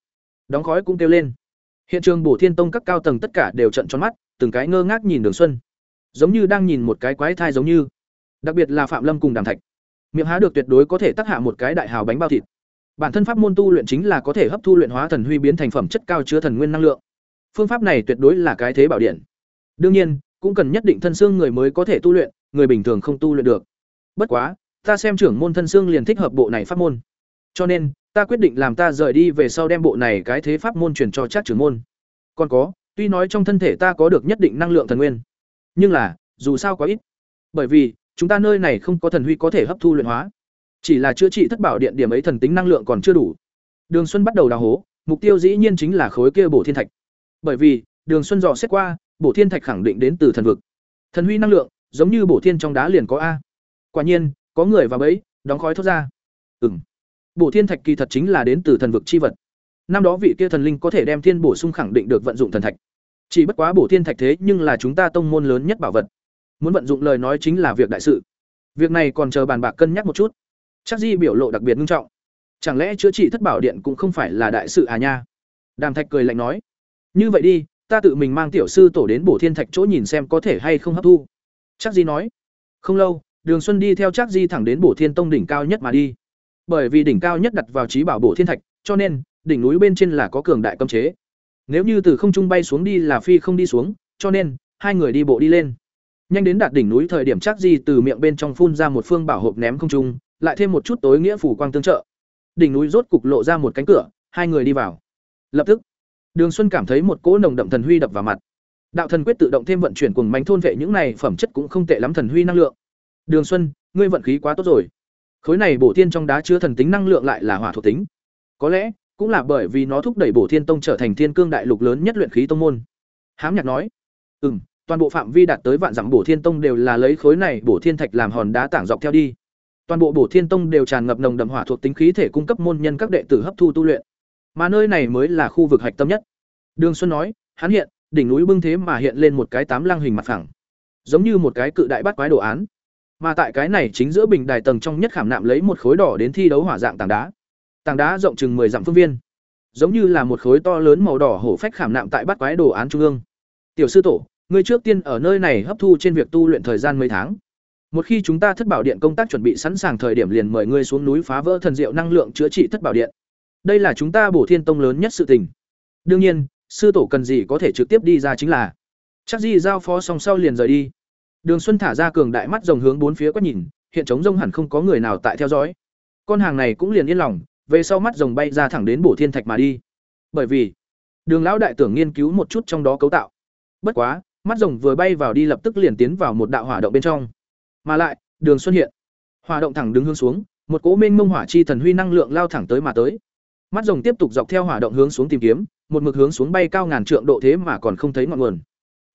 đóng khói cũng kêu lên. Hiện trường bổ thiên tông các cao tầng tất cả đều trận tròn mắt, từng cái ngơ ngác nhìn đường xuân. Giống như đang nhìn một cái quái thai giống như. Đặc biệt là phạm lâm cùng đàm thạch. Miệng há được tuyệt đối có thể tác hạ một cái đại hào bánh bao thịt. Bản thân pháp môn tu luyện chính là có thể hấp thu luyện hóa thần huy biến thành phẩm chất cao chứa thần nguyên năng lượng. Phương pháp này tuyệt đối là cái thế bảo điện. Đương nhiên, cũng cần nhất định thân xương người mới có thể tu luyện, người bình thường không tu luyện được. Bất quá, ta xem trưởng môn thân xương liền thích hợp bộ này pháp môn cho nên, ta quyết định làm ta rời đi về sau đem bộ này cái thế pháp môn truyền cho chắc trưởng môn. Còn có, tuy nói trong thân thể ta có được nhất định năng lượng thần nguyên, nhưng là, dù sao có ít. Bởi vì, chúng ta nơi này không có thần huy có thể hấp thu luyện hóa. Chỉ là chữa trị thất bảo điện điểm ấy thần tính năng lượng còn chưa đủ. Đường xuân bắt đầu đào hố, mục tiêu dĩ nhiên chính là khối kia bổ thiên thạch. Bởi vì, đường xuân dò xét qua, bổ thiên thạch khẳng định đến từ thần vực. Thần huy năng lượng, giống như bổ thiên trong đá liền có a. Quả nhiên, có người vào bẫy, đóng khói thốt ra. Ừm. Bổ thiên thạch kỳ thật chính là đến từ thần vực chi vật. Năm đó vị kia thần linh có thể đem thiên bổ sung khẳng định được vận dụng thần thạch. Chỉ bất quá bổ thiên thạch thế nhưng là chúng ta tông môn lớn nhất bảo vật. Muốn vận dụng lời nói chính là việc đại sự. Việc này còn chờ bàn bạc cân nhắc một chút. Chắc Di biểu lộ đặc biệt nghiêm trọng. Chẳng lẽ chữa trị thất bảo điện cũng không phải là đại sự à nha? Đàm Thạch cười lạnh nói, "Như vậy đi, ta tự mình mang tiểu sư tổ đến Bổ Thiên Thạch chỗ nhìn xem có thể hay không hấp thu." Chắc Di nói. Không lâu, Đường Xuân đi theo Chắc Di thẳng đến Bổ Thiên Tông đỉnh cao nhất mà đi. Bởi vì đỉnh cao nhất đặt vào trí bảo Bổ Thiên Thạch, cho nên đỉnh núi bên trên là có cường đại cấm chế. Nếu như từ không trung bay xuống đi là phi không đi xuống, cho nên hai người đi bộ đi lên. Nhanh đến đạt đỉnh núi thời điểm Chắc gì từ miệng bên trong phun ra một phương bảo hộp ném không trung, lại thêm một chút tối nghĩa phủ quang tương trợ. Đỉnh núi rốt cục lộ ra một cánh cửa, hai người đi vào. Lập tức, Đường Xuân cảm thấy một cỗ nồng đậm thần huy đập vào mặt. Đạo thần quyết tự động thêm vận chuyển cùng mánh thôn vệ những này phẩm chất cũng không tệ lắm thần huy năng lượng. Đường Xuân, ngươi vận khí quá tốt rồi. Khối này bổ thiên trong đá chứa thần tính năng lượng lại là hỏa thuộc tính. Có lẽ, cũng là bởi vì nó thúc đẩy bổ thiên tông trở thành thiên cương đại lục lớn nhất luyện khí tông môn. Hám Nhạc nói, "Ừm, toàn bộ phạm vi đạt tới vạn dặm bổ thiên tông đều là lấy khối này bổ thiên thạch làm hòn đá tảng dọc theo đi. Toàn bộ bổ thiên tông đều tràn ngập nồng đậm hỏa thuộc tính khí thể cung cấp môn nhân các đệ tử hấp thu tu luyện. Mà nơi này mới là khu vực hạch tâm nhất." Đường Xuân nói, hắn hiện, đỉnh núi bưng thế mà hiện lên một cái tám lăng hình mặt phẳng, giống như một cái cự đại bát quái đồ án. Mà tại cái này chính giữa bình đài tầng trong nhất khảm nạm lấy một khối đỏ đến thi đấu hỏa dạng tảng đá. Tảng đá rộng chừng 10 dặm phương viên, giống như là một khối to lớn màu đỏ hổ phách khảm nạm tại bát quái đồ án trung ương. Tiểu sư tổ, ngươi trước tiên ở nơi này hấp thu trên việc tu luyện thời gian mấy tháng. Một khi chúng ta thất bảo điện công tác chuẩn bị sẵn sàng thời điểm liền mời ngươi xuống núi phá vỡ thần diệu năng lượng chữa trị thất bảo điện. Đây là chúng ta bổ thiên tông lớn nhất sự tình. Đương nhiên, sư tổ cần gì có thể trực tiếp đi ra chính là. Chắc gì giao phó xong sau liền rời đi. Đường Xuân thả ra cường đại mắt rồng hướng bốn phía quét nhìn, hiện trống rông hẳn không có người nào tại theo dõi. Con hàng này cũng liền yên lòng, về sau mắt rồng bay ra thẳng đến bổ thiên thạch mà đi. Bởi vì, Đường lão đại tưởng nghiên cứu một chút trong đó cấu tạo. Bất quá, mắt rồng vừa bay vào đi lập tức liền tiến vào một đạo hỏa động bên trong. Mà lại, Đường Xuân hiện, hỏa động thẳng đứng hướng xuống, một cỗ mênh mông hỏa chi thần huy năng lượng lao thẳng tới mà tới. Mắt rồng tiếp tục dọc theo hỏa động hướng xuống tìm kiếm, một mực hướng xuống bay cao ngàn trượng độ thế mà còn không thấy ngọn nguồn.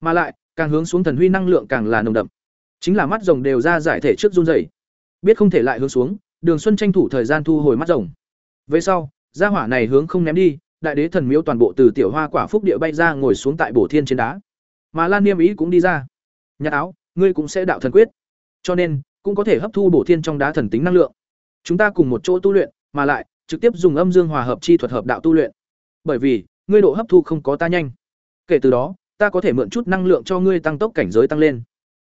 Mà lại, càng hướng xuống thần huy năng lượng càng là nồng đậm. Chính là mắt rồng đều ra giải thể trước run rẩy. Biết không thể lại hướng xuống, Đường Xuân tranh thủ thời gian thu hồi mắt rồng. Về sau, gia hỏa này hướng không ném đi, đại đế thần miếu toàn bộ từ tiểu hoa quả phúc địa bay ra ngồi xuống tại bổ thiên trên đá. Mà Lan Niêm Ý cũng đi ra. nhà áo, ngươi cũng sẽ đạo thần quyết. Cho nên, cũng có thể hấp thu bổ thiên trong đá thần tính năng lượng. Chúng ta cùng một chỗ tu luyện, mà lại trực tiếp dùng âm dương hòa hợp chi thuật hợp đạo tu luyện. Bởi vì, ngươi độ hấp thu không có ta nhanh. Kể từ đó, ta có thể mượn chút năng lượng cho ngươi tăng tốc cảnh giới tăng lên.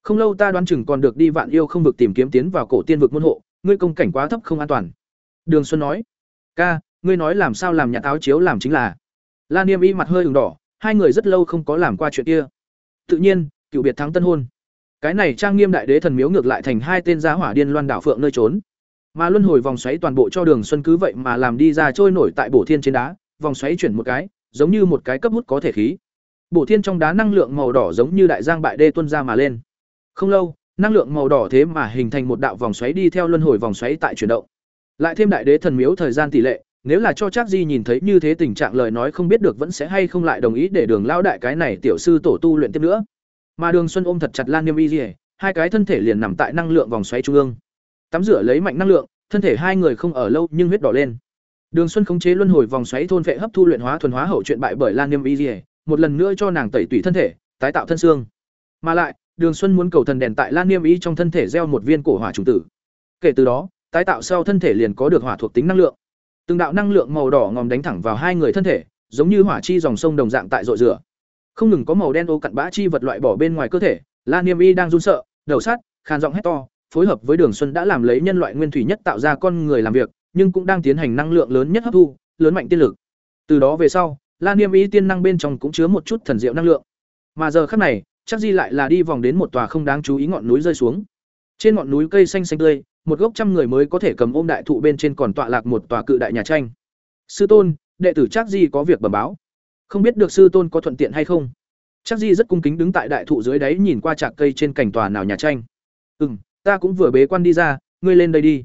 Không lâu ta đoán chừng còn được đi vạn yêu không vực tìm kiếm tiến vào cổ tiên vực môn hộ, ngươi công cảnh quá thấp không an toàn. Đường Xuân nói, ca, ngươi nói làm sao làm nhà áo chiếu làm chính là. Lan Niêm Y mặt hơi ửng đỏ, hai người rất lâu không có làm qua chuyện kia. Tự nhiên, cựu biệt thắng tân hôn. Cái này trang nghiêm đại đế thần miếu ngược lại thành hai tên giá hỏa điên loan đảo phượng nơi trốn. Mà luân hồi vòng xoáy toàn bộ cho Đường Xuân cứ vậy mà làm đi ra trôi nổi tại bổ thiên trên đá, vòng xoáy chuyển một cái, giống như một cái cấp hút có thể khí. Bổ thiên trong đá năng lượng màu đỏ giống như đại giang bại đê tuôn ra mà lên. Không lâu, năng lượng màu đỏ thế mà hình thành một đạo vòng xoáy đi theo luân hồi vòng xoáy tại chuyển động. Lại thêm đại đế thần miếu thời gian tỷ lệ, nếu là cho chắc Di nhìn thấy như thế tình trạng lời nói không biết được vẫn sẽ hay không lại đồng ý để Đường lão đại cái này tiểu sư tổ tu luyện tiếp nữa. Mà Đường Xuân ôm thật chặt Lan Niêm Y, hai cái thân thể liền nằm tại năng lượng vòng xoáy trung ương. Tắm rửa lấy mạnh năng lượng, thân thể hai người không ở lâu nhưng huyết đỏ lên. Đường Xuân khống chế luân hồi vòng xoáy thôn vệ hấp thu luyện hóa thuần hóa hậu chuyện bại bởi Lan Niêm Y, một lần nữa cho nàng tẩy tủy thân thể, tái tạo thân xương. Mà lại, Đường Xuân muốn cầu thần đèn tại Lan Niêm Y trong thân thể gieo một viên cổ hỏa trùng tử. Kể từ đó, tái tạo sau thân thể liền có được hỏa thuộc tính năng lượng. Từng đạo năng lượng màu đỏ ngòm đánh thẳng vào hai người thân thể, giống như hỏa chi dòng sông đồng dạng tại rội rửa. Không ngừng có màu đen ô cặn bã chi vật loại bỏ bên ngoài cơ thể, Lan Niêm Y đang run sợ, đầu sát, khàn giọng hét to, phối hợp với Đường Xuân đã làm lấy nhân loại nguyên thủy nhất tạo ra con người làm việc, nhưng cũng đang tiến hành năng lượng lớn nhất hấp thu, lớn mạnh tiên lực. Từ đó về sau, Lan Niêm Y tiên năng bên trong cũng chứa một chút thần diệu năng lượng. Mà giờ khắc này, chắc di lại là đi vòng đến một tòa không đáng chú ý ngọn núi rơi xuống. Trên ngọn núi cây xanh xanh tươi, một gốc trăm người mới có thể cầm ôm đại thụ bên trên còn tọa lạc một tòa cự đại nhà tranh. Sư tôn, đệ tử chắc di có việc bẩm báo. Không biết được sư tôn có thuận tiện hay không? Chắc di rất cung kính đứng tại đại thụ dưới đáy nhìn qua trạc cây trên cành tòa nào nhà tranh. "Ừm, ta cũng vừa bế quan đi ra, ngươi lên đây đi."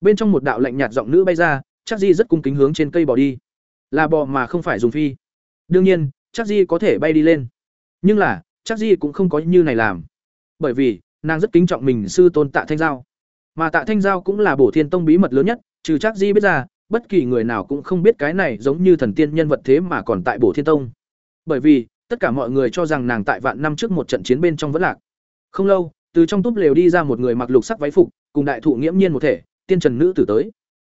Bên trong một đạo lạnh nhạt giọng nữ bay ra, chắc di rất cung kính hướng trên cây bỏ đi. Là bò mà không phải dùng phi. Đương nhiên, chắc di có thể bay đi lên. Nhưng là, chắc di cũng không có như này làm. Bởi vì, nàng rất kính trọng mình sư tôn Tạ Thanh Giao. Mà Tạ Thanh Giao cũng là Bổ Thiên Tông bí mật lớn nhất, trừ chắc di biết ra bất kỳ người nào cũng không biết cái này giống như thần tiên nhân vật thế mà còn tại bổ thiên tông bởi vì tất cả mọi người cho rằng nàng tại vạn năm trước một trận chiến bên trong vẫn lạc không lâu từ trong túp lều đi ra một người mặc lục sắc váy phục cùng đại thụ nghiễm nhiên một thể tiên trần nữ tử tới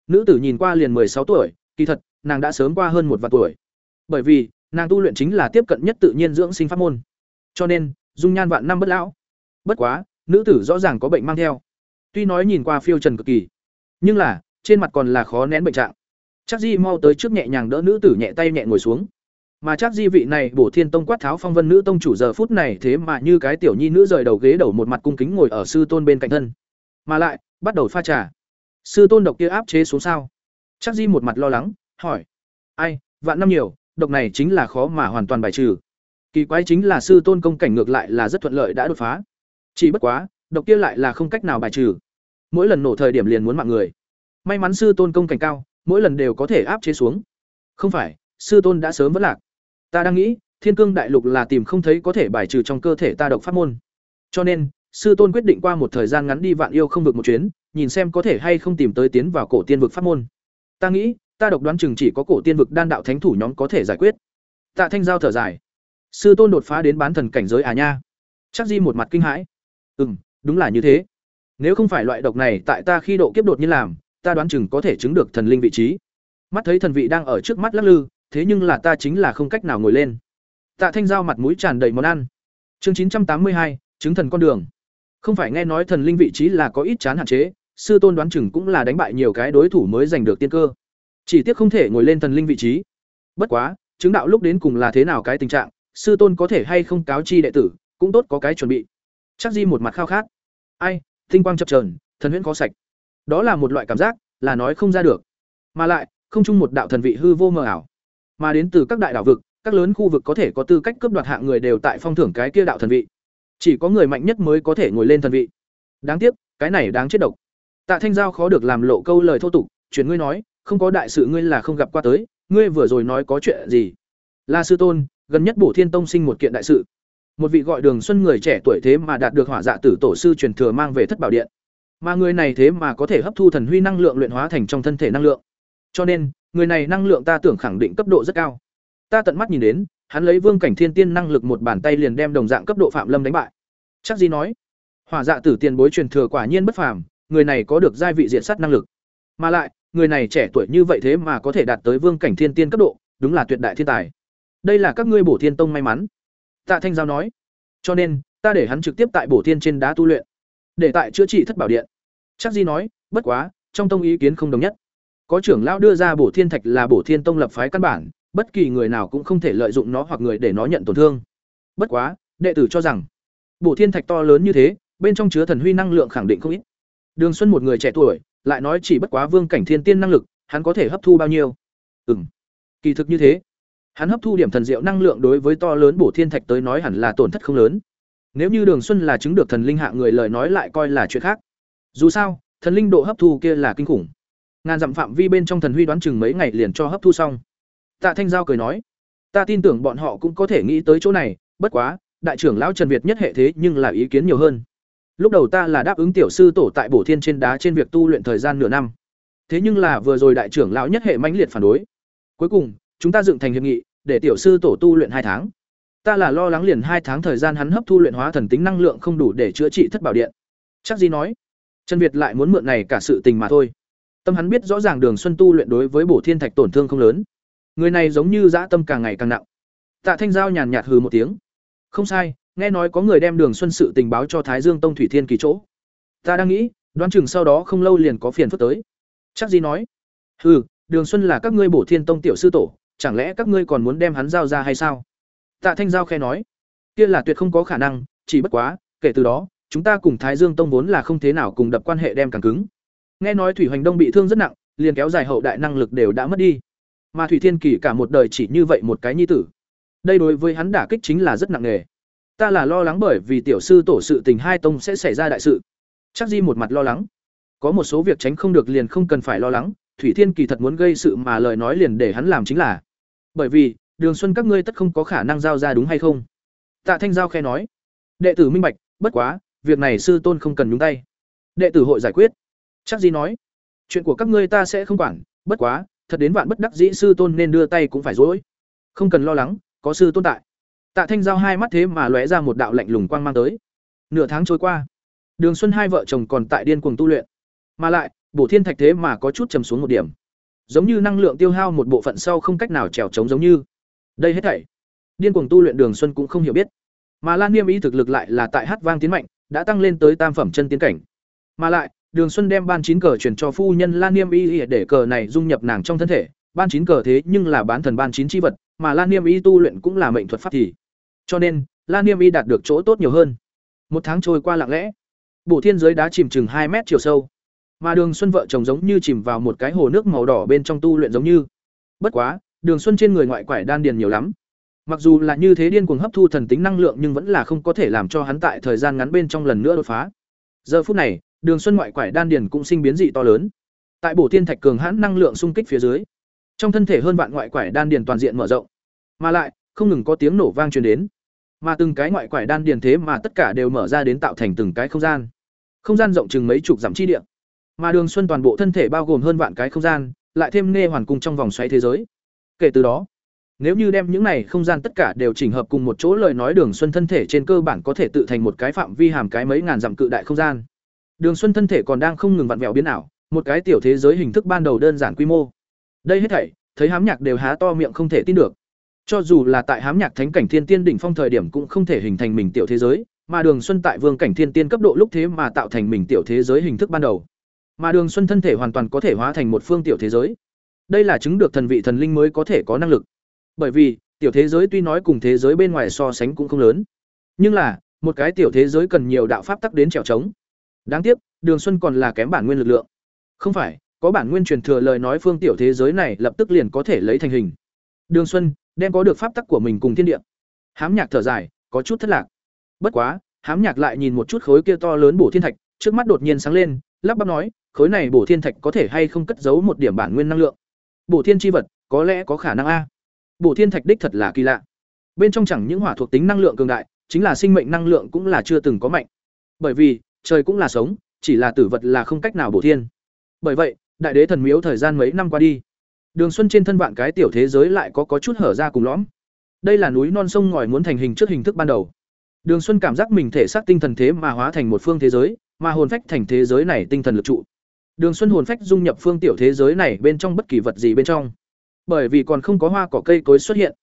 nữ tử nhìn qua liền mười sáu tuổi kỳ thật nàng đã sớm qua hơn một vạn tuổi. Bởi vì, nàng tu luyện chính là tiếp cận nhất tự nhiên dưỡng sinh pháp môn. Cho nên, dung nhan vạn năm bất lão. Bất quá, nữ tử rõ ràng có bệnh mang theo. Tuy nói nhìn qua phiêu trần cực kỳ, nhưng là, trên mặt còn là khó nén bệnh trạng. Chắc di mau tới trước nhẹ nhàng đỡ nữ tử nhẹ tay nhẹ ngồi xuống. Mà chắc di vị này bổ thiên tông quát tháo phong vân nữ tông chủ giờ phút này thế mà như cái tiểu nhi nữ rời đầu ghế đầu một mặt cung kính ngồi ở sư tôn bên cạnh thân. Mà lại, bắt đầu pha trà. Sư tôn độc kia áp chế xuống sao? Chắc di một mặt lo lắng hỏi. Ai, vạn năm nhiều, độc này chính là khó mà hoàn toàn bài trừ. Kỳ quái chính là sư tôn công cảnh ngược lại là rất thuận lợi đã đột phá. Chỉ bất quá, độc kia lại là không cách nào bài trừ. Mỗi lần nổ thời điểm liền muốn mạng người. May mắn sư tôn công cảnh cao, mỗi lần đều có thể áp chế xuống. Không phải, sư tôn đã sớm vất lạc. Ta đang nghĩ, thiên cương đại lục là tìm không thấy có thể bài trừ trong cơ thể ta độc pháp môn. Cho nên, sư tôn quyết định qua một thời gian ngắn đi vạn yêu không vực một chuyến, nhìn xem có thể hay không tìm tới tiến vào cổ tiên vực pháp môn. Ta nghĩ ta độc đoán chừng chỉ có cổ tiên vực đan đạo thánh thủ nhóm có thể giải quyết. Tạ thanh giao thở dài. Sư tôn đột phá đến bán thần cảnh giới à nha. Chắc di một mặt kinh hãi. Ừ m đúng là như thế. Nếu không phải loại độc này tại ta khi độ kiếp đột nhiên làm, ta đoán chừng có thể chứng được thần linh vị trí. Mắt thấy thần vị đang ở trước mắt lắc lư, thế nhưng là ta chính là không cách nào ngồi lên. Tạ thanh giao mặt mũi tràn đầy món ăn. Chương chín trăm tám mươi hai, chứng thần con đường. Không phải nghe nói thần linh vị trí là có ít chán hạn chế, sư tôn đoán chừng cũng là đánh bại nhiều cái đối thủ mới giành được tiên cơ chỉ tiếc không thể ngồi lên thần linh vị trí. Bất quá, chứng đạo lúc đến cùng là thế nào cái tình trạng, sư tôn có thể hay không cáo chi đệ tử, cũng tốt có cái chuẩn bị. Chắc di một mặt khao khát. Ai, tinh quang chập trờn thần huyễn khó sạch. Đó là một loại cảm giác, là nói không ra được. Mà lại, không chung một đạo thần vị hư vô mờ ảo. Mà đến từ các đại đảo vực, các lớn khu vực có thể có tư cách cướp đoạt hạng người đều tại phong thưởng cái kia đạo thần vị. Chỉ có người mạnh nhất mới có thể ngồi lên thần vị. Đáng tiếc, cái này đáng chết độc. Tạ thanh giao khó được làm lộ câu lời thô tục chuyển ngươi nói không có đại sự ngươi là không gặp qua tới, ngươi vừa rồi nói có chuyện gì? La sư tôn, gần nhất bổ thiên tông sinh một kiện đại sự. Một vị gọi đường xuân người trẻ tuổi thế mà đạt được hỏa dạ tử tổ sư truyền thừa mang về thất bảo điện. Mà người này thế mà có thể hấp thu thần huy năng lượng luyện hóa thành trong thân thể năng lượng. Cho nên, người này năng lượng ta tưởng khẳng định cấp độ rất cao. Ta tận mắt nhìn đến, hắn lấy vương cảnh thiên tiên năng lực một bàn tay liền đem đồng dạng cấp độ phạm lâm đánh bại. Chắc gì nói? Hỏa dạ tử tiền bối truyền thừa quả nhiên bất phàm, người này có được giai vị diện sát năng lực. Mà lại người này trẻ tuổi như vậy thế mà có thể đạt tới vương cảnh thiên tiên cấp độ, đúng là tuyệt đại thiên tài. Đây là các ngươi bổ thiên tông may mắn. Tạ thanh giao nói. Cho nên, ta để hắn trực tiếp tại bổ thiên trên đá tu luyện, để tại chữa trị thất bảo điện. Chắc di nói, bất quá, trong tông ý kiến không đồng nhất. Có trưởng lão đưa ra bổ thiên thạch là bổ thiên tông lập phái căn bản, bất kỳ người nào cũng không thể lợi dụng nó hoặc người để nó nhận tổn thương. Bất quá, đệ tử cho rằng, bổ thiên thạch to lớn như thế, bên trong chứa thần huy năng lượng khẳng định không ít. Đường xuân một người trẻ tuổi lại nói chỉ bất quá vương cảnh thiên tiên năng lực, hắn có thể hấp thu bao nhiêu? Ừ kỳ thực như thế. Hắn hấp thu điểm thần diệu năng lượng đối với to lớn bổ thiên thạch tới nói hẳn là tổn thất không lớn. Nếu như đường xuân là chứng được thần linh hạ người lời nói lại coi là chuyện khác. Dù sao, thần linh độ hấp thu kia là kinh khủng. Ngàn dặm phạm vi bên trong thần huy đoán chừng mấy ngày liền cho hấp thu xong. Tạ thanh giao cười nói, ta tin tưởng bọn họ cũng có thể nghĩ tới chỗ này, bất quá, đại trưởng lão trần việt nhất hệ thế nhưng là ý kiến nhiều hơn lúc đầu ta là đáp ứng tiểu sư tổ tại bổ thiên trên đá trên việc tu luyện thời gian nửa năm. Thế nhưng là vừa rồi đại trưởng lão nhất hệ mãnh liệt phản đối. Cuối cùng, chúng ta dựng thành hiệp nghị, để tiểu sư tổ tu luyện hai tháng. Ta là lo lắng liền hai tháng thời gian hắn hấp thu luyện hóa thần tính năng lượng không đủ để chữa trị thất bảo điện. Chắc gì nói, trần việt lại muốn mượn này cả sự tình mà thôi. Tâm hắn biết rõ ràng đường xuân tu luyện đối với bổ thiên thạch tổn thương không lớn. Người này giống như dã tâm càng ngày càng nặng. Tạ thanh giao nhàn nhạt hừ một tiếng. Không sai nghe nói có người đem đường xuân sự tình báo cho thái dương tông thủy thiên kỳ chỗ. Ta đang nghĩ, đoán chừng sau đó không lâu liền có phiền phức tới. Chắc gì nói? Hừ, đường xuân là các ngươi bổ thiên tông tiểu sư tổ, chẳng lẽ các ngươi còn muốn đem hắn giao ra hay sao? Tạ thanh giao khe nói. Kia là tuyệt không có khả năng, chỉ bất quá, kể từ đó, chúng ta cùng thái dương tông vốn là không thế nào cùng đập quan hệ đem càng cứng. Nghe nói thủy hoành đông bị thương rất nặng, liền kéo dài hậu đại năng lực đều đã mất đi. Mà thủy thiên kỳ cả một đời chỉ như vậy một cái nhi tử. Đây đối với hắn đả kích chính là rất nặng nề ta là lo lắng bởi vì tiểu sư tổ sự tình hai tông sẽ xảy ra đại sự. Chắc di một mặt lo lắng. Có một số việc tránh không được liền không cần phải lo lắng, thủy thiên kỳ thật muốn gây sự mà lời nói liền để hắn làm chính là. Bởi vì, đường xuân các ngươi tất không có khả năng giao ra đúng hay không? Tạ thanh giao khe nói. Đệ tử minh bạch, bất quá, việc này sư tôn không cần nhúng tay. Đệ tử hội giải quyết. Chắc di nói. Chuyện của các ngươi ta sẽ không quản, bất quá, thật đến vạn bất đắc dĩ sư tôn nên đưa tay cũng phải dối không cần lo lắng, có sư tôn tại tạ thanh giao hai mắt thế mà lóe ra một đạo lạnh lùng quang mang tới. Nửa tháng trôi qua, đường xuân hai vợ chồng còn tại điên cuồng tu luyện. Mà lại, bổ thiên thạch thế mà có chút trầm xuống một điểm. Giống như năng lượng tiêu hao một bộ phận sau không cách nào trèo trống giống như. Đây hết thảy, điên cuồng tu luyện đường xuân cũng không hiểu biết. Mà lan niêm ý thực lực lại là tại hát vang tiến mạnh, đã tăng lên tới tam phẩm chân tiến cảnh. Mà lại, đường xuân đem ban chín cờ chuyển cho phu nhân lan niêm y để cờ này dung nhập nàng trong thân thể. Ban chín cờ thế nhưng là bán thần ban chín chi vật, mà lan niêm y tu luyện cũng là mệnh thuật pháp thì cho nên lan niêm y đạt được chỗ tốt nhiều hơn. Một tháng trôi qua lặng lẽ. Bổ thiên giới đá chìm chừng hai mét chiều sâu. Mà đường xuân vợ chồng giống như chìm vào một cái hồ nước màu đỏ bên trong tu luyện giống như. Bất quá, đường xuân trên người ngoại quải đan điền nhiều lắm. Mặc dù là như thế điên cuồng hấp thu thần tính năng lượng nhưng vẫn là không có thể làm cho hắn tại thời gian ngắn bên trong lần nữa đột phá. Giờ phút này, đường xuân ngoại quải đan điền cũng sinh biến dị to lớn. Tại bổ thiên thạch cường hãn năng lượng xung kích phía dưới, trong thân thể hơn vạn ngoại quải đan điền toàn diện mở rộng. Mà lại không ngừng có tiếng nổ vang truyền đến. Mà từng cái ngoại quải đan điền thế mà tất cả đều mở ra đến tạo thành từng cái không gian. Không gian rộng chừng mấy chục dặm chi địa. Mà đường xuân toàn bộ thân thể bao gồm hơn vạn cái không gian, lại thêm nghe hoàn cung trong vòng xoáy thế giới. Kể từ đó, nếu như đem những này không gian tất cả đều chỉnh hợp cùng một chỗ lời nói đường xuân thân thể trên cơ bản có thể tự thành một cái phạm vi hàm cái mấy ngàn dặm cự đại không gian. Đường xuân thân thể còn đang không ngừng vặn vẹo biến ảo, một cái tiểu thế giới hình thức ban đầu đơn giản quy mô. Đây hết thảy, thấy hám nhạc đều há to miệng không thể tin được cho dù là tại hám nhạc thánh cảnh thiên tiên đỉnh phong thời điểm cũng không thể hình thành mình tiểu thế giới, mà đường xuân tại vương cảnh thiên tiên cấp độ lúc thế mà tạo thành mình tiểu thế giới hình thức ban đầu. Mà đường xuân thân thể hoàn toàn có thể hóa thành một phương tiểu thế giới. Đây là chứng được thần vị thần linh mới có thể có năng lực. Bởi vì, tiểu thế giới tuy nói cùng thế giới bên ngoài so sánh cũng không lớn, nhưng là, một cái tiểu thế giới cần nhiều đạo pháp tắc đến trèo trống. Đáng tiếc, đường xuân còn là kém bản nguyên lực lượng. Không phải, có bản nguyên truyền thừa lời nói phương tiểu thế giới này lập tức liền có thể lấy thành hình đường xuân, đem có được pháp tắc của mình cùng thiên địa. Hám nhạc thở dài, có chút thất lạc. Bất quá, hám nhạc lại nhìn một chút khối kia to lớn bổ thiên thạch, trước mắt đột nhiên sáng lên, lắp bắp nói, khối này bổ thiên thạch có thể hay không cất giấu một điểm bản nguyên năng lượng? Bổ thiên chi vật, có lẽ có khả năng a. Bổ thiên thạch đích thật là kỳ lạ. Bên trong chẳng những hỏa thuộc tính năng lượng cường đại, chính là sinh mệnh năng lượng cũng là chưa từng có mạnh. Bởi vì, trời cũng là sống, chỉ là tử vật là không cách nào bổ thiên. Bởi vậy, đại đế thần miếu thời gian mấy năm qua đi đường xuân trên thân vạn cái tiểu thế giới lại có có chút hở ra cùng lõm. Đây là núi non sông ngòi muốn thành hình trước hình thức ban đầu. Đường xuân cảm giác mình thể xác tinh thần thế mà hóa thành một phương thế giới, mà hồn phách thành thế giới này tinh thần lực trụ. Đường xuân hồn phách dung nhập phương tiểu thế giới này bên trong bất kỳ vật gì bên trong. Bởi vì còn không có hoa cỏ cây cối xuất hiện.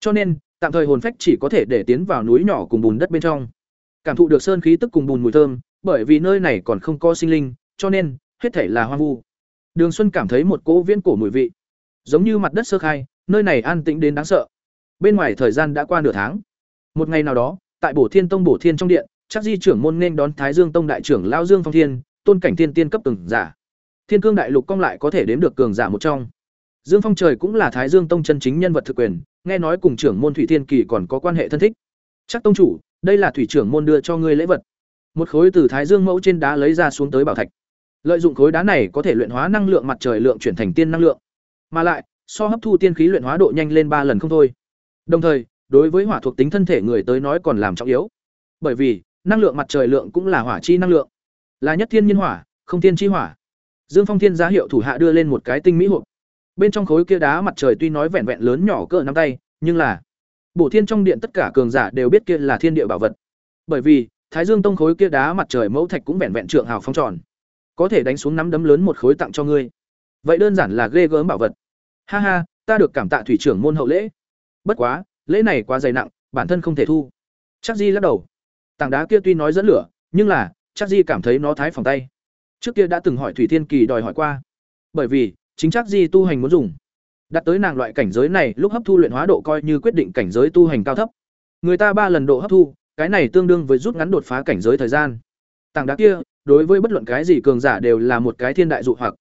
Cho nên, tạm thời hồn phách chỉ có thể để tiến vào núi nhỏ cùng bùn đất bên trong. Cảm thụ được sơn khí tức cùng bùn mùi thơm, bởi vì nơi này còn không có sinh linh, cho nên, hết thể là hoang vu. Đường xuân cảm thấy một cỗ viễn cổ mùi vị giống như mặt đất sơ khai, nơi này an tĩnh đến đáng sợ. Bên ngoài thời gian đã qua nửa tháng. Một ngày nào đó, tại bổ thiên tông bổ thiên trong điện, chắc di trưởng môn nên đón thái dương tông đại trưởng lao dương phong thiên, tôn cảnh thiên tiên cấp từng giả. Thiên cương đại lục cong lại có thể đếm được cường giả một trong. Dương phong trời cũng là thái dương tông chân chính nhân vật thực quyền, nghe nói cùng trưởng môn thủy thiên kỳ còn có quan hệ thân thích. Chắc tông chủ, đây là thủy trưởng môn đưa cho ngươi lễ vật. Một khối từ thái dương mẫu trên đá lấy ra xuống tới bảo thạch. Lợi dụng khối đá này có thể luyện hóa năng lượng mặt trời lượng chuyển thành tiên năng lượng mà lại, so hấp thu tiên khí luyện hóa độ nhanh lên ba lần không thôi. Đồng thời, đối với hỏa thuộc tính thân thể người tới nói còn làm trọng yếu. Bởi vì, năng lượng mặt trời lượng cũng là hỏa chi năng lượng. Là nhất thiên nhiên hỏa, không tiên chi hỏa. Dương phong thiên giá hiệu thủ hạ đưa lên một cái tinh mỹ hộp. Bên trong khối kia đá mặt trời tuy nói vẹn vẹn lớn nhỏ cỡ nắm tay, nhưng là, bổ thiên trong điện tất cả cường giả đều biết kia là thiên địa bảo vật. Bởi vì, thái dương tông khối kia đá mặt trời mẫu thạch cũng vẹn vẹn trượng hào phong tròn. Có thể đánh xuống nắm đấm lớn một khối tặng cho ngươi. Vậy đơn giản là ghê gớm bảo vật ha ha, ta được cảm tạ thủy trưởng môn hậu lễ. Bất quá, lễ này quá dày nặng, bản thân không thể thu. Chắc di lắc đầu. Tảng đá kia tuy nói dẫn lửa, nhưng là, chắc di cảm thấy nó thái phòng tay. Trước kia đã từng hỏi thủy thiên kỳ đòi hỏi qua. Bởi vì, chính chắc di tu hành muốn dùng. Đặt tới nàng loại cảnh giới này, lúc hấp thu luyện hóa độ coi như quyết định cảnh giới tu hành cao thấp. Người ta ba lần độ hấp thu, cái này tương đương với rút ngắn đột phá cảnh giới thời gian. Tảng đá kia, đối với bất luận cái gì cường giả đều là một cái thiên đại dụ hoặc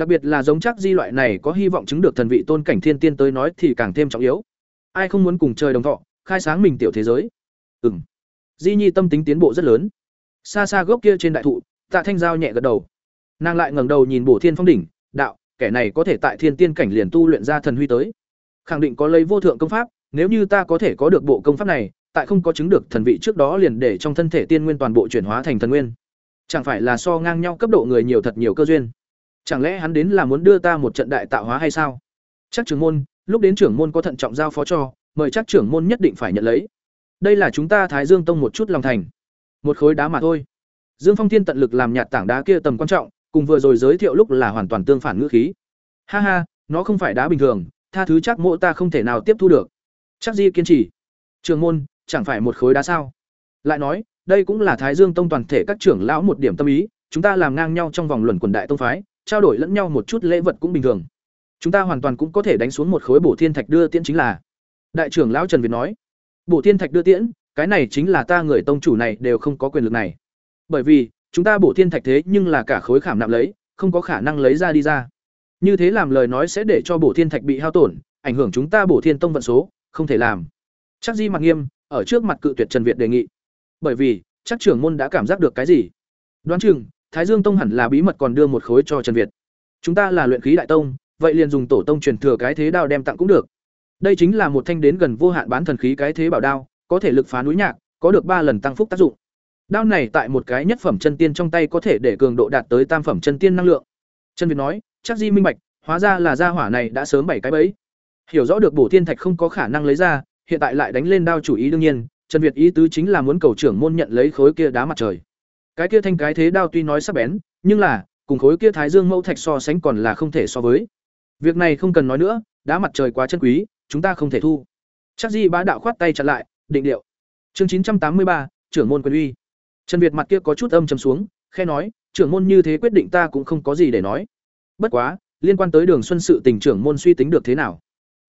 đặc biệt là giống chắc di loại này có hy vọng chứng được thần vị tôn cảnh thiên tiên tới nói thì càng thêm trọng yếu. Ai không muốn cùng trời đồng thọ, khai sáng mình tiểu thế giới? Ừ m di nhi tâm tính tiến bộ rất lớn. Xa xa gốc kia trên đại thụ, tạ thanh giao nhẹ gật đầu. Nàng lại ngẩng đầu nhìn bổ thiên phong đỉnh, đạo, kẻ này có thể tại thiên tiên cảnh liền tu luyện ra thần huy tới. Khẳng định có lấy vô thượng công pháp, nếu như ta có thể có được bộ công pháp này, tại không có chứng được thần vị trước đó liền để trong thân thể tiên nguyên toàn bộ chuyển hóa thành thần nguyên. Chẳng phải là so ngang nhau cấp độ người nhiều thật nhiều cơ duyên? Chẳng lẽ hắn đến là muốn đưa ta một trận đại tạo hóa hay sao? Chắc trưởng môn, lúc đến trưởng môn có thận trọng giao phó cho, mời chắc trưởng môn nhất định phải nhận lấy. Đây là chúng ta Thái Dương Tông một chút lòng thành. Một khối đá mà thôi. Dương Phong Thiên tận lực làm nhạt tảng đá kia tầm quan trọng, cùng vừa rồi giới thiệu lúc là hoàn toàn tương phản ngữ khí. Ha ha, nó không phải đá bình thường, tha thứ chắc mộ ta không thể nào tiếp thu được. Chắc Di kiên trì. Trường môn, chẳng phải một khối đá sao? Lại nói, đây cũng là Thái Dương Tông toàn thể các trưởng lão một điểm tâm ý, chúng ta làm ngang nhau trong vòng luận quần đại tông phái, trao đổi lẫn nhau một chút lễ vật cũng bình thường. Chúng ta hoàn toàn cũng có thể đánh xuống một khối bổ thiên thạch đưa tiễn chính là. Đại trưởng lão Trần Việt nói, bổ thiên thạch đưa tiễn, cái này chính là ta người tông chủ này đều không có quyền lực này. Bởi vì, chúng ta bổ thiên thạch thế nhưng là cả khối khảm nạm lấy, không có khả năng lấy ra đi ra. Như thế làm lời nói sẽ để cho bổ thiên thạch bị hao tổn, ảnh hưởng chúng ta bổ thiên tông vận số, không thể làm. Chắc Di mặt nghiêm, ở trước mặt cự tuyệt Trần Việt đề nghị. Bởi vì, chắc trưởng môn đã cảm giác được cái gì. Đoán chừng, Thái Dương Tông hẳn là bí mật còn đưa một khối cho Trần Việt. Chúng ta là luyện khí đại tông, vậy liền dùng tổ tông truyền thừa cái thế đao đem tặng cũng được. Đây chính là một thanh đến gần vô hạn bán thần khí cái thế bảo đao, có thể lực phá núi nhạc, có được ba lần tăng phúc tác dụng. Đao này tại một cái nhất phẩm chân tiên trong tay có thể để cường độ đạt tới tam phẩm chân tiên năng lượng. Trần Việt nói, chắc Di minh bạch, hóa ra là gia hỏa này đã sớm bảy cái bẫy. Hiểu rõ được bổ thiên thạch không có khả năng lấy ra, hiện tại lại đánh lên đao chủ ý đương nhiên, Trần Việt ý tứ chính là muốn cầu trưởng môn nhận lấy khối kia đá mặt trời. Cái kia thanh cái thế đao tuy nói sắc bén, nhưng là cùng khối kia Thái Dương mẫu thạch so sánh còn là không thể so với. Việc này không cần nói nữa, đá mặt trời quá chân quý, chúng ta không thể thu. Chắc Di bá đạo khoát tay chặn lại, định điệu. Chương chín trăm tám mươi ba, trưởng môn quân uy. Trần Việt mặt kia có chút âm trầm xuống, khe nói, trưởng môn như thế quyết định ta cũng không có gì để nói. Bất quá, liên quan tới Đường Xuân sự tình trưởng môn suy tính được thế nào?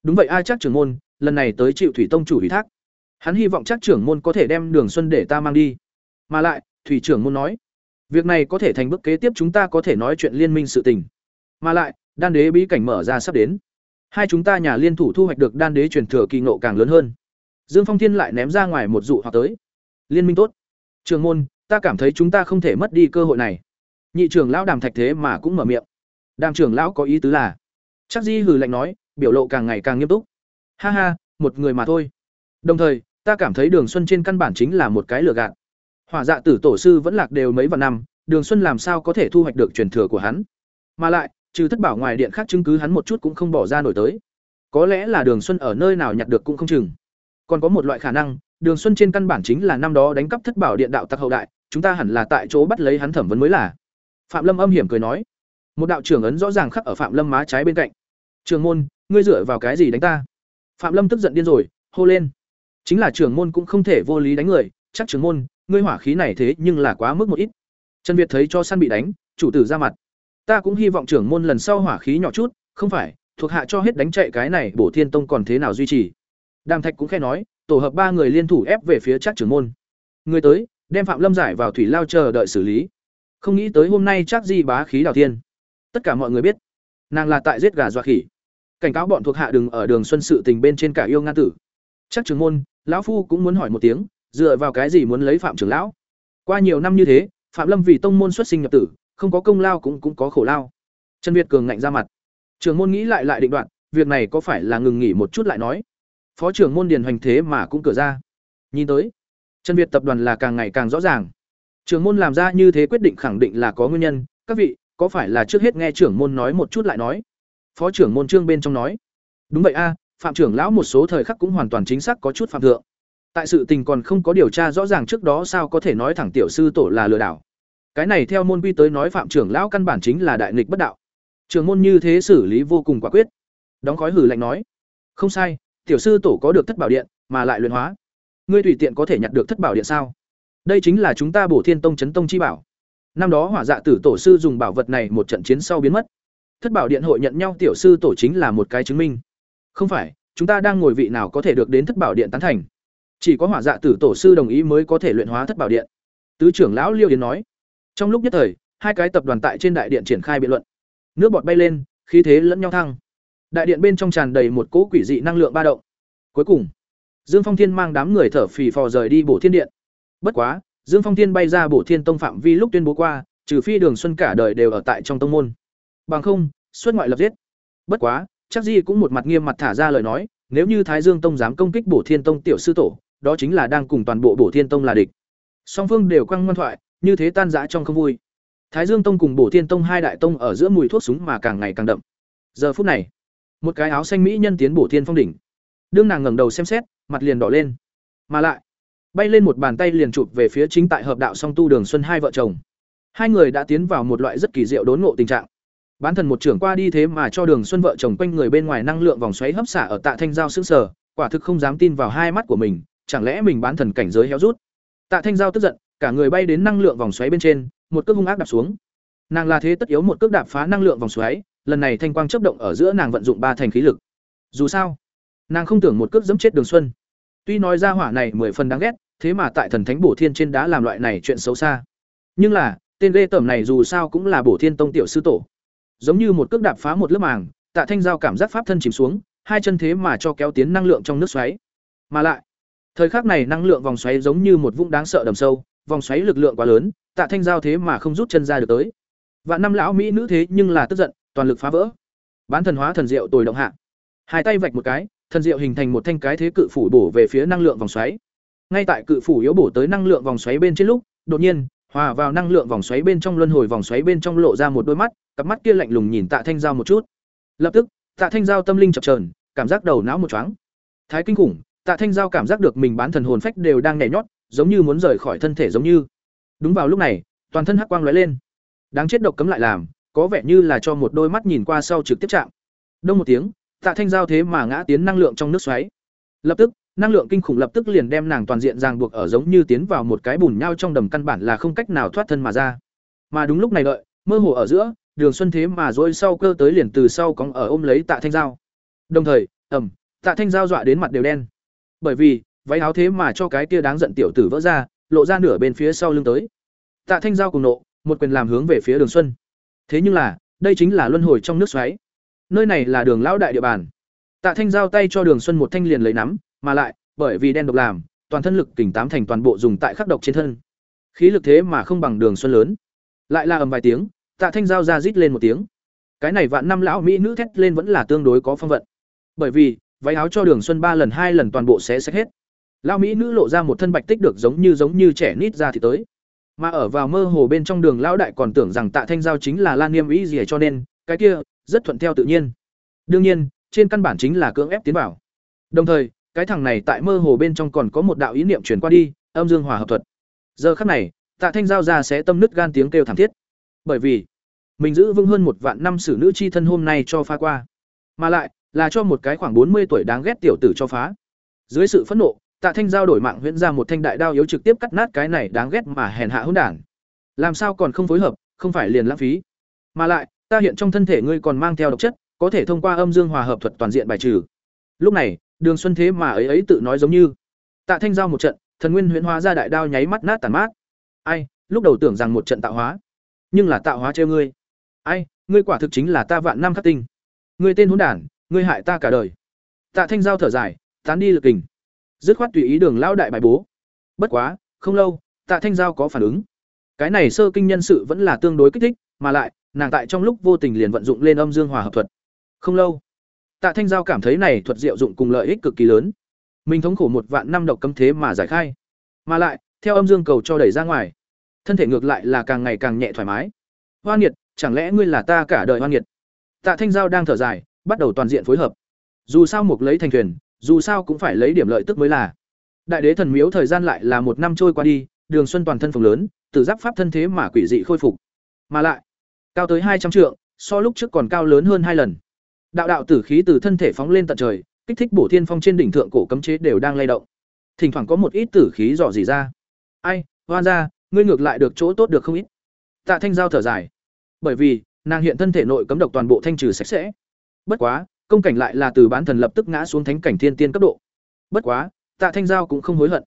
Đúng vậy ai chắc trưởng môn, lần này tới chịu thủy tông chủ ủy thác. Hắn hy vọng chắc trưởng môn có thể đem Đường Xuân để ta mang đi. Mà lại, thủy trưởng muốn nói, việc này có thể thành bước kế tiếp chúng ta có thể nói chuyện liên minh sự tình. Mà lại, đan đế bí cảnh mở ra sắp đến. Hai chúng ta nhà liên thủ thu hoạch được đan đế truyền thừa kỳ ngộ càng lớn hơn. Dương Phong Thiên lại ném ra ngoài một dụ hoặc tới. Liên minh tốt. Trường môn, ta cảm thấy chúng ta không thể mất đi cơ hội này. Nhị trưởng lão Đàm Thạch thế mà cũng mở miệng. Đàm trưởng lão có ý tứ là? Chắc Di hừ lạnh nói, biểu lộ càng ngày càng nghiêm túc. Ha ha, một người mà thôi. Đồng thời, ta cảm thấy Đường Xuân trên căn bản chính là một cái lừa gạt. Hỏa Dạ Tử tổ sư vẫn lạc đều mấy vạn năm, Đường Xuân làm sao có thể thu hoạch được truyền thừa của hắn? Mà lại, trừ thất bảo ngoài điện khác chứng cứ hắn một chút cũng không bỏ ra nổi tới. Có lẽ là Đường Xuân ở nơi nào nhặt được cũng không chừng. Còn có một loại khả năng, Đường Xuân trên căn bản chính là năm đó đánh cắp thất bảo điện đạo tặc hậu đại, chúng ta hẳn là tại chỗ bắt lấy hắn thẩm vấn mới là. Phạm Lâm âm hiểm cười nói. Một đạo trưởng ấn rõ ràng khắc ở Phạm Lâm má trái bên cạnh. Trường môn, ngươi dựa vào cái gì đánh ta? Phạm Lâm tức giận điên rồi, hô lên. Chính là trưởng môn cũng không thể vô lý đánh người, chắc trưởng môn, ngươi hỏa khí này thế nhưng là quá mức một ít. Trần Việt thấy cho săn bị đánh, chủ tử ra mặt. Ta cũng hy vọng trưởng môn lần sau hỏa khí nhỏ chút, không phải, thuộc hạ cho hết đánh chạy cái này, Bổ Thiên Tông còn thế nào duy trì. Đàm Thạch cũng khẽ nói, tổ hợp ba người liên thủ ép về phía chắc trưởng môn. Người tới, đem Phạm Lâm giải vào thủy lao chờ đợi xử lý. Không nghĩ tới hôm nay chắc di bá khí đào thiên. Tất cả mọi người biết, nàng là tại giết gà dọa khỉ. Cảnh cáo bọn thuộc hạ đừng ở đường xuân sự tình bên trên cả yêu nga tử. Chắc trưởng môn, lão phu cũng muốn hỏi một tiếng, dựa vào cái gì muốn lấy Phạm trưởng lão? Qua nhiều năm như thế, Phạm Lâm vì tông môn xuất sinh nhập tử, không có công lao cũng cũng có khổ lao. Trần Việt cường ngạnh ra mặt. Trưởng môn nghĩ lại lại định đoạn, việc này có phải là ngừng nghỉ một chút lại nói. Phó trưởng môn điền hoành thế mà cũng cửa ra. Nhìn tới, Trần Việt tập đoàn là càng ngày càng rõ ràng. Trưởng môn làm ra như thế quyết định khẳng định là có nguyên nhân, các vị, có phải là trước hết nghe trưởng môn nói một chút lại nói. Phó trưởng môn trương bên trong nói. Đúng vậy a, phạm trưởng lão một số thời khắc cũng hoàn toàn chính xác có chút phạm thượng. Tại sự tình còn không có điều tra rõ ràng trước đó sao có thể nói thẳng tiểu sư tổ là lừa đảo. Cái này theo môn quy tới nói phạm trưởng lão căn bản chính là đại nghịch bất đạo. Trường môn như thế xử lý vô cùng quả quyết. Đóng khói hử lạnh nói, không sai, tiểu sư tổ có được thất bảo điện, mà lại luyện hóa. Ngươi tùy tiện có thể nhặt được thất bảo điện sao? Đây chính là chúng ta Bổ Thiên Tông chấn tông chi bảo. Năm đó Hỏa Dạ Tử tổ sư dùng bảo vật này một trận chiến sau biến mất. Thất bảo điện hội nhận nhau tiểu sư tổ chính là một cái chứng minh. Không phải, chúng ta đang ngồi vị nào có thể được đến thất bảo điện tán thành. Chỉ có Hỏa Dạ Tử tổ sư đồng ý mới có thể luyện hóa thất bảo điện. Tứ trưởng lão Liêu Yến nói. Trong lúc nhất thời, hai cái tập đoàn tại trên đại điện triển khai biện luận. Nước bọt bay lên, khí thế lẫn nhau thăng. Đại điện bên trong tràn đầy một cỗ quỷ dị năng lượng ba động. Cuối cùng, Dương Phong Thiên mang đám người thở phì phò rời đi Bổ Thiên Điện. Bất quá, Dương Phong Thiên bay ra Bổ Thiên Tông phạm vi lúc tuyên bố qua, trừ phi Đường Xuân cả đời đều ở tại trong tông môn. Bằng không, xuất ngoại lập giết. Bất quá, chắc Di cũng một mặt nghiêm mặt thả ra lời nói, nếu như Thái Dương Tông dám công kích Bổ Thiên Tông tiểu sư tổ, đó chính là đang cùng toàn bộ Bổ Thiên Tông là địch. Song phương đều quăng ngoan thoại, như thế tan rã trong không vui. Thái Dương Tông cùng Bổ Thiên Tông hai đại tông ở giữa mùi thuốc súng mà càng ngày càng đậm. Giờ phút này, một cái áo xanh mỹ nhân tiến Bổ Thiên Phong đỉnh. Đương nàng ngẩng đầu xem xét, mặt liền đỏ lên. Mà lại, bay lên một bàn tay liền chụp về phía chính tại hợp đạo song tu Đường Xuân hai vợ chồng. Hai người đã tiến vào một loại rất kỳ diệu đốn ngộ tình trạng. Bán thần một trưởng qua đi thế mà cho Đường Xuân vợ chồng quanh người bên ngoài năng lượng vòng xoáy hấp xả ở Tạ Thanh giao sững sờ, quả thực không dám tin vào hai mắt của mình, chẳng lẽ mình bán thần cảnh giới héo rút. Tạ Thanh giao tức giận, cả người bay đến năng lượng vòng xoáy bên trên, một cước hung ác đạp xuống. Nàng là thế tất yếu một cước đạp phá năng lượng vòng xoáy, lần này thanh quang chớp động ở giữa nàng vận dụng ba thành khí lực. Dù sao, nàng không tưởng một cước dẫm chết Đường Xuân. Tuy nói ra hỏa này mười phần đáng ghét, thế mà tại thần thánh bổ thiên trên đá làm loại này chuyện xấu xa. Nhưng là, tên lê tẩm này dù sao cũng là bổ thiên tông tiểu sư tổ. Giống như một cước đạp phá một lớp màng, Tạ Thanh giao cảm giác pháp thân chìm xuống, hai chân thế mà cho kéo tiến năng lượng trong nước xoáy. Mà lại, thời khắc này năng lượng vòng xoáy giống như một vũng đáng sợ đầm sâu, vòng xoáy lực lượng quá lớn, Tạ Thanh giao thế mà không rút chân ra được tới. Vạn năm lão mỹ nữ thế nhưng là tức giận, toàn lực phá vỡ. Bán thần hóa thần diệu tồi động hạ. Hai tay vạch một cái, thần diệu hình thành một thanh cái thế cự phủ bổ về phía năng lượng vòng xoáy. Ngay tại cự phủ yếu bổ tới năng lượng vòng xoáy bên trên lúc, đột nhiên, hòa vào năng lượng vòng xoáy bên trong luân hồi vòng xoáy bên trong lộ ra một đôi mắt, cặp mắt kia lạnh lùng nhìn Tạ Thanh giao một chút. Lập tức, Tạ Thanh giao tâm linh chập chờn, cảm giác đầu não một chóng Thái kinh khủng, Tạ Thanh giao cảm giác được mình bán thần hồn phách đều đang nhảy nhót, giống như muốn rời khỏi thân thể giống như. Đúng vào lúc này, toàn thân hắc quang lóe lên. Đáng chết độc cấm lại làm, có vẻ như là cho một đôi mắt nhìn qua sau trực tiếp chạm. Đông một tiếng, Tạ Thanh giao thế mà ngã tiến năng lượng trong nước xoáy. Lập tức, năng lượng kinh khủng lập tức liền đem nàng toàn diện ràng buộc ở giống như tiến vào một cái bùn nhau trong đầm căn bản là không cách nào thoát thân mà ra. Mà đúng lúc này đợi, mơ hồ ở giữa, Đường Xuân thế mà rồi sau cơ tới liền từ sau cóng ở ôm lấy Tạ Thanh giao. Đồng thời, ầm, Tạ Thanh giao dọa đến mặt đều đen. Bởi vì, váy áo thế mà cho cái kia đáng giận tiểu tử vỡ ra, lộ ra nửa bên phía sau lưng tới. Tạ Thanh giao cùng nộ, một quyền làm hướng về phía Đường Xuân. Thế nhưng là, đây chính là luân hồi trong nước xoáy. Nơi này là Đường lão đại địa bàn. Tạ Thanh giao tay cho Đường Xuân một thanh liền lấy nắm, mà lại, bởi vì đen độc làm, toàn thân lực kình tám thành toàn bộ dùng tại khắc độc trên thân. Khí lực thế mà không bằng Đường Xuân lớn. Lại là ầm vài tiếng, Tạ Thanh giao ra rít lên một tiếng. Cái này vạn năm lão mỹ nữ thét lên vẫn là tương đối có phong vận. Bởi vì, váy áo cho Đường Xuân ba lần, hai lần toàn bộ xé xách hết. Lão mỹ nữ lộ ra một thân bạch tích được giống như giống như trẻ nít ra thì tới. Mà ở vào mơ hồ bên trong đường, lão đại còn tưởng rằng tạ thanh giao chính là lan niêm ý gì cho nên, cái kia, rất thuận theo tự nhiên. Đương nhiên, trên căn bản chính là cưỡng ép tiến vào. Đồng thời, cái thằng này tại mơ hồ bên trong còn có một đạo ý niệm truyền qua đi, âm dương hòa hợp thuật. Giờ khắc này, tạ thanh giao ra sẽ tâm nứt gan tiếng kêu thảm thiết. Bởi vì, mình giữ vững hơn một vạn năm sử nữ chi thân hôm nay cho pha qua. Mà lại là cho một cái khoảng bốn mươi tuổi đáng ghét tiểu tử cho phá dưới sự phẫn nộ Tạ Thanh giao đổi mạng huyễn ra một thanh đại đao yếu trực tiếp cắt nát cái này đáng ghét mà hèn hạ hỗn đản. Làm sao còn không phối hợp, không phải liền lãng phí. Mà lại, ta hiện trong thân thể ngươi còn mang theo độc chất, có thể thông qua âm dương hòa hợp thuật toàn diện bài trừ. Lúc này, Đường Xuân thế mà ấy ấy tự nói giống như. Tạ Thanh giao một trận, thần nguyên huyễn hóa ra đại đao nháy mắt nát tàn mát. Ai, lúc đầu tưởng rằng một trận tạo hóa, nhưng là tạo hóa trêu ngươi. Ai, ngươi quả thực chính là ta vạn năm khắc tinh. Ngươi tên hỗn đản, ngươi hại ta cả đời. Tạ Thanh giao thở dài, tán đi lực kình. Dứt khoát tùy ý đường lão đại bài bố. Bất quá không lâu tạ thanh giao có phản ứng. Cái này sơ kinh nhân sự vẫn là tương đối kích thích mà lại nàng tại trong lúc vô tình liền vận dụng lên âm dương hòa hợp thuật. Không lâu tạ thanh giao cảm thấy này thuật diệu dụng cùng lợi ích cực kỳ lớn. Mình thống khổ một vạn năm độc cấm thế mà giải khai. Mà lại theo âm dương cầu cho đẩy ra ngoài thân thể ngược lại là càng ngày càng nhẹ thoải mái. Hoa nghiệt chẳng lẽ ngươi là ta cả đời hoa nghiệt? Tạ thanh giao đang thở dài bắt đầu toàn diện phối hợp. Dù sao mục lấy thành thuyền, dù sao cũng phải lấy điểm lợi tức mới là. Đại đế thần miếu thời gian lại là một năm trôi qua đi, đường xuân toàn thân phồng lớn từ giáp pháp thân thế mà quỷ dị khôi phục. Mà lại, cao tới hai trăm trượng, so lúc trước còn cao lớn hơn hai lần. Đạo đạo tử khí từ thân thể phóng lên tận trời, kích thích bổ thiên phong trên đỉnh thượng cổ cấm chế đều đang lay động. Thỉnh thoảng có một ít tử khí dò dỉ ra. Ai, hoan ra ngươi ngược lại được chỗ tốt được không ít. Tạ thanh giao thở dài. Bởi vì, nàng hiện thân thể nội cấm độc toàn bộ thanh trừ sạch sẽ bất quá, công cảnh lại là từ bán thần lập tức ngã xuống thánh cảnh thiên tiên cấp độ. Bất quá, tạ thanh giao cũng không hối hận.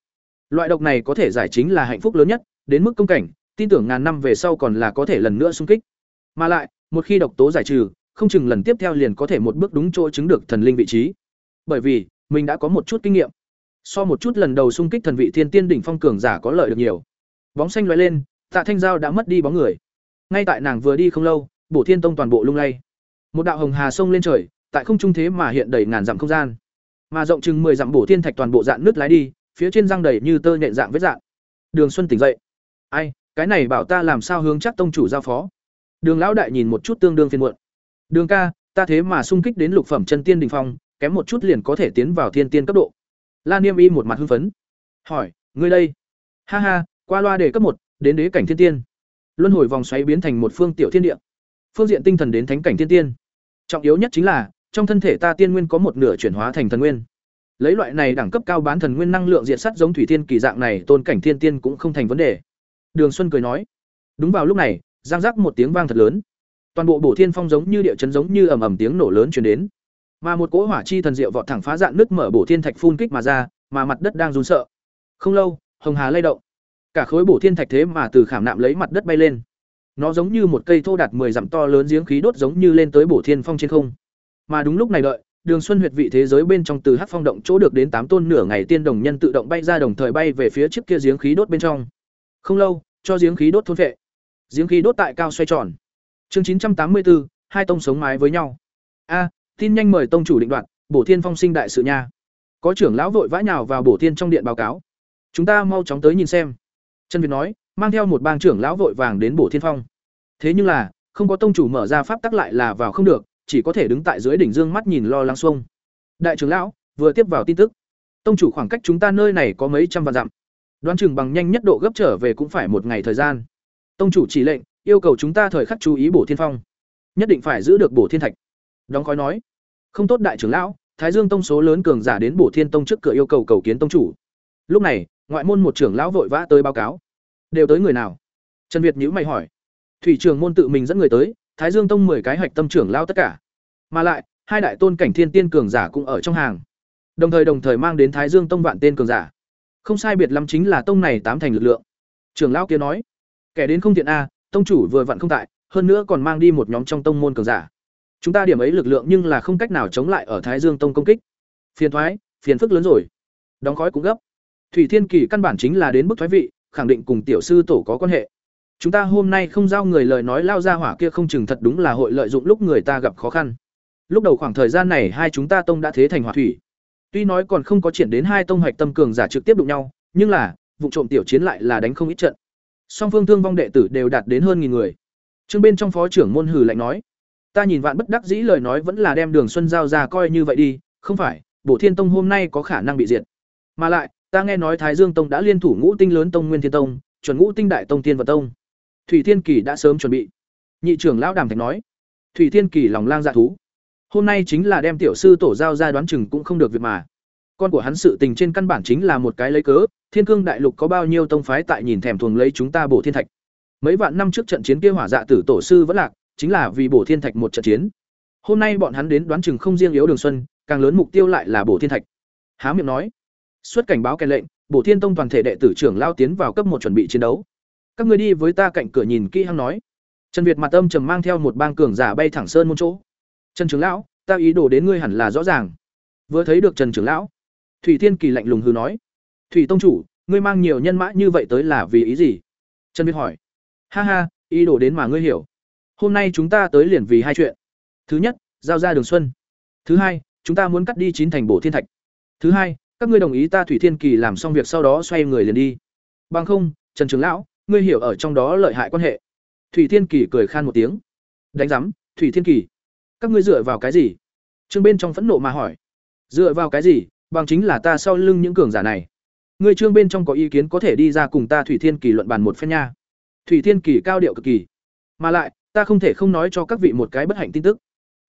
Loại độc này có thể giải chính là hạnh phúc lớn nhất, đến mức công cảnh, tin tưởng ngàn năm về sau còn là có thể lần nữa xung kích. Mà lại, một khi độc tố giải trừ, không chừng lần tiếp theo liền có thể một bước đúng chỗ chứng được thần linh vị trí. Bởi vì, mình đã có một chút kinh nghiệm. So một chút lần đầu xung kích thần vị thiên tiên đỉnh phong cường giả có lợi được nhiều. Bóng xanh loại lên, tạ thanh giao đã mất đi bóng người. Ngay tại nàng vừa đi không lâu, bổ thiên tông toàn bộ lung lay một đạo hồng hà sông lên trời, tại không trung thế mà hiện đầy ngàn dặm không gian. Mà rộng chừng mười dặm bổ thiên thạch toàn bộ dạng nước lái đi, phía trên răng đầy như tơ nhện dạng vết dạng đường xuân tỉnh dậy. Ai, cái này bảo ta làm sao hướng chắc tông chủ giao phó? Đường lão đại nhìn một chút tương đương phiền muộn. Đường ca, ta thế mà sung kích đến lục phẩm chân tiên đình phong, kém một chút liền có thể tiến vào thiên tiên cấp độ. La niêm y một mặt hưng phấn. Hỏi, ngươi đây? Ha ha, qua loa để cấp một, đến đế cảnh thiên tiên. Luân hồi vòng xoáy biến thành một phương tiểu thiên địa. Phương diện tinh thần đến thánh cảnh thiên tiên trọng yếu nhất chính là, trong thân thể ta tiên nguyên có một nửa chuyển hóa thành thần nguyên. Lấy loại này đẳng cấp cao bán thần nguyên năng lượng diện sắt giống thủy thiên kỳ dạng này, tôn cảnh thiên tiên cũng không thành vấn đề. Đường xuân cười nói. Đúng vào lúc này, giang giác một tiếng vang thật lớn. Toàn bộ bổ thiên phong giống như địa chấn giống như ầm ầm tiếng nổ lớn chuyển đến. Mà một cỗ hỏa chi thần diệu vọt thẳng phá dạn nước mở bổ thiên thạch phun kích mà ra, mà mặt đất đang run sợ. Không lâu, hồng hà lay động. Cả khối bổ thiên thạch thế mà từ khảm nạm lấy mặt đất bay lên nó giống như một cây thô đạt 10 dặm to lớn giếng khí đốt giống như lên tới bổ thiên phong trên không. Mà đúng lúc này đợi, đường xuân huyệt vị thế giới bên trong từ hắc phong động chỗ được đến tám tôn nửa ngày tiên đồng nhân tự động bay ra đồng thời bay về phía trước kia giếng khí đốt bên trong. Không lâu, cho giếng khí đốt thôn vệ. Giếng khí đốt tại cao xoay tròn. Chương chín trăm tám mươi bốn, hai tông sống mái với nhau. A, tin nhanh mời tông chủ định đoạn bổ thiên phong sinh đại sự nha. Có trưởng lão vội vã nhào vào bổ thiên trong điện báo cáo. Chúng ta mau chóng tới nhìn xem. Trần việt nói mang theo một bang trưởng lão vội vàng đến bổ thiên phong. Thế nhưng là, không có tông chủ mở ra pháp tắc lại là vào không được, chỉ có thể đứng tại dưới đỉnh dương mắt nhìn lo lắng xuông. Đại trưởng lão, vừa tiếp vào tin tức. Tông chủ khoảng cách chúng ta nơi này có mấy trăm vạn dặm. Đoán chừng bằng nhanh nhất độ gấp trở về cũng phải một ngày thời gian. Tông chủ chỉ lệnh, yêu cầu chúng ta thời khắc chú ý bổ thiên phong. Nhất định phải giữ được bổ thiên thạch. Đóng khói nói. Không tốt đại trưởng lão, thái dương tông số lớn cường giả đến bổ thiên tông trước cửa yêu cầu cầu kiến tông chủ. Lúc này, ngoại môn một trưởng lão vội vã tới báo cáo đều tới người nào? Trần việt nhữ mày hỏi. Thủy trưởng môn tự mình dẫn người tới, thái dương tông mười cái hạch tâm trưởng lao tất cả. Mà lại, hai đại tôn cảnh thiên tiên cường giả cũng ở trong hàng. Đồng thời đồng thời mang đến thái dương tông vạn tên cường giả. Không sai biệt lắm chính là tông này tám thành lực lượng. Trưởng lão kia nói, kẻ đến không thiện a, tông chủ vừa vặn không tại, hơn nữa còn mang đi một nhóm trong tông môn cường giả. Chúng ta điểm ấy lực lượng nhưng là không cách nào chống lại ở thái dương tông công kích. Phiền thoái, phiền phức lớn rồi. Đóng khói cũng gấp. Thủy thiên kỳ căn bản chính là đến bức thoái vị khẳng định cùng tiểu sư tổ có quan hệ. Chúng ta hôm nay không giao người lời nói lao ra hỏa kia không chừng thật đúng là hội lợi dụng lúc người ta gặp khó khăn. Lúc đầu khoảng thời gian này hai chúng ta tông đã thế thành hỏa thủy. Tuy nói còn không có triển đến hai tông hoạch tâm cường giả trực tiếp đụng nhau, nhưng là, vụ trộm tiểu chiến lại là đánh không ít trận. Song phương thương vong đệ tử đều đạt đến hơn nghìn người. Trương bên trong phó trưởng môn hử lạnh nói, ta nhìn vạn bất đắc dĩ lời nói vẫn là đem đường xuân giao ra coi như vậy đi, không phải, bổ thiên tông hôm nay có khả năng bị diệt. Mà lại ta nghe nói thái dương tông đã liên thủ ngũ tinh lớn tông nguyên thiên tông, chuẩn ngũ tinh đại tông tiên vật tông. Thủy thiên kỳ đã sớm chuẩn bị. Nhị trưởng lão đàm thạch nói. Thủy thiên kỳ lòng lang dạ thú. Hôm nay chính là đem tiểu sư tổ giao ra đoán chừng cũng không được việc mà. Con của hắn sự tình trên căn bản chính là một cái lấy cớ, thiên cương đại lục có bao nhiêu tông phái tại nhìn thèm thuồng lấy chúng ta bổ thiên thạch. Mấy vạn năm trước trận chiến kia hỏa dạ tử tổ sư vẫn lạc, chính là vì bổ thiên thạch một trận chiến. Hôm nay bọn hắn đến đoán chừng không riêng yếu đường xuân, càng lớn mục tiêu lại là bổ thiên thạch. Há miệng nói xuất cảnh báo kèn lệnh, bổ thiên tông toàn thể đệ tử trưởng lao tiến vào cấp một chuẩn bị chiến đấu. Các người đi với ta cạnh cửa nhìn kỹ hăng nói. Trần việt mặt âm trầm mang theo một bang cường giả bay thẳng sơn môn chỗ. Trần trưởng lão, ta ý đồ đến ngươi hẳn là rõ ràng. Vừa thấy được trần trưởng lão, thủy thiên kỳ lạnh lùng hư nói. Thủy tông chủ, ngươi mang nhiều nhân mã như vậy tới là vì ý gì? Trần việt hỏi. Ha ha, ý đồ đến mà ngươi hiểu. Hôm nay chúng ta tới liền vì hai chuyện. Thứ nhất, giao ra đường xuân. Thứ hai, chúng ta muốn cắt đi chín thành bổ thiên thạch. Thứ hai các ngươi đồng ý ta thủy thiên kỳ làm xong việc sau đó xoay người liền đi. Bằng không, trần trưởng lão, ngươi hiểu ở trong đó lợi hại quan hệ. Thủy thiên kỳ cười khan một tiếng. Đánh giám, thủy thiên kỳ. Các ngươi dựa vào cái gì? Trương bên trong phẫn nộ mà hỏi. Dựa vào cái gì? Bằng chính là ta sau lưng những cường giả này. Ngươi trương bên trong có ý kiến có thể đi ra cùng ta thủy thiên kỳ luận bàn một phen nha. Thủy thiên kỳ cao điệu cực kỳ. Mà lại, ta không thể không nói cho các vị một cái bất hạnh tin tức.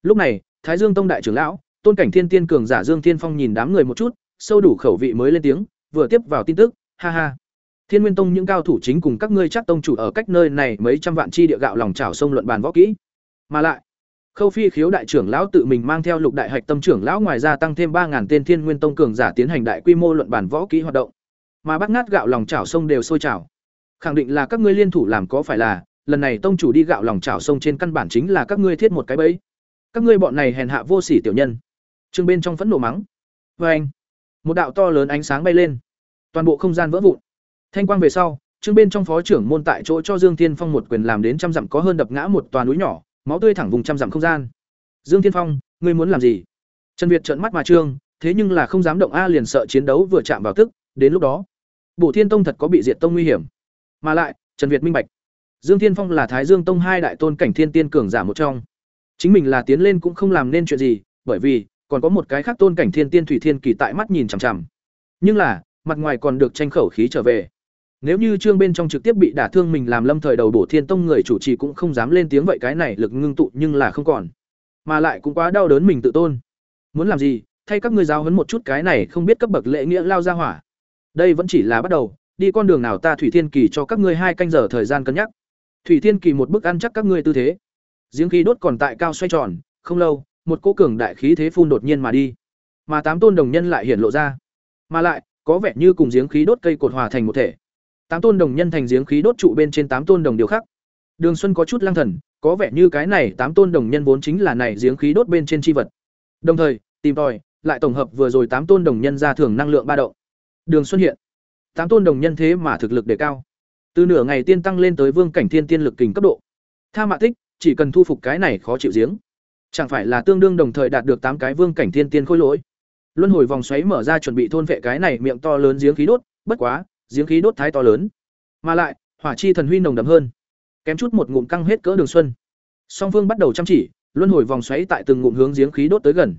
Lúc này, thái dương tông đại trưởng lão, tôn cảnh thiên tiên cường giả dương thiên phong nhìn đám người một chút sâu đủ khẩu vị mới lên tiếng, vừa tiếp vào tin tức, ha ha. Thiên nguyên tông những cao thủ chính cùng các ngươi chắc tông chủ ở cách nơi này mấy trăm vạn chi địa gạo lòng chảo sông luận bàn võ kỹ. Mà lại, khâu phi khiếu đại trưởng lão tự mình mang theo lục đại hạch tâm trưởng lão ngoài ra tăng thêm ba tên thiên nguyên tông cường giả tiến hành đại quy mô luận bàn võ kỹ hoạt động. Mà bắt ngát gạo lòng chảo sông đều sôi trào. Khẳng định là các ngươi liên thủ làm có phải là, lần này tông chủ đi gạo lòng chảo sông trên căn bản chính là các ngươi thiết một cái bẫy. Các ngươi bọn này hèn hạ vô sỉ tiểu nhân. Trương bên trong phẫn nộ mắng. Và anh một đạo to lớn ánh sáng bay lên toàn bộ không gian vỡ vụn thanh quang về sau trương bên trong phó trưởng môn tại chỗ cho dương thiên phong một quyền làm đến trăm dặm có hơn đập ngã một tòa núi nhỏ máu tươi thẳng vùng trăm dặm không gian dương thiên phong ngươi muốn làm gì trần việt trợn mắt mà trương thế nhưng là không dám động a liền sợ chiến đấu vừa chạm vào tức đến lúc đó bổ thiên tông thật có bị diệt tông nguy hiểm mà lại Trần Việt minh bạch. Dương Thiên Phong là Thái Dương Tông hai đại tôn cảnh thiên tiên cường giả một trong. Chính mình là tiến lên cũng không làm nên chuyện gì, bởi vì còn có một cái khác tôn cảnh thiên tiên thủy thiên kỳ tại mắt nhìn chằm chằm. Nhưng là, mặt ngoài còn được tranh khẩu khí trở về. Nếu như trương bên trong trực tiếp bị đả thương mình làm lâm thời đầu bổ thiên tông người chủ trì cũng không dám lên tiếng vậy cái này lực ngưng tụ nhưng là không còn. Mà lại cũng quá đau đớn mình tự tôn. Muốn làm gì, thay các ngươi giáo huấn một chút cái này không biết cấp bậc lễ nghĩa lao ra hỏa. Đây vẫn chỉ là bắt đầu, đi con đường nào ta thủy thiên kỳ cho các ngươi hai canh giờ thời gian cân nhắc. Thủy thiên kỳ một bức ăn chắc các ngươi tư thế. Giếng khí đốt còn tại cao xoay tròn, không lâu, một cỗ cường đại khí thế phun đột nhiên mà đi. Mà tám tôn đồng nhân lại hiện lộ ra. Mà lại, có vẻ như cùng giếng khí đốt cây cột hòa thành một thể. Tám tôn đồng nhân thành giếng khí đốt trụ bên trên tám tôn đồng điều khác. Đường xuân có chút lang thần có vẻ như cái này tám tôn đồng nhân vốn chính là này giếng khí đốt bên trên chi vật. Đồng thời tìm tòi lại tổng hợp vừa rồi tám tôn đồng nhân ra thưởng năng lượng ba động. Đường xuân hiện. Tám tôn đồng nhân thế mà thực lực đề cao. Từ nửa ngày tiên tăng lên tới vương cảnh thiên tiên lực kình cấp độ. Tha mạ thích chỉ cần thu phục cái này khó chịu giếng chẳng phải là tương đương đồng thời đạt được tám cái vương cảnh thiên tiên khôi lỗi? Luân hồi vòng xoáy mở ra chuẩn bị thôn vệ cái này miệng to lớn giếng khí đốt, bất quá, giếng khí đốt thái to lớn. Mà lại, hỏa chi thần huy nồng đậm hơn. Kém chút một ngụm căng hết cỡ đường xuân. Song phương bắt đầu chăm chỉ, luân hồi vòng xoáy tại từng ngụm hướng giếng khí đốt tới gần.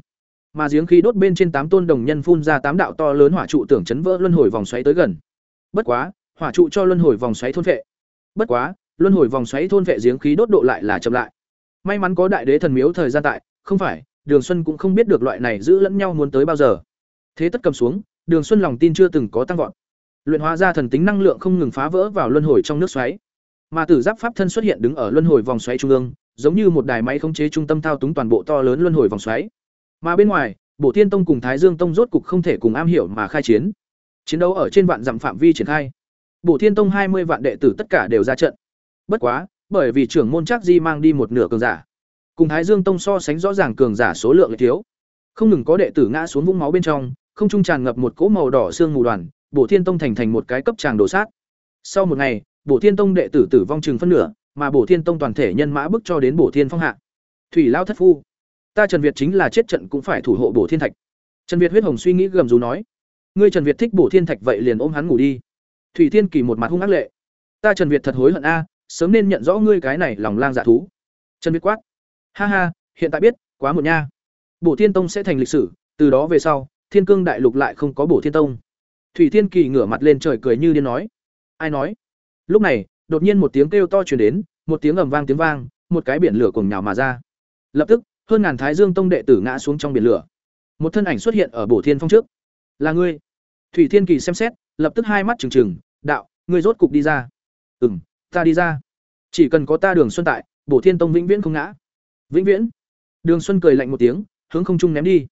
Mà giếng khí đốt bên trên tám tôn đồng nhân phun ra tám đạo to lớn hỏa trụ tưởng chấn vỡ luân hồi vòng xoáy tới gần. Bất quá, hỏa trụ cho luân hồi vòng xoáy thôn vệ. Bất quá, luân hồi vòng xoáy thôn vệ giếng khí đốt độ lại là chậm lại may mắn có đại đế thần miếu thời gian tại, không phải, đường xuân cũng không biết được loại này giữ lẫn nhau muốn tới bao giờ. Thế tất cầm xuống, đường xuân lòng tin chưa từng có tăng vọt. Luyện hóa ra thần tính năng lượng không ngừng phá vỡ vào luân hồi trong nước xoáy. Mà tử giáp pháp thân xuất hiện đứng ở luân hồi vòng xoáy trung ương, giống như một đài máy khống chế trung tâm thao túng toàn bộ to lớn luân hồi vòng xoáy. Mà bên ngoài bộ thiên tông cùng thái dương tông rốt cục không thể cùng am hiểu mà khai chiến. Chiến đấu ở trên vạn dặm phạm vi triển khai. Bộ thiên tông hai mươi vạn đệ tử tất cả đều ra trận. Bất quá bởi vì trưởng môn chắc di mang đi một nửa cường giả cùng thái dương tông so sánh rõ ràng cường giả số lượng thiếu không ngừng có đệ tử ngã xuống vũng máu bên trong không trung tràn ngập một cỗ màu đỏ xương mù đoàn Bổ Thiên Tông thành thành một cái cấp tràng đổ sát. Sau một ngày, Bổ Thiên Tông đệ tử tử vong chừng phân nửa, mà Bổ Thiên Tông toàn thể nhân mã bức cho đến Bổ Thiên Phong hạ. Thủy lao thất phu, ta Trần Việt chính là chết trận cũng phải thủ hộ Bổ Thiên Thạch. Trần Việt huyết hồng suy nghĩ gầm rú nói, ngươi Trần Việt thích Bổ Thiên Thạch vậy liền ôm hắn ngủ đi. Thủy Thiên Kỳ một mặt hung ác lệ, ta Trần Việt thật hối hận a, sớm nên nhận rõ ngươi cái này lòng lang dạ thú. Trần Việt quát, ha ha, hiện tại biết, quá muộn nha. Bổ Thiên Tông sẽ thành lịch sử, từ đó về sau, Thiên Cương Đại Lục lại không có Bổ Thiên Tông. Thủy Thiên Kỳ ngửa mặt lên trời cười như điên nói. Ai nói? Lúc này, đột nhiên một tiếng kêu to truyền đến, một tiếng ầm vang tiếng vang, một cái biển lửa cuồng nhào mà ra. Lập tức, hơn ngàn Thái Dương Tông đệ tử ngã xuống trong biển lửa. Một thân ảnh xuất hiện ở Bổ Thiên Phong trước. Là ngươi? Thủy Thiên Kỳ xem xét, lập tức hai mắt trừng trừng, "Đạo, ngươi rốt cục đi ra?" "Ừm, ta đi ra. Chỉ cần có ta Đường Xuân tại, Bổ Thiên Tông vĩnh viễn không ngã." "Vĩnh viễn?" Đường Xuân cười lạnh một tiếng, hướng không trung ném đi.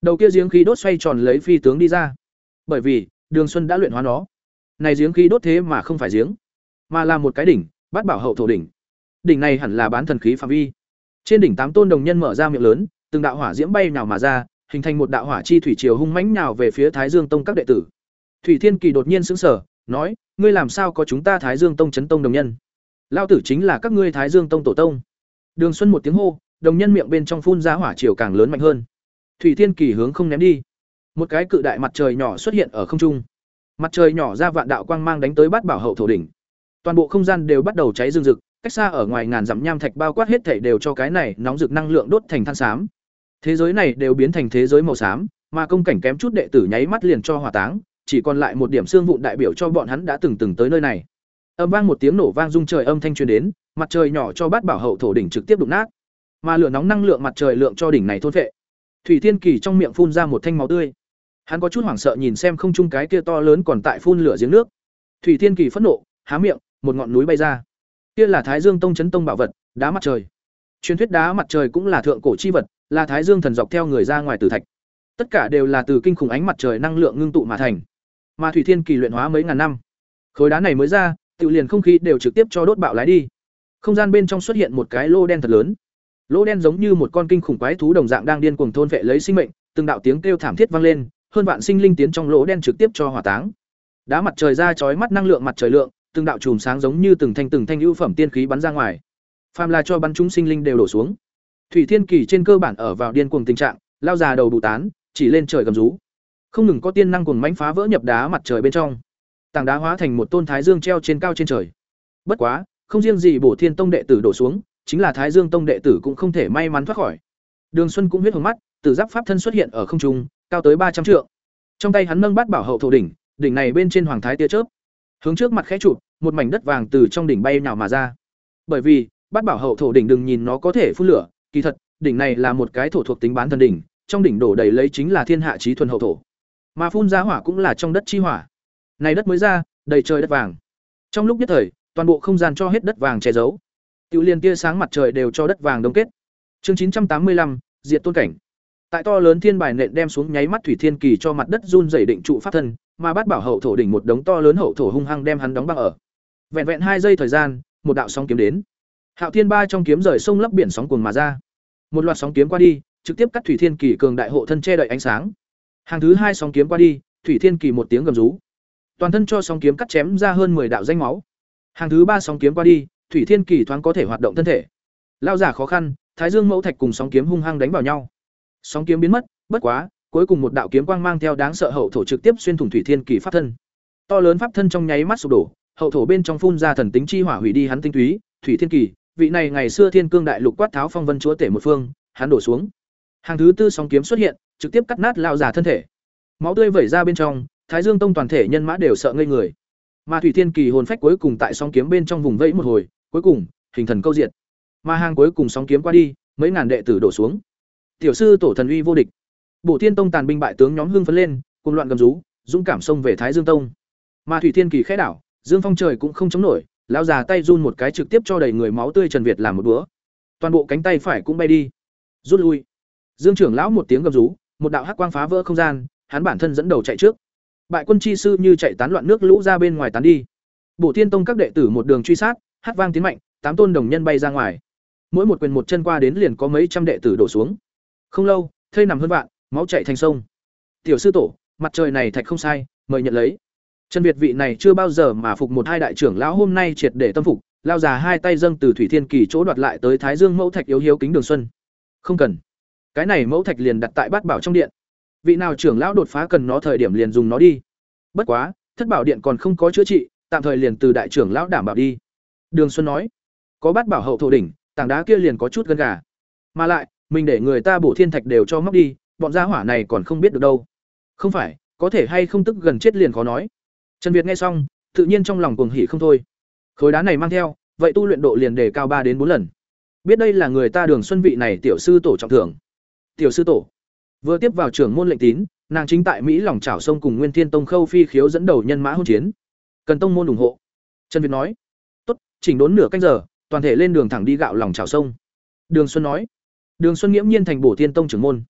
Đầu kia giếng khí đốt xoay tròn lấy phi tướng đi ra. Bởi vì, Đường Xuân đã luyện hóa nó. Này giếng khí đốt thế mà không phải giếng, mà là một cái đỉnh, bát bảo hậu thổ đỉnh. Đỉnh này hẳn là bán thần khí phạm vi. Trên đỉnh tám tôn đồng nhân mở ra miệng lớn, từng đạo hỏa diễm bay nào mà ra, hình thành một đạo hỏa chi thủy triều hung mãnh nào về phía Thái Dương Tông các đệ tử. Thủy Thiên Kỳ đột nhiên sững sờ, nói: "Ngươi làm sao có chúng ta Thái Dương Tông chấn tông đồng nhân? Lao tử chính là các ngươi Thái Dương Tông tổ tông." Đường Xuân một tiếng hô, đồng nhân miệng bên trong phun ra hỏa triều càng lớn mạnh hơn. Thủy Thiên Kỳ hướng không ném đi một cái cự đại mặt trời nhỏ xuất hiện ở không trung mặt trời nhỏ ra vạn đạo quang mang đánh tới bát bảo hậu thổ đỉnh toàn bộ không gian đều bắt đầu cháy rừng rực cách xa ở ngoài ngàn dặm nham thạch bao quát hết thể đều cho cái này nóng rực năng lượng đốt thành than xám thế giới này đều biến thành thế giới màu xám mà công cảnh kém chút đệ tử nháy mắt liền cho hỏa táng chỉ còn lại một điểm xương vụn đại biểu cho bọn hắn đã từng từng tới nơi này âm vang một tiếng nổ vang rung trời âm thanh truyền đến mặt trời nhỏ cho bát bảo hậu thổ đỉnh trực tiếp đụng nát mà lửa nóng năng lượng mặt trời lượng cho đỉnh này thôn vệ thủy thiên kỳ trong miệng phun ra một thanh máu tươi Hắn có chút hoảng sợ nhìn xem không trung cái kia to lớn còn tại phun lửa giếng nước. Thủy Thiên Kỳ phẫn nộ, há miệng, một ngọn núi bay ra. Kia là Thái Dương Tông chấn tông bảo vật, đá mặt trời. Truyền thuyết đá mặt trời cũng là thượng cổ chi vật, là Thái Dương thần dọc theo người ra ngoài tử thạch. Tất cả đều là từ kinh khủng ánh mặt trời năng lượng ngưng tụ mà thành. Mà Thủy Thiên Kỳ luyện hóa mấy ngàn năm. Khối đá này mới ra, tự liền không khí đều trực tiếp cho đốt bạo lái đi. Không gian bên trong xuất hiện một cái lô đen thật lớn. Lô đen giống như một con kinh khủng quái thú đồng dạng đang điên cuồng thôn vệ lấy sinh mệnh, từng đạo tiếng kêu thảm thiết vang lên, hơn vạn sinh linh tiến trong lỗ đen trực tiếp cho hỏa táng. Đá mặt trời ra chói mắt năng lượng mặt trời lượng, từng đạo chùm sáng giống như từng thanh từng thanh ưu phẩm tiên khí bắn ra ngoài. Phàm là cho bắn chúng sinh linh đều đổ xuống. Thủy Thiên Kỳ trên cơ bản ở vào điên cuồng tình trạng, lao già đầu đủ tán, chỉ lên trời gầm rú. Không ngừng có tiên năng cuồng mãnh phá vỡ nhập đá mặt trời bên trong. Tảng đá hóa thành một tôn thái dương treo trên cao trên trời. Bất quá, không riêng gì Bổ Thiên Tông đệ tử đổ xuống, chính là Thái Dương Tông đệ tử cũng không thể may mắn thoát khỏi. Đường Xuân cũng huyết hồng mắt, tử giáp pháp thân xuất hiện ở không trung, cao tới ba trăm trượng. Trong tay hắn nâng bát bảo hậu thổ đỉnh, đỉnh này bên trên hoàng thái tia chớp. Hướng trước mặt khẽ chụp, một mảnh đất vàng từ trong đỉnh bay nhào mà ra. Bởi vì, bát bảo hậu thổ đỉnh đừng nhìn nó có thể phun lửa, kỳ thật, đỉnh này là một cái thổ thuộc tính bán thần đỉnh, trong đỉnh đổ đầy lấy chính là thiên hạ chí thuần hậu thổ. Mà phun ra hỏa cũng là trong đất chi hỏa. Này đất mới ra, đầy trời đất vàng. Trong lúc nhất thời, toàn bộ không gian cho hết đất vàng che giấu. Tiểu liền tia sáng mặt trời đều cho đất vàng đông kết. Chương chín trăm tám mươi lăm diệt tôn cảnh. Tại to lớn thiên bài nện đem xuống nháy mắt thủy thiên kỳ cho mặt đất run rẩy định trụ pháp thân, mà bắt bảo hậu thổ đỉnh một đống to lớn hậu thổ hung hăng đem hắn đóng băng ở. Vẹn vẹn hai giây thời gian, một đạo sóng kiếm đến. Hạo Thiên Ba trong kiếm rời sông lấp biển sóng cuồng mà ra. Một loạt sóng kiếm qua đi, trực tiếp cắt Thủy Thiên Kỳ cường đại hộ thân che đậy ánh sáng. Hàng thứ hai sóng kiếm qua đi, Thủy Thiên Kỳ một tiếng gầm rú. Toàn thân cho sóng kiếm cắt chém ra hơn 10 đạo danh máu. Hàng thứ ba sóng kiếm qua đi, Thủy Thiên Kỳ thoáng có thể hoạt động thân thể. Lao giả khó khăn, Thái Dương Mẫu Thạch cùng sóng kiếm hung hăng đánh vào nhau. Sóng kiếm biến mất, bất quá, cuối cùng một đạo kiếm quang mang theo đáng sợ hậu thổ trực tiếp xuyên thủng Thủy Thiên Kỳ pháp thân. To lớn pháp thân trong nháy mắt sụp đổ, hậu thổ bên trong phun ra thần tính chi hỏa hủy đi hắn tinh túy, Thủy Thiên Kỳ, vị này ngày xưa Thiên Cương đại lục quát tháo phong vân chúa tể một phương, hắn đổ xuống. Hàng thứ tư sóng kiếm xuất hiện, trực tiếp cắt nát lao già thân thể. Máu tươi vẩy ra bên trong, Thái Dương Tông toàn thể nhân mã đều sợ ngây người. Mà Thủy Thiên Kỳ hồn phách cuối cùng tại sóng kiếm bên trong vùng vẫy một hồi, cuối cùng, hình thần câu diệt. Mà hàng cuối cùng sóng kiếm qua đi, mấy ngàn đệ tử đổ xuống. Tiểu sư tổ thần uy vô địch. bộ Thiên Tông tàn binh bại tướng nhóm hưng phấn lên, cùng loạn gầm rú, dũng cảm xông về Thái Dương Tông. Mà Thủy Thiên Kỳ khẽ đảo, Dương Phong trời cũng không chống nổi, lão già tay run một cái trực tiếp cho đầy người máu tươi Trần Việt làm một búa. Toàn bộ cánh tay phải cũng bay đi. Rút lui. Dương trưởng lão một tiếng gầm rú, một đạo hắc quang phá vỡ không gian, hắn bản thân dẫn đầu chạy trước. Bại quân chi sư như chạy tán loạn nước lũ ra bên ngoài tán đi. Bổ Thiên Tông các đệ tử một đường truy sát, hát vang tiến mạnh, tám tôn đồng nhân bay ra ngoài. Mỗi một quyền một chân qua đến liền có mấy trăm đệ tử đổ xuống. Không lâu, thây nằm hơn vạn, máu chảy thành sông. Tiểu sư tổ, mặt trời này thạch không sai, mời nhận lấy. Trần Việt vị này chưa bao giờ mà phục một hai đại trưởng lão hôm nay triệt để tâm phục, lao già hai tay dâng từ Thủy Thiên Kỳ chỗ đoạt lại tới Thái Dương mẫu thạch yếu hiếu kính Đường Xuân. Không cần. Cái này mẫu thạch liền đặt tại Bát Bảo trong điện. Vị nào trưởng lão đột phá cần nó thời điểm liền dùng nó đi. Bất quá, Thất Bảo điện còn không có chữa trị, tạm thời liền từ đại trưởng lão đảm bảo đi. Đường Xuân nói, có Bát Bảo hậu thổ đỉnh, tảng đá kia liền có chút gân gà. Mà lại, mình để người ta bổ thiên thạch đều cho móc đi, bọn gia hỏa này còn không biết được đâu. Không phải, có thể hay không tức gần chết liền khó nói. Trần Việt nghe xong, tự nhiên trong lòng cuồng hỉ không thôi. Khối đá này mang theo, vậy tu luyện độ liền đề cao ba đến bốn lần. Biết đây là người ta Đường Xuân vị này tiểu sư tổ trọng thưởng. Tiểu sư tổ. Vừa tiếp vào trưởng môn lệnh tín, nàng chính tại Mỹ lòng chảo sông cùng Nguyên Thiên Tông Khâu Phi khiếu dẫn đầu nhân mã hôn chiến. Cần tông môn ủng hộ. Trần Việt nói. Tốt, chỉnh đốn nửa canh giờ, toàn thể lên đường thẳng đi gạo lòng chảo sông. Đường Xuân nói. Đường Xuân nghiễm nhiên thành bổ thiên tông trưởng môn.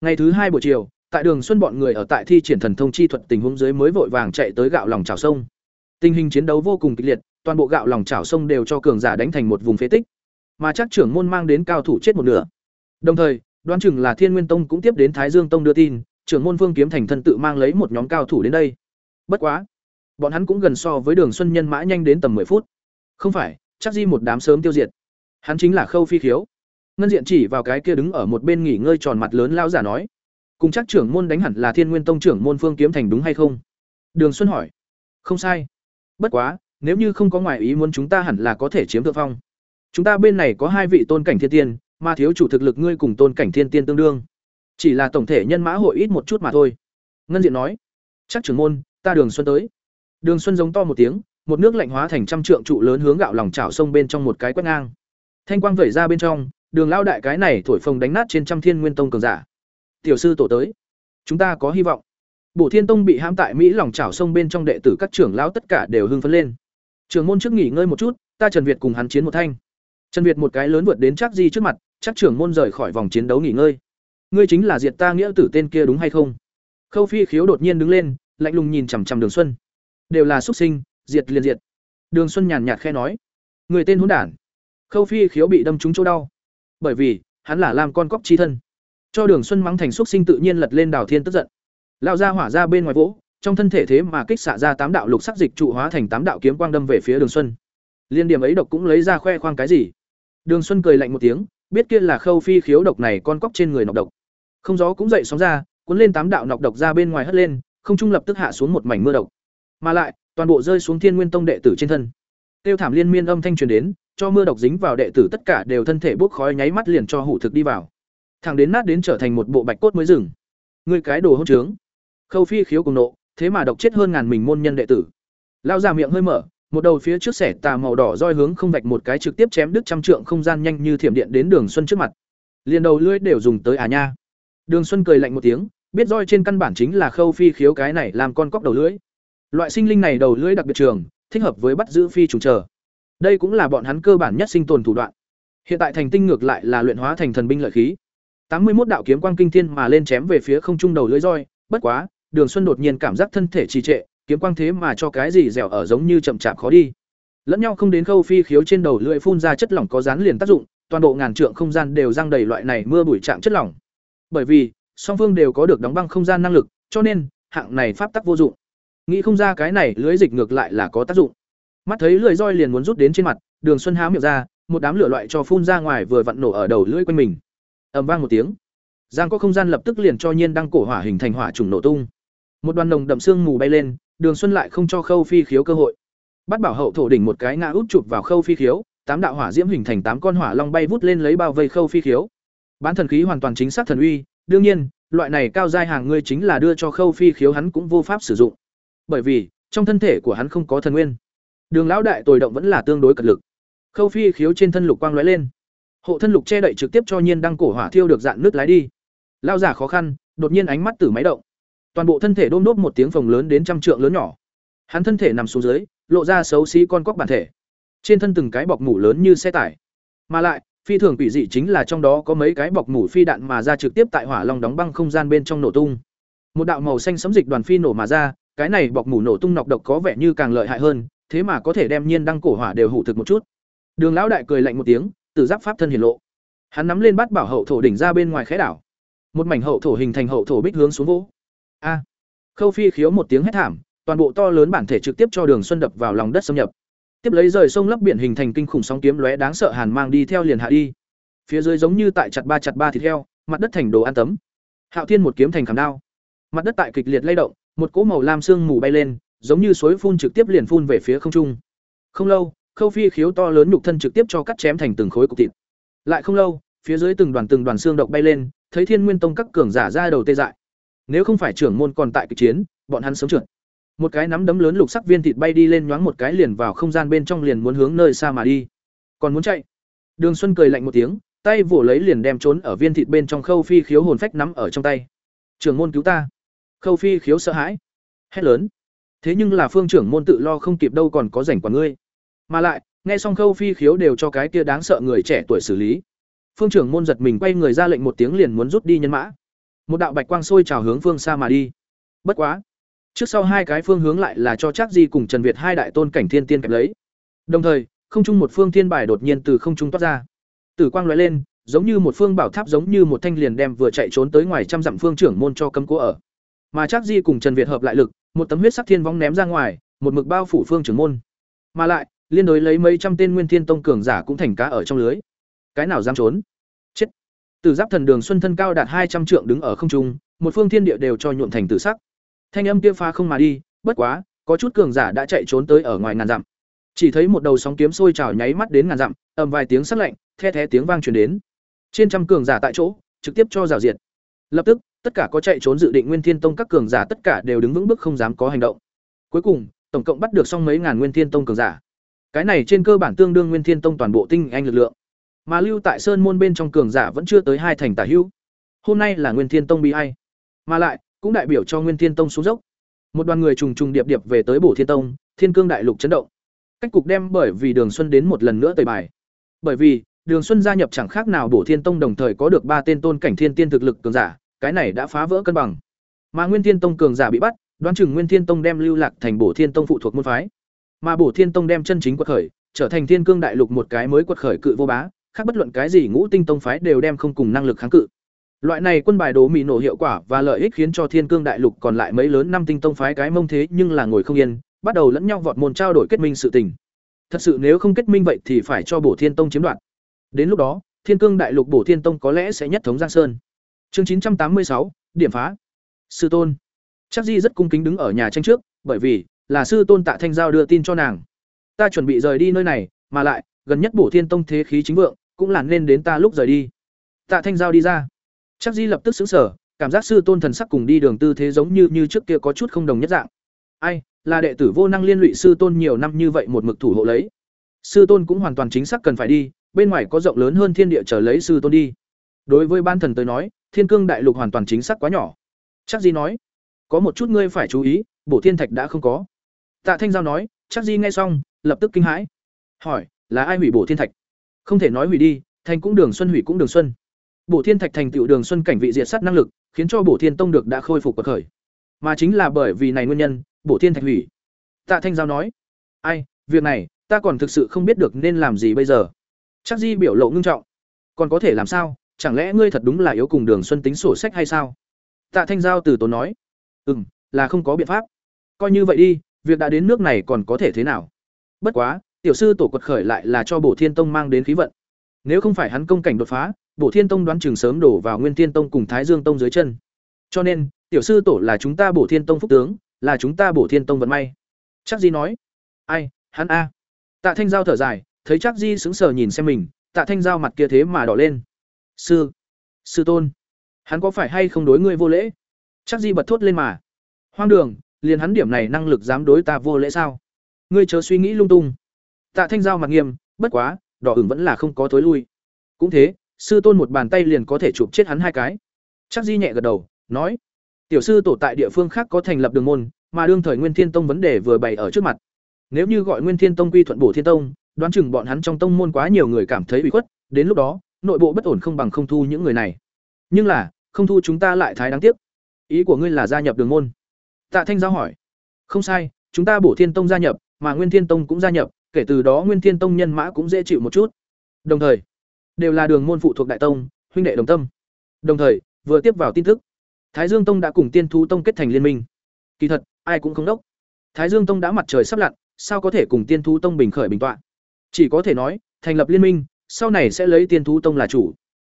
Ngày thứ hai buổi chiều, tại Đường Xuân bọn người ở tại thi triển thần thông chi thuật tình huống dưới mới vội vàng chạy tới gạo lòng chảo sông. Tình hình chiến đấu vô cùng kịch liệt, toàn bộ gạo lòng chảo sông đều cho cường giả đánh thành một vùng phế tích. Mà chắc trưởng môn mang đến cao thủ chết một nửa. Đồng thời, đoán chừng là Thiên Nguyên Tông cũng tiếp đến Thái Dương Tông đưa tin, trưởng môn Vương Kiếm Thành thân tự mang lấy một nhóm cao thủ đến đây. Bất quá, bọn hắn cũng gần so với Đường Xuân nhân mã nhanh đến tầm 10 phút. Không phải, chắc di một đám sớm tiêu diệt. Hắn chính là Khâu Phi Khiếu. Ngân Diện chỉ vào cái kia đứng ở một bên nghỉ ngơi tròn mặt lớn lão giả nói, cùng chắc trưởng môn đánh hẳn là Thiên Nguyên Tông trưởng môn Phương Kiếm Thành đúng hay không? Đường Xuân hỏi. Không sai. Bất quá, nếu như không có ngoại ý muốn chúng ta hẳn là có thể chiếm thượng phong. Chúng ta bên này có hai vị tôn cảnh thiên tiên, mà thiếu chủ thực lực ngươi cùng tôn cảnh thiên tiên tương đương. Chỉ là tổng thể nhân mã hội ít một chút mà thôi. Ngân Diện nói. Chắc trưởng môn, ta Đường Xuân tới. Đường Xuân giống to một tiếng, một nước lạnh hóa thành trăm trượng trụ lớn hướng gạo lòng chảo sông bên trong một cái quét ngang. Thanh quang vẩy ra bên trong, đường lao đại cái này thổi phồng đánh nát trên trăm thiên nguyên tông cường giả. Tiểu sư tổ tới, chúng ta có hy vọng. Bổ Thiên Tông bị hãm tại Mỹ lòng chảo sông bên trong đệ tử các trưởng lão tất cả đều hưng phấn lên. Trường môn trước nghỉ ngơi một chút, ta Trần Việt cùng hắn chiến một thanh. Trần Việt một cái lớn vượt đến chắc di trước mặt, chắc trưởng môn rời khỏi vòng chiến đấu nghỉ ngơi. Ngươi chính là diệt ta nghĩa tử tên kia đúng hay không? Khâu Phi Khiếu đột nhiên đứng lên, lạnh lùng nhìn chằm chằm Đường Xuân. Đều là xuất sinh, diệt liền diệt. Đường Xuân nhàn nhạt khẽ nói, người tên hôn đản. Khâu Phi Khiếu bị đâm trúng chỗ đau, bởi vì hắn là làm con cóc chi thân. Cho Đường Xuân mắng thành xuất sinh tự nhiên lật lên đào thiên tức giận. Lão ra hỏa ra bên ngoài vỗ, trong thân thể thế mà kích xạ ra tám đạo lục sắc dịch trụ hóa thành tám đạo kiếm quang đâm về phía Đường Xuân. Liên điểm ấy độc cũng lấy ra khoe khoang cái gì? Đường Xuân cười lạnh một tiếng, biết kia là Khâu Phi Khiếu độc này con cóc trên người nọc độc. Không gió cũng dậy sóng ra, cuốn lên tám đạo nọc độc ra bên ngoài hất lên, không trung lập tức hạ xuống một mảnh mưa độc. Mà lại, toàn bộ rơi xuống Thiên Nguyên Tông đệ tử trên thân. tiêu thảm liên miên âm thanh truyền đến cho mưa độc dính vào đệ tử tất cả đều thân thể bốc khói nháy mắt liền cho hủ thực đi vào thẳng đến nát đến trở thành một bộ bạch cốt mới dừng người cái đồ hôn trướng khâu phi khiếu cùng nộ thế mà độc chết hơn ngàn mình môn nhân đệ tử lao ra miệng hơi mở một đầu phía trước xẻ tà màu đỏ roi hướng không vạch một cái trực tiếp chém đứt trăm trượng không gian nhanh như thiểm điện đến đường xuân trước mặt. Liền đầu lưỡi đều dùng tới à nha. Đường xuân cười lạnh một tiếng, biết roi trên căn bản chính là khâu phi khiếu cái này làm con cóc đầu lưỡi. Loại sinh linh này đầu lưỡi đặc biệt trường, thích hợp với bắt giữ phi trùng chờ đây cũng là bọn hắn cơ bản nhất sinh tồn thủ đoạn. Hiện tại thành tinh ngược lại là luyện hóa thành thần binh lợi khí. Tám mươi một đạo kiếm quang kinh thiên mà lên chém về phía không trung đầu lưỡi roi, bất quá, đường xuân đột nhiên cảm giác thân thể trì trệ kiếm quang thế mà cho cái gì dẻo ở giống như chậm chạp khó đi. Lẫn nhau không đến khâu phi khiếu trên đầu lưỡi phun ra chất lỏng có dán liền tác dụng, toàn bộ ngàn trượng không gian đều răng đầy loại này mưa bụi trạng chất lỏng. Bởi vì, song phương đều có được đóng băng không gian năng lực, cho nên, hạng này pháp tắc vô dụng. Nghĩ không ra cái này lưỡi dịch ngược lại là có tác dụng. Mắt thấy lưỡi roi liền muốn rút đến trên mặt, đường xuân há miệng ra, một đám lửa loại cho phun ra ngoài vừa vặn nổ ở đầu lưỡi quanh mình. Ầm vang một tiếng. Giang có không gian lập tức liền cho nhiên đăng cổ hỏa hình thành hỏa trùng nổ tung. Một đoàn nồng đậm xương mù bay lên đường xuân lại không cho khâu phi khiếu cơ hội. Bắt bảo hậu thổ đỉnh một cái ngã út chụp vào khâu phi khiếu, tám đạo hỏa diễm hình thành tám con hỏa long bay vút lên lấy bao vây khâu phi khiếu. Bán thần khí hoàn toàn chính xác thần uy, đương nhiên, loại này cao giai hàng ngươi chính là đưa cho khâu phi khiếu hắn cũng vô pháp sử dụng. Bởi vì, trong thân thể của hắn không có thần nguyên. Đường lão đại tồi động vẫn là tương đối cật lực. Khâu phi khiếu trên thân lục quang lóe lên. Hộ thân lục che đậy trực tiếp cho nhiên đăng cổ hỏa thiêu được dạn nước lái đi. Lao giả khó khăn, đột nhiên ánh mắt tử máy động toàn bộ thân thể đôm đốp một tiếng phồng lớn đến trăm trượng lớn nhỏ. Hắn thân thể nằm xuống dưới, lộ ra xấu xí con cóc bản thể. Trên thân từng cái bọc mủ lớn như xe tải. Mà lại, phi thường quỷ dị chính là trong đó có mấy cái bọc mủ phi đạn mà ra trực tiếp tại hỏa long đóng băng không gian bên trong nổ tung. Một đạo màu xanh sấm dịch đoàn phi nổ mà ra, cái này bọc mủ nổ tung nọc độc có vẻ như càng lợi hại hơn, thế mà có thể đem nhiên đăng cổ hỏa đều hủ thực một chút. Đường lão đại cười lạnh một tiếng, từ giáp pháp thân hiển lộ. Hắn nắm lên bắt bảo hậu thổ đỉnh ra bên ngoài khẽ đảo. Một mảnh hậu thổ hình thành hậu thổ bích hướng xuống vỗ a. Khâu phi khiếu một tiếng hét thảm, toàn bộ to lớn bản thể trực tiếp cho đường xuân đập vào lòng đất xâm nhập. Tiếp lấy rời sông lấp biển hình thành kinh khủng sóng kiếm lóe đáng sợ hàn mang đi theo liền hạ đi. Phía dưới giống như tại chặt ba chặt ba thịt heo, mặt đất thành đồ an tấm. Hạo thiên một kiếm thành khảm đao. Mặt đất tại kịch liệt lay động, một cỗ màu lam sương mù bay lên, giống như suối phun trực tiếp liền phun về phía không trung. Không lâu, khâu phi khiếu to lớn nhục thân trực tiếp cho cắt chém thành từng khối cục thịt. Lại không lâu, phía dưới từng đoàn từng đoàn xương độc bay lên, thấy thiên nguyên tông các cường giả ra đầu tê dại nếu không phải trưởng môn còn tại kịch chiến, bọn hắn sớm trượt. Một cái nắm đấm lớn lục sắc viên thịt bay đi lên nhoáng một cái liền vào không gian bên trong liền muốn hướng nơi xa mà đi. Còn muốn chạy? Đường xuân cười lạnh một tiếng, tay vỗ lấy liền đem trốn ở viên thịt bên trong khâu phi khiếu hồn phách nắm ở trong tay. Trưởng môn cứu ta. Khâu phi khiếu sợ hãi. Hét lớn. Thế nhưng là phương trưởng môn tự lo không kịp đâu còn có rảnh quả ngươi. Mà lại, nghe xong khâu phi khiếu đều cho cái kia đáng sợ người trẻ tuổi xử lý. Phương trưởng môn giật mình quay người ra lệnh một tiếng liền muốn rút đi nhân mã một đạo bạch quang sôi trào hướng phương xa mà đi. Bất quá, trước sau hai cái phương hướng lại là cho chắc di cùng trần việt hai đại tôn cảnh thiên tiên kẹp lấy. Đồng thời, không trung một phương thiên bài đột nhiên từ không trung toát ra. Tử quang lóe lên, giống như một phương bảo tháp giống như một thanh liền đem vừa chạy trốn tới ngoài trăm dặm phương trưởng môn cho cấm cố ở. Mà chắc di cùng trần việt hợp lại lực, một tấm huyết sắc thiên vong ném ra ngoài, một mực bao phủ phương trưởng môn. Mà lại, liên đối lấy mấy trăm tên nguyên thiên tông cường giả cũng thành cá ở trong lưới. Cái nào dám trốn? Từ giáp thần đường xuân thân cao đạt hai trăm trượng đứng ở không trung, một phương thiên địa đều cho nhuộm thành tử sắc. Thanh âm kia pha không mà đi, bất quá, có chút cường giả đã chạy trốn tới ở ngoài ngàn dặm. Chỉ thấy một đầu sóng kiếm sôi trào nháy mắt đến ngàn dặm, ầm vài tiếng sắc lạnh, the thé tiếng vang truyền đến. Trên trăm cường giả tại chỗ, trực tiếp cho rào diệt. Lập tức, tất cả có chạy trốn dự định nguyên thiên tông các cường giả tất cả đều đứng vững bước không dám có hành động. Cuối cùng, tổng cộng bắt được xong mấy ngàn nguyên thiên tông cường giả. Cái này trên cơ bản tương đương nguyên thiên tông toàn bộ tinh anh lực lượng mà lưu tại sơn môn bên trong cường giả vẫn chưa tới hai thành tả hữu. Hôm nay là nguyên thiên tông bị hay mà lại, cũng đại biểu cho nguyên thiên tông xuống dốc. Một đoàn người trùng trùng điệp điệp về tới bổ thiên tông, thiên cương đại lục chấn động. Cách cục đem bởi vì đường xuân đến một lần nữa tời bài. Bởi vì, đường xuân gia nhập chẳng khác nào bổ thiên tông đồng thời có được ba tên tôn cảnh thiên tiên thực lực cường giả, cái này đã phá vỡ cân bằng. Mà nguyên thiên tông cường giả bị bắt, đoán chừng nguyên thiên tông đem lưu lạc thành bổ thiên tông phụ thuộc môn phái. Mà bổ thiên tông đem chân chính quật khởi, trở thành thiên cương đại lục một cái mới quật khởi cự vô bá khác bất luận cái gì ngũ tinh tông phái đều đem không cùng năng lực kháng cự. Loại này quân bài đồ mì nổ hiệu quả và lợi ích khiến cho thiên cương đại lục còn lại mấy lớn năm tinh tông phái cái mông thế nhưng là ngồi không yên, bắt đầu lẫn nhau vọt môn trao đổi kết minh sự tình. Thật sự nếu không kết minh vậy thì phải cho bổ thiên tông chiếm đoạt. Đến lúc đó, thiên cương đại lục bổ thiên tông có lẽ sẽ nhất thống giang sơn. Chương chín trăm tám mươi sáu, điểm phá. Sư tôn. Chắc di rất cung kính đứng ở nhà tranh trước, bởi vì là sư tôn tạ thanh giao đưa tin cho nàng. Ta chuẩn bị rời đi nơi này, mà lại, gần nhất bổ thiên tông thế khí chính vượng cũng là nên đến ta lúc rời đi. Tạ thanh giao đi ra. Chắc di lập tức xứng sở cảm giác sư tôn thần sắc cùng đi đường tư thế giống như như trước kia có chút không đồng nhất dạng. Ai, là đệ tử vô năng liên lụy sư tôn nhiều năm như vậy một mực thủ hộ lấy. Sư tôn cũng hoàn toàn chính xác cần phải đi, bên ngoài có rộng lớn hơn thiên địa trở lấy sư tôn đi. Đối với ban thần tới nói, thiên cương đại lục hoàn toàn chính xác quá nhỏ. Chắc di nói, có một chút ngươi phải chú ý, bổ thiên thạch đã không có. Tạ thanh giao nói, chắc di nghe xong, lập tức kinh hãi. Hỏi, là ai hủy bổ thiên thạch? Không thể nói hủy đi, thành cũng đường xuân, hủy cũng đường xuân. Bổ thiên thạch thành tựu đường xuân cảnh vị diệt sát năng lực, khiến cho bổ thiên tông được đã khôi phục bậc khởi. Mà chính là bởi vì này nguyên nhân, bổ thiên thạch hủy. Tạ thanh giao nói, ai, việc này, ta còn thực sự không biết được nên làm gì bây giờ. Chắc di biểu lộ ngưng trọng. Còn có thể làm sao? Chẳng lẽ ngươi thật đúng là yếu cùng đường xuân tính sổ sách hay sao? Tạ thanh giao từ tốn nói ừ m là không có biện pháp. Coi như vậy đi, việc đã đến nước này còn có thể thế nào? Bất quá tiểu sư tổ quật khởi lại là cho bổ thiên tông mang đến khí vận. Nếu không phải hắn công cảnh đột phá, bổ thiên tông đoán chừng sớm đổ vào nguyên thiên tông cùng thái dương tông dưới chân. Cho nên, tiểu sư tổ là chúng ta bổ thiên tông phúc tướng, là chúng ta bổ thiên tông vận may. Chắc di nói, ai, hắn a? Tạ thanh giao thở dài, thấy chắc di sững sờ nhìn xem mình, tạ thanh giao mặt kia thế mà đỏ lên. Sư sư tôn, hắn có phải hay không đối ngươi vô lễ? Chắc di bật thốt lên mà. Hoang đường, liền hắn điểm này năng lực dám đối ta vô lễ sao? Ngươi chớ suy nghĩ lung tung tạ thanh giao mặt nghiêm, bất quá, đỏ ửng vẫn là không có tối lui. Cũng thế, sư tôn một bàn tay liền có thể chụp chết hắn hai cái. Chắc di nhẹ gật đầu, nói, tiểu sư tổ tại địa phương khác có thành lập đường môn, mà đương thời nguyên thiên tông vấn đề vừa bày ở trước mặt. Nếu như gọi nguyên thiên tông quy thuận bổ thiên tông, đoán chừng bọn hắn trong tông môn quá nhiều người cảm thấy bị khuất, đến lúc đó, nội bộ bất ổn không bằng không thu những người này. Nhưng là, không thu chúng ta lại thái đáng tiếc. Ý của ngươi là gia nhập đường môn? Tạ thanh giao hỏi. Không sai, chúng ta bổ thiên tông gia nhập, mà nguyên thiên tông cũng gia nhập kể từ đó nguyên thiên tông nhân mã cũng dễ chịu một chút. Đồng thời, đều là đường môn phụ thuộc đại tông, huynh đệ đồng tâm. Đồng thời, vừa tiếp vào tin tức, thái dương tông đã cùng tiên thú tông kết thành liên minh. Kỳ thật, ai cũng không đốc. Thái dương tông đã mặt trời sắp lặn, sao có thể cùng tiên thú tông bình khởi bình tọa? Chỉ có thể nói, thành lập liên minh, sau này sẽ lấy tiên thú tông là chủ.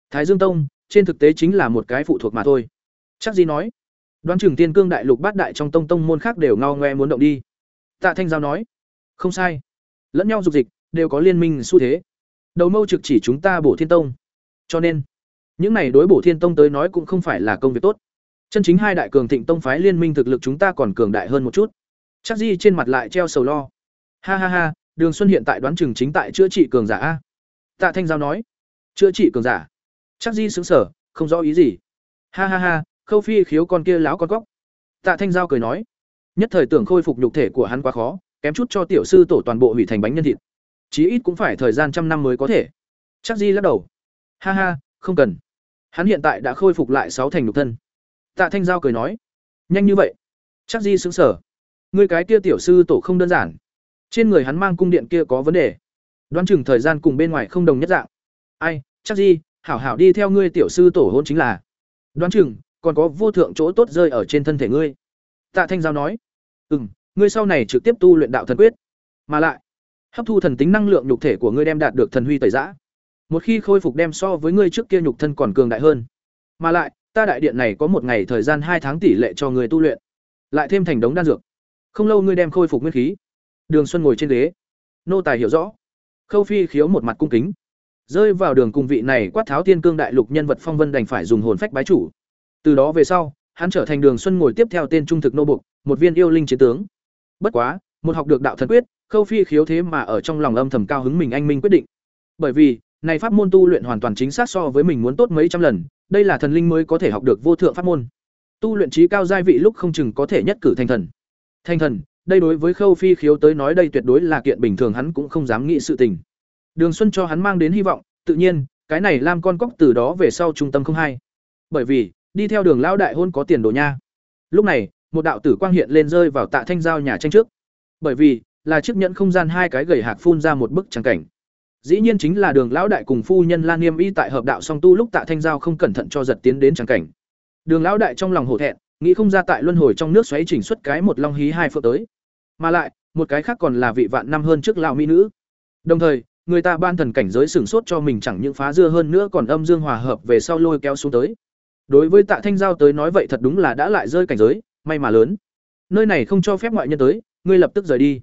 Thái dương tông, trên thực tế chính là một cái phụ thuộc mà thôi. Chắc gì nói? Đoán chừng tiên cương đại lục bát đại trong tông tông môn khác đều ngao ngoe muốn động đi. Tạ thanh giao nói, không sai lẫn nhau dục dịch, đều có liên minh xu thế. Đầu mâu trực chỉ chúng ta bổ thiên tông. Cho nên, những này đối bổ thiên tông tới nói cũng không phải là công việc tốt. Chân chính hai đại cường thịnh tông phái liên minh thực lực chúng ta còn cường đại hơn một chút. Chắc di trên mặt lại treo sầu lo. Ha ha ha, đường xuân hiện tại đoán chừng chính tại chữa trị cường giả a. Tạ thanh giao nói. Chữa trị cường giả. Chắc di xứng sở không rõ ý gì. Ha ha ha, khâu phi khiếu con kia láo con cóc. Tạ thanh giao cười nói. Nhất thời tưởng khôi phục nhục thể của hắn quá khó kém chút cho tiểu sư tổ toàn bộ hủy thành bánh nhân thịt. Chí ít cũng phải thời gian trăm năm mới có thể. Chắc di lắc đầu. Ha ha, không cần. Hắn hiện tại đã khôi phục lại sáu thành nhục thân. Tạ thanh giao cười nói. Nhanh như vậy. Chắc di xứng sở ngươi cái kia tiểu sư tổ không đơn giản. Trên người hắn mang cung điện kia có vấn đề. Đoán chừng thời gian cùng bên ngoài không đồng nhất dạng. Ai, chắc di, hảo hảo đi theo ngươi tiểu sư tổ hôn chính là. Đoán chừng, còn có vô thượng chỗ tốt rơi ở trên thân thể ngươi. Tạ thanh giao nói. Ừ m ngươi sau này trực tiếp tu luyện đạo thần quyết. Mà lại, hấp thu thần tính năng lượng nhục thể của ngươi đem đạt được thần huy tẩy giã. Một khi khôi phục đem so với ngươi trước kia nhục thân còn cường đại hơn. Mà lại, ta đại điện này có một ngày thời gian hai tháng tỷ lệ cho ngươi tu luyện. Lại thêm thành đống đan dược. Không lâu ngươi đem khôi phục nguyên khí. Đường xuân ngồi trên ghế. Nô tài hiểu rõ. Khâu phi khiếu một mặt cung kính. Rơi vào đường cùng vị này quát tháo thiên cương đại lục nhân vật phong vân đành phải dùng hồn phách bái chủ. Từ đó về sau, hắn trở thành đường xuân ngồi tiếp theo tên trung thực nô bục, một viên yêu linh chiến tướng bất quá, một học được đạo thần quyết, khâu phi khiếu thế mà ở trong lòng âm thầm cao hứng mình anh minh quyết định. Bởi vì, này pháp môn tu luyện hoàn toàn chính xác so với mình muốn tốt mấy trăm lần, đây là thần linh mới có thể học được vô thượng pháp môn. Tu luyện trí cao giai vị lúc không chừng có thể nhất cử thành thần. Thành thần, đây đối với khâu phi khiếu tới nói đây tuyệt đối là kiện bình thường hắn cũng không dám nghĩ sự tình. Đường xuân cho hắn mang đến hy vọng, tự nhiên, cái này làm con cóc từ đó về sau trung tâm không hay. Bởi vì, đi theo đường lão đại hôn có tiền đồ nha. Lúc này một đạo tử quang hiện lên rơi vào tạ thanh giao nhà tranh trước. Bởi vì, là chiếc nhẫn không gian hai cái gầy hạc phun ra một bức trắng cảnh. Dĩ nhiên chính là đường lão đại cùng phu nhân lan nghiêm y tại hợp đạo song tu lúc tạ thanh giao không cẩn thận cho giật tiến đến trắng cảnh. Đường lão đại trong lòng hổ thẹn, nghĩ không ra tại luân hồi trong nước xoáy chỉnh xuất cái một long hí hai phượng tới. Mà lại, một cái khác còn là vị vạn năm hơn trước lão mỹ nữ. Đồng thời, người ta ban thần cảnh giới sửng sốt cho mình chẳng những phá dưa hơn nữa còn âm dương hòa hợp về sau lôi kéo xuống tới. Đối với tạ thanh giao tới nói vậy thật đúng là đã lại rơi cảnh giới may mà lớn. Nơi này không cho phép ngoại nhân tới, ngươi lập tức rời đi.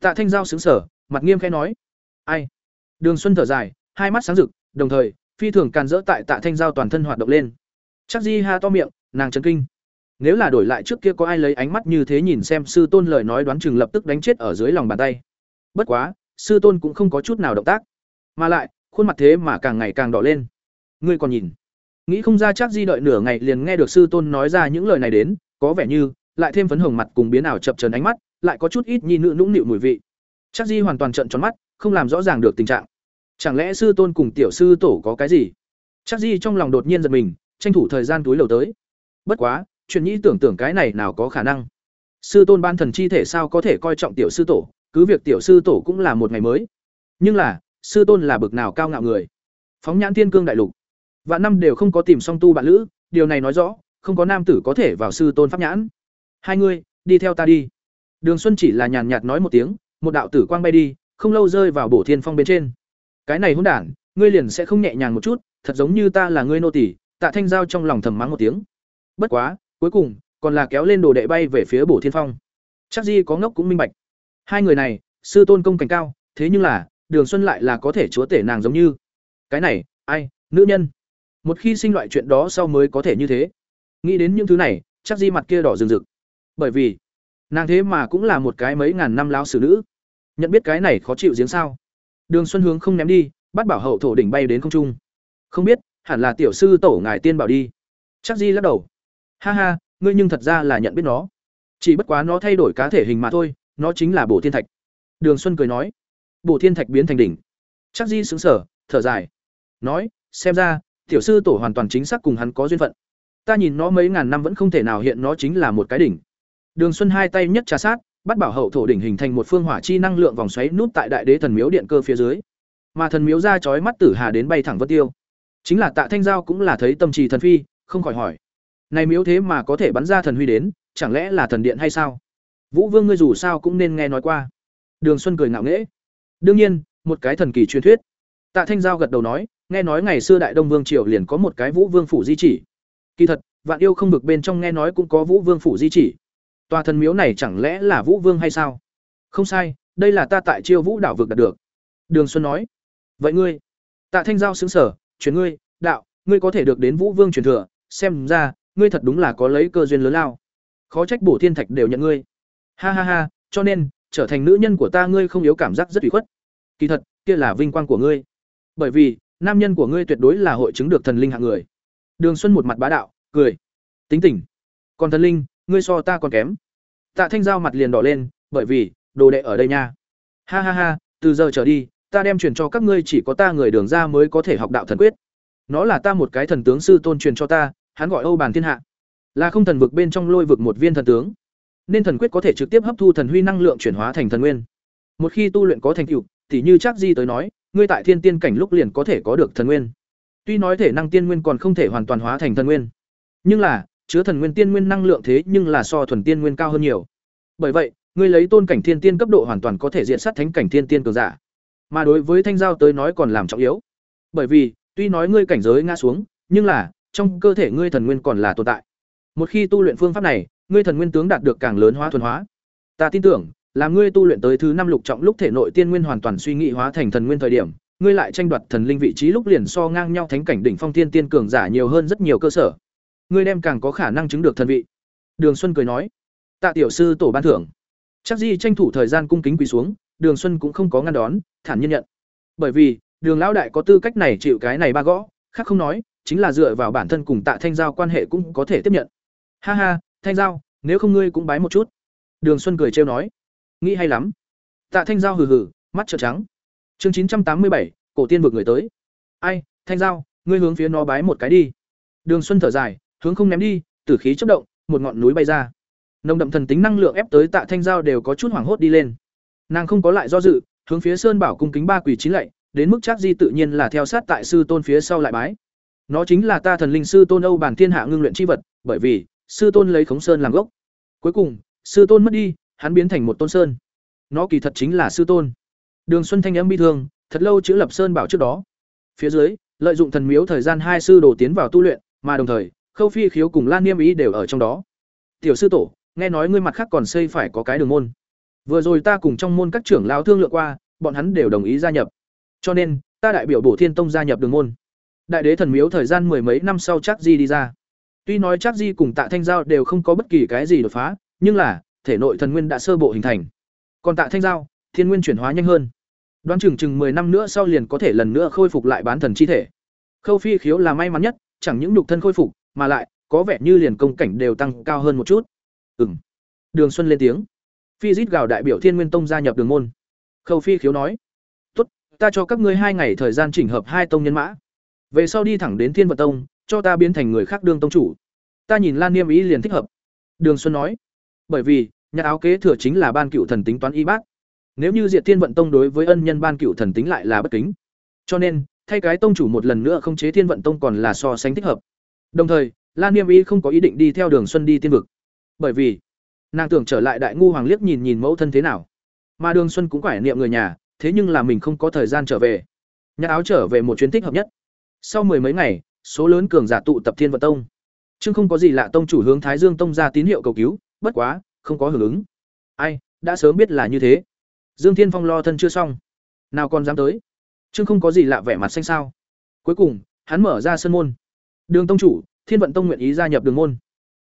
Tạ thanh giao xứng sở mặt nghiêm khẽ nói. Ai? Đường xuân thở dài, hai mắt sáng rực, đồng thời, phi thường càn rỡ tại tạ thanh giao toàn thân hoạt động lên. Chắc di ha to miệng, nàng chấn kinh. Nếu là đổi lại trước kia có ai lấy ánh mắt như thế nhìn xem sư tôn lời nói đoán chừng lập tức đánh chết ở dưới lòng bàn tay. Bất quá, sư tôn cũng không có chút nào động tác. Mà lại, khuôn mặt thế mà càng ngày càng đỏ lên. Ngươi còn nhìn. Nghĩ không ra chắc di đợi nửa ngày liền nghe được sư tôn nói ra những lời này đến có vẻ như, lại thêm phấn hồng mặt cùng biến ảo chập chờn ánh mắt, lại có chút ít nhi nữ nũng nịu mùi vị. Chắc di hoàn toàn trợn tròn mắt, không làm rõ ràng được tình trạng. Chẳng lẽ sư tôn cùng tiểu sư tổ có cái gì? Chắc di trong lòng đột nhiên giật mình, tranh thủ thời gian túi lầu tới. Bất quá, chuyện nhĩ tưởng tưởng cái này nào có khả năng? Sư tôn ban thần chi thể sao có thể coi trọng tiểu sư tổ, cứ việc tiểu sư tổ cũng là một ngày mới. Nhưng là, sư tôn là bực nào cao ngạo người? Phóng nhãn thiên cương đại lục. Vạn năm đều không có tìm song tu bạn lữ, điều này nói rõ không có nam tử có thể vào sư tôn pháp nhãn. Hai ngươi, đi theo ta đi. Đường xuân chỉ là nhàn nhạt nói một tiếng, một đạo tử quang bay đi, không lâu rơi vào bổ thiên phong bên trên. Cái này hỗn đản, ngươi liền sẽ không nhẹ nhàng một chút, thật giống như ta là ngươi nô tỳ, tạ thanh giao trong lòng thầm mắng một tiếng. Bất quá, cuối cùng, còn là kéo lên đồ đệ bay về phía bổ thiên phong. Chắc di có ngốc cũng minh bạch. Hai người này, sư tôn công cảnh cao, thế nhưng là, đường xuân lại là có thể chúa tể nàng giống như. Cái này, ai, nữ nhân? Một khi sinh loại chuyện đó sau mới có thể như thế nghĩ đến những thứ này, chắc di mặt kia đỏ rừng rực. Bởi vì, nàng thế mà cũng là một cái mấy ngàn năm lao xử nữ. Nhận biết cái này khó chịu giếng sao? Đường xuân hướng không ném đi, bắt bảo hậu thổ đỉnh bay đến không trung. Không biết, hẳn là tiểu sư tổ ngài tiên bảo đi. Chắc di lắc đầu. Ha ha, ngươi nhưng thật ra là nhận biết nó. Chỉ bất quá nó thay đổi cá thể hình mà thôi, nó chính là bổ thiên thạch. Đường xuân cười nói. Bổ thiên thạch biến thành đỉnh. Chắc di xứng sở thở dài. Nói, xem ra, tiểu sư tổ hoàn toàn chính xác cùng hắn có duyên phận ta nhìn nó mấy ngàn năm vẫn không thể nào hiện nó chính là một cái đỉnh. Đường xuân hai tay nhất trà sát, bắt bảo hậu thổ đỉnh hình thành một phương hỏa chi năng lượng vòng xoáy nút tại đại đế thần miếu điện cơ phía dưới. Mà thần miếu ra chói mắt tử hà đến bay thẳng vân tiêu. Chính là tạ thanh giao cũng là thấy tâm trì thần phi, không khỏi hỏi. Này miếu thế mà có thể bắn ra thần huy đến, chẳng lẽ là thần điện hay sao? Vũ vương ngươi dù sao cũng nên nghe nói qua. Đường xuân cười ngạo nghễ. Đương nhiên, một cái thần kỳ truyền thuyết. Tạ thanh giao gật đầu nói, nghe nói ngày xưa đại đông vương triều liền có một cái vũ vương phủ di chỉ kỳ thật, vạn yêu không vực bên trong nghe nói cũng có vũ vương phủ di chỉ. Tòa thần miếu này chẳng lẽ là vũ vương hay sao? Không sai, đây là ta tại chiêu vũ đảo vực đạt được. Đường xuân nói. Vậy ngươi? Tạ thanh giao xứng sở, chuyển ngươi, đạo, ngươi có thể được đến vũ vương truyền thừa, xem ra, ngươi thật đúng là có lấy cơ duyên lớn lao. Khó trách bổ thiên thạch đều nhận ngươi. Ha ha ha, cho nên, trở thành nữ nhân của ta ngươi không yếu cảm giác rất ủy khuất. Kỳ thật, kia là vinh quang của ngươi. Bởi vì, nam nhân của ngươi tuyệt đối là hội chứng được thần linh hạng người đường xuân một mặt bá đạo, cười. Tính tình. Còn thần linh, ngươi so ta còn kém. Tạ thanh giao mặt liền đỏ lên, bởi vì, đồ đệ ở đây nha. Ha ha ha, từ giờ trở đi, ta đem truyền cho các ngươi chỉ có ta người đường ra mới có thể học đạo thần quyết. Nó là ta một cái thần tướng sư tôn truyền cho ta, hắn gọi âu bàn thiên hạ. Là không thần vực bên trong lôi vực một viên thần tướng. Nên thần quyết có thể trực tiếp hấp thu thần huy năng lượng chuyển hóa thành thần nguyên. Một khi tu luyện có thành tựu, thì như chắc di tới nói, ngươi tại thiên tiên cảnh lúc liền có thể có được thần nguyên tuy nói thể năng tiên nguyên còn không thể hoàn toàn hóa thành thần nguyên, nhưng là, chứa thần nguyên tiên nguyên năng lượng thế nhưng là so thuần tiên nguyên cao hơn nhiều. Bởi vậy, ngươi lấy tôn cảnh thiên tiên cấp độ hoàn toàn có thể diện sát thánh cảnh thiên tiên cường giả. Mà đối với thanh giao tới nói còn làm trọng yếu. Bởi vì, tuy nói ngươi cảnh giới ngã xuống, nhưng là, trong cơ thể ngươi thần nguyên còn là tồn tại. Một khi tu luyện phương pháp này, ngươi thần nguyên tướng đạt được càng lớn hóa thuần hóa. Ta tin tưởng, là ngươi tu luyện tới thứ năm lục trọng lúc thể nội tiên nguyên hoàn toàn suy nghĩ hóa thành thần nguyên thời điểm ngươi lại tranh đoạt thần linh vị trí lúc liền so ngang nhau thánh cảnh đỉnh phong tiên tiên cường giả nhiều hơn rất nhiều cơ sở. Ngươi đem càng có khả năng chứng được thần vị. Đường xuân cười nói. Tạ tiểu sư tổ ban thưởng. Chắc di tranh thủ thời gian cung kính quỳ xuống, đường xuân cũng không có ngăn đón, thản nhiên nhận. Bởi vì, đường lão đại có tư cách này chịu cái này ba gõ, khác không nói, chính là dựa vào bản thân cùng tạ thanh giao quan hệ cũng có thể tiếp nhận. Ha ha, thanh giao, nếu không ngươi cũng bái một chút. Đường xuân cười trêu nói. Nghĩ hay lắm. Tạ thanh giao hừ hừ, mắt trợn trắng chương chín trăm tám mươi bảy, cổ tiên vực người tới. Ai, thanh giao, ngươi hướng phía nó bái một cái đi. Đường xuân thở dài, hướng không ném đi, tử khí chớp động, một ngọn núi bay ra. Nồng đậm thần tính năng lượng ép tới tạ thanh giao đều có chút hoảng hốt đi lên. Nàng không có lại do dự, hướng phía sơn bảo cung kính ba quỳ chín lạy, đến mức chắc di tự nhiên là theo sát tại sư tôn phía sau lại bái. Nó chính là ta thần linh sư tôn âu bản thiên hạ ngưng luyện chi vật, bởi vì, sư tôn lấy khống sơn làm gốc. Cuối cùng, sư tôn mất đi, hắn biến thành một tôn sơn. Nó kỳ thật chính là sư tôn đường xuân thanh âm bi thương thật lâu chữ lập sơn bảo trước đó phía dưới lợi dụng thần miếu thời gian hai sư đồ tiến vào tu luyện mà đồng thời khâu phi khiếu cùng lan niêm ý đều ở trong đó tiểu sư tổ nghe nói ngươi mặt khác còn xây phải có cái đường môn vừa rồi ta cùng trong môn các trưởng lão thương lượng qua bọn hắn đều đồng ý gia nhập. Cho nên, ta đại biểu Bổ Thiên Tông gia nhập Đường môn. Đại đế thần miếu thời gian mười mấy năm sau chắc Di đi ra. Tuy nói chắc Di cùng Tạ Thanh Giao đều không có bất kỳ cái gì đột phá, nhưng là thể nội thần nguyên đã sơ bộ hình thành. Còn Tạ Thanh Giao, thiên nguyên chuyển hóa nhanh hơn. Đoán chừng chừng 10 năm nữa sau liền có thể lần nữa khôi phục lại bán thần chi thể. Khâu Phi khiếu là may mắn nhất, chẳng những nhục thân khôi phục, mà lại có vẻ như liền công cảnh đều tăng cao hơn một chút. Ừm. Đường Xuân lên tiếng. Phi Dít gào đại biểu Thiên Nguyên Tông gia nhập Đường môn. Khâu Phi khiếu nói: "Tốt, ta cho các ngươi hai ngày thời gian chỉnh hợp hai tông nhân mã. Về sau đi thẳng đến Thiên Vận Tông, cho ta biến thành người khác đương tông chủ. Ta nhìn Lan Niêm ý liền thích hợp." Đường Xuân nói: "Bởi vì, nhà áo kế thừa chính là ban cựu thần tính toán y bác. Nếu như Diệt Thiên Vận Tông đối với ân nhân ban cựu thần tính lại là bất kính, cho nên thay cái tông chủ một lần nữa không chế Thiên Vận Tông còn là so sánh thích hợp. Đồng thời, Lan Niêm Y không có ý định đi theo Đường Xuân đi tiên vực, bởi vì nàng tưởng trở lại Đại ngu hoàng liếc nhìn nhìn mẫu thân thế nào. Mà Đường Xuân cũng quải niệm người nhà, thế nhưng là mình không có thời gian trở về. Nhạc áo trở về một chuyến thích hợp nhất. Sau mười mấy ngày, số lớn cường giả tụ tập Thiên Vận Tông. Chứ không có gì lạ tông chủ hướng Thái Dương Tông ra tín hiệu cầu cứu, bất quá, không có hưởng ứng. Ai, đã sớm biết là như thế. Dương Thiên Phong lo thân chưa xong, nào còn dám tới. Chương không có gì lạ vẻ mặt xanh sao. Cuối cùng, hắn mở ra sân môn. Đường tông chủ, Thiên Vận Tông nguyện ý gia nhập Đường môn.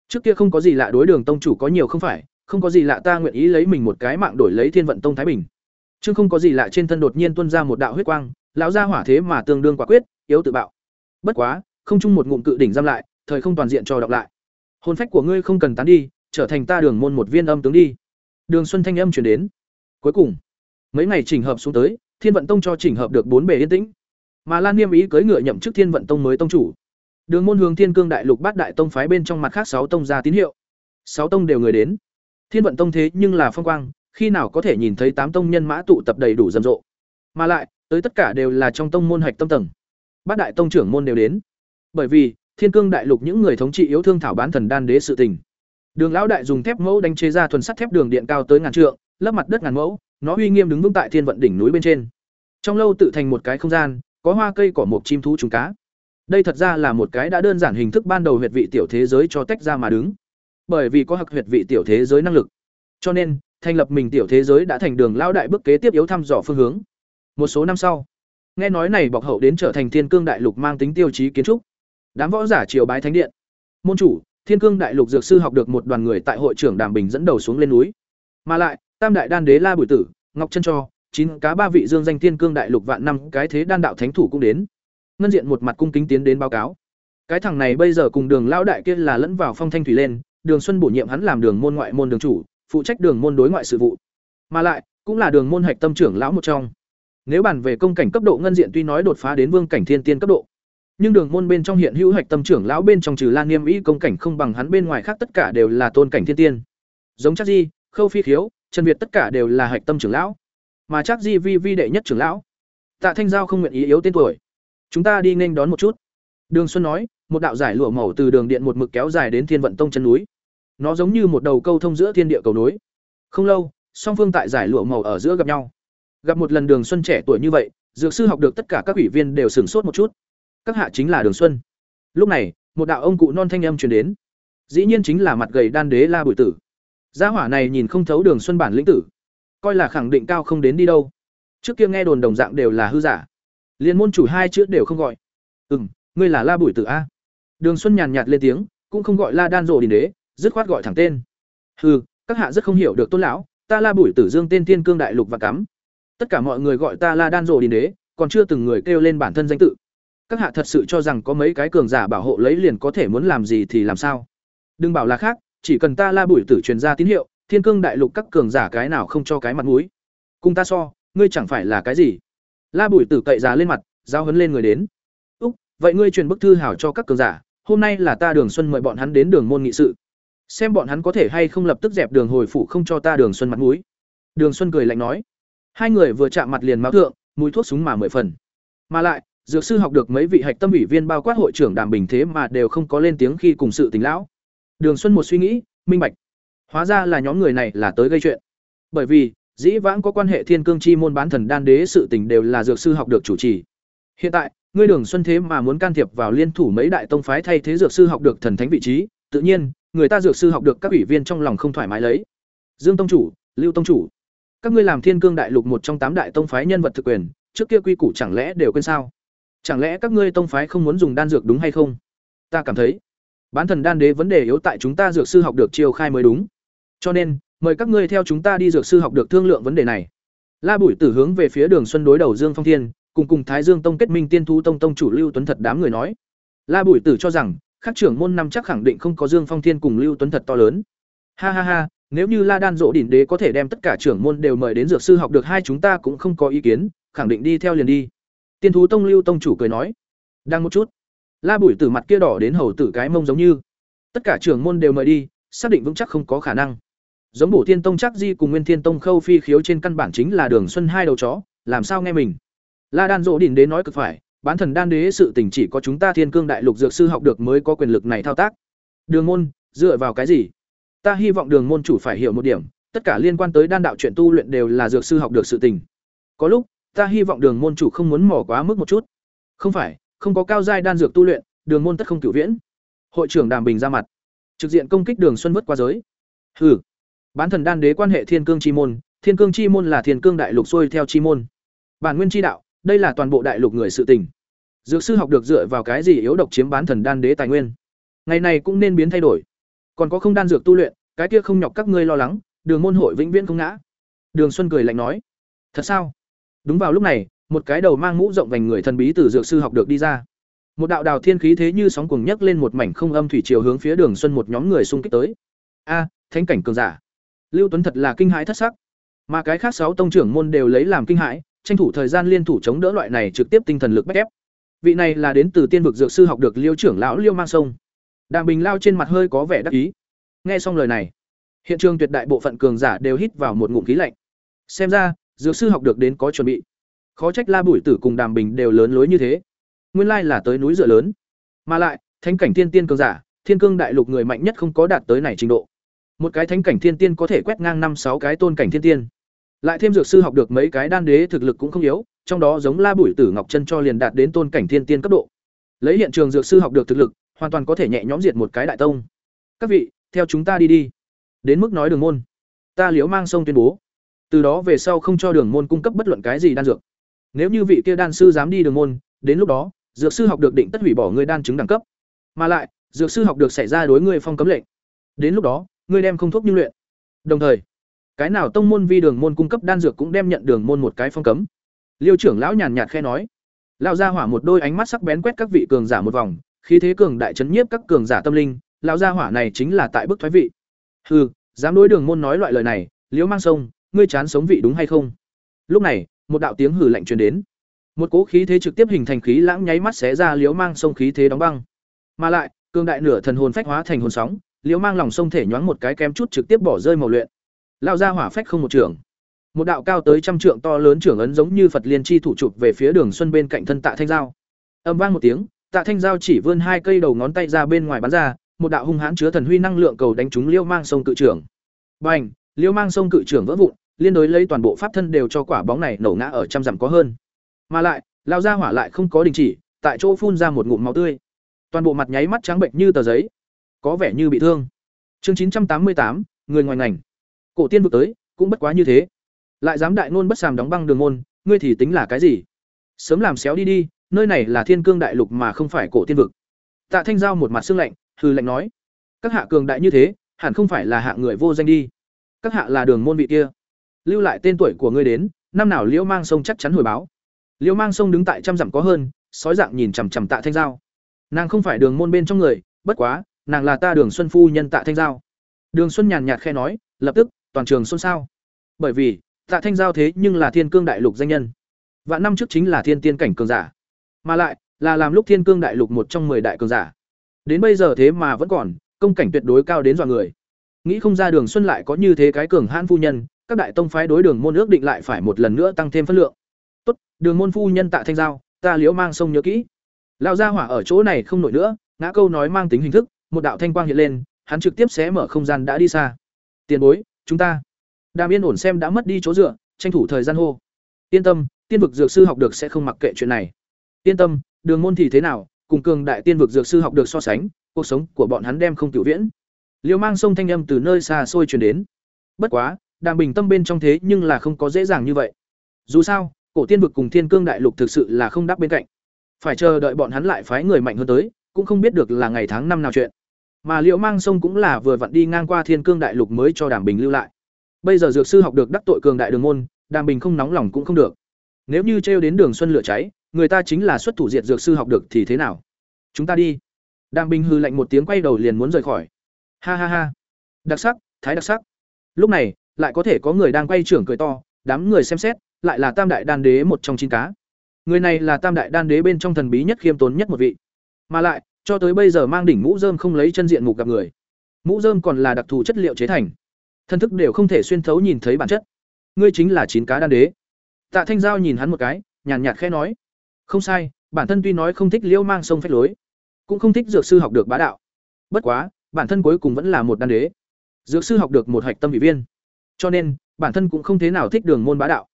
Trước kia không có gì lạ đối Đường tông chủ có nhiều không phải, không có gì lạ ta nguyện ý lấy mình một cái mạng đổi lấy Thiên Vận Tông thái bình. Chương không có gì lạ trên thân đột nhiên tuôn ra một đạo huyết quang, lão gia hỏa thế mà tương đương quả quyết, yếu tự bạo. Bất quá, không chung một ngụm cự đỉnh giam lại, thời không toàn diện cho đọc lại. Hồn phách của ngươi không cần tán đi, trở thành ta Đường môn một viên âm tướng đi. Đường Xuân thanh âm truyền đến. Cuối cùng, mấy ngày chỉnh hợp xuống tới, Thiên Vận Tông cho chỉnh hợp được bốn bề yên tĩnh. Mà Lan Niêm ý cưỡi ngựa nhậm chức Thiên Vận Tông mới tông chủ. Đường môn hướng Thiên Cương Đại Lục bát đại tông phái bên trong mặt khác sáu tông ra tín hiệu. Sáu tông đều người đến. Thiên Vận Tông thế nhưng là phong quang, khi nào có thể nhìn thấy tám tông nhân mã tụ tập đầy đủ rầm rộ. Mà lại, tới tất cả đều là trong tông môn hạch tâm tầng. Bát đại tông trưởng môn đều đến. Bởi vì, Thiên Cương Đại Lục những người thống trị yếu thương thảo bán thần đan đế sự tình. Đường lão đại dùng thép mẫu đánh chế ra thuần sắt thép đường điện cao tới ngàn trượng, lấp mặt đất ngàn mẫu, nó uy nghiêm đứng vững tại thiên vận đỉnh núi bên trên. Trong lâu tự thành một cái không gian, có hoa cây cỏ mộc chim thú trùng cá. Đây thật ra là một cái đã đơn giản hình thức ban đầu huyệt vị tiểu thế giới cho tách ra mà đứng. Bởi vì có học huyệt vị tiểu thế giới năng lực, cho nên thành lập mình tiểu thế giới đã thành đường lao đại bước kế tiếp yếu thăm dò phương hướng. Một số năm sau, nghe nói này bọc hậu đến trở thành thiên cương đại lục mang tính tiêu chí kiến trúc. Đám võ giả triều bái thánh điện. Môn chủ, Thiên Cương Đại Lục dược sư học được một đoàn người tại hội trưởng Đàm Bình dẫn đầu xuống lên núi. Mà lại, Tam đại đan đế La Bùi Tử, Ngọc Chân Cho, chín cá ba vị dương danh Thiên Cương Đại Lục vạn năm cái thế đan đạo thánh thủ cũng đến. Ngân Diện một mặt cung kính tiến đến báo cáo. Cái thằng này bây giờ cùng Đường lão đại kia là lẫn vào phong thanh thủy lên, Đường Xuân bổ nhiệm hắn làm Đường môn ngoại môn đường chủ, phụ trách Đường môn đối ngoại sự vụ. Mà lại, cũng là Đường môn hạch tâm trưởng lão một trong. Nếu bàn về công cảnh cấp độ ngân diện tuy nói đột phá đến vương cảnh thiên tiên cấp độ, nhưng đường môn bên trong hiện hữu hạch tâm trưởng lão bên trong trừ lan niêm ý công cảnh không bằng hắn bên ngoài khác tất cả đều là tôn cảnh thiên tiên giống chắc di khâu phi khiếu trần việt tất cả đều là hạch tâm trưởng lão, mà chắc di vi vi đệ nhất trưởng lão. Tạ thanh giao không nguyện ý yếu tên tuổi. Chúng ta đi nên đón một chút. Đường xuân nói, một đạo giải lụa màu từ đường điện một mực kéo dài đến thiên vận tông chân núi. Nó giống như một đầu câu thông giữa thiên địa cầu nối. Không lâu, song phương tại giải lụa màu ở giữa gặp nhau. Gặp một lần đường xuân trẻ tuổi như vậy, dược sư học được tất cả các ủy viên đều sửng sốt một chút. Các hạ chính là đường xuân. Lúc này, một đạo ông cụ non thanh âm truyền đến. Dĩ nhiên chính là mặt gầy đan đế la bùi tử gia hỏa này nhìn không thấu đường xuân bản lĩnh tử. Coi là khẳng định cao không đến đi đâu. Trước kia nghe đồn đồng dạng đều là hư giả. Liên môn chủ hai chữ đều không gọi. Ừ ngươi là la bùi tử a. Đường xuân nhàn nhạt lên tiếng, cũng không gọi la đan rộ đình đế, dứt khoát gọi thẳng tên. Hừ, các hạ rất không hiểu được tôn lão, ta la bùi tử dương tên thiên cương đại lục và cắm. Tất cả mọi người gọi ta la đan rộ đình đế, còn chưa từng người kêu lên bản thân danh tự. Các hạ thật sự cho rằng có mấy cái cường giả bảo hộ lấy liền có thể muốn làm gì thì làm sao? Đừng bảo là khác chỉ cần ta la bụi tử truyền ra tín hiệu, thiên cương đại lục các cường giả cái nào không cho cái mặt mũi? Cùng ta so, ngươi chẳng phải là cái gì? La bụi tử cậy giá lên mặt giao hấn lên người đến. Úc, vậy ngươi truyền bức thư hảo cho các cường giả, hôm nay là ta đường xuân mời bọn hắn đến đường môn nghị sự. Xem bọn hắn có thể hay không lập tức dẹp đường hồi phủ không cho ta đường xuân mặt mũi. Đường xuân cười lạnh nói. Hai người vừa chạm mặt liền máu thượng, mùi thuốc súng mà mười phần. Mà lại, dược sư học được mấy vị hạch tâm ủy viên bao quát hội trưởng đàm bình thế mà đều không có lên tiếng khi cùng sự tình lão đường xuân một suy nghĩ, minh bạch. Hóa ra là nhóm người này là tới gây chuyện. Bởi vì, dĩ vãng có quan hệ thiên cương chi môn bán thần đan đế sự tình đều là dược sư học được chủ trì. Hiện tại, ngươi đường xuân thế mà muốn can thiệp vào liên thủ mấy đại tông phái thay thế dược sư học được thần thánh vị trí, tự nhiên, người ta dược sư học được các ủy viên trong lòng không thoải mái lấy. Dương tông chủ, lưu tông chủ, các ngươi làm thiên cương đại lục một trong tám đại tông phái nhân vật thực quyền, trước kia quy củ chẳng lẽ đều quên sao? Chẳng lẽ các ngươi tông phái không muốn dùng đan dược đúng hay không? Ta cảm thấy bán thần đan đế vấn đề yếu tại chúng ta dược sư học được chiêu khai mới đúng. Cho nên, mời các ngươi theo chúng ta đi dược sư học được thương lượng vấn đề này. La bùi tử hướng về phía đường xuân đối đầu dương phong thiên, cùng cùng thái dương tông kết minh tiên thu tông tông chủ lưu tuấn thật đám người nói. La bùi tử cho rằng các trưởng môn năm chắc khẳng định không có dương phong thiên cùng lưu tuấn thật to lớn. Ha ha ha, nếu như la đan dỗ đỉnh đế có thể đem tất cả trưởng môn đều mời đến dược sư học được hai chúng ta cũng không có ý kiến, khẳng định đi theo liền đi. Tiên thú tông lưu tông chủ cười nói. Đang một chút la bùi tử mặt kia đỏ đến hầu tử cái mông giống như. Tất cả trưởng môn đều mời đi, xác định vững chắc không có khả năng. Giống bổ thiên tông chắc di cùng nguyên thiên tông khâu phi khiếu trên căn bản chính là đường xuân hai đầu chó, làm sao nghe mình? La đan dỗ đỉnh đến nói cực phải, bán thần đan đế sự tình chỉ có chúng ta thiên cương đại lục dược sư học được mới có quyền lực này thao tác. Đường môn, dựa vào cái gì? Ta hy vọng đường môn chủ phải hiểu một điểm, tất cả liên quan tới đan đạo chuyện tu luyện đều là dược sư học được sự tình. Có lúc, ta hy vọng đường môn chủ không muốn mỏ quá mức một chút. Không phải không có cao giai đan dược tu luyện, đường môn tất không cửu viễn. Hội trưởng đàm bình ra mặt. Trực diện công kích đường xuân vất qua giới. Hừ. Bán thần đan đế quan hệ thiên cương chi môn, thiên cương chi môn là thiên cương đại lục xuôi theo chi môn. Bản nguyên chi đạo, đây là toàn bộ đại lục người sự tình. Dược sư học được dựa vào cái gì yếu độc chiếm bán thần đan đế tài nguyên? Ngày này cũng nên biến thay đổi. Còn có không đan dược tu luyện, cái kia không nhọc các ngươi lo lắng, đường môn hội vĩnh viễn không ngã. Đường xuân cười lạnh nói. Thật sao? Đúng vào lúc này một cái đầu mang mũ rộng vành người thần bí từ dược sư học được đi ra. Một đạo đào thiên khí thế như sóng cuồng nhấc lên một mảnh không âm thủy chiều hướng phía đường xuân một nhóm người xung kích tới. A, thánh cảnh cường giả. Lưu tuấn thật là kinh hãi thất sắc. Mà cái khác sáu tông trưởng môn đều lấy làm kinh hãi, tranh thủ thời gian liên thủ chống đỡ loại này trực tiếp tinh thần lực bách ép. Vị này là đến từ tiên vực dược sư học được liêu trưởng lão liêu mang sông. Đàm bình lao trên mặt hơi có vẻ đắc ý. Nghe xong lời này, hiện trường tuyệt đại bộ phận cường giả đều hít vào một ngụm khí lạnh. Xem ra, dược sư học được đến có chuẩn bị khó trách la bụi tử cùng đàm bình đều lớn lối như thế. Nguyên lai là tới núi dựa lớn. Mà lại, thánh cảnh thiên tiên cường giả, thiên cương đại lục người mạnh nhất không có đạt tới này trình độ. Một cái thánh cảnh thiên tiên có thể quét ngang năm sáu cái tôn cảnh thiên tiên. Lại thêm dược sư học được mấy cái đan đế thực lực cũng không yếu, trong đó giống la bụi tử ngọc chân cho liền đạt đến tôn cảnh thiên tiên cấp độ. Lấy hiện trường dược sư học được thực lực, hoàn toàn có thể nhẹ nhõm diệt một cái đại tông. Các vị, theo chúng ta đi đi. Đến mức nói đường môn. Ta liễu mang sông tuyên bố. Từ đó về sau không cho đường môn cung cấp bất luận cái gì đan dược nếu như vị kia đan sư dám đi đường môn, đến lúc đó, dược sư học được định tất hủy bỏ người đan chứng đẳng cấp. Mà lại, dược sư học được xảy ra đối người phong cấm lệnh. Đến lúc đó, ngươi đem không thuốc như luyện. Đồng thời, cái nào tông môn vi đường môn cung cấp đan dược cũng đem nhận đường môn một cái phong cấm. Liêu trưởng lão nhàn nhạt khe nói. Lão gia hỏa một đôi ánh mắt sắc bén quét các vị cường giả một vòng, khí thế cường đại chấn nhiếp các cường giả tâm linh, lão gia hỏa này chính là tại bức thoái vị. Hừ, dám đối đường môn nói loại lời này, liễu mang sông, ngươi chán sống vị đúng hay không? Lúc này một đạo tiếng hử lạnh truyền đến. Một cỗ khí thế trực tiếp hình thành khí lãng nháy mắt xé ra liếu mang sông khí thế đóng băng. Mà lại, cường đại nửa thần hồn phách hóa thành hồn sóng liếu mang lòng sông thể nhoáng một cái kém chút trực tiếp bỏ rơi màu luyện. Lao ra hỏa phách không một trưởng một đạo cao tới trăm trượng to lớn trưởng ấn giống như phật liên chi thủ chụp về phía đường xuân bên cạnh thân tạ thanh giao. Âm vang một tiếng, tạ thanh giao chỉ vươn hai cây đầu ngón tay ra bên ngoài bắn ra, một đạo hung hãn chứa thần huy năng lượng cầu đánh trúng liêu mang sông cự trưởng. Bành! Liêu mang sông cự trưởng vỡ vụn liên đối lấy toàn bộ pháp thân đều cho quả bóng này nổ ngã ở trăm dặm có hơn. Mà lại lao ra hỏa lại không có đình chỉ, tại chỗ phun ra một ngụm máu tươi. Toàn bộ mặt nháy mắt trắng bệnh như tờ giấy, có vẻ như bị thương. Chương chín trăm tám mươi tám, người ngoài ngành. Cổ tiên vực tới, cũng bất quá như thế. Lại dám đại ngôn bất sàm đóng băng đường môn, ngươi thì tính là cái gì? Sớm làm xéo đi đi, nơi này là thiên cương đại lục mà không phải cổ tiên vực. Tạ thanh giao một mặt xương lạnh hư lạnh nói. Các hạ cường đại như thế, hẳn không phải là hạ người vô danh đi. Các hạ là đường môn vị kia lưu lại tên tuổi của ngươi đến, năm nào liễu mang sông chắc chắn hồi báo. Liễu mang sông đứng tại trăm dặm có hơn, sói dạng nhìn chằm chằm tạ thanh giao. Nàng không phải đường môn bên trong người, bất quá, nàng là ta đường xuân phu nhân tạ thanh giao. Đường xuân nhàn nhạt khe nói, lập tức, toàn trường xôn xao. Bởi vì, tạ thanh giao thế nhưng là thiên cương đại lục danh nhân. Vạn năm trước chính là thiên tiên cảnh cường giả. Mà lại, là làm lúc thiên cương đại lục một trong 10 đại cường giả. Đến bây giờ thế mà vẫn còn, công cảnh tuyệt đối cao đến dọa người. Nghĩ không ra đường xuân lại có như thế cái cường hãn phu nhân các đại tông phái đối đường môn ước định lại phải một lần nữa tăng thêm phân lượng. Tốt, đường môn phu nhân tạ thanh giao, ta liễu mang sông nhớ kỹ. Lão gia hỏa ở chỗ này không nổi nữa, ngã câu nói mang tính hình thức, một đạo thanh quang hiện lên, hắn trực tiếp xé mở không gian đã đi xa. Tiền bối, chúng ta. Đàm yên ổn xem đã mất đi chỗ dựa, tranh thủ thời gian hô. Yên tâm, tiên vực dược sư học được sẽ không mặc kệ chuyện này. Yên tâm, đường môn thì thế nào, cùng cường đại tiên vực dược sư học được so sánh, cuộc sống của bọn hắn đem không cửu viễn. Liêu mang sông thanh âm từ nơi xa xôi truyền đến. Bất quá Đàm Bình tâm bên trong thế nhưng là không có dễ dàng như vậy. Dù sao, cổ tiên vực cùng Thiên Cương đại lục thực sự là không đáp bên cạnh. Phải chờ đợi bọn hắn lại phái người mạnh hơn tới, cũng không biết được là ngày tháng năm nào chuyện. Mà Liễu Mang Sông cũng là vừa vặn đi ngang qua Thiên Cương đại lục mới cho Đàm Bình lưu lại. Bây giờ dược sư học được đắc tội cường đại đường môn, Đàm Bình không nóng lòng cũng không được. Nếu như trêu đến Đường Xuân lửa cháy, người ta chính là xuất thủ diệt dược sư học được thì thế nào? Chúng ta đi. Đàm Bình hư lạnh một tiếng quay đầu liền muốn rời khỏi. Ha ha ha. Đặc sắc, thái đặc sắc. Lúc này, lại có thể có người đang quay trưởng cười to, đám người xem xét, lại là Tam đại đan đế một trong chín cá. Người này là Tam đại đan đế bên trong thần bí nhất khiêm tốn nhất một vị. Mà lại, cho tới bây giờ mang đỉnh mũ rơm không lấy chân diện mục gặp người. Mũ rơm còn là đặc thù chất liệu chế thành. Thân thức đều không thể xuyên thấu nhìn thấy bản chất. Ngươi chính là chín cá đan đế. Tạ Thanh Giao nhìn hắn một cái, nhàn nhạt khẽ nói: "Không sai, bản thân tuy nói không thích Liễu Mang sông phách lối, cũng không thích dược sư học được bá đạo. Bất quá, bản thân cuối cùng vẫn là một đan đế. Dược sư học được một hạch tâm vị viên, cho nên bản thân cũng không thế nào thích đường môn bá đạo.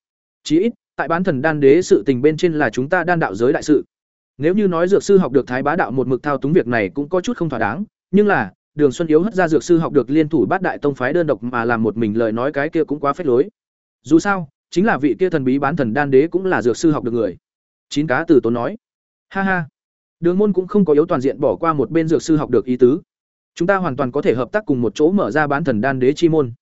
Chí ít, tại bán thần đan đế sự tình bên trên là chúng ta đan đạo giới đại sự. Nếu như nói dược sư học được thái bá đạo một mực thao túng việc này cũng có chút không thỏa đáng, nhưng là, Đường Xuân Yếu hất ra dược sư học được liên thủ bát đại tông phái đơn độc mà làm một mình lời nói cái kia cũng quá phết lối. Dù sao, chính là vị kia thần bí bán thần đan đế cũng là dược sư học được người. Chín cá từ tốn nói. Ha ha. Đường môn cũng không có yếu toàn diện bỏ qua một bên dược sư học được ý tứ. Chúng ta hoàn toàn có thể hợp tác cùng một chỗ mở ra bán thần đan đế chi môn.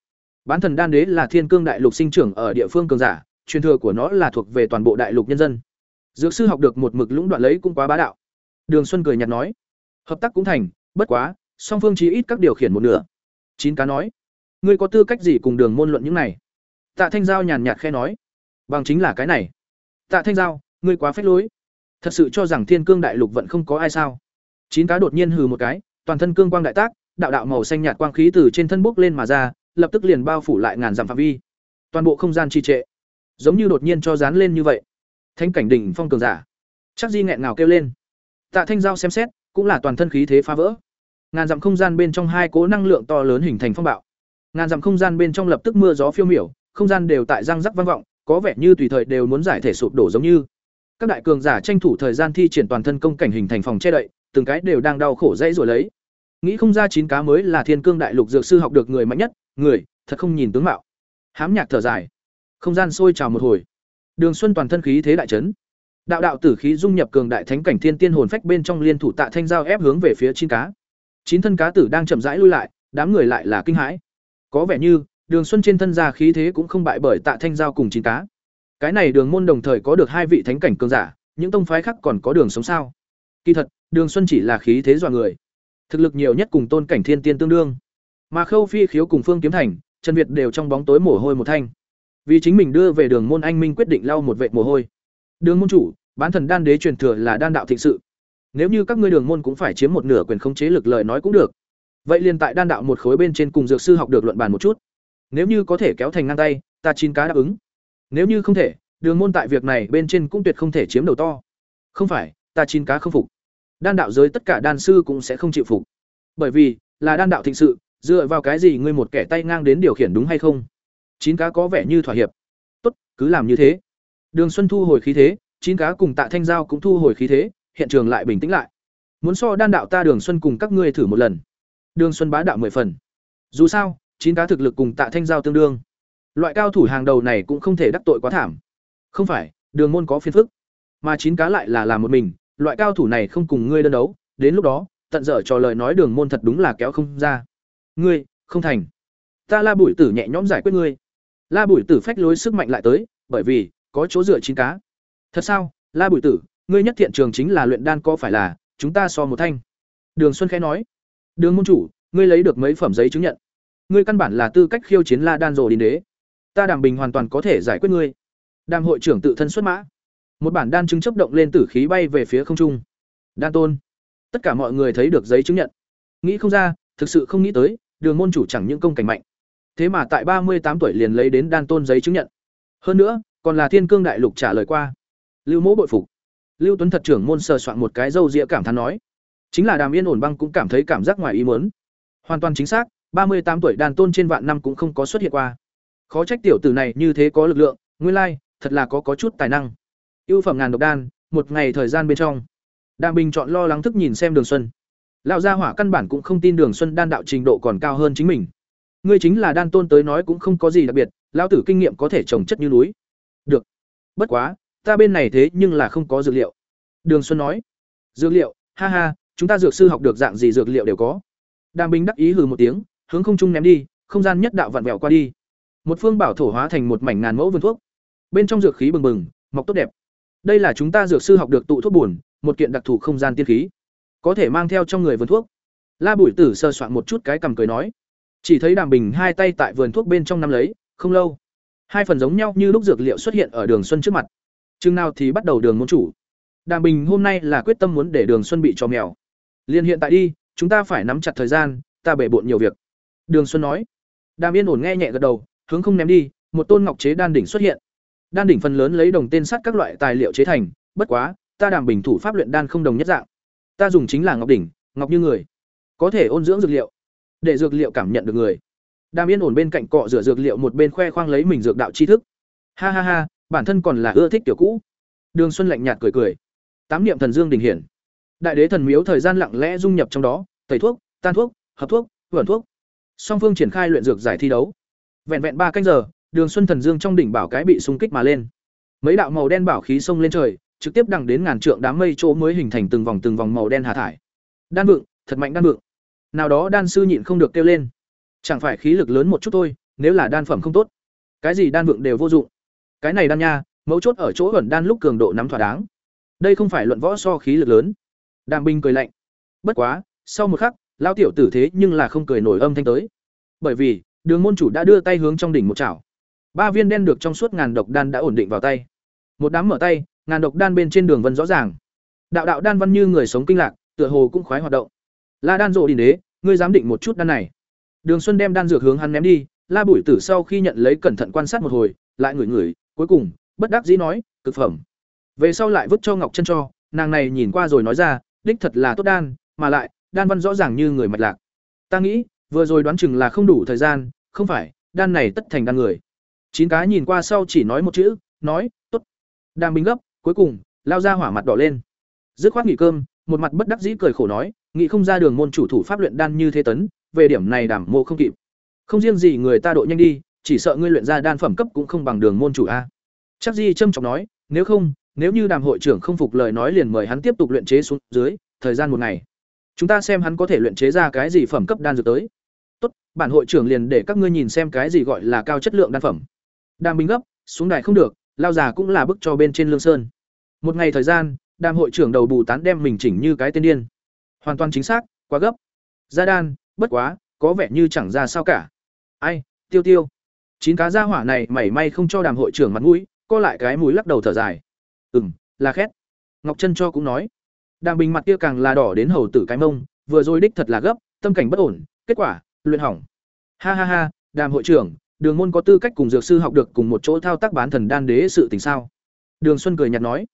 Bán thần đan đế là thiên cương đại lục sinh trưởng ở địa phương cường giả, truyền thừa của nó là thuộc về toàn bộ đại lục nhân dân. Dược sư học được một mực lũng đoạn lấy cũng quá bá đạo. Đường Xuân cười nhạt nói, hợp tác cũng thành, bất quá, song phương chí ít các điều khiển một nửa. Chín cá nói, ngươi có tư cách gì cùng Đường môn luận những này? Tạ Thanh Giao nhàn nhạt khẽ nói, bằng chính là cái này. Tạ Thanh Giao, ngươi quá phép lối. Thật sự cho rằng Thiên Cương đại lục vẫn không có ai sao? Chín cá đột nhiên hừ một cái, toàn thân cương quang đại tác, đạo đạo màu xanh nhạt quang khí từ trên thân bốc lên mà ra, lập tức liền bao phủ lại ngàn dặm phạm vi. Toàn bộ không gian trì trệ, giống như đột nhiên cho dán lên như vậy. Thánh cảnh đỉnh phong cường giả. Chắc Di nghẹn ngào kêu lên. Tạ Thanh Giao xem xét, cũng là toàn thân khí thế phá vỡ. Ngàn dặm không gian bên trong hai cố năng lượng to lớn hình thành phong bạo. Ngàn dặm không gian bên trong lập tức mưa gió phiêu miểu, không gian đều tại răng rắc vang vọng, có vẻ như tùy thời đều muốn giải thể sụp đổ giống như. Các đại cường giả tranh thủ thời gian thi triển toàn thân công cảnh hình thành phòng che đậy, từng cái đều đang đau khổ dãy rồi lấy. Nghĩ không ra chín cá mới là Thiên Cương đại lục dược sư học được người mạnh nhất, người, thật không nhìn tướng mạo. Hám nhạc thở dài. Không gian sôi trào một hồi. Đường Xuân toàn thân khí thế đại chấn. Đạo đạo tử khí dung nhập cường đại thánh cảnh thiên tiên hồn phách bên trong liên thủ tạ thanh giao ép hướng về phía chín cá. Chín thân cá tử đang chậm rãi lui lại, đám người lại là kinh hãi. Có vẻ như, Đường Xuân trên thân ra khí thế cũng không bại bởi tạ thanh giao cùng chín cá. Cái này đường môn đồng thời có được hai vị thánh cảnh cường giả, những tông phái khác còn có đường sống sao? Kỳ thật, Đường Xuân chỉ là khí thế dọa người. Thực lực nhiều nhất cùng tôn cảnh thiên tiên tương đương. Mà Khâu Phi khiếu cùng Phương Kiếm Thành, Trần Việt đều trong bóng tối mồ hôi một thanh. Vì chính mình đưa về đường môn anh minh quyết định lau một vệt mồ hôi. Đường môn chủ, bán thần đan đế truyền thừa là đan đạo thịnh sự. Nếu như các ngươi đường môn cũng phải chiếm một nửa quyền khống chế lực lời nói cũng được. Vậy liền tại đan đạo một khối bên trên cùng dược sư học được luận bàn một chút. Nếu như có thể kéo thành ngang tay, ta chín cá đáp ứng. Nếu như không thể, đường môn tại việc này bên trên cũng tuyệt không thể chiếm đầu to. Không phải, ta chín cá không phục. Đan đạo giới tất cả đan sư cũng sẽ không chịu phục. Bởi vì, là đan đạo thịnh sự, dựa vào cái gì ngươi một kẻ tay ngang đến điều khiển đúng hay không? Chín cá có vẻ như thỏa hiệp. Tốt, cứ làm như thế. Đường Xuân thu hồi khí thế, chín cá cùng Tạ Thanh Giao cũng thu hồi khí thế, hiện trường lại bình tĩnh lại. Muốn so đan đạo ta Đường Xuân cùng các ngươi thử một lần. Đường Xuân bá đạo mười phần. Dù sao, chín cá thực lực cùng Tạ Thanh Giao tương đương. Loại cao thủ hàng đầu này cũng không thể đắc tội quá thảm. Không phải, Đường môn có phiền phức, mà chín cá lại là làm một mình, loại cao thủ này không cùng ngươi đơn đấu, đến lúc đó, tận dở trò lời nói Đường môn thật đúng là kéo không ra. Ngươi, không thành. Ta La Bụi Tử nhẹ nhõm giải quyết ngươi. La Bụi Tử phách lối sức mạnh lại tới, bởi vì có chỗ dựa chín cá. Thật sao? La Bụi Tử, ngươi nhất thiện trường chính là luyện đan có phải là, chúng ta so một thanh. Đường Xuân khẽ nói. Đường môn chủ, ngươi lấy được mấy phẩm giấy chứng nhận. Ngươi căn bản là tư cách khiêu chiến La Đan Dồ đến Đế. Ta Đàm Bình hoàn toàn có thể giải quyết ngươi. Đàm hội trưởng tự thân xuất mã. Một bản đan chứng chấp động lên tử khí bay về phía không trung. Đan tôn. Tất cả mọi người thấy được giấy chứng nhận. Nghĩ không ra, thực sự không nghĩ tới, Đường môn chủ chẳng những công cảnh mạnh, thế mà tại ba mươi tám tuổi liền lấy đến đan tôn giấy chứng nhận. Hơn nữa, còn là Thiên Cương đại lục trả lời qua. Lưu Mỗ bội phục. Lưu Tuấn thật trưởng môn sờ soạn một cái râu ria cảm thán nói, chính là Đàm Yên ổn băng cũng cảm thấy cảm giác ngoài ý muốn. Hoàn toàn chính xác, ba mươi tám tuổi đan tôn trên vạn năm cũng không có xuất hiện qua. Khó trách tiểu tử này như thế có lực lượng, nguyên lai, thật là có có chút tài năng. Ưu phẩm ngàn độc đan, một ngày thời gian bên trong. Đàm Bình chọn lo lắng thức nhìn xem Đường Xuân. Lão gia hỏa căn bản cũng không tin Đường Xuân đan đạo trình độ còn cao hơn chính mình. Ngươi chính là đan tôn tới nói cũng không có gì đặc biệt, lão tử kinh nghiệm có thể trồng chất như núi. Được. Bất quá ta bên này thế nhưng là không có dược liệu. Đường xuân nói. Dược liệu? Ha ha chúng ta dược sư học được dạng gì dược liệu đều có. Đàm bình đắc ý hừ một tiếng hướng không trung ném đi không gian nhất đạo vặn vẹo qua đi. Một phương bảo thổ hóa thành một mảnh ngàn mẫu vườn thuốc. Bên trong dược khí bừng bừng mọc tốt đẹp đây là chúng ta dược sư học được tụ thuốc buồn, một kiện đặc thù không gian tiên khí. Có thể mang theo trong người vườn thuốc. La bùi tử sơ soạn một chút cái cằm cười nói. Chỉ thấy đàm bình hai tay tại vườn thuốc bên trong nắm lấy, không lâu. Hai phần giống nhau như lúc dược liệu xuất hiện ở đường xuân trước mặt. Chừng nào thì bắt đầu đường môn chủ. Đàm bình hôm nay là quyết tâm muốn để đường xuân bị cho mèo. Liền hiện tại đi, chúng ta phải nắm chặt thời gian, ta bể bộn nhiều việc. Đường xuân nói. Đàm yên ổn nghe nhẹ gật đầu, hướng không ném đi, một tôn ngọc chế đan đỉnh xuất hiện đan đỉnh phần lớn lấy đồng tên sắt các loại tài liệu chế thành, bất quá, ta đảm bình thủ pháp luyện đan không đồng nhất dạng. Ta dùng chính là ngọc đỉnh, ngọc như người. Có thể ôn dưỡng dược liệu. Để dược liệu cảm nhận được người. Đàm yên ổn bên cạnh cọ rửa dược liệu một bên khoe khoang lấy mình dược đạo tri thức. Ha ha ha, bản thân còn là ưa thích tiểu cũ. Đường xuân lạnh nhạt cười cười. Tám niệm thần dương đình hiển. Đại đế thần miếu thời gian lặng lẽ dung nhập trong đó, tẩy thuốc, tan thuốc, hợp thuốc vẩn thuốc. Song phương triển khai luyện dược giải thi đấu. Vẹn vẹn ba canh giờ đường xuân thần dương trong đỉnh bảo cái bị xung kích mà lên. Mấy đạo màu đen bảo khí xông lên trời, trực tiếp đằng đến ngàn trượng đám mây chỗ mới hình thành từng vòng từng vòng màu đen hà thải. Đan vượng, thật mạnh đan vượng. Nào đó đan sư nhịn không được kêu lên. Chẳng phải khí lực lớn một chút thôi, nếu là đan phẩm không tốt. Cái gì đan vượng đều vô dụng. Cái này đan nha, mấu chốt ở chỗ ẩn đan lúc cường độ nắm thỏa đáng. Đây không phải luận võ so khí lực lớn. Đàm binh cười lạnh. Bất quá, sau một khắc lao tiểu tử thế nhưng là không cười nổi âm thanh tới. Bởi vì, đường môn chủ đã đưa tay hướng trong đỉnh một chảo ba viên đen được trong suốt ngàn độc đan đã ổn định vào tay. Một đám mở tay, ngàn độc đan bên trên đường vân rõ ràng. Đạo đạo đan văn như người sống kinh lạc, tựa hồ cũng khoái hoạt động. La đan rộ đình đế, ngươi dám định một chút đan này. Đường xuân đem đan dược hướng hắn ném đi, la bùi tử sau khi nhận lấy cẩn thận quan sát một hồi, lại ngửi ngửi, cuối cùng, bất đắc dĩ nói, cực phẩm. Về sau lại vứt cho ngọc chân cho, nàng này nhìn qua rồi nói ra, đích thật là tốt đan, mà lại, đan văn rõ ràng như người mạch lạc. Ta nghĩ, vừa rồi đoán chừng là không đủ thời gian, không phải, đan này tất thành đan người chín cá nhìn qua sau chỉ nói một chữ, nói, tốt. Đàm Bình gấp, cuối cùng, lao ra hỏa mặt đỏ lên. Dứt khoát nghỉ cơm, một mặt bất đắc dĩ cười khổ nói, nghĩ không ra đường môn chủ thủ pháp luyện đan như thế tấn, về điểm này đảm mộ không kịp. Không riêng gì người ta độ nhanh đi, chỉ sợ ngươi luyện ra đan phẩm cấp cũng không bằng đường môn chủ a. Chắc di trâm trọng nói, nếu không, nếu như đàm hội trưởng không phục lời nói liền mời hắn tiếp tục luyện chế xuống dưới, thời gian một ngày. Chúng ta xem hắn có thể luyện chế ra cái gì phẩm cấp đan dược tới. Tốt, bản hội trưởng liền để các ngươi nhìn xem cái gì gọi là cao chất lượng đan phẩm đàm bình gấp xuống đài không được lao già cũng là bức cho bên trên lương sơn. Một ngày thời gian đàm hội trưởng đầu bù tán đem mình chỉnh như cái tên điên. Hoàn toàn chính xác quá gấp. Gia đan bất quá có vẻ như chẳng ra sao cả. Ai tiêu tiêu. Chín cá gia hỏa này mảy may không cho đàm hội trưởng mặt mũi co lại cái mũi lắc đầu thở dài. Ừm, là khét. Ngọc chân cho cũng nói. Đàm bình mặt kia càng là đỏ đến hầu tử cái mông vừa rồi đích thật là gấp tâm cảnh bất ổn kết quả luyện hỏng. Ha ha ha đàm hội trưởng đường môn có tư cách cùng dược sư học được cùng một chỗ thao tác bán thần đan đế sự tình sao? Đường xuân cười nhạt nói.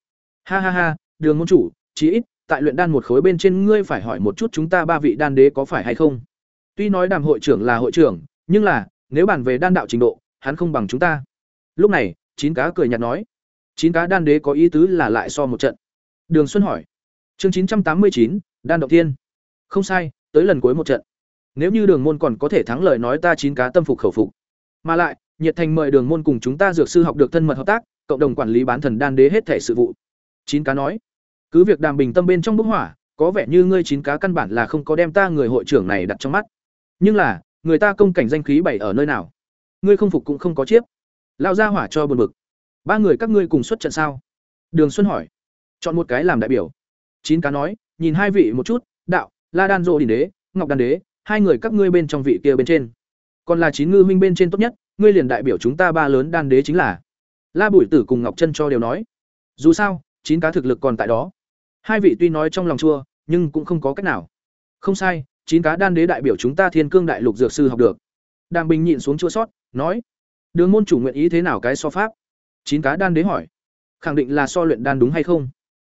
Ha ha ha, đường môn chủ, chí ít, tại luyện đan một khối bên trên ngươi phải hỏi một chút chúng ta ba vị đan đế có phải hay không? Tuy nói đàm hội trưởng là hội trưởng, nhưng là, nếu bàn về đan đạo trình độ, hắn không bằng chúng ta. Lúc này, chín cá cười nhạt nói. Chín cá đan đế có ý tứ là lại so một trận. Đường xuân hỏi. Chương chín trăm tám mươi chín, đan động thiên. Không sai, tới lần cuối một trận. Nếu như đường môn còn có thể thắng lời nói ta chín cá tâm phục khẩu phục mà lại, nhiệt thành mời đường môn cùng chúng ta dược sư học được thân mật hợp tác, cộng đồng quản lý bán thần đan đế hết thể sự vụ. Chín cá nói, cứ việc đàm bình tâm bên trong bức hỏa có vẻ như ngươi chín cá căn bản là không có đem ta người hội trưởng này đặt trong mắt. Nhưng là, người ta công cảnh danh khí bày ở nơi nào? Ngươi không phục cũng không có chiếp. Lao ra hỏa cho buồn bực. Ba người các ngươi cùng xuất trận sao? Đường xuân hỏi. Chọn một cái làm đại biểu. Chín cá nói, nhìn hai vị một chút, đạo, la đan dô đình đế, ngọc đan đế, hai người các ngươi bên trong vị kia bên trên còn là chín ngư huynh bên trên tốt nhất, ngươi liền đại biểu chúng ta ba lớn đan đế chính là. La bùi tử cùng ngọc chân cho đều nói. Dù sao, chín cá thực lực còn tại đó. Hai vị tuy nói trong lòng chua, nhưng cũng không có cách nào. Không sai, chín cá đan đế đại biểu chúng ta thiên cương đại lục dược sư học được. Đàm bình nhịn xuống chua sót, nói. Đường môn chủ nguyện ý thế nào cái so pháp? Chín cá đan đế hỏi. Khẳng định là so luyện đan đúng hay không?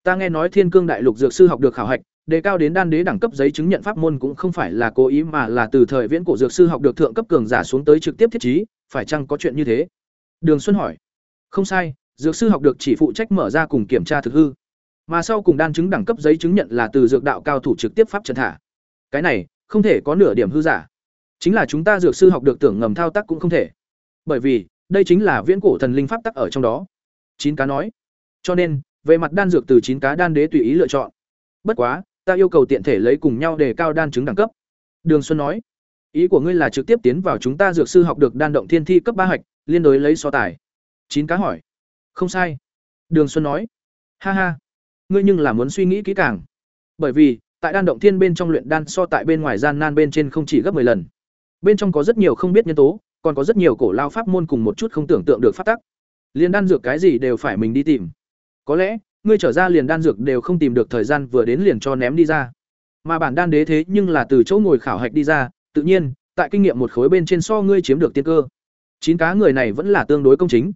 Ta nghe nói thiên cương đại lục dược sư học được khảo hạch đề cao đến đan đế đẳng cấp giấy chứng nhận pháp môn cũng không phải là cố ý mà là từ thời viễn cổ dược sư học được thượng cấp cường giả xuống tới trực tiếp thiết trí, phải chăng có chuyện như thế? Đường xuân hỏi. Không sai, dược sư học được chỉ phụ trách mở ra cùng kiểm tra thực hư. Mà sau cùng đan chứng đẳng cấp giấy chứng nhận là từ dược đạo cao thủ trực tiếp pháp trần thả cái này, không thể có nửa điểm hư giả. Chính là chúng ta dược sư học được tưởng ngầm thao tác cũng không thể. Bởi vì, đây chính là viễn cổ thần linh pháp tắc ở trong đó. Chín cá nói. Cho nên, về mặt đan dược từ chín cá đan đế tùy ý lựa chọn. Bất quá ta yêu cầu tiện thể lấy cùng nhau để cao đan chứng đẳng cấp. Đường xuân nói, ý của ngươi là trực tiếp tiến vào chúng ta dược sư học được đan động thiên thi cấp ba hạch, liên đối lấy so tài. Chín cá hỏi, không sai. Đường xuân nói, ha ha, ngươi nhưng là muốn suy nghĩ kỹ càng. Bởi vì, tại đan động thiên bên trong luyện đan so tại bên ngoài gian nan bên trên không chỉ gấp 10 lần. Bên trong có rất nhiều không biết nhân tố, còn có rất nhiều cổ lao pháp môn cùng một chút không tưởng tượng được phát tắc. Liên đan dược cái gì đều phải mình đi tìm. Có lẽ ngươi trở ra liền đan dược đều không tìm được thời gian vừa đến liền cho ném đi ra. Mà bản đan đế thế nhưng là từ chỗ ngồi khảo hạch đi ra, tự nhiên, tại kinh nghiệm một khối bên trên so ngươi chiếm được tiên cơ. Chín cá người này vẫn là tương đối công chính.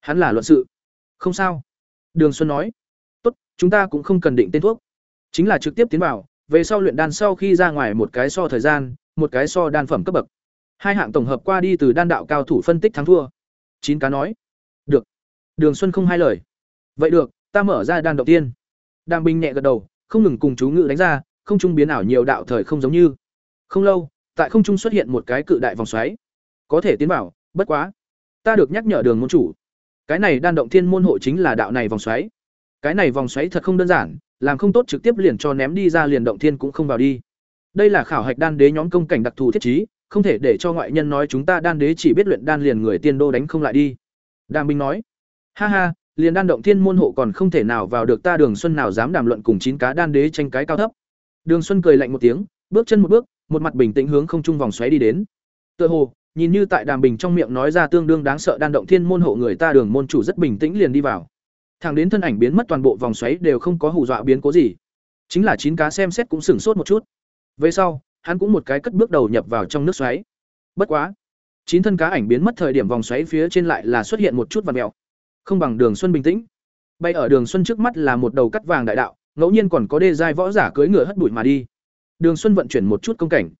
Hắn là luận sự. Không sao. Đường xuân nói. Tốt, chúng ta cũng không cần định tên thuốc. Chính là trực tiếp tiến vào, về sau luyện đan sau khi ra ngoài một cái so thời gian, một cái so đan phẩm cấp bậc. Hai hạng tổng hợp qua đi từ đan đạo cao thủ phân tích thắng thua. Chín cá nói. Được. Đường xuân không hai lời. Vậy được ta mở ra đan động tiên. Đàm bình nhẹ gật đầu, không ngừng cùng chú ngự đánh ra, không trung biến ảo nhiều đạo thời không giống như. Không lâu, tại không trung xuất hiện một cái cự đại vòng xoáy. Có thể tiến vào, bất quá. Ta được nhắc nhở đường môn chủ. Cái này đan động thiên môn hộ chính là đạo này vòng xoáy. Cái này vòng xoáy thật không đơn giản, làm không tốt trực tiếp liền cho ném đi ra liền động thiên cũng không vào đi. Đây là khảo hạch đan đế nhóm công cảnh đặc thù thiết trí, không thể để cho ngoại nhân nói chúng ta đan đế chỉ biết luyện đan liền người tiên đô đánh không lại đi. Đàm minh nói. Ha ha liền đan động thiên môn hộ còn không thể nào vào được ta đường xuân nào dám đàm luận cùng chín cá đan đế tranh cái cao thấp. Đường xuân cười lạnh một tiếng, bước chân một bước, một mặt bình tĩnh hướng không trung vòng xoáy đi đến. Tựa hồ, nhìn như tại đàm bình trong miệng nói ra tương đương đáng sợ đan động thiên môn hộ người ta đường môn chủ rất bình tĩnh liền đi vào. Thẳng đến thân ảnh biến mất toàn bộ vòng xoáy đều không có hù dọa biến cố gì. Chính là chín cá xem xét cũng sửng sốt một chút. Về sau, hắn cũng một cái cất bước đầu nhập vào trong nước xoáy. Bất quá, chín thân cá ảnh biến mất thời điểm vòng xoáy phía trên lại là xuất hiện một chút và mèo không bằng đường xuân bình tĩnh. Bay ở đường xuân trước mắt là một đầu cắt vàng đại đạo, ngẫu nhiên còn có đê giai võ giả cưỡi ngựa hất bụi mà đi. Đường xuân vận chuyển một chút công cảnh.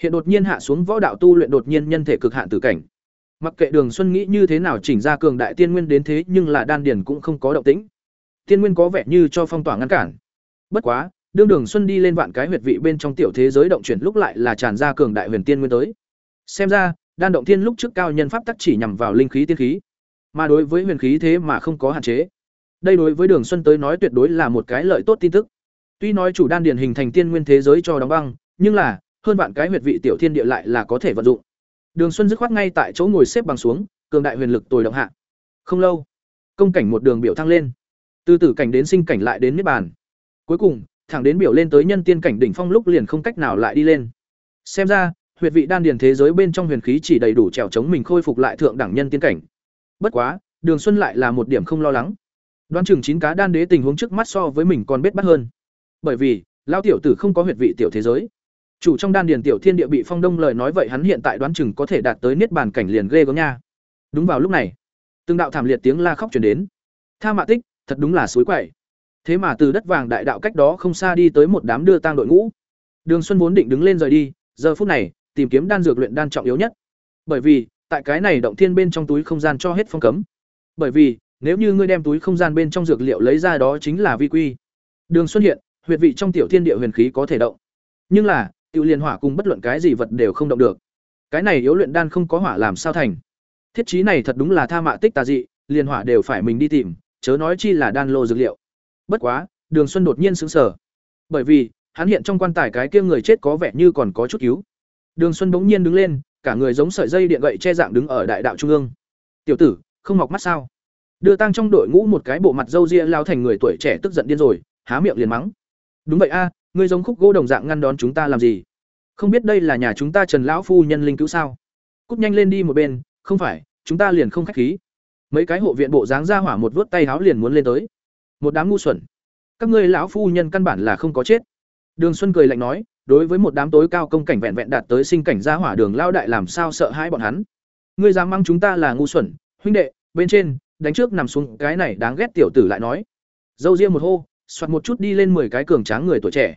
Hiện đột nhiên hạ xuống võ đạo tu luyện đột nhiên nhân thể cực hạn tử cảnh. Mặc kệ đường xuân nghĩ như thế nào chỉnh ra cường đại tiên nguyên đến thế, nhưng là đan Điền cũng không có động tĩnh. Tiên nguyên có vẻ như cho phong tỏa ngăn cản. Bất quá, đương đường xuân đi lên vạn cái huyệt vị bên trong tiểu thế giới động chuyển lúc lại là tràn ra cường đại huyền tiên nguyên tới. Xem ra, đan động thiên lúc trước cao nhân pháp tắc chỉ nhằm vào linh khí tiên khí mà đối với huyền khí thế mà không có hạn chế. Đây đối với đường xuân tới nói tuyệt đối là một cái lợi tốt tin tức. Tuy nói chủ đan điển hình thành tiên nguyên thế giới cho đóng băng, nhưng là, hơn vạn cái huyệt vị tiểu thiên địa lại là có thể vận dụng. Đường xuân dứt khoát ngay tại chỗ ngồi xếp bằng xuống, cường đại huyền lực tồi động hạ. Không lâu, công cảnh một đường biểu thăng lên. Từ tử cảnh đến sinh cảnh lại đến niết bàn. Cuối cùng, thẳng đến biểu lên tới nhân tiên cảnh đỉnh phong lúc liền không cách nào lại đi lên. Xem ra, huyệt vị đan điền thế giới bên trong huyền khí chỉ đầy đủ trèo chống mình khôi phục lại thượng đẳng nhân tiên cảnh bất quá, đường xuân lại là một điểm không lo lắng. Đoán chừng chín cá đan đế tình huống trước mắt so với mình còn bết bắt hơn. Bởi vì, lão tiểu tử không có huyệt vị tiểu thế giới. Chủ trong đan điền tiểu thiên địa bị phong đông lời nói vậy hắn hiện tại đoán chừng có thể đạt tới niết bàn cảnh liền ghê gớm nha. Đúng vào lúc này, từng đạo thảm liệt tiếng la khóc truyền đến. Tha mạ tích, thật đúng là suối quậy. Thế mà từ đất vàng đại đạo cách đó không xa đi tới một đám đưa tang đội ngũ. Đường xuân vốn định đứng lên rời đi, giờ phút này, tìm kiếm đan dược luyện đan trọng yếu nhất. Bởi vì tại cái này động thiên bên trong túi không gian cho hết phong cấm. Bởi vì, nếu như ngươi đem túi không gian bên trong dược liệu lấy ra đó chính là vi quy. Đường xuân hiện, huyệt vị trong tiểu thiên địa huyền khí có thể động. Nhưng là, tiểu liên hỏa cùng bất luận cái gì vật đều không động được. Cái này yếu luyện đan không có hỏa làm sao thành. Thiết trí này thật đúng là tha mạ tích tà dị, liên hỏa đều phải mình đi tìm, chớ nói chi là đan lô dược liệu. Bất quá, đường xuân đột nhiên sững sờ. Bởi vì, hắn hiện trong quan tài cái kia người chết có vẻ như còn có chút cứu đường xuân bỗng nhiên đứng lên cả người giống sợi dây điện gậy che dạng đứng ở đại đạo trung ương. Tiểu tử, không mọc mắt sao? Đưa tăng trong đội ngũ một cái bộ mặt râu ria lao thành người tuổi trẻ tức giận điên rồi, há miệng liền mắng. Đúng vậy a à, ngươi giống khúc gỗ đồng dạng ngăn đón chúng ta làm gì? Không biết đây là nhà chúng ta trần lão phu nhân linh cứu sao? Cúp nhanh lên đi một bên, không phải, chúng ta liền không khách khí. Mấy cái hộ viện bộ dáng ra hỏa một vớt tay háo liền muốn lên tới. Một đám ngu xuẩn. Các ngươi lão phu nhân căn bản là không có chết. Đường xuân cười lạnh nói đối với một đám tối cao công cảnh vẹn vẹn đạt tới sinh cảnh gia hỏa đường lao đại làm sao sợ hãi bọn hắn? Ngươi dám mang chúng ta là ngu xuẩn, huynh đệ, bên trên, đánh trước nằm xuống, cái này đáng ghét tiểu tử lại nói. Dâu riêng một hô, soạt một chút đi lên mười cái cường tráng người tuổi trẻ.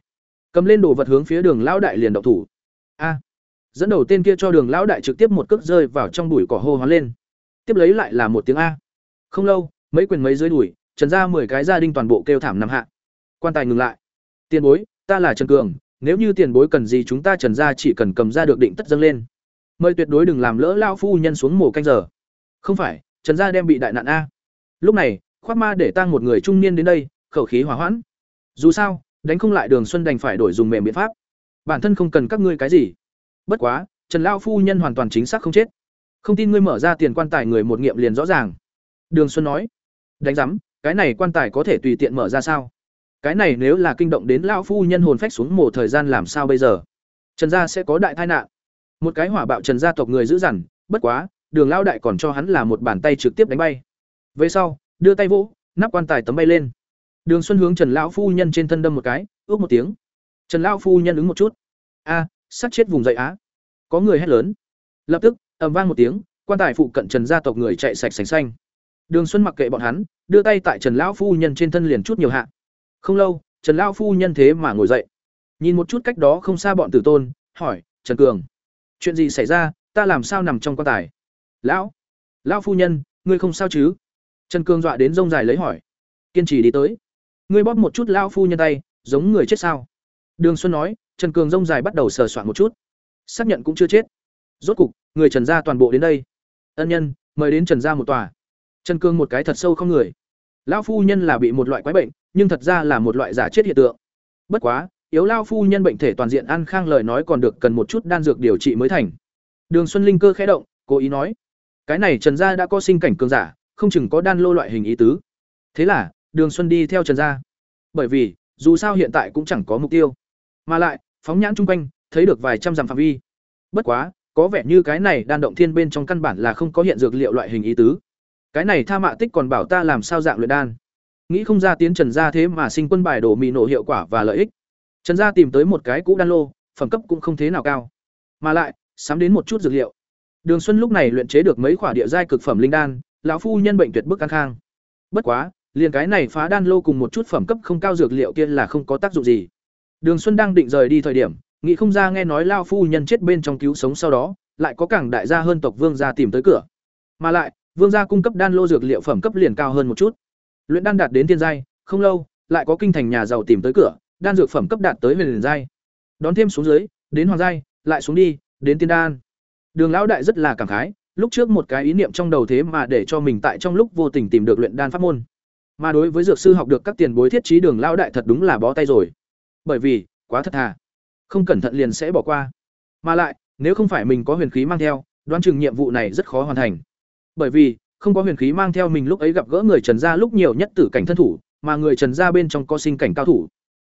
Cầm lên đồ vật hướng phía đường lão đại liền động thủ. A. Dẫn đầu tên kia cho đường lão đại trực tiếp một cước rơi vào trong bụi cỏ hô hoán lên. Tiếp lấy lại là một tiếng a. Không lâu, mấy quyền mấy dưới đùi, trần ra mười cái gia đình toàn bộ kêu thảm nằm hạ. Quan tài ngừng lại. Tiền bối, ta là trần cường nếu như tiền bối cần gì chúng ta trần ra chỉ cần cầm ra được định tất dâng lên mời tuyệt đối đừng làm lỡ lao phu nhân xuống mồ canh giờ Không phải, Trần gia đem bị đại nạn a. Lúc này, Khoác Ma để tang một người trung niên đến đây, khẩu khí hỏa hoãn. Dù sao, đánh không lại Đường Xuân đành phải đổi dùng mềm biện pháp. Bản thân không cần các ngươi cái gì. Bất quá, Trần lão phu nhân hoàn toàn chính xác không chết. Không tin ngươi mở ra tiền quan tài người một nghiệm liền rõ ràng. Đường Xuân nói. Đánh giám cái này quan tài có thể tùy tiện mở ra sao? Cái này nếu là kinh động đến lão phu nhân hồn phách xuống mồ thời gian làm sao bây giờ? Trần gia sẽ có đại tai nạn. Một cái hỏa bạo Trần gia tộc người giữ dằn, bất quá, Đường lão đại còn cho hắn là một bàn tay trực tiếp đánh bay. Về sau, đưa tay vỗ, nắp quan tài tấm bay lên. Đường Xuân hướng Trần lão phu nhân trên thân đâm một cái, ước một tiếng. Trần lão phu nhân ứng một chút. A, sát chết vùng dậy á. Có người hét lớn. Lập tức, ầm vang một tiếng, quan tài phụ cận Trần gia tộc người chạy sạch sành xanh. Đường Xuân mặc kệ bọn hắn, đưa tay tại Trần lão phu nhân trên thân liền chút nhiều hạ. Không lâu, Trần lão phu nhân thế mà ngồi dậy. Nhìn một chút cách đó không xa bọn tử tôn, hỏi, "Trần Cường, chuyện gì xảy ra, ta làm sao nằm trong quan tài?" "Lão, lão phu nhân, ngươi không sao chứ?" Trần Cường dọa đến rông dài lấy hỏi. Kiên trì đi tới. "Ngươi bóp một chút lão phu nhân tay, giống người chết sao?" Đường Xuân nói, Trần Cường rông dài bắt đầu sờ soạn một chút. Xác nhận cũng chưa chết. Rốt cục, người Trần gia toàn bộ đến đây. Ân nhân, mời đến Trần gia một tòa. Trần cường một cái thật sâu không người. Lão phu nhân là bị một loại quái bệnh, nhưng thật ra là một loại giả chết hiện tượng. Bất quá, yếu lao phu nhân bệnh thể toàn diện ăn khang lời nói còn được cần một chút đan dược điều trị mới thành. Đường Xuân Linh cơ khẽ động, cố ý nói: "Cái này Trần gia đã có sinh cảnh cường giả, không chừng có đan lô loại hình ý tứ." Thế là, Đường Xuân đi theo Trần gia. Bởi vì, dù sao hiện tại cũng chẳng có mục tiêu, mà lại, phóng nhãn chung quanh, thấy được vài trăm dặm phạm vi. Bất quá, có vẻ như cái này đan động thiên bên trong căn bản là không có hiện dược liệu loại hình ý tứ cái này tha mạ tích còn bảo ta làm sao dạng luyện đan. Nghĩ không ra tiến trần gia thế mà sinh quân bài đổ mì nổ hiệu quả và lợi ích. Trần gia tìm tới một cái cũ đan lô, phẩm cấp cũng không thế nào cao. Mà lại, sắm đến một chút dược liệu. Đường xuân lúc này luyện chế được mấy khoả địa giai cực phẩm linh đan, lão phu nhân bệnh tuyệt bức căng khang bất quá, liền cái này phá đan lô cùng một chút phẩm cấp không cao dược liệu kia là không có tác dụng gì. Đường xuân đang định rời đi thời điểm, nghĩ không ra nghe nói lao phu nhân chết bên trong cứu sống sau đó, lại có cảng đại gia hơn tộc vương gia tìm tới cửa. Mà lại Vương gia cung cấp đan lô dược liệu phẩm cấp liền cao hơn một chút. Luyện đan đạt đến thiên giai, không lâu, lại có kinh thành nhà giàu tìm tới cửa, đan dược phẩm cấp đạt tới huyền giai. Đón thêm xuống dưới, đến hoàng giai, lại xuống đi, đến tiên đan. Đường lão đại rất là cảm khái, lúc trước một cái ý niệm trong đầu thế mà để cho mình tại trong lúc vô tình tìm được luyện đan pháp môn. Mà đối với dược sư học được các tiền bối thiết trí đường lão đại thật đúng là bó tay rồi. Bởi vì, quá thật thà, không cẩn thận liền sẽ bỏ qua. Mà lại, nếu không phải mình có huyền khí mang theo, đoán chừng nhiệm vụ này rất khó hoàn thành. Bởi vì, không có huyền khí mang theo mình lúc ấy gặp gỡ người Trần gia lúc nhiều nhất tử cảnh thân thủ, mà người Trần gia bên trong có sinh cảnh cao thủ.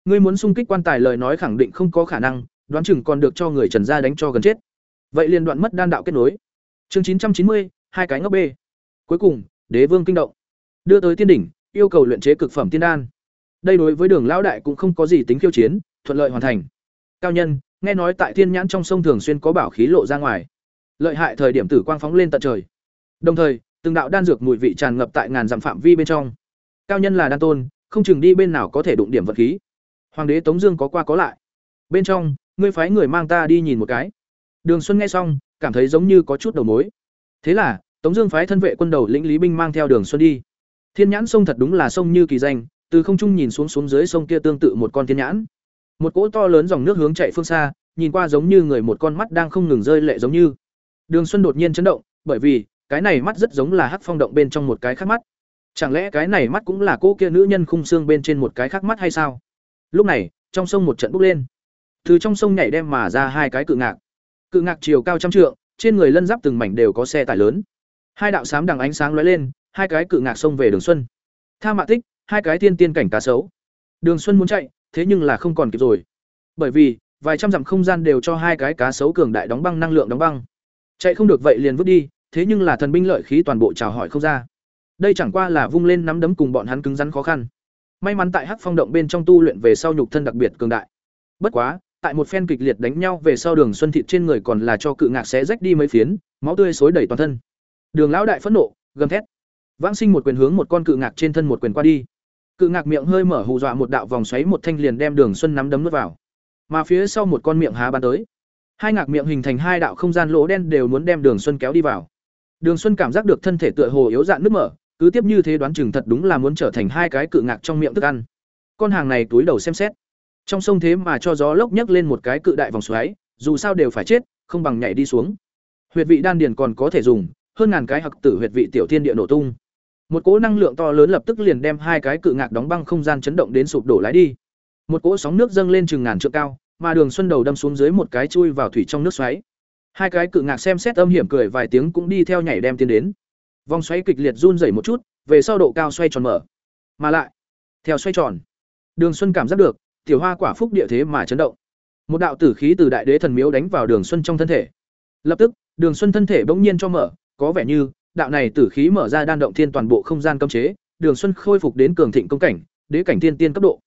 Ngươi muốn xung kích quan tài lời nói khẳng định không có khả năng, đoán chừng còn được cho người Trần gia đánh cho gần chết. Vậy liền đoạn mất đan đạo kết nối. Chương chín trăm chín mươi hai cái ngốc bê. Cuối cùng, Đế Vương kinh động, đưa tới tiên đỉnh, yêu cầu luyện chế cực phẩm tiên đan. Đây đối với Đường lão đại cũng không có gì tính khiêu chiến, thuận lợi hoàn thành. Cao nhân, nghe nói tại Thiên Nhãn trong sông thường xuyên có bảo khí lộ ra ngoài. Lợi hại thời điểm tử quang phóng lên tận trời. Đồng thời, từng đạo đan dược mùi vị tràn ngập tại ngàn dặm phạm vi bên trong. Cao nhân là đan tôn, không chừng đi bên nào có thể đụng điểm vật khí. Hoàng đế Tống Dương có qua có lại. Bên trong, ngươi phái người mang ta đi nhìn một cái. Đường Xuân nghe xong, cảm thấy giống như có chút đầu mối. Thế là, Tống Dương phái thân vệ quân đầu lĩnh Lý binh mang theo Đường Xuân đi. Thiên nhãn sông thật đúng là sông như kỳ danh, từ không trung nhìn xuống xuống dưới sông kia tương tự một con thiên nhãn. Một cỗ to lớn dòng nước hướng chạy phương xa, nhìn qua giống như người một con mắt đang không ngừng rơi lệ giống như. Đường Xuân đột nhiên chấn động, bởi vì cái này mắt rất giống là hắc phong động bên trong một cái khác mắt. Chẳng lẽ cái này mắt cũng là cô kia nữ nhân khung xương bên trên một cái khác mắt hay sao? Lúc này, trong sông một trận bốc lên. Từ trong sông nhảy đem mà ra hai cái cự ngạc. Cự ngạc chiều cao trăm trượng, trên người lân giáp từng mảnh đều có xe tải lớn. Hai đạo sám đằng ánh sáng lóe lên, hai cái cự ngạc xông về đường xuân. Tha mạ tích, hai cái tiên tiên cảnh cá sấu. Đường xuân muốn chạy, thế nhưng là không còn kịp rồi. Bởi vì, vài trăm dặm không gian đều cho hai cái cá sấu cường đại đóng băng năng lượng đóng băng. Chạy không được vậy liền vứt đi thế nhưng là thần binh lợi khí toàn bộ chào hỏi không ra. Đây chẳng qua là vung lên nắm đấm cùng bọn hắn cứng rắn khó khăn. May mắn tại Hắc Phong động bên trong tu luyện về sau nhục thân đặc biệt cường đại. Bất quá, tại một phen kịch liệt đánh nhau về sau Đường Xuân thịt trên người còn là cho cự ngạc xé rách đi mấy phiến, máu tươi xối đầy toàn thân. Đường lão đại phẫn nộ, gầm thét. Vãng Sinh một quyền hướng một con cự ngạc trên thân một quyền qua đi. Cự ngạc miệng hơi mở hù dọa một đạo vòng xoáy một thanh liền đem Đường Xuân nắm đấm nuốt vào. Mà phía sau một con miệng há bắn tới. Hai ngạc miệng hình thành hai đạo không gian lỗ đen đều muốn đem Đường Xuân kéo đi vào. Đường Xuân cảm giác được thân thể tựa hồ yếu dạn nước mở, cứ tiếp như thế đoán chừng thật đúng là muốn trở thành hai cái cự ngạc trong miệng thức ăn. Con hàng này túi đầu xem xét. Trong sông thế mà cho gió lốc nhấc lên một cái cự đại vòng xoáy, dù sao đều phải chết, không bằng nhảy đi xuống. Huyệt vị đan điền còn có thể dùng, hơn ngàn cái hặc tử huyệt vị tiểu thiên địa nổ tung một cỗ năng lượng to lớn lập tức liền đem hai cái cự ngạc đóng băng không gian chấn động đến sụp đổ lái đi một cỗ sóng nước dâng lên chừng ngàn trượng cao mà đường xuân đầu đâm xuống dưới một cái chui vào thủy trong nước xoáy hai cái cự ngạc xem xét âm hiểm cười vài tiếng cũng đi theo nhảy đem tiến đến. Vòng xoáy kịch liệt run rẩy một chút, về sau độ cao xoay tròn mở. Mà lại, theo xoay tròn, đường xuân cảm giác được, tiểu hoa quả phúc địa thế mà chấn động. Một đạo tử khí từ đại đế thần miếu đánh vào đường xuân trong thân thể. Lập tức, đường xuân thân thể bỗng nhiên cho mở, có vẻ như, đạo này tử khí mở ra đan động thiên toàn bộ không gian cấm chế, đường xuân khôi phục đến cường thịnh công cảnh, đế cảnh thiên tiên cấp độ.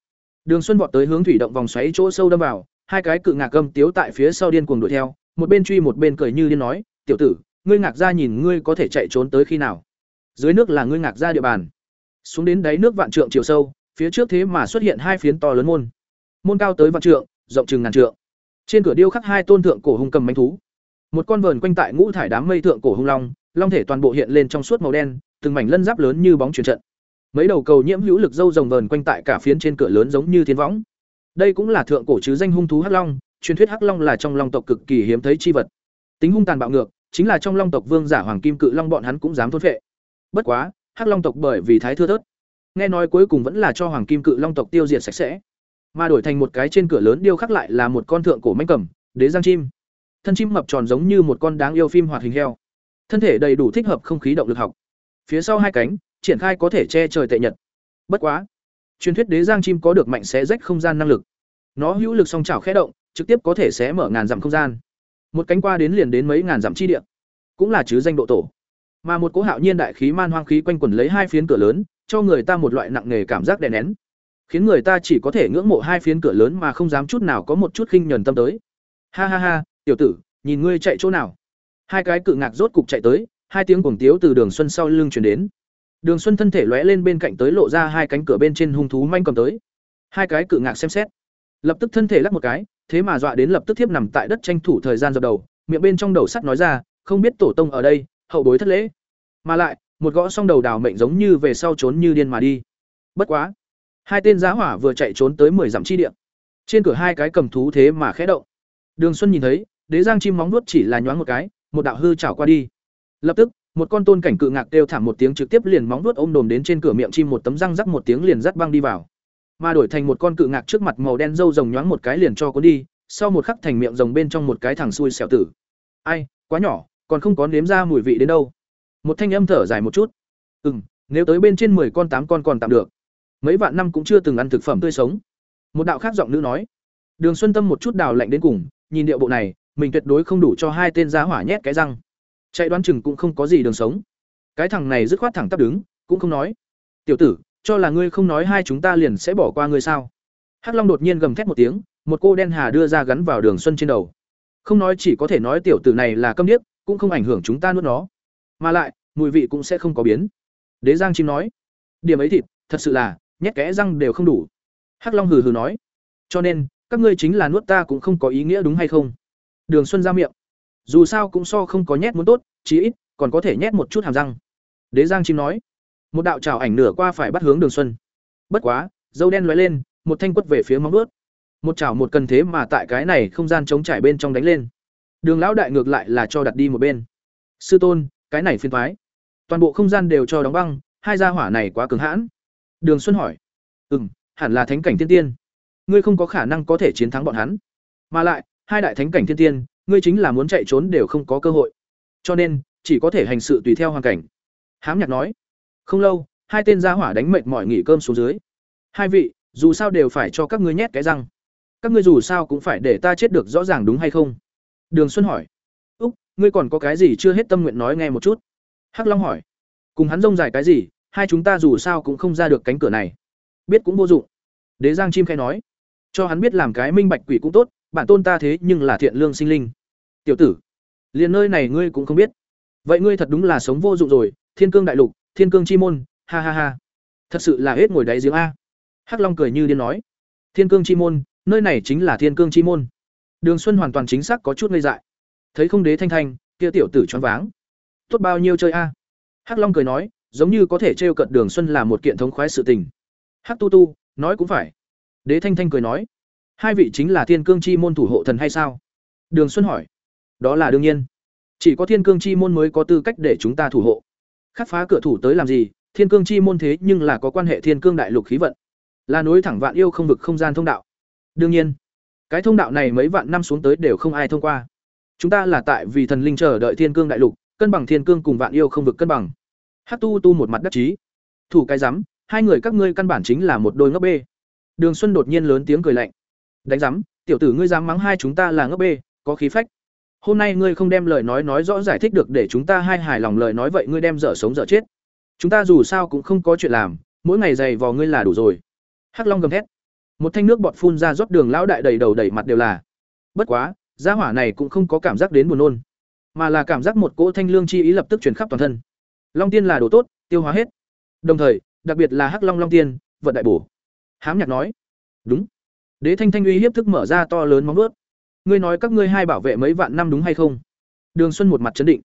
Đường xuân vọt tới hướng thủy động vòng xoáy chỗ sâu đâm vào, hai cái cự ngạc gầm tiếu tại phía sau điên cuồng đuổi theo một bên truy một bên cười như điên nói, tiểu tử, ngươi ngạc ra nhìn ngươi có thể chạy trốn tới khi nào? Dưới nước là ngươi ngạc ra địa bàn. Xuống đến đáy nước vạn trượng chiều sâu, phía trước thế mà xuất hiện hai phiến to lớn môn. Môn cao tới vạn trượng, rộng chừng ngàn trượng. Trên cửa điêu khắc hai tôn thượng cổ hung cầm manh thú. Một con vờn quanh tại ngũ thải đám mây thượng cổ hung long long thể toàn bộ hiện lên trong suốt màu đen, từng mảnh lân giáp lớn như bóng chuyển trận. Mấy đầu cầu nhiễm hữu lực dâu rồng vờn quanh tại cả phiến trên cửa lớn giống như thiên võng. Đây cũng là thượng cổ chứ danh hung thú hắc long truyền thuyết hắc long là trong long tộc cực kỳ hiếm thấy chi vật. Tính hung tàn bạo ngược, chính là trong long tộc vương giả hoàng kim cự long bọn hắn cũng dám thôn phệ. Bất quá, hắc long tộc bởi vì thái thưa thớt, nghe nói cuối cùng vẫn là cho hoàng kim cự long tộc tiêu diệt sạch sẽ, mà đổi thành một cái trên cửa lớn điêu khắc lại là một con thượng cổ manh cầm, đế giang chim. Thân chim mập tròn giống như một con đáng yêu phim hoạt hình heo. Thân thể đầy đủ thích hợp không khí động lực học. Phía sau hai cánh, triển khai có thể che trời tệ nhật. Bất quá, truyền thuyết đế giang chim có được mạnh xé rách không gian năng lực. Nó hữu lực song trào khẽ động trực tiếp có thể xé mở ngàn dặm không gian. Một cánh qua đến liền đến mấy ngàn dặm chi địa. Cũng là chứ danh độ tổ. Mà một cỗ hạo nhiên đại khí man hoang khí quanh quẩn lấy hai phiến cửa lớn, cho người ta một loại nặng nề cảm giác đè nén. Khiến người ta chỉ có thể ngưỡng mộ hai phiến cửa lớn mà không dám chút nào có một chút khinh nhờn tâm tới. Ha ha ha, tiểu tử, nhìn ngươi chạy chỗ nào? Hai cái cự ngạc rốt cục chạy tới, hai tiếng cuồng tiếu từ đường xuân sau lưng chuyển đến. Đường xuân thân thể lóe lên bên cạnh tới lộ ra hai cánh cửa bên trên hung thú manh cầm tới. Hai cái cự ngạc xem xét. Lập tức thân thể lắc một cái thế mà dọa đến lập tức thiếp nằm tại đất tranh thủ thời gian dập đầu, miệng bên trong đầu sắt nói ra, không biết tổ tông ở đây, hậu bối thất lễ. Mà lại, một gõ xong đầu đào mệnh giống như về sau trốn như điên mà đi. Bất quá, hai tên giá hỏa vừa chạy trốn tới mười dặm chi địa. Trên cửa hai cái cầm thú thế mà khẽ động. Đường xuân nhìn thấy, đế giang chim móng nuốt chỉ là nhoáng một cái, một đạo hư chảo qua đi. Lập tức, một con tôn cảnh cự ngạc kêu thảm một tiếng trực tiếp liền móng nuốt ôm đồm đến trên cửa miệng chim một tấm răng rắc một tiếng liền dắt băng đi vào mà đổi thành một con cự ngạc trước mặt màu đen râu rồng nhoáng một cái liền cho cuốn đi sau một khắc thành miệng rồng bên trong một cái thằng xui xẻo tử. Ai quá nhỏ còn không có nếm ra mùi vị đến đâu. Một thanh âm thở dài một chút. Ừm, nếu tới bên trên mười con tám con còn tạm được. Mấy vạn năm cũng chưa từng ăn thực phẩm tươi sống. Một đạo khác giọng nữ nói. Đường xuân tâm một chút đào lạnh đến cùng nhìn điệu bộ này mình tuyệt đối không đủ cho hai tên giá hỏa nhét cái răng. Chạy đoán chừng cũng không có gì đường sống. Cái thằng này dứt khoát thẳng tắp đứng cũng không nói. Tiểu tử cho là ngươi không nói hai chúng ta liền sẽ bỏ qua ngươi sao? Hắc long đột nhiên gầm thét một tiếng, một cô đen hà đưa ra gắn vào đường xuân trên đầu. Không nói chỉ có thể nói tiểu tử này là câm điếc, cũng không ảnh hưởng chúng ta nuốt nó. Mà lại, mùi vị cũng sẽ không có biến. Đế giang chim nói, điểm ấy thịt, thật sự là, nhét kẽ răng đều không đủ. Hắc long hừ hừ nói, cho nên, các ngươi chính là nuốt ta cũng không có ý nghĩa đúng hay không? Đường xuân ra miệng, dù sao cũng so không có nhét muốn tốt, chí ít, còn có thể nhét một chút hàm răng. Đế giang chim nói một đạo trào ảnh nửa qua phải bắt hướng đường xuân. Bất quá, dâu đen lóe lên, một thanh quất về phía móng ướt một chảo một cần thế mà tại cái này không gian chống trải bên trong đánh lên. Đường lão đại ngược lại là cho đặt đi một bên. Sư tôn, cái này phiên thoái. Toàn bộ không gian đều cho đóng băng, hai gia hỏa này quá cứng hãn. Đường xuân hỏi. Ừ m hẳn là thánh cảnh thiên tiên. Ngươi không có khả năng có thể chiến thắng bọn hắn. Mà lại, hai đại thánh cảnh thiên tiên, ngươi chính là muốn chạy trốn đều không có cơ hội. Cho nên, chỉ có thể hành sự tùy theo hoàn cảnh. Hám nhạc nói không lâu, hai tên gia hỏa đánh mệt mỏi nghỉ cơm xuống dưới. Hai vị, dù sao đều phải cho các ngươi nhét cái răng. Các ngươi dù sao cũng phải để ta chết được rõ ràng đúng hay không? Đường xuân hỏi. Úc, ngươi còn có cái gì chưa hết tâm nguyện nói nghe một chút? Hắc long hỏi. Cùng hắn rông dài cái gì, hai chúng ta dù sao cũng không ra được cánh cửa này. Biết cũng vô dụng. Đế giang chim khai nói. Cho hắn biết làm cái minh bạch quỷ cũng tốt, bản tôn ta thế nhưng là thiện lương sinh linh. Tiểu tử, liền nơi này ngươi cũng không biết. Vậy ngươi thật đúng là sống vô dụng rồi, thiên cương đại lục thiên cương chi môn, ha ha ha. Thật sự là hết ngồi đáy giếng a. Hắc long cười như điên nói. Thiên cương chi môn, nơi này chính là thiên cương chi môn. Đường xuân hoàn toàn chính xác có chút ngây dại. Thấy không đế thanh thanh, kia tiểu tử choáng váng. Tốt bao nhiêu chơi a. Hắc long cười nói, giống như có thể trêu cận đường xuân là một kiện thống khoái sự tình. Hắc tu tu, nói cũng phải. Đế thanh thanh cười nói, hai vị chính là thiên cương chi môn thủ hộ thần hay sao? Đường xuân hỏi. Đó là đương nhiên. Chỉ có Thiên Cương chi môn mới có tư cách để chúng ta thủ hộ. Khắc phá cửa thủ tới làm gì? Thiên Cương chi môn thế nhưng là có quan hệ Thiên Cương đại lục khí vận, là nối thẳng vạn yêu không vực không gian thông đạo. Đương nhiên, cái thông đạo này mấy vạn năm xuống tới đều không ai thông qua. Chúng ta là tại vì thần linh chờ đợi Thiên Cương đại lục, cân bằng Thiên Cương cùng vạn yêu không vực cân bằng. Hát Tu Tu một mặt đắc chí. Thủ cái rắm, hai người các ngươi căn bản chính là một đôi ngốc bê. Đường Xuân đột nhiên lớn tiếng cười lạnh. Đánh rắm, tiểu tử ngươi dám mắng hai chúng ta là ngốc bê, có khí phách. Hôm nay ngươi không đem lời nói nói rõ giải thích được để chúng ta hai hài lòng lời nói vậy ngươi đem dở sống dở chết. Chúng ta dù sao cũng không có chuyện làm, mỗi ngày dày vò ngươi là đủ rồi. Hắc Long gầm thét. Một thanh nước bọt phun ra rót đường lão đại đầy đầu đầy mặt đều là. Bất quá, gia hỏa này cũng không có cảm giác đến buồn nôn, mà là cảm giác một cỗ thanh lương chi ý lập tức truyền khắp toàn thân. Long tiên là đồ tốt, tiêu hóa hết. Đồng thời, đặc biệt là Hắc Long Long tiên, vận đại bổ. Hám Nhạc nói. Đúng. Đế Thanh Thanh uy hiếp thức mở ra to lớn móng vuốt. Ngươi nói các ngươi hai bảo vệ mấy vạn năm đúng hay không? Đường Xuân một mặt chấn định.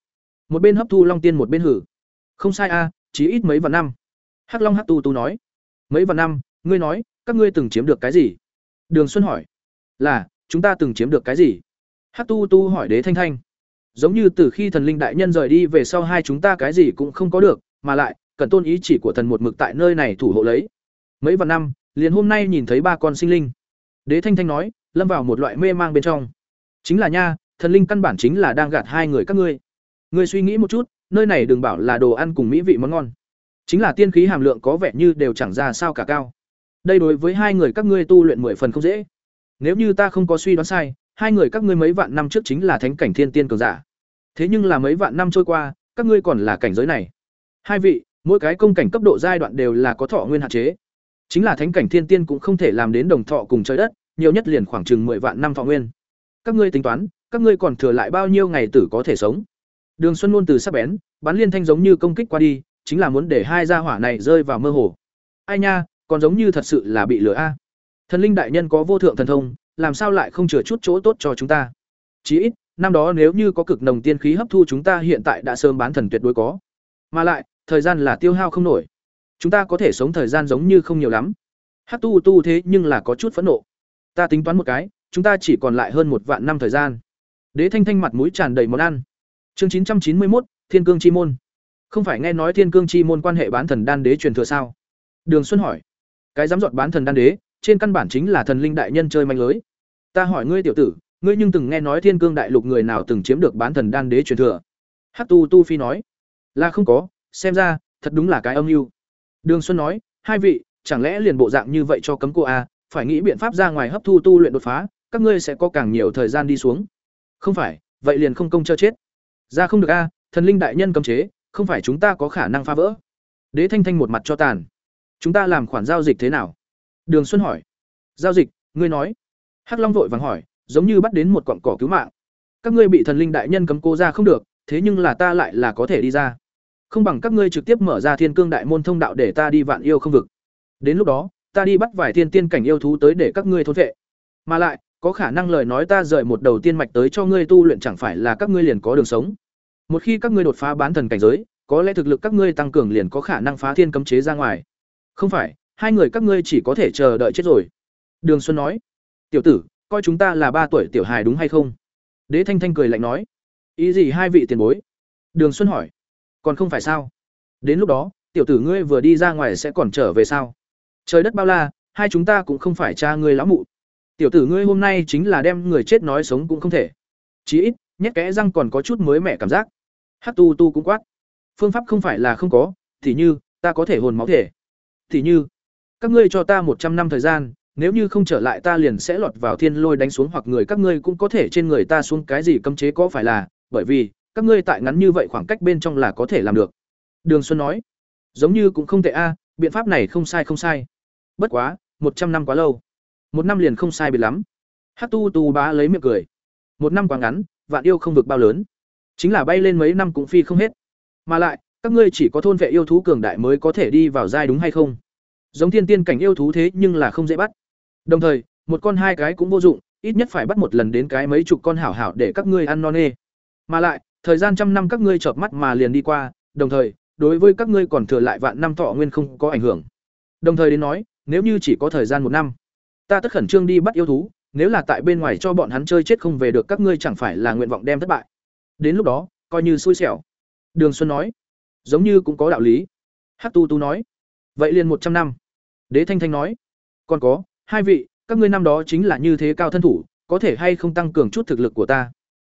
Một bên hấp thu Long tiên một bên hử. Không sai a, chỉ ít mấy vạn năm. Hắc Long Hắc Tu Tu nói. Mấy vạn năm, ngươi nói, các ngươi từng chiếm được cái gì? Đường Xuân hỏi. Là, chúng ta từng chiếm được cái gì? Hắc Tu Tu hỏi Đế Thanh Thanh. Giống như từ khi thần linh đại nhân rời đi về sau hai chúng ta cái gì cũng không có được, mà lại, cần tôn ý chỉ của thần một mực tại nơi này thủ hộ lấy. Mấy vạn năm, liền hôm nay nhìn thấy ba con sinh linh. Đế Thanh Thanh nói, lâm vào một loại mê mang bên trong. Chính là nha, thần linh căn bản chính là đang gạt hai người các ngươi. Ngươi suy nghĩ một chút, nơi này đừng bảo là đồ ăn cùng mỹ vị món ngon. Chính là tiên khí hàm lượng có vẻ như đều chẳng ra sao cả cao. Đây đối với hai người các ngươi tu luyện mười phần không dễ. Nếu như ta không có suy đoán sai, hai người các ngươi mấy vạn năm trước chính là thánh cảnh thiên tiên cường giả. Thế nhưng là mấy vạn năm trôi qua, các ngươi còn là cảnh giới này. Hai vị, mỗi cái công cảnh cấp độ giai đoạn đều là có thọ nguyên hạn chế. Chính là thánh cảnh thiên tiên cũng không thể làm đến đồng thọ cùng trời đất, nhiều nhất liền khoảng chừng mười vạn năm thọ nguyên. Các ngươi tính toán, các ngươi còn thừa lại bao nhiêu ngày tử có thể sống? Đường Xuân luôn từ sắp bén, bắn liên thanh giống như công kích qua đi, chính là muốn để hai gia hỏa này rơi vào mơ hồ. Ai nha, còn giống như thật sự là bị lừa a. Thần linh đại nhân có vô thượng thần thông, làm sao lại không chừa chút chỗ tốt cho chúng ta? Chí ít, năm đó nếu như có cực nồng tiên khí hấp thu chúng ta hiện tại đã sớm bán thần tuyệt đối có. Mà lại, thời gian là tiêu hao không nổi. Chúng ta có thể sống thời gian giống như không nhiều lắm. hát tu tu thế nhưng là có chút phẫn nộ. Ta tính toán một cái, chúng ta chỉ còn lại hơn một vạn năm thời gian. Đế Thanh Thanh mặt mũi tràn đầy món ăn. Chương chín trăm chín mươi một, Thiên Cương chi môn. Không phải nghe nói Thiên Cương chi môn quan hệ bán thần đan đế truyền thừa sao? Đường Xuân hỏi. Cái dám dọn bán thần đan đế, trên căn bản chính là thần linh đại nhân chơi manh lưới. Ta hỏi ngươi tiểu tử, ngươi nhưng từng nghe nói Thiên Cương đại lục người nào từng chiếm được bán thần đan đế truyền thừa? Hắc Tu Tu Phi nói. Là không có, xem ra, thật đúng là cái âm mưu. Đường Xuân nói, hai vị, chẳng lẽ liền bộ dạng như vậy cho cấm cô a, phải nghĩ biện pháp ra ngoài hấp thu tu luyện đột phá, các ngươi sẽ có càng nhiều thời gian đi xuống. Không phải, vậy liền không công cho chết. Ra không được a, thần linh đại nhân cấm chế, không phải chúng ta có khả năng phá vỡ. Đế Thanh Thanh một mặt cho tàn. Chúng ta làm khoản giao dịch thế nào? Đường Xuân hỏi. Giao dịch, ngươi nói. Hắc Long vội vàng hỏi, giống như bắt đến một quặng cỏ cứu mạng. Các ngươi bị thần linh đại nhân cấm cô ra không được, thế nhưng là ta lại là có thể đi ra. Không bằng các ngươi trực tiếp mở ra Thiên Cương đại môn thông đạo để ta đi vạn yêu không vực. Đến lúc đó, ta đi bắt vài thiên tiên cảnh yêu thú tới để các ngươi thôn vệ. Mà lại, có khả năng lời nói ta rời một đầu tiên mạch tới cho ngươi tu luyện chẳng phải là các ngươi liền có đường sống. Một khi các ngươi đột phá bán thần cảnh giới, có lẽ thực lực các ngươi tăng cường liền có khả năng phá thiên cấm chế ra ngoài. Không phải, hai người các ngươi chỉ có thể chờ đợi chết rồi. Đường Xuân nói, tiểu tử, coi chúng ta là ba tuổi tiểu hài đúng hay không? Đế Thanh Thanh cười lạnh nói, ý gì hai vị tiền bối? Đường Xuân hỏi, còn không phải sao? Đến lúc đó, tiểu tử ngươi vừa đi ra ngoài sẽ còn trở về sao? Trời đất bao la, hai chúng ta cũng không phải cha ngươi lão mụ. Tiểu tử ngươi hôm nay chính là đem người chết nói sống cũng không thể. Chí ít, nhét kẽ răng còn có chút mới mẻ cảm giác. Hắc tu tu cũng quát. Phương pháp không phải là không có, thì như, ta có thể hồn máu thể. Thì như, các ngươi cho ta một trăm năm thời gian, nếu như không trở lại ta liền sẽ lọt vào thiên lôi đánh xuống hoặc người các ngươi cũng có thể trên người ta xuống cái gì cấm chế có phải là, bởi vì, các ngươi tại ngắn như vậy khoảng cách bên trong là có thể làm được. Đường Xuân nói, giống như cũng không tệ a, biện pháp này không sai không sai. Bất quá, một trăm năm quá lâu. Một năm liền không sai biệt lắm. Hắc Tu Tu bá lấy miệng cười. Một năm quá ngắn, vạn yêu không vực bao lớn. Chính là bay lên mấy năm cũng phi không hết. Mà lại, các ngươi chỉ có thôn vệ yêu thú cường đại mới có thể đi vào giai đúng hay không? Giống thiên tiên cảnh yêu thú thế nhưng là không dễ bắt. Đồng thời, một con hai cái cũng vô dụng, ít nhất phải bắt một lần đến cái mấy chục con hảo hảo để các ngươi ăn non nê. Mà lại, thời gian trăm năm các ngươi chợp mắt mà liền đi qua, đồng thời, đối với các ngươi còn thừa lại vạn năm thọ nguyên không có ảnh hưởng. Đồng thời đến nói, nếu như chỉ có thời gian một năm, ta tất khẩn trương đi bắt yêu thú, nếu là tại bên ngoài cho bọn hắn chơi chết không về được các ngươi chẳng phải là nguyện vọng đem thất bại. Đến lúc đó, coi như xui xẻo. Đường xuân nói giống như cũng có đạo lý. Hắc tu tu nói vậy liền một trăm năm. Đế thanh thanh nói còn có hai vị các ngươi năm đó chính là như thế cao thân thủ có thể hay không tăng cường chút thực lực của ta?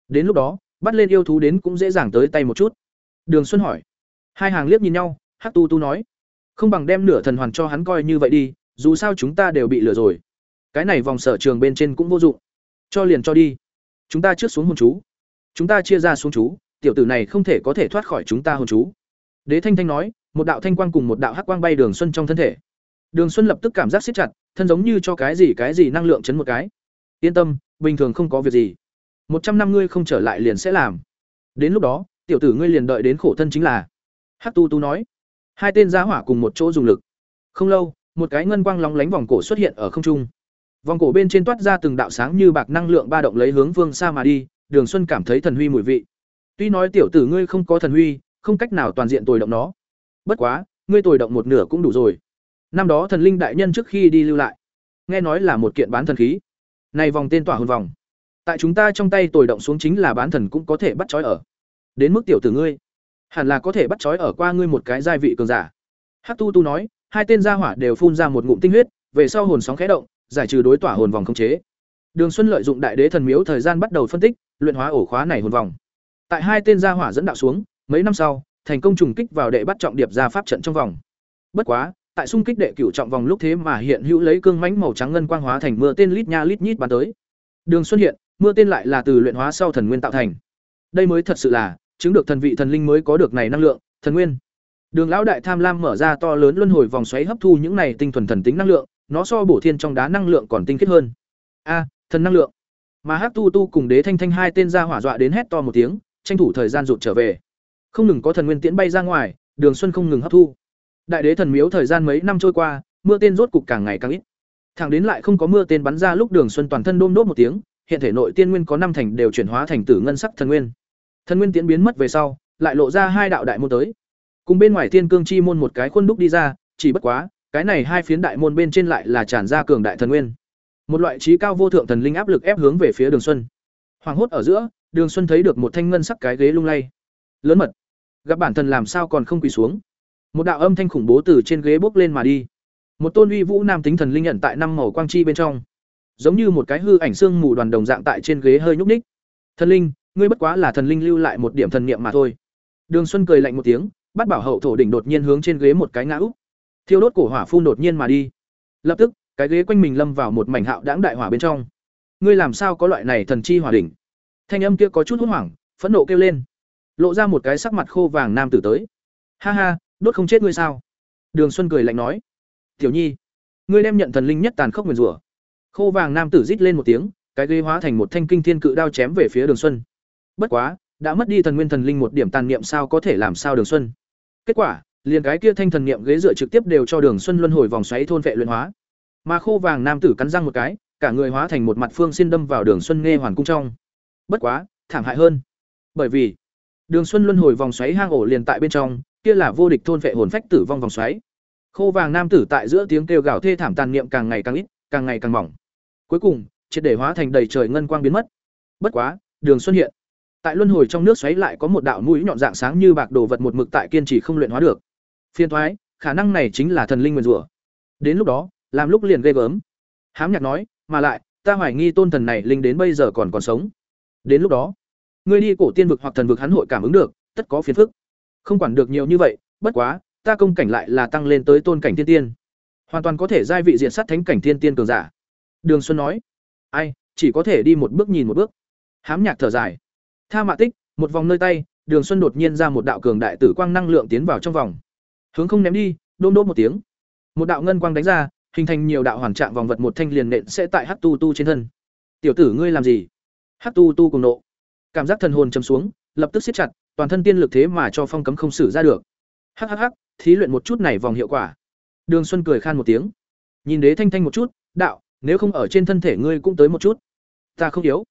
Đến lúc đó bắt lên yêu thú đến cũng dễ dàng tới tay một chút. Đường xuân hỏi hai hàng liếc nhìn nhau hắc tu tu nói không bằng đem nửa thần hoàn cho hắn coi như vậy đi dù sao chúng ta đều bị lừa rồi. Cái này vòng sở trường bên trên cũng vô dụng. Cho liền cho đi. Chúng ta trước xuống hồn chú. Chúng ta chia ra xuống chú, tiểu tử này không thể có thể thoát khỏi chúng ta hồn chú. Đế thanh thanh nói, một đạo thanh quang cùng một đạo hắc quang bay đường xuân trong thân thể. Đường xuân lập tức cảm giác siết chặt, thân giống như cho cái gì cái gì năng lượng chấn một cái. Yên tâm, bình thường không có việc gì. Một trăm năm ngươi không trở lại liền sẽ làm. Đến lúc đó, tiểu tử ngươi liền đợi đến khổ thân chính là. Hắc tu tu nói, hai tên giá hỏa cùng một chỗ dùng lực. Không lâu một cái ngân quang lóng lánh vòng cổ xuất hiện ở không trung. Vòng cổ bên trên toát ra từng đạo sáng như bạc năng lượng ba động lấy hướng vương xa mà đi, đường xuân cảm thấy thần huy mùi vị. Tuy nói tiểu tử ngươi không có thần huy, không cách nào toàn diện tồi động nó. Bất quá, ngươi tồi động một nửa cũng đủ rồi. Năm đó thần linh đại nhân trước khi đi lưu lại, nghe nói là một kiện bán thần khí. Này vòng tên tỏa hồn vòng. Tại chúng ta trong tay tồi động xuống chính là bán thần cũng có thể bắt trói ở. Đến mức tiểu tử ngươi, hẳn là có thể bắt trói ở qua ngươi một cái giai vị cường giả. Hắc tu tu nói hai tên gia hỏa đều phun ra một ngụm tinh huyết, về sau hồn sóng khẽ động, giải trừ đối tỏa hồn vòng khống chế. Đường xuân lợi dụng đại đế thần miếu thời gian bắt đầu phân tích, luyện hóa ổ khóa này hồn vòng. Tại hai tên gia hỏa dẫn đạo xuống, mấy năm sau, thành công trùng kích vào đệ bắt trọng điệp ra pháp trận trong vòng. Bất quá, tại xung kích đệ cửu trọng vòng lúc thế mà hiện hữu lấy cương mãnh màu trắng ngân quang hóa thành mưa tên lít nha lít nhít bắn tới. Đường xuân hiện, mưa tên lại là từ luyện hóa sau thần nguyên tạo thành. Đây mới thật sự là, chứng được thần vị thần linh mới có được này năng lượng, thần nguyên đường lão đại tham lam mở ra to lớn luân hồi vòng xoáy hấp thu những này tinh thuần thần tính năng lượng, nó so bổ thiên trong đá năng lượng còn tinh khiết hơn. A, thần năng lượng. Mà hắc tu tu cùng đế thanh thanh hai tên ra hỏa dọa đến hét to một tiếng, tranh thủ thời gian rụt trở về. Không ngừng có thần nguyên tiễn bay ra ngoài, đường xuân không ngừng hấp thu. Đại đế thần miếu thời gian mấy năm trôi qua, mưa tên rốt cục càng ngày càng ít. Thẳng đến lại không có mưa tên bắn ra lúc đường xuân toàn thân đôm đốt một tiếng, hiện thể nội tiên nguyên có năm thành đều chuyển hóa thành tử ngân sắc thần nguyên. Thần nguyên tiễn biến mất về sau, lại lộ ra hai đạo đại môn tới cùng bên ngoài thiên cương chi môn một cái khuôn đúc đi ra, chỉ bất quá, cái này hai phiến đại môn bên trên lại là tràn ra cường đại thần nguyên. Một loại trí cao vô thượng thần linh áp lực ép hướng về phía đường xuân. Hoàng hốt ở giữa, đường xuân thấy được một thanh ngân sắc cái ghế lung lay. Lớn mật. Gặp bản thân làm sao còn không quỳ xuống. Một đạo âm thanh khủng bố từ trên ghế bốc lên mà đi. Một tôn uy vũ nam tính thần linh nhận tại năm màu quang chi bên trong. Giống như một cái hư ảnh xương mù đoàn đồng dạng tại trên ghế hơi nhúc ních thần linh, ngươi bất quá là thần linh lưu lại một điểm thần niệm mà thôi. Đường xuân cười lạnh một tiếng bắt bảo hậu thổ đỉnh đột nhiên hướng trên ghế một cái ngã úp. Thiêu đốt cổ hỏa phun đột nhiên mà đi. Lập tức, cái ghế quanh mình lâm vào một mảnh hạo đãng đại hỏa bên trong. Ngươi làm sao có loại này thần chi hỏa đỉnh? Thanh âm kia có chút hốt hoảng, phẫn nộ kêu lên. Lộ ra một cái sắc mặt khô vàng nam tử tới. Ha ha, đốt không chết ngươi sao? Đường xuân cười lạnh nói. Tiểu nhi, ngươi đem nhận thần linh nhất tàn khốc nguyền rủa. Khô vàng nam tử rít lên một tiếng, cái ghế hóa thành một thanh kinh thiên cự đao chém về phía đường xuân. Bất quá, đã mất đi thần nguyên thần linh một điểm tàn niệm sao có thể làm sao đường xuân? Kết quả, liền cái kia thanh thần niệm ghế dựa trực tiếp đều cho đường xuân luân hồi vòng xoáy thôn vệ luyện hóa. Mà khô vàng nam tử cắn răng một cái, cả người hóa thành một mặt phương xin đâm vào đường xuân nghe hoàn cung trong. Bất quá, thảm hại hơn. Bởi vì, đường xuân luân hồi vòng xoáy hang ổ liền tại bên trong, kia là vô địch thôn vệ hồn phách tử vong vòng xoáy. Khô vàng nam tử tại giữa tiếng kêu gào thê thảm tàn niệm càng ngày càng ít, càng ngày càng mỏng. Cuối cùng, triệt để hóa thành đầy trời ngân quang biến mất. Bất quá, đường xuân hiện tại luân hồi trong nước xoáy lại có một đạo mũi nhọn dạng sáng như bạc đồ vật một mực tại kiên trì không luyện hóa được. Phiên thoái, khả năng này chính là thần linh nguyền rủa. Đến lúc đó, làm lúc liền ghê gớm. Hám nhạc nói, mà lại, ta hoài nghi tôn thần này linh đến bây giờ còn còn sống. Đến lúc đó, ngươi đi cổ tiên vực hoặc thần vực hắn hội cảm ứng được, tất có phiền phức. Không quản được nhiều như vậy, bất quá, ta công cảnh lại là tăng lên tới tôn cảnh tiên tiên. Hoàn toàn có thể giai vị diện sát thánh cảnh tiên tiên cường giả. Đường xuân nói, ai, chỉ có thể đi một bước nhìn một bước. Hám nhạc thở dài tha mạ tích, một vòng nơi tay, đường xuân đột nhiên ra một đạo cường đại tử quang năng lượng tiến vào trong vòng. Hướng không ném đi, đôm đốt một tiếng. Một đạo ngân quang đánh ra, hình thành nhiều đạo hoàn trạng vòng vật một thanh liền nện sẽ tại hắc tu tu trên thân. Tiểu tử ngươi làm gì? Hắc tu tu cùng nộ. Cảm giác thần hồn chấm xuống, lập tức siết chặt, toàn thân tiên lực thế mà cho phong cấm không xử ra được. Hắc hắc hắc, thí luyện một chút này vòng hiệu quả. Đường xuân cười khan một tiếng. Nhìn đế thanh thanh một chút, đạo, nếu không ở trên thân thể ngươi cũng tới một chút. Ta không yếu.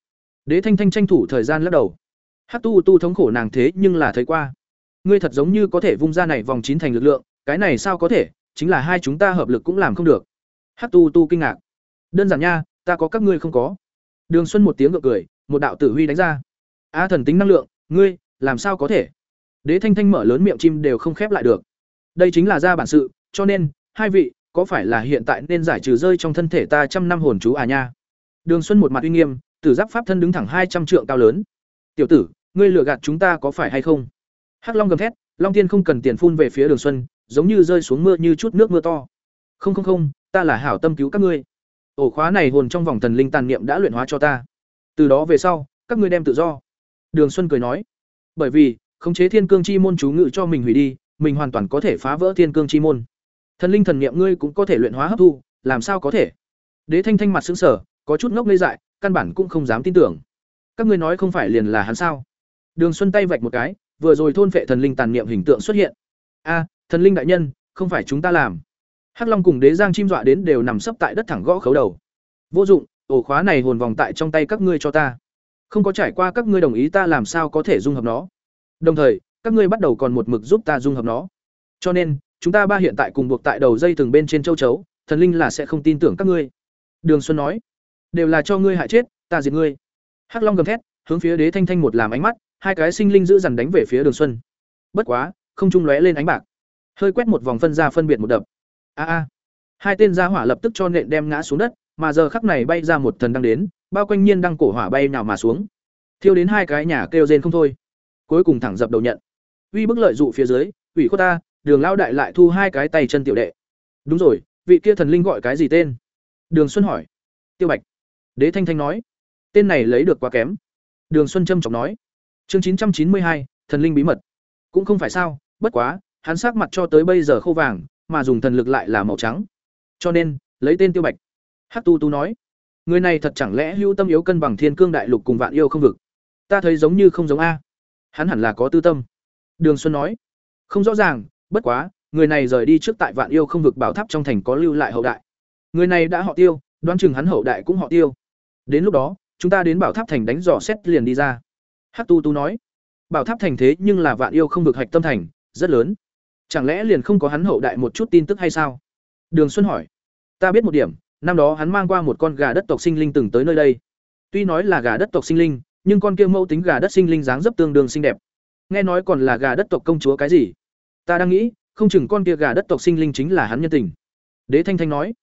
Đế thanh thanh tranh thủ thời gian lắc đầu hát tu tu thống khổ nàng thế nhưng là thấy qua. Ngươi thật giống như có thể vung ra này vòng chín thành lực lượng, cái này sao có thể, chính là hai chúng ta hợp lực cũng làm không được. Hát tu tu kinh ngạc. Đơn giản nha, ta có các ngươi không có. Đường xuân một tiếng ngược cười, một đạo tử huy đánh ra. A thần tính năng lượng, ngươi, làm sao có thể? Đế thanh thanh mở lớn miệng chim đều không khép lại được. Đây chính là ra bản sự, cho nên, hai vị, có phải là hiện tại nên giải trừ rơi trong thân thể ta trăm năm hồn chú à nha? Đường xuân một mặt uy nghiêm, tử giáp pháp thân đứng thẳng hai trăm trượng cao lớn. Tiểu tử ngươi lừa gạt chúng ta có phải hay không? Hắc long gầm thét, long tiên không cần tiền phun về phía đường xuân, giống như rơi xuống mưa như chút nước mưa to. Không không không, ta là hảo tâm cứu các ngươi. Ổ khóa này hồn trong vòng thần linh tàn niệm đã luyện hóa cho ta. Từ đó về sau, các ngươi đem tự do. Đường xuân cười nói, bởi vì, khống chế thiên cương chi môn chú ngự cho mình hủy đi, mình hoàn toàn có thể phá vỡ thiên cương chi môn. Thần linh thần niệm ngươi cũng có thể luyện hóa hấp thu, làm sao có thể? Đế thanh thanh mặt xứng sở có chút ngốc ngây dại, căn bản cũng không dám tin tưởng. Các ngươi nói không phải liền là hắn sao? Đường xuân tay vạch một cái, vừa rồi thôn phệ thần linh tàn niệm hình tượng xuất hiện. A, thần linh đại nhân, không phải chúng ta làm. Hắc long cùng đế giang chim dọa đến đều nằm sấp tại đất thẳng gõ khấu đầu. Vô dụng, ổ khóa này hồn vòng tại trong tay các ngươi cho ta. Không có trải qua các ngươi đồng ý ta làm sao có thể dung hợp nó. Đồng thời, các ngươi bắt đầu còn một mực giúp ta dung hợp nó. Cho nên, chúng ta ba hiện tại cùng buộc tại đầu dây từng bên trên châu chấu, thần linh là sẽ không tin tưởng các ngươi. Đường xuân nói, đều là cho ngươi hại chết, ta diệt ngươi. Hắc long gầm thét, hướng phía đế thanh thanh một làm ánh mắt hai cái sinh linh giữ dằn đánh về phía đường xuân. Bất quá, không trung lóe lên ánh bạc. Hơi quét một vòng phân ra phân biệt một đập. A a. Hai tên gia hỏa lập tức cho nện đem ngã xuống đất, mà giờ khắc này bay ra một thần đang đến, bao quanh nhiên đang cổ hỏa bay nào mà xuống. Thiêu đến hai cái nhà kêu rên không thôi. Cuối cùng thẳng dập đầu nhận. Uy bức lợi dụ phía dưới, ủy khuất ta, đường lao đại lại thu hai cái tay chân tiểu đệ. Đúng rồi, vị kia thần linh gọi cái gì tên? Đường xuân hỏi. Tiêu bạch. Đế thanh thanh nói. Tên này lấy được quá kém. Đường xuân trâm trọng nói chương chín trăm chín mươi hai, thần linh bí mật. Cũng không phải sao, bất quá, hắn sắc mặt cho tới bây giờ khô vàng, mà dùng thần lực lại là màu trắng. Cho nên, lấy tên tiêu bạch. Hắc tu tu nói, người này thật chẳng lẽ hữu tâm yếu cân bằng thiên cương đại lục cùng vạn yêu không vực? Ta thấy giống như không giống a. Hắn hẳn là có tư tâm. Đường xuân nói, không rõ ràng, bất quá, người này rời đi trước tại vạn yêu không vực bảo tháp trong thành có lưu lại hậu đại. Người này đã họ tiêu, đoán chừng hắn hậu đại cũng họ tiêu. Đến lúc đó, chúng ta đến bảo tháp thành đánh dò xét liền đi ra. Hắc tu tu nói, bảo tháp thành thế nhưng là vạn yêu không được hạch tâm thành, rất lớn. Chẳng lẽ liền không có hắn hậu đại một chút tin tức hay sao? Đường xuân hỏi, ta biết một điểm, năm đó hắn mang qua một con gà đất tộc sinh linh từng tới nơi đây. Tuy nói là gà đất tộc sinh linh, nhưng con kia mẫu tính gà đất sinh linh dáng dấp tương đương xinh đẹp. Nghe nói còn là gà đất tộc công chúa cái gì? Ta đang nghĩ, không chừng con kia gà đất tộc sinh linh chính là hắn nhân tình. Đế thanh thanh nói,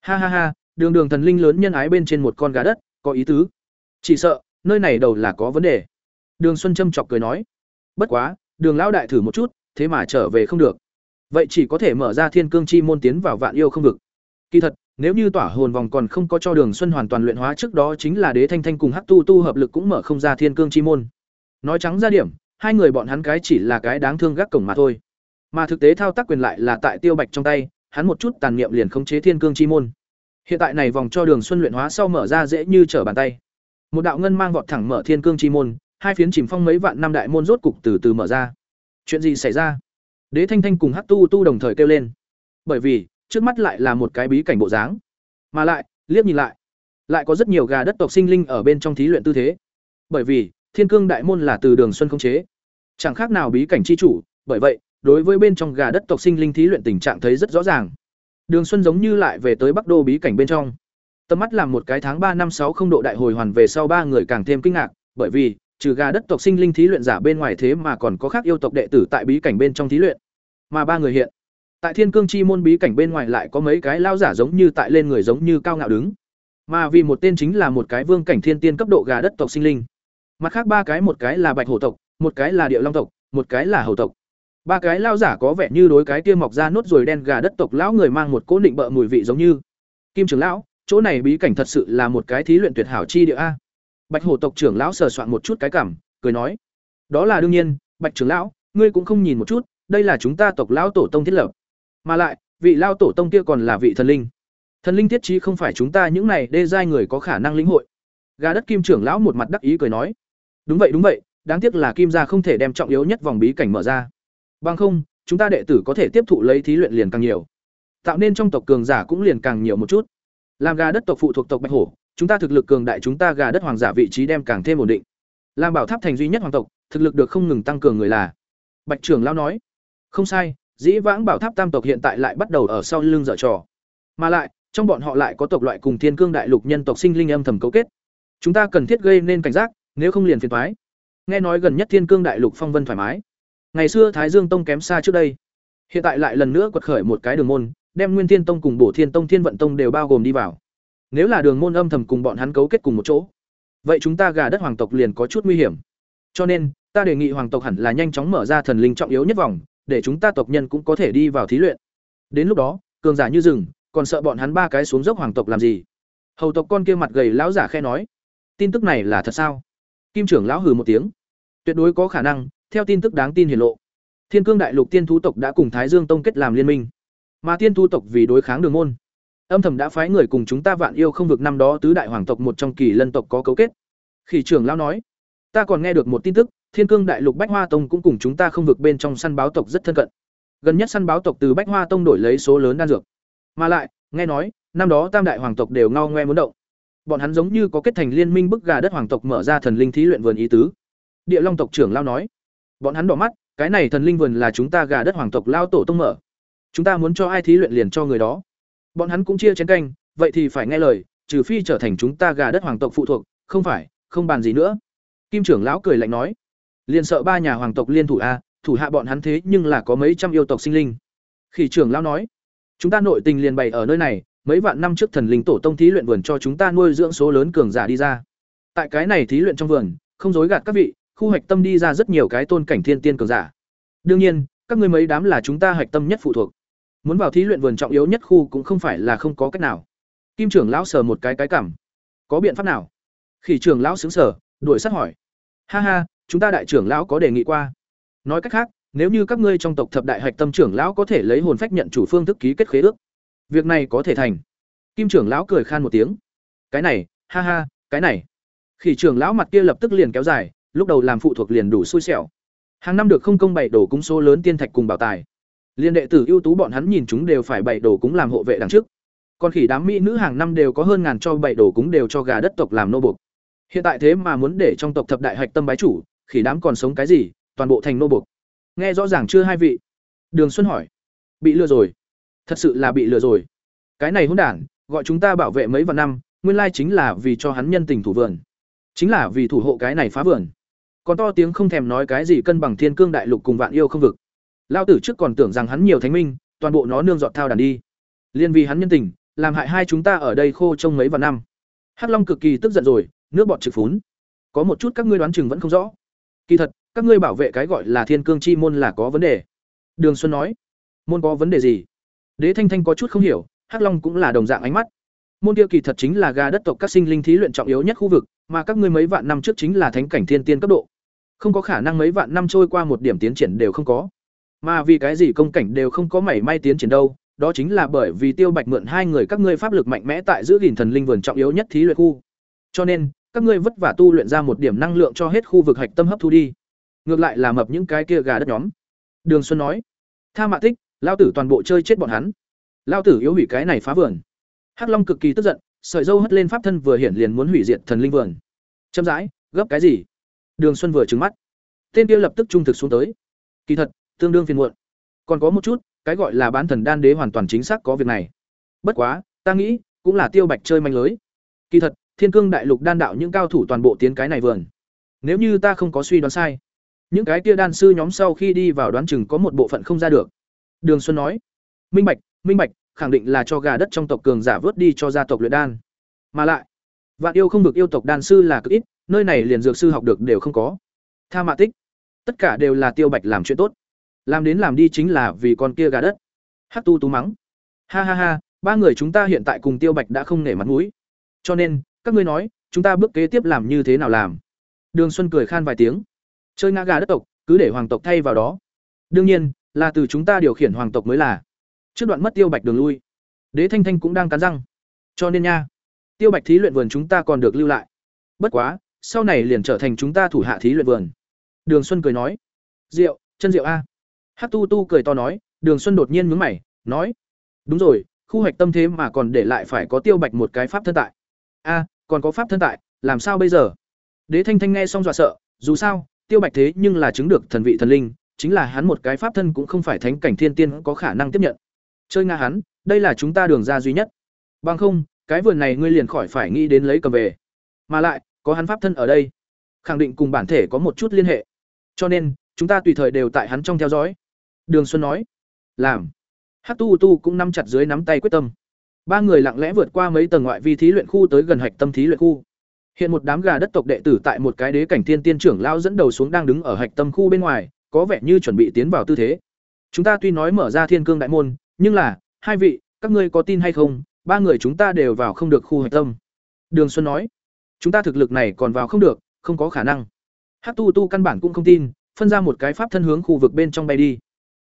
ha ha ha, đường đường thần linh lớn nhân ái bên trên một con gà đất, có ý tứ. Chỉ sợ, nơi này đầu là có vấn đề đường xuân châm chọc cười nói, bất quá, đường lão đại thử một chút, thế mà trở về không được. Vậy chỉ có thể mở ra thiên cương chi môn tiến vào vạn yêu không vực. Kỳ thật, nếu như tỏa hồn vòng còn không có cho đường xuân hoàn toàn luyện hóa trước đó chính là đế thanh thanh cùng hắc tu tu hợp lực cũng mở không ra thiên cương chi môn. Nói trắng ra điểm, hai người bọn hắn cái chỉ là cái đáng thương gác cổng mà thôi. Mà thực tế thao tác quyền lại là tại tiêu bạch trong tay, hắn một chút tàn niệm liền khống chế thiên cương chi môn. Hiện tại này vòng cho đường xuân luyện hóa sau mở ra dễ như trở bàn tay. Một đạo ngân mang vọt thẳng mở thiên cương chi môn hai phiến chìm phong mấy vạn năm đại môn rốt cục từ từ mở ra. Chuyện gì xảy ra? Đế thanh thanh cùng hát tu tu đồng thời kêu lên. Bởi vì, trước mắt lại là một cái bí cảnh bộ dáng. Mà lại, liếc nhìn lại lại có rất nhiều gà đất tộc sinh linh ở bên trong thí luyện tư thế. Bởi vì, thiên cương đại môn là từ đường xuân không chế. Chẳng khác nào bí cảnh chi chủ, bởi vậy, đối với bên trong gà đất tộc sinh linh thí luyện tình trạng thấy rất rõ ràng. Đường xuân giống như lại về tới bắc đô bí cảnh bên trong. Tầm mắt làm một cái tháng ba năm sáu không độ đại hồi hoàn về sau ba người càng thêm kinh ngạc, bởi vì trừ gà đất tộc sinh linh thí luyện giả bên ngoài thế mà còn có khác yêu tộc đệ tử tại bí cảnh bên trong thí luyện. Mà ba người hiện, tại thiên cương chi môn bí cảnh bên ngoài lại có mấy cái lao giả giống như tại lên người giống như cao ngạo đứng. Mà vì một tên chính là một cái vương cảnh thiên tiên cấp độ gà đất tộc sinh linh. Mặt khác ba cái, một cái là bạch hổ tộc, một cái là địa long tộc, một cái là hầu tộc. Ba cái lao giả có vẻ như đối cái kia mọc ra nốt ruồi đen gà đất tộc lão người mang một cố định bợ mùi vị giống như. Kim trưởng lão, chỗ này bí cảnh thật sự là một cái thí luyện tuyệt hảo chi địa a bạch hổ tộc trưởng lão sờ soạn một chút cái cảm, cười nói, đó là đương nhiên, bạch trưởng lão, ngươi cũng không nhìn một chút, đây là chúng ta tộc lão tổ tông thiết lập. Mà lại, vị lao tổ tông kia còn là vị thần linh. Thần linh thiết trí không phải chúng ta những này đê giai người có khả năng lĩnh hội. Gà đất kim trưởng lão một mặt đắc ý cười nói, đúng vậy đúng vậy, đáng tiếc là kim gia không thể đem trọng yếu nhất vòng bí cảnh mở ra. Bằng không, chúng ta đệ tử có thể tiếp thụ lấy thí luyện liền càng nhiều. Tạo nên trong tộc cường giả cũng liền càng nhiều một chút. Làm gà đất tộc phụ thuộc tộc bạch hổ chúng ta thực lực cường đại chúng ta gà đất hoàng giả vị trí đem càng thêm ổn định. Làm bảo tháp thành duy nhất hoàng tộc, thực lực được không ngừng tăng cường người là. Bạch trưởng lão nói, không sai, dĩ vãng bảo tháp tam tộc hiện tại lại bắt đầu ở sau lưng dở trò. Mà lại, trong bọn họ lại có tộc loại cùng thiên cương đại lục nhân tộc sinh linh âm thầm cấu kết. Chúng ta cần thiết gây nên cảnh giác, nếu không liền phiền thoái nghe nói gần nhất thiên cương đại lục phong vân thoải mái. Ngày xưa thái dương tông kém xa trước đây. Hiện tại lại lần nữa quật khởi một cái đường môn, đem nguyên thiên tông cùng bổ thiên tông thiên vận tông đều bao gồm đi vào nếu là đường môn âm thầm cùng bọn hắn cấu kết cùng một chỗ, vậy chúng ta gà đất hoàng tộc liền có chút nguy hiểm. Cho nên, ta đề nghị hoàng tộc hẳn là nhanh chóng mở ra thần linh trọng yếu nhất vòng, để chúng ta tộc nhân cũng có thể đi vào thí luyện. Đến lúc đó, cường giả như rừng, còn sợ bọn hắn ba cái xuống dốc hoàng tộc làm gì? Hầu tộc con kia mặt gầy lão giả khe nói, tin tức này là thật sao? Kim trưởng lão hừ một tiếng, tuyệt đối có khả năng, theo tin tức đáng tin hiển lộ. Thiên cương đại lục tiên thú tộc đã cùng thái dương tông kết làm liên minh. Mà tiên thú tộc vì đối kháng đường môn âm thầm đã phái người cùng chúng ta vạn yêu không vực năm đó tứ đại hoàng tộc một trong kỳ lân tộc có cấu kết. Khỉ trưởng lão nói, ta còn nghe được một tin tức, thiên cương đại lục bách hoa tông cũng cùng chúng ta không vực bên trong săn báo tộc rất thân cận. Gần nhất săn báo tộc từ bách hoa tông đổi lấy số lớn đan dược. Mà lại, nghe nói, năm đó tam đại hoàng tộc đều ngao ngoe muốn động. Bọn hắn giống như có kết thành liên minh bức gà đất hoàng tộc mở ra thần linh thí luyện vườn ý tứ. Địa long tộc trưởng lao nói, bọn hắn đỏ mắt, cái này thần linh vườn là chúng ta gà đất hoàng tộc lao tổ tông mở. Chúng ta muốn cho ai thí luyện liền cho người đó bọn hắn cũng chia chén canh, vậy thì phải nghe lời, trừ phi trở thành chúng ta gà đất hoàng tộc phụ thuộc, không phải, không bàn gì nữa. Kim trưởng lão cười lạnh nói. Liền sợ ba nhà hoàng tộc liên thủ a thủ hạ bọn hắn thế nhưng là có mấy trăm yêu tộc sinh linh. Khỉ trưởng lão nói. Chúng ta nội tình liền bày ở nơi này, mấy vạn năm trước thần linh tổ tông thí luyện vườn cho chúng ta nuôi dưỡng số lớn cường giả đi ra. Tại cái này thí luyện trong vườn, không dối gạt các vị, khu hạch tâm đi ra rất nhiều cái tôn cảnh thiên tiên cường giả. Đương nhiên, các ngươi mấy đám là chúng ta hạch tâm nhất phụ thuộc muốn vào thí luyện vườn trọng yếu nhất khu cũng không phải là không có cách nào. Kim trưởng lão sờ một cái cái cảm. Có biện pháp nào? Khỉ trưởng lão xứng sở đuổi sát hỏi. Ha ha, chúng ta đại trưởng lão có đề nghị qua. Nói cách khác, nếu như các ngươi trong tộc thập đại hạch tâm trưởng lão có thể lấy hồn phách nhận chủ phương thức ký kết khế ước, việc này có thể thành. Kim trưởng lão cười khan một tiếng. Cái này, ha ha, cái này. Khỉ trưởng lão mặt kia lập tức liền kéo dài, lúc đầu làm phụ thuộc liền đủ xui xẻo. Hàng năm được không công bày đổ cúng số lớn tiên thạch cùng bảo tài liên đệ tử ưu tú bọn hắn nhìn chúng đều phải bày đổ cúng làm hộ vệ đằng trước. Còn khỉ đám mỹ nữ hàng năm đều có hơn ngàn cho bày đổ cúng đều cho gà đất tộc làm nô bộc hiện tại thế mà muốn để trong tộc thập đại hạch tâm bái chủ, khỉ đám còn sống cái gì, toàn bộ thành nô bộc nghe rõ ràng chưa hai vị? Đường xuân hỏi. Bị lừa rồi. Thật sự là bị lừa rồi. Cái này hỗn đản, gọi chúng ta bảo vệ mấy vạn năm, nguyên lai chính là vì cho hắn nhân tình thủ vườn. Chính là vì thủ hộ cái này phá vườn. Còn to tiếng không thèm nói cái gì cân bằng thiên cương đại lục cùng vạn yêu không vực lao tử trước còn tưởng rằng hắn nhiều thánh minh, toàn bộ nó nương dọn thao đàn đi. Liên vì hắn nhân tình, làm hại hai chúng ta ở đây khô trong mấy vạn năm. Hắc long cực kỳ tức giận rồi, nước bọt trực phún. Có một chút các ngươi đoán chừng vẫn không rõ. Kỳ thật, các ngươi bảo vệ cái gọi là thiên cương chi môn là có vấn đề. Đường xuân nói, môn có vấn đề gì? Đế thanh thanh có chút không hiểu, hắc long cũng là đồng dạng ánh mắt. Môn kia kỳ thật chính là gà đất tộc các sinh linh thí luyện trọng yếu nhất khu vực, mà các ngươi mấy vạn năm trước chính là thánh cảnh thiên tiên cấp độ. Không có khả năng mấy vạn năm trôi qua một điểm tiến triển đều không có mà vì cái gì công cảnh đều không có mảy may tiến triển đâu, đó chính là bởi vì tiêu bạch mượn hai người các ngươi pháp lực mạnh mẽ tại giữ gìn thần linh vườn trọng yếu nhất thí luyện khu. Cho nên, các ngươi vất vả tu luyện ra một điểm năng lượng cho hết khu vực hạch tâm hấp thu đi. Ngược lại là mập những cái kia gà đất nhóm. Đường xuân nói, tha mạ tích, lao tử toàn bộ chơi chết bọn hắn. Lao tử yếu hủy cái này phá vườn. Hắc long cực kỳ tức giận, sợi dâu hất lên pháp thân vừa hiển liền muốn hủy diệt thần linh vườn. Chậm rãi, gấp cái gì? Đường xuân vừa trứng mắt. Tên kia lập tức trung thực xuống tới. Kỳ thật tương đương phiền muộn. Còn có một chút, cái gọi là bán thần đan đế hoàn toàn chính xác có việc này. Bất quá, ta nghĩ, cũng là tiêu bạch chơi manh lưới. Kỳ thật, thiên cương đại lục đan đạo những cao thủ toàn bộ tiến cái này vườn. Nếu như ta không có suy đoán sai, những cái kia đan sư nhóm sau khi đi vào đoán chừng có một bộ phận không ra được. Đường xuân nói, minh bạch minh bạch, khẳng định là cho gà đất trong tộc cường giả vớt đi cho gia tộc luyện đan. Mà lại, vạn yêu không được yêu tộc đan sư là cực ít, nơi này liền dược sư học được đều không có. Tha mạ tích, tất cả đều là tiêu bạch làm chuyện tốt làm đến làm đi chính là vì con kia gà đất. Hát tu tú mắng. Ha ha ha, ba người chúng ta hiện tại cùng tiêu bạch đã không nể mặt mũi. Cho nên, các ngươi nói, chúng ta bước kế tiếp làm như thế nào làm? Đường xuân cười khan vài tiếng. Chơi ngã gà đất tộc, cứ để hoàng tộc thay vào đó. Đương nhiên, là từ chúng ta điều khiển hoàng tộc mới là. Trước đoạn mất tiêu bạch đường lui. Đế thanh thanh cũng đang cắn răng. Cho nên nha, tiêu bạch thí luyện vườn chúng ta còn được lưu lại. Bất quá, sau này liền trở thành chúng ta thủ hạ thí luyện vườn. Đường xuân cười nói. Rượu, chân rượu a hát tu tu cười to nói đường xuân đột nhiên mướn mày nói đúng rồi khu hoạch tâm thế mà còn để lại phải có tiêu bạch một cái pháp thân tại. A còn có pháp thân tại làm sao bây giờ? Đế thanh thanh nghe xong dọa sợ dù sao tiêu bạch thế nhưng là chứng được thần vị thần linh chính là hắn một cái pháp thân cũng không phải thánh cảnh thiên tiên có khả năng tiếp nhận. Chơi nga hắn đây là chúng ta đường ra duy nhất. Bằng không cái vườn này ngươi liền khỏi phải nghĩ đến lấy cầm về. Mà lại có hắn pháp thân ở đây khẳng định cùng bản thể có một chút liên hệ. Cho nên, chúng ta tùy thời đều tại hắn trong theo dõi. Đường Xuân nói. Làm. Hắc Tu Tu cũng nắm chặt dưới nắm tay quyết tâm. Ba người lặng lẽ vượt qua mấy tầng ngoại vi thí luyện khu tới gần hạch tâm thí luyện khu. Hiện một đám gà đất tộc đệ tử tại một cái đế cảnh thiên tiên trưởng lao dẫn đầu xuống đang đứng ở hạch tâm khu bên ngoài, có vẻ như chuẩn bị tiến vào tư thế. Chúng ta tuy nói mở ra thiên cương đại môn, nhưng là, hai vị, các ngươi có tin hay không, ba người chúng ta đều vào không được khu hạch tâm. Đường Xuân nói, chúng ta thực lực này còn vào không được, không có khả năng. Hắc Tu Tu căn bản cũng không tin, phân ra một cái pháp thân hướng khu vực bên trong bay đi.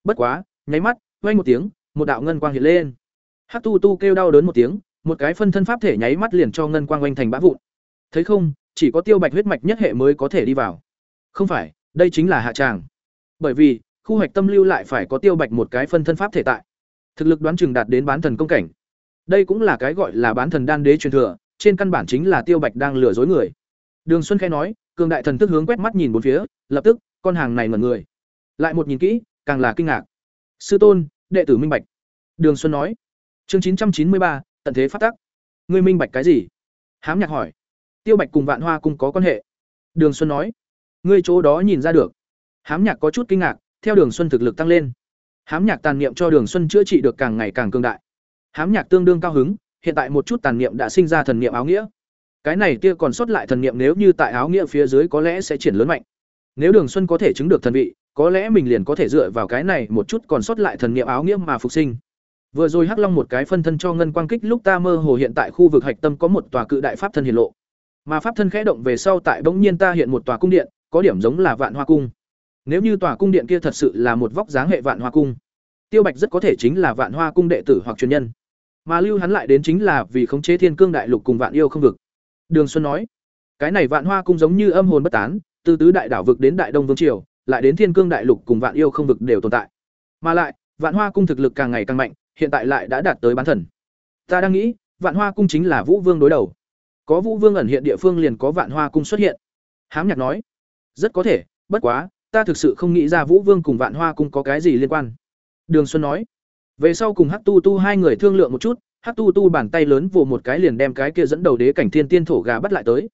Bất quá, nháy mắt, quay một tiếng, một đạo ngân quang hiện lên. Hắc Tu Tu kêu đau đớn một tiếng, một cái phân thân pháp thể nháy mắt liền cho ngân quang oanh thành bã vụn. Thấy không, chỉ có tiêu bạch huyết mạch nhất hệ mới có thể đi vào. Không phải, đây chính là hạ tràng. Bởi vì, khu hoạch tâm lưu lại phải có tiêu bạch một cái phân thân pháp thể tại. Thực lực đoán chừng đạt đến bán thần công cảnh. Đây cũng là cái gọi là bán thần đan đế truyền thừa, trên căn bản chính là tiêu bạch đang lừa dối người. Đường Xuân khẽ nói, cường đại thần thức hướng quét mắt nhìn bốn phía, lập tức, con hàng này mật người. Lại một nhìn kỹ, càng là kinh ngạc. Sư tôn, đệ tử minh bạch. Đường Xuân nói. Chương chín trăm chín mươi ba, tận thế phát tắc. Ngươi minh bạch cái gì? Hám Nhạc hỏi. Tiêu Bạch cùng Vạn Hoa cùng có quan hệ. Đường Xuân nói. Ngươi chỗ đó nhìn ra được. Hám Nhạc có chút kinh ngạc, theo Đường Xuân thực lực tăng lên. Hám Nhạc tàn niệm cho Đường Xuân chữa trị được càng ngày càng cường đại. Hám Nhạc tương đương cao hứng, hiện tại một chút tàn niệm đã sinh ra thần niệm áo nghĩa. Cái này tia còn sót lại thần niệm nếu như tại áo nghĩa phía dưới có lẽ sẽ triển lớn mạnh. Nếu Đường Xuân có thể chứng được thần vị, có lẽ mình liền có thể dựa vào cái này một chút còn sót lại thần niệm áo nghĩa mà phục sinh. Vừa rồi Hắc Long một cái phân thân cho ngân quang kích lúc ta mơ hồ hiện tại khu vực hạch tâm có một tòa cự đại pháp thân hiện lộ. Mà pháp thân khẽ động về sau tại bỗng nhiên ta hiện một tòa cung điện, có điểm giống là Vạn Hoa cung. Nếu như tòa cung điện kia thật sự là một vóc dáng hệ Vạn Hoa cung, Tiêu Bạch rất có thể chính là Vạn Hoa cung đệ tử hoặc truyền nhân. Mà lưu hắn lại đến chính là vì khống chế Thiên Cương đại lục cùng Vạn Yêu không vực. Đường Xuân nói, cái này Vạn Hoa cung giống như âm hồn bất tán, từ tứ đại đảo vực đến Đại Đông Vương triều, lại đến Thiên Cương đại lục cùng Vạn Yêu không vực đều tồn tại. Mà lại, Vạn Hoa cung thực lực càng ngày càng mạnh, hiện tại lại đã đạt tới bán thần. Ta đang nghĩ, Vạn Hoa cung chính là Vũ Vương đối đầu. Có Vũ Vương ẩn hiện địa phương liền có Vạn Hoa cung xuất hiện. Hám Nhạc nói, rất có thể, bất quá, ta thực sự không nghĩ ra Vũ Vương cùng Vạn Hoa cung có cái gì liên quan. Đường Xuân nói, về sau cùng Hát Tu Tu hai người thương lượng một chút, Hát Tu Tu bàn tay lớn vồ một cái liền đem cái kia dẫn đầu đế cảnh thiên tiên thổ gà bắt lại tới.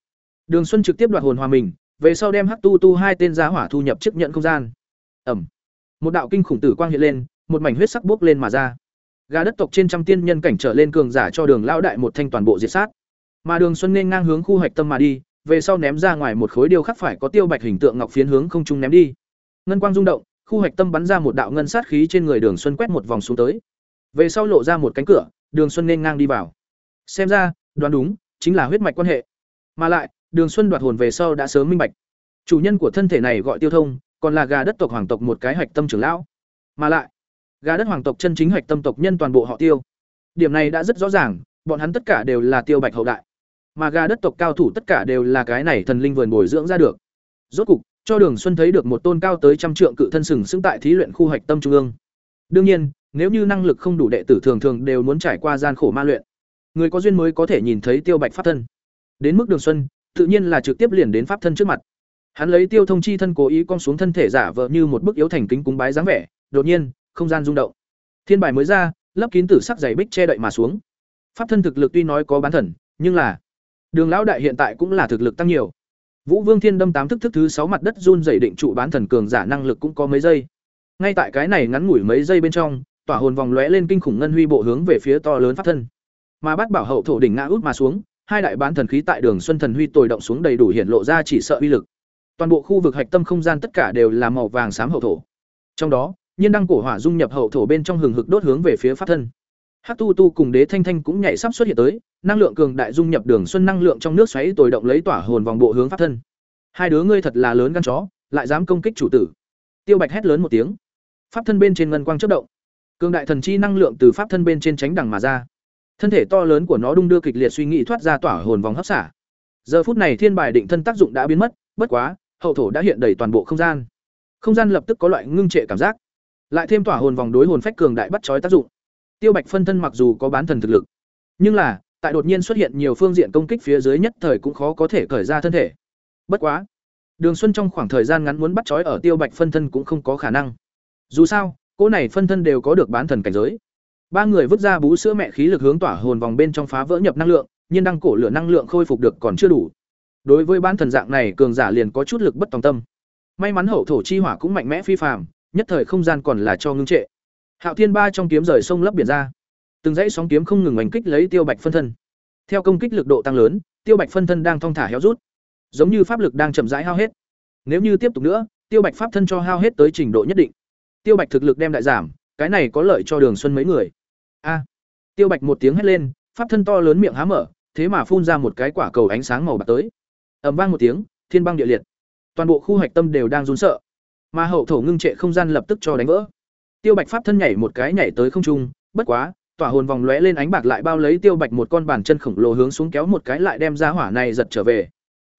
Đường Xuân trực tiếp đoạt hồn hòa mình, về sau đem Hắc Tu Tu hai tên giá hỏa thu nhập chức nhận không gian. Ẩm. Một đạo kinh khủng tử quang hiện lên, một mảnh huyết sắc bốc lên mà ra. Gà đất tộc trên trăm tiên nhân cảnh trở lên cường giả cho Đường lão đại một thanh toàn bộ diệt sát. Mà Đường Xuân nên ngang hướng khu hoạch tâm mà đi, về sau ném ra ngoài một khối điêu khắc phải có tiêu bạch hình tượng ngọc phiến hướng không trung ném đi. Ngân quang rung động, khu hoạch tâm bắn ra một đạo ngân sát khí trên người Đường Xuân quét một vòng xuống tới. Về sau lộ ra một cánh cửa, Đường Xuân nên ngang đi vào. Xem ra, đoán đúng, chính là huyết mạch quan hệ. Mà lại, Đường Xuân đoạt hồn về sau đã sớm minh bạch. Chủ nhân của thân thể này gọi Tiêu Thông, còn là gà đất tộc hoàng tộc một cái hạch tâm trưởng lão. Mà lại, gà đất hoàng tộc chân chính hạch tâm tộc nhân toàn bộ họ Tiêu. Điểm này đã rất rõ ràng, bọn hắn tất cả đều là Tiêu Bạch hậu đại. Mà gà đất tộc cao thủ tất cả đều là cái này thần linh vườn bồi dưỡng ra được. Rốt cục, cho Đường Xuân thấy được một tôn cao tới trăm trượng cự thân sừng sững tại thí luyện khu hạch tâm trung ương. Đương nhiên, nếu như năng lực không đủ đệ tử thường thường đều muốn trải qua gian khổ ma luyện. Người có duyên mới có thể nhìn thấy Tiêu Bạch pháp thân. Đến mức Đường Xuân, tự nhiên là trực tiếp liền đến pháp thân trước mặt. Hắn lấy Tiêu Thông chi thân cố ý cong xuống thân thể giả vờ như một bức yếu thành kính cúng bái dáng vẻ, đột nhiên, không gian rung động. Thiên bài mới ra, lấp kín tử sắc dày bích che đậy mà xuống. Pháp thân thực lực tuy nói có bán thần, nhưng là Đường lão đại hiện tại cũng là thực lực tăng nhiều. Vũ Vương Thiên đâm tám thức thức thứ sáu mặt đất run dày định trụ bán thần cường giả năng lực cũng có mấy giây. Ngay tại cái này ngắn ngủi mấy giây bên trong, tỏa hồn vòng lóe lên kinh khủng ngân huy bộ hướng về phía to lớn pháp thân. Mà bắt bảo hậu thổ đỉnh ngã út mà xuống, hai đại bán thần khí tại đường xuân thần huy tồi động xuống đầy đủ hiện lộ ra chỉ sợ uy lực. Toàn bộ khu vực hạch tâm không gian tất cả đều là màu vàng xám hậu thổ. Trong đó, nhiên đăng cổ hỏa dung nhập hậu thổ bên trong hừng hực đốt hướng về phía pháp thân. Hát Tu Tu cùng Đế Thanh Thanh cũng nhảy sắp xuất hiện tới, năng lượng cường đại dung nhập đường xuân năng lượng trong nước xoáy tồi động lấy tỏa hồn vòng bộ hướng pháp thân. Hai đứa ngươi thật là lớn gan chó, lại dám công kích chủ tử. Tiêu Bạch hét lớn một tiếng. Pháp thân bên trên ngân quang chớp động. Cường đại thần chi năng lượng từ pháp thân bên trên tránh đằng mà ra. Thân thể to lớn của nó đung đưa kịch liệt suy nghĩ thoát ra tỏa hồn vòng hấp xả. Giờ phút này thiên bài định thân tác dụng đã biến mất, bất quá, hậu thổ đã hiện đầy toàn bộ không gian. Không gian lập tức có loại ngưng trệ cảm giác. Lại thêm tỏa hồn vòng đối hồn phách cường đại bắt chói tác dụng. Tiêu Bạch phân thân mặc dù có bán thần thực lực, nhưng là, tại đột nhiên xuất hiện nhiều phương diện công kích phía dưới nhất thời cũng khó có thể cởi ra thân thể. Bất quá, Đường Xuân trong khoảng thời gian ngắn muốn bắt chói ở Tiêu Bạch phân thân cũng không có khả năng. Dù sao, cô này phân thân đều có được bán thần cảnh giới. Ba người vứt ra bú sữa mẹ khí lực hướng tỏa hồn vòng bên trong phá vỡ nhập năng lượng, nhưng đăng cổ lửa năng lượng khôi phục được còn chưa đủ. đối với ban thần dạng này cường giả liền có chút lực bất tòng tâm. May mắn hậu thổ chi hỏa cũng mạnh mẽ phi phàm nhất thời không gian còn là cho ngưng trệ. Hạo thiên ba trong kiếm rời sông lấp biển ra. Từng dãy sóng kiếm không ngừng oanh kích lấy tiêu bạch phân thân. Theo công kích lực độ tăng lớn tiêu bạch phân thân đang thong thả héo rút. Giống như pháp lực đang chậm rãi hao hết. Nếu như tiếp tục nữa tiêu bạch pháp thân cho hao hết tới trình độ nhất định. Tiêu bạch thực lực đem đại giảm cái này có lợi cho đường xuân mấy người a. Tiêu bạch một tiếng hét lên, pháp thân to lớn miệng há mở, thế mà phun ra một cái quả cầu ánh sáng màu bạc tới. Ầm vang một tiếng, thiên băng địa liệt. Toàn bộ khu hạch tâm đều đang run sợ. Mà hậu thổ ngưng trệ không gian lập tức cho đánh vỡ. Tiêu bạch pháp thân nhảy một cái nhảy tới không trung, bất quá, tỏa hồn vòng lóe lên ánh bạc lại bao lấy tiêu bạch một con bàn chân khổng lồ hướng xuống kéo một cái lại đem ra hỏa này giật trở về.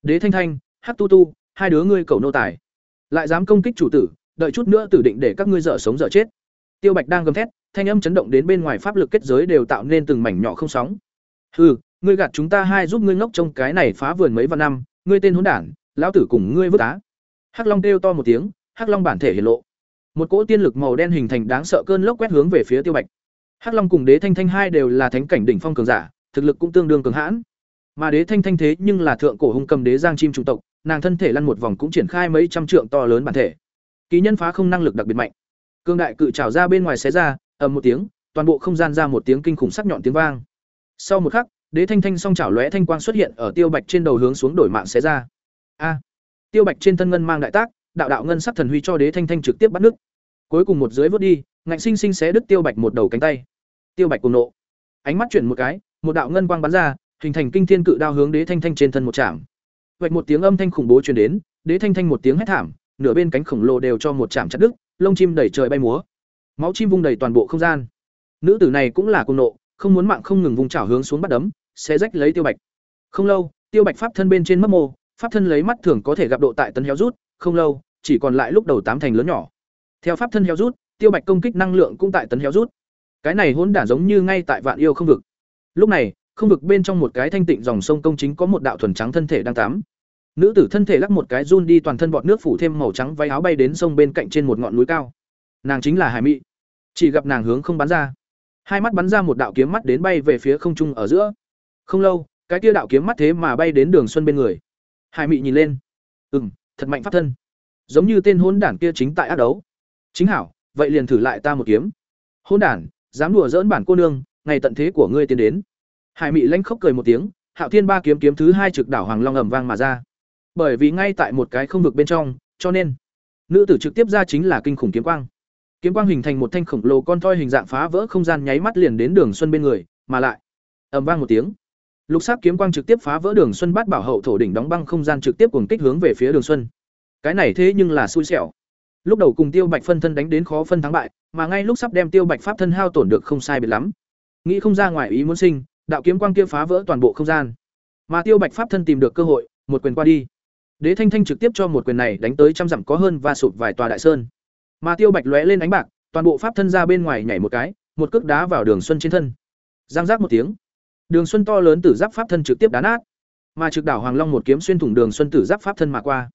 Đế thanh thanh hát tu tu, hai đứa ngươi cầu nô tài. Lại dám công kích chủ tử, đợi chút nữa tử định để các ngươi dở sống dở chết. Tiêu bạch đang gầm thét thanh âm chấn động đến bên ngoài pháp lực kết giới đều tạo nên từng mảnh nhỏ không sóng. Hừ, ngươi gạt chúng ta hai giúp ngươi ngốc trong cái này phá vườn mấy vạn năm, ngươi tên hỗn đản, lão tử cùng ngươi vứt á. Hắc long kêu to một tiếng, hắc long bản thể hiện lộ. Một cỗ tiên lực màu đen hình thành đáng sợ cơn lốc quét hướng về phía tiêu bạch. Hắc long cùng đế thanh thanh hai đều là thánh cảnh đỉnh phong cường giả, thực lực cũng tương đương cường hãn. Mà đế thanh thanh thế nhưng là thượng cổ hung cầm đế giang chim trung tộc, nàng thân thể lăn một vòng cũng triển khai mấy trăm trượng to lớn bản thể. Ký nhân phá không năng lực đặc biệt mạnh. Cương đại cự trảo ra bên ngoài xé ra ầm một tiếng, toàn bộ không gian ra một tiếng kinh khủng sắc nhọn tiếng vang. Sau một khắc, đế thanh thanh song chảo lóe thanh quang xuất hiện ở tiêu bạch trên đầu hướng xuống đổi mạng xé ra. A! Tiêu bạch trên thân ngân mang đại tác, đạo đạo ngân sắc thần huy cho đế thanh thanh trực tiếp bắt nước. Cuối cùng một dưới vớt đi, ngạnh sinh sinh xé đứt tiêu bạch một đầu cánh tay. Tiêu bạch cùng nộ. Ánh mắt chuyển một cái, một đạo ngân quang bắn ra, hình thành kinh thiên cự đao hướng đế thanh thanh trên thân một chạm. Vạch một tiếng âm thanh khủng bố truyền đến, đế thanh thanh một tiếng hét thảm, nửa bên cánh khổng lồ đều cho một chạm chặt đứt, lông chim đẩy trời bay múa máu chim vung đầy toàn bộ không gian. Nữ tử này cũng là cùng nộ, không muốn mạng không ngừng vùng chảo hướng xuống bắt đấm, sẽ rách lấy tiêu bạch. Không lâu, tiêu bạch pháp thân bên trên mất mô, pháp thân lấy mắt thường có thể gặp độ tại tấn héo rút, không lâu, chỉ còn lại lúc đầu tám thành lớn nhỏ. Theo pháp thân héo rút, tiêu bạch công kích năng lượng cũng tại tấn héo rút. Cái này hỗn đản giống như ngay tại vạn yêu không vực. Lúc này, không vực bên trong một cái thanh tịnh dòng sông công chính có một đạo thuần trắng thân thể đang tắm. Nữ tử thân thể lắc một cái run đi toàn thân bọt nước phủ thêm màu trắng váy áo bay đến sông bên cạnh trên một ngọn núi cao nàng chính là hải mị. Chỉ gặp nàng hướng không bắn ra. Hai mắt bắn ra một đạo kiếm mắt đến bay về phía không trung ở giữa. Không lâu, cái kia đạo kiếm mắt thế mà bay đến đường xuân bên người. Hải mị nhìn lên. Ừ m thật mạnh pháp thân. Giống như tên hôn đản kia chính tại ác đấu. Chính hảo, vậy liền thử lại ta một kiếm. Hôn đản, dám đùa dỡn bản cô nương, ngày tận thế của ngươi tiến đến. Hải mị lanh khóc cười một tiếng, hạo thiên ba kiếm kiếm thứ hai trực đảo hoàng long ầm vang mà ra. Bởi vì ngay tại một cái không vực bên trong, cho nên, nữ tử trực tiếp ra chính là kinh khủng kiếm quang kiếm quang hình thành một thanh khổng lồ con thoi hình dạng phá vỡ không gian nháy mắt liền đến đường xuân bên người, mà lại, ầm vang một tiếng. Lục sắc kiếm quang trực tiếp phá vỡ đường xuân bát bảo hậu thổ đỉnh đóng băng không gian trực tiếp cùng kích hướng về phía đường xuân. Cái này thế nhưng là xui xẻo. Lúc đầu cùng tiêu bạch phân thân đánh đến khó phân thắng bại, mà ngay lúc sắp đem tiêu bạch pháp thân hao tổn được không sai biệt lắm. Nghĩ không ra ngoài ý muốn sinh, đạo kiếm quang kia phá vỡ toàn bộ không gian. Mà tiêu bạch pháp thân tìm được cơ hội, một quyền qua đi. Đế thanh thanh trực tiếp cho một quyền này đánh tới trăm dặm có hơn và sụp vài tòa đại sơn mà tiêu bạch lóe lên ánh bạc, toàn bộ pháp thân ra bên ngoài nhảy một cái, một cước đá vào đường xuân trên thân. Giang giác một tiếng. Đường xuân to lớn tử giáp pháp thân trực tiếp đá nát, mà trực đảo hoàng long một kiếm xuyên thủng đường xuân tử giáp pháp thân mà qua.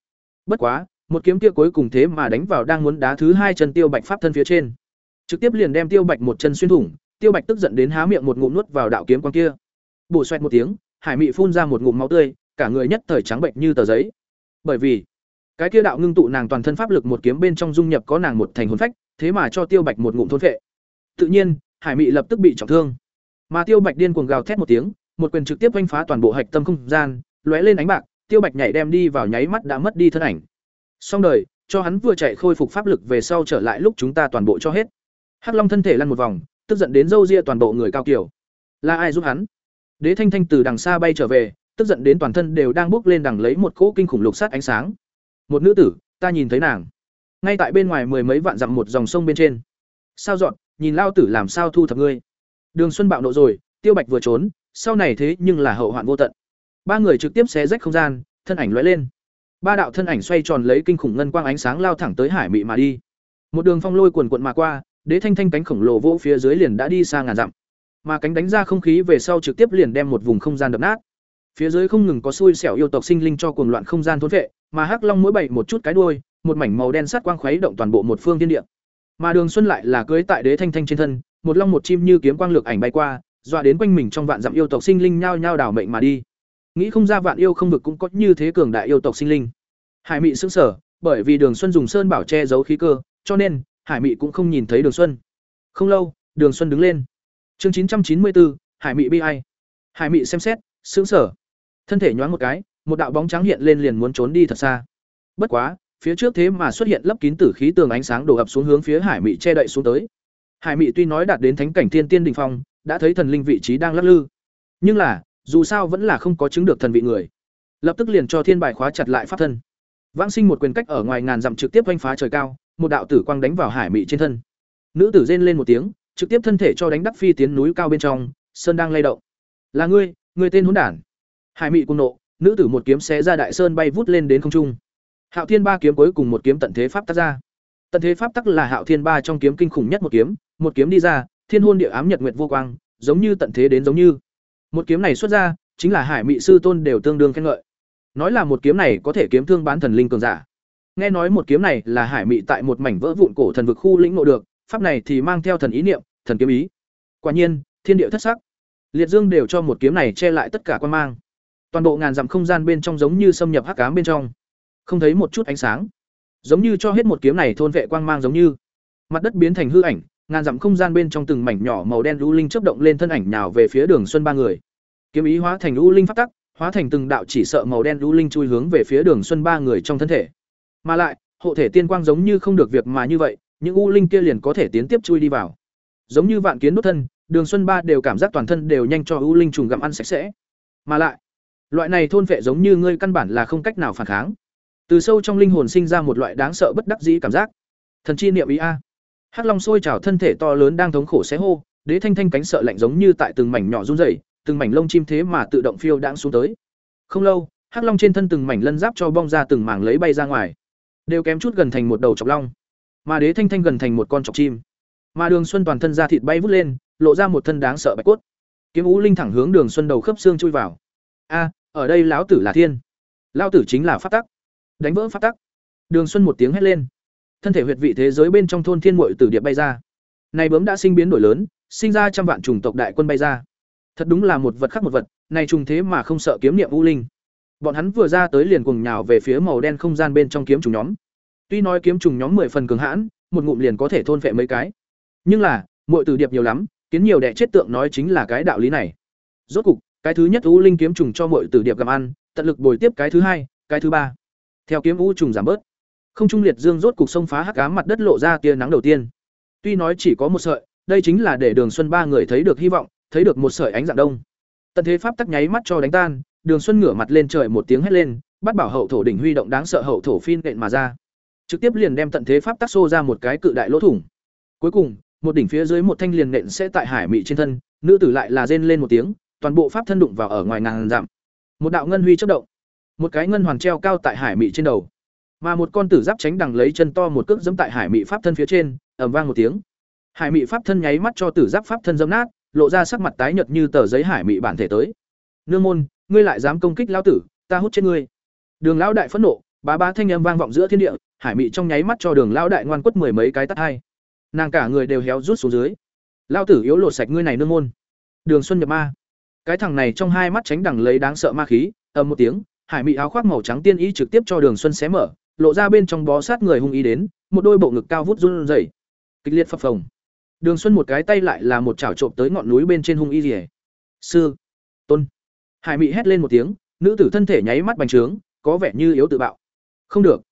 Bất quá, một kiếm kia cuối cùng thế mà đánh vào đang muốn đá thứ hai chân tiêu bạch pháp thân phía trên. Trực tiếp liền đem tiêu bạch một chân xuyên thủng, tiêu bạch tức giận đến há miệng một ngụm nuốt vào đạo kiếm quang kia. Bổ xoẹt một tiếng, hải mị phun ra một ngụm máu tươi, cả người nhất thời trắng bệnh như tờ giấy. Bởi vì cái kia đạo ngưng tụ nàng toàn thân pháp lực một kiếm bên trong dung nhập có nàng một thành hồn phách, thế mà cho tiêu bạch một ngụm thôn phệ. Tự nhiên, hải mị lập tức bị trọng thương. Mà tiêu bạch điên cuồng gào thét một tiếng, một quyền trực tiếp oanh phá toàn bộ hạch tâm không gian, lóe lên ánh bạc, tiêu bạch nhảy đem đi vào nháy mắt đã mất đi thân ảnh. Xong đời, cho hắn vừa chạy khôi phục pháp lực về sau trở lại lúc chúng ta toàn bộ cho hết. Hắc long thân thể lăn một vòng, tức giận đến râu ria toàn bộ người cao kiểu là ai giúp hắn? Đế thanh thanh từ đằng xa bay trở về, tức giận đến toàn thân đều đang bốc lên đằng lấy một cỗ kinh khủng lục sát ánh sáng một nữ tử, ta nhìn thấy nàng. Ngay tại bên ngoài mười mấy vạn dặm một dòng sông bên trên. Sao dọn, nhìn lao tử làm sao thu thập ngươi? Đường xuân bạo nộ rồi, tiêu bạch vừa trốn, sau này thế nhưng là hậu hoạn vô tận. Ba người trực tiếp xé rách không gian, thân ảnh lóe lên. Ba đạo thân ảnh xoay tròn lấy kinh khủng ngân quang ánh sáng lao thẳng tới hải mị mà đi. Một đường phong lôi quần quận mà qua, đế thanh thanh cánh khổng lồ vỗ phía dưới liền đã đi xa ngàn dặm. Mà cánh đánh ra không khí về sau trực tiếp liền đem một vùng không gian đập nát. Phía dưới không ngừng có xui xẻo yêu tộc sinh linh cho cuồng loạn không gian thốn vệ mà hắc long mỗi bảy một chút cái đuôi một mảnh màu đen sắt quang khuấy động toàn bộ một phương thiên địa. Mà đường xuân lại là cưới tại đế thanh thanh trên thân một long một chim như kiếm quang lược ảnh bay qua dọa đến quanh mình trong vạn dặm yêu tộc sinh linh nhao nhao đảo mệnh mà đi. Nghĩ không ra vạn yêu không vực cũng có như thế cường đại yêu tộc sinh linh. Hải mị sững sờ, bởi vì đường xuân dùng sơn bảo che giấu khí cơ cho nên hải mị cũng không nhìn thấy đường xuân. Không lâu đường xuân đứng lên. Chương chín trăm chín mươi bốn hải mị bi ai? Hải mị xem xét sững sờ, thân thể nhoáng một cái một đạo bóng trắng hiện lên liền muốn trốn đi thật xa. Bất quá, phía trước thế mà xuất hiện lấp kín tử khí tường ánh sáng đổ ập xuống hướng phía hải mị che đậy xuống tới. Hải mị tuy nói đạt đến thánh cảnh thiên tiên đỉnh phong, đã thấy thần linh vị trí đang lắc lư. Nhưng là, dù sao vẫn là không có chứng được thần vị người. Lập tức liền cho thiên bài khóa chặt lại pháp thân. Vãng sinh một quyền cách ở ngoài ngàn dặm trực tiếp vánh phá trời cao, một đạo tử quang đánh vào hải mị trên thân. Nữ tử rên lên một tiếng, trực tiếp thân thể cho đánh đắc phi tiến núi cao bên trong, sơn đang lay động. Là ngươi ngươi tên hỗn đản. Hải mị cung nộ nữ tử một kiếm xé ra đại sơn bay vút lên đến không trung. Hạo thiên ba kiếm cuối cùng một kiếm tận thế pháp tác ra. Tận thế pháp tắc là hạo thiên ba trong kiếm kinh khủng nhất một kiếm một kiếm đi ra, thiên hôn địa ám nhật nguyệt vô quang, giống như tận thế đến giống như. Một kiếm này xuất ra, chính là hải mị sư tôn đều tương đương khen ngợi. Nói là một kiếm này có thể kiếm thương bán thần linh cường giả. Nghe nói một kiếm này là hải mị tại một mảnh vỡ vụn cổ thần vực khu lĩnh ngộ được, pháp này thì mang theo thần ý niệm, thần kiếm ý. Quả nhiên, thiên địa thất sắc. Liệt dương đều cho một kiếm này che lại tất cả quan mang toàn bộ ngàn dặm không gian bên trong giống như xâm nhập hắc ám bên trong. Không thấy một chút ánh sáng. Giống như cho hết một kiếm này thôn vệ quang mang giống như. Mặt đất biến thành hư ảnh, ngàn dặm không gian bên trong từng mảnh nhỏ màu đen u linh chớp động lên thân ảnh nào về phía đường xuân ba người. Kiếm ý hóa thành u linh phát tắc, hóa thành từng đạo chỉ sợ màu đen u linh chui hướng về phía đường xuân ba người trong thân thể. Mà lại, hộ thể tiên quang giống như không được việc mà như vậy, những u linh kia liền có thể tiến tiếp chui đi vào. Giống như vạn kiến đốt thân, đường xuân ba đều cảm giác toàn thân đều nhanh cho u linh trùng gặm ăn sạch sẽ. Mà lại loại này thôn vệ giống như ngươi căn bản là không cách nào phản kháng. Từ sâu trong linh hồn sinh ra một loại đáng sợ bất đắc dĩ cảm giác. Thần chi niệm ý a. Hắc long sôi trào thân thể to lớn đang thống khổ xé hô, đế thanh thanh cánh sợ lạnh giống như tại từng mảnh nhỏ run rẩy, từng mảnh lông chim thế mà tự động phiêu đãng xuống tới. Không lâu, hắc long trên thân từng mảnh lân giáp cho bong ra từng mảng lấy bay ra ngoài, đều kém chút gần thành một đầu chọc long. Mà đế thanh thanh gần thành một con chọc chim. Mà đường xuân toàn thân ra thịt bay vút lên, lộ ra một thân đáng sợ bạch cốt. Kiếm ú linh thẳng hướng đường xuân đầu khớp xương chui vào. A ở đây lão tử là thiên. Lão tử chính là phát tắc. Đánh vỡ phát tắc. Đường xuân một tiếng hét lên. Thân thể huyệt vị thế giới bên trong thôn thiên mội tử điệp bay ra. Này bướm đã sinh biến đổi lớn, sinh ra trăm vạn chủng tộc đại quân bay ra. Thật đúng là một vật khác một vật, này trùng thế mà không sợ kiếm niệm u linh. Bọn hắn vừa ra tới liền cùng nhào về phía màu đen không gian bên trong kiếm trùng nhóm. Tuy nói kiếm trùng nhóm mười phần cường hãn, một ngụm liền có thể thôn phệ mấy cái. Nhưng là, muội tử điệp nhiều lắm, kiến nhiều đẻ chết tượng nói chính là cái đạo lý này. Rốt cục cái thứ nhất u linh kiếm trùng cho muội tử điệp gặm ăn, tận lực bồi tiếp cái thứ hai, cái thứ ba. Theo kiếm u trùng giảm bớt, không trung liệt dương rốt cục sông phá hắc ám mặt đất lộ ra tia nắng đầu tiên. Tuy nói chỉ có một sợi, đây chính là để đường xuân ba người thấy được hy vọng, thấy được một sợi ánh dạng đông. Tận thế pháp tắc nháy mắt cho đánh tan, đường xuân ngửa mặt lên trời một tiếng hét lên, bắt bảo hậu thổ đỉnh huy động đáng sợ hậu thổ phin nện mà ra. Trực tiếp liền đem tận thế pháp tắc xô ra một cái cự đại lỗ thủng. Cuối cùng, một đỉnh phía dưới một thanh liền nện sẽ tại hải mị trên thân, nữ tử lại là rên lên một tiếng toàn bộ pháp thân đụng vào ở ngoài ngàn dặm. Một đạo ngân huy chớp động. Một cái ngân hoàn treo cao tại hải mị trên đầu. Mà một con tử giáp tránh đằng lấy chân to một cước giẫm tại hải mị pháp thân phía trên, ầm vang một tiếng. Hải mị pháp thân nháy mắt cho tử giáp pháp thân giẫm nát, lộ ra sắc mặt tái nhợt như tờ giấy hải mị bản thể tới. Nương môn, ngươi lại dám công kích lão tử, ta hút chết ngươi. Đường lão đại phẫn nộ, bá bá thanh âm vang vọng giữa thiên địa, hải mị trong nháy mắt cho đường lão đại ngoan quất mười mấy cái tát hai. Nàng cả người đều héo rút xuống dưới. Lão tử yếu lột sạch ngươi này nương môn. Đường xuân nhập ma cái thằng này trong hai mắt tránh đằng lấy đáng sợ ma khí, ầm một tiếng, hải mị áo khoác màu trắng tiên ý trực tiếp cho đường xuân xé mở, lộ ra bên trong bó sát người hung ý đến, một đôi bộ ngực cao vút run rẩy. Kịch liệt phập phồng. Đường xuân một cái tay lại là một chảo trộm tới ngọn núi bên trên hung y rỉa sư. Tôn. Hải mị hét lên một tiếng, nữ tử thân thể nháy mắt bành trướng, có vẻ như yếu tự bạo. Không được.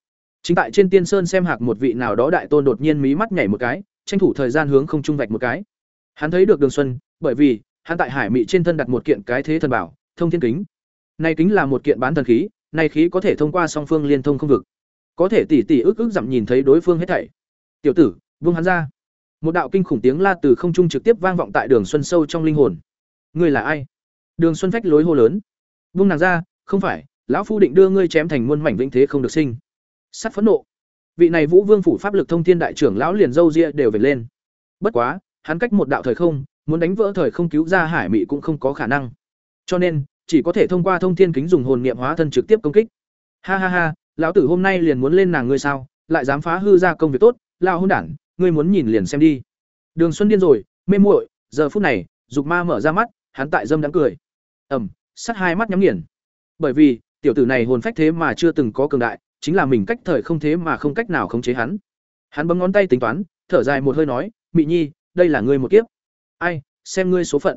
Chính tại trên tiên sơn xem hạc một vị nào đó đại tôn đột nhiên mí mắt nhảy một cái, tranh thủ thời gian hướng không trung vạch một cái. Hắn thấy được đường xuân, bởi vì hắn tại hải mị trên thân đặt một kiện cái thế thần bảo, thông thiên kính. Này kính là một kiện bán thần khí, này khí có thể thông qua song phương liên thông không vực. Có thể tỉ tỉ ức ức dặm nhìn thấy đối phương hết thảy. Tiểu tử vương hắn ra. Một đạo kinh khủng tiếng la từ không trung trực tiếp vang vọng tại đường xuân sâu trong linh hồn. Ngươi là ai? Đường xuân phách lối hô lớn. Vương nàng ra, không phải, lão phu định đưa ngươi chém thành muôn mảnh vĩnh thế không được sinh. Sắt phẫn nộ. Vị này vũ vương phủ pháp lực thông thiên đại trưởng lão liền dâu ria đều về lên. Bất quá, hắn cách một đạo thời không muốn đánh vỡ thời không cứu ra hải mị cũng không có khả năng. Cho nên, chỉ có thể thông qua thông thiên kính dùng hồn niệm hóa thân trực tiếp công kích. Ha ha ha, lão tử hôm nay liền muốn lên nàng ngươi sao, lại dám phá hư ra công việc tốt lao hôn đản, ngươi muốn nhìn liền xem đi. Đường xuân điên rồi, mê muội, giờ phút này, dục ma mở ra mắt, hắn tại dâm đáng cười. Ẩm sắt hai mắt nhắm nghiền. Bởi vì, tiểu tử này hồn phách thế mà chưa từng có cường đại, chính là mình cách thời không thế mà không cách nào khống chế hắn. Hắn bấm ngón tay tính toán, thở dài một hơi nói, mị nhi, đây là ngươi một kiếp ai, xem ngươi số phận.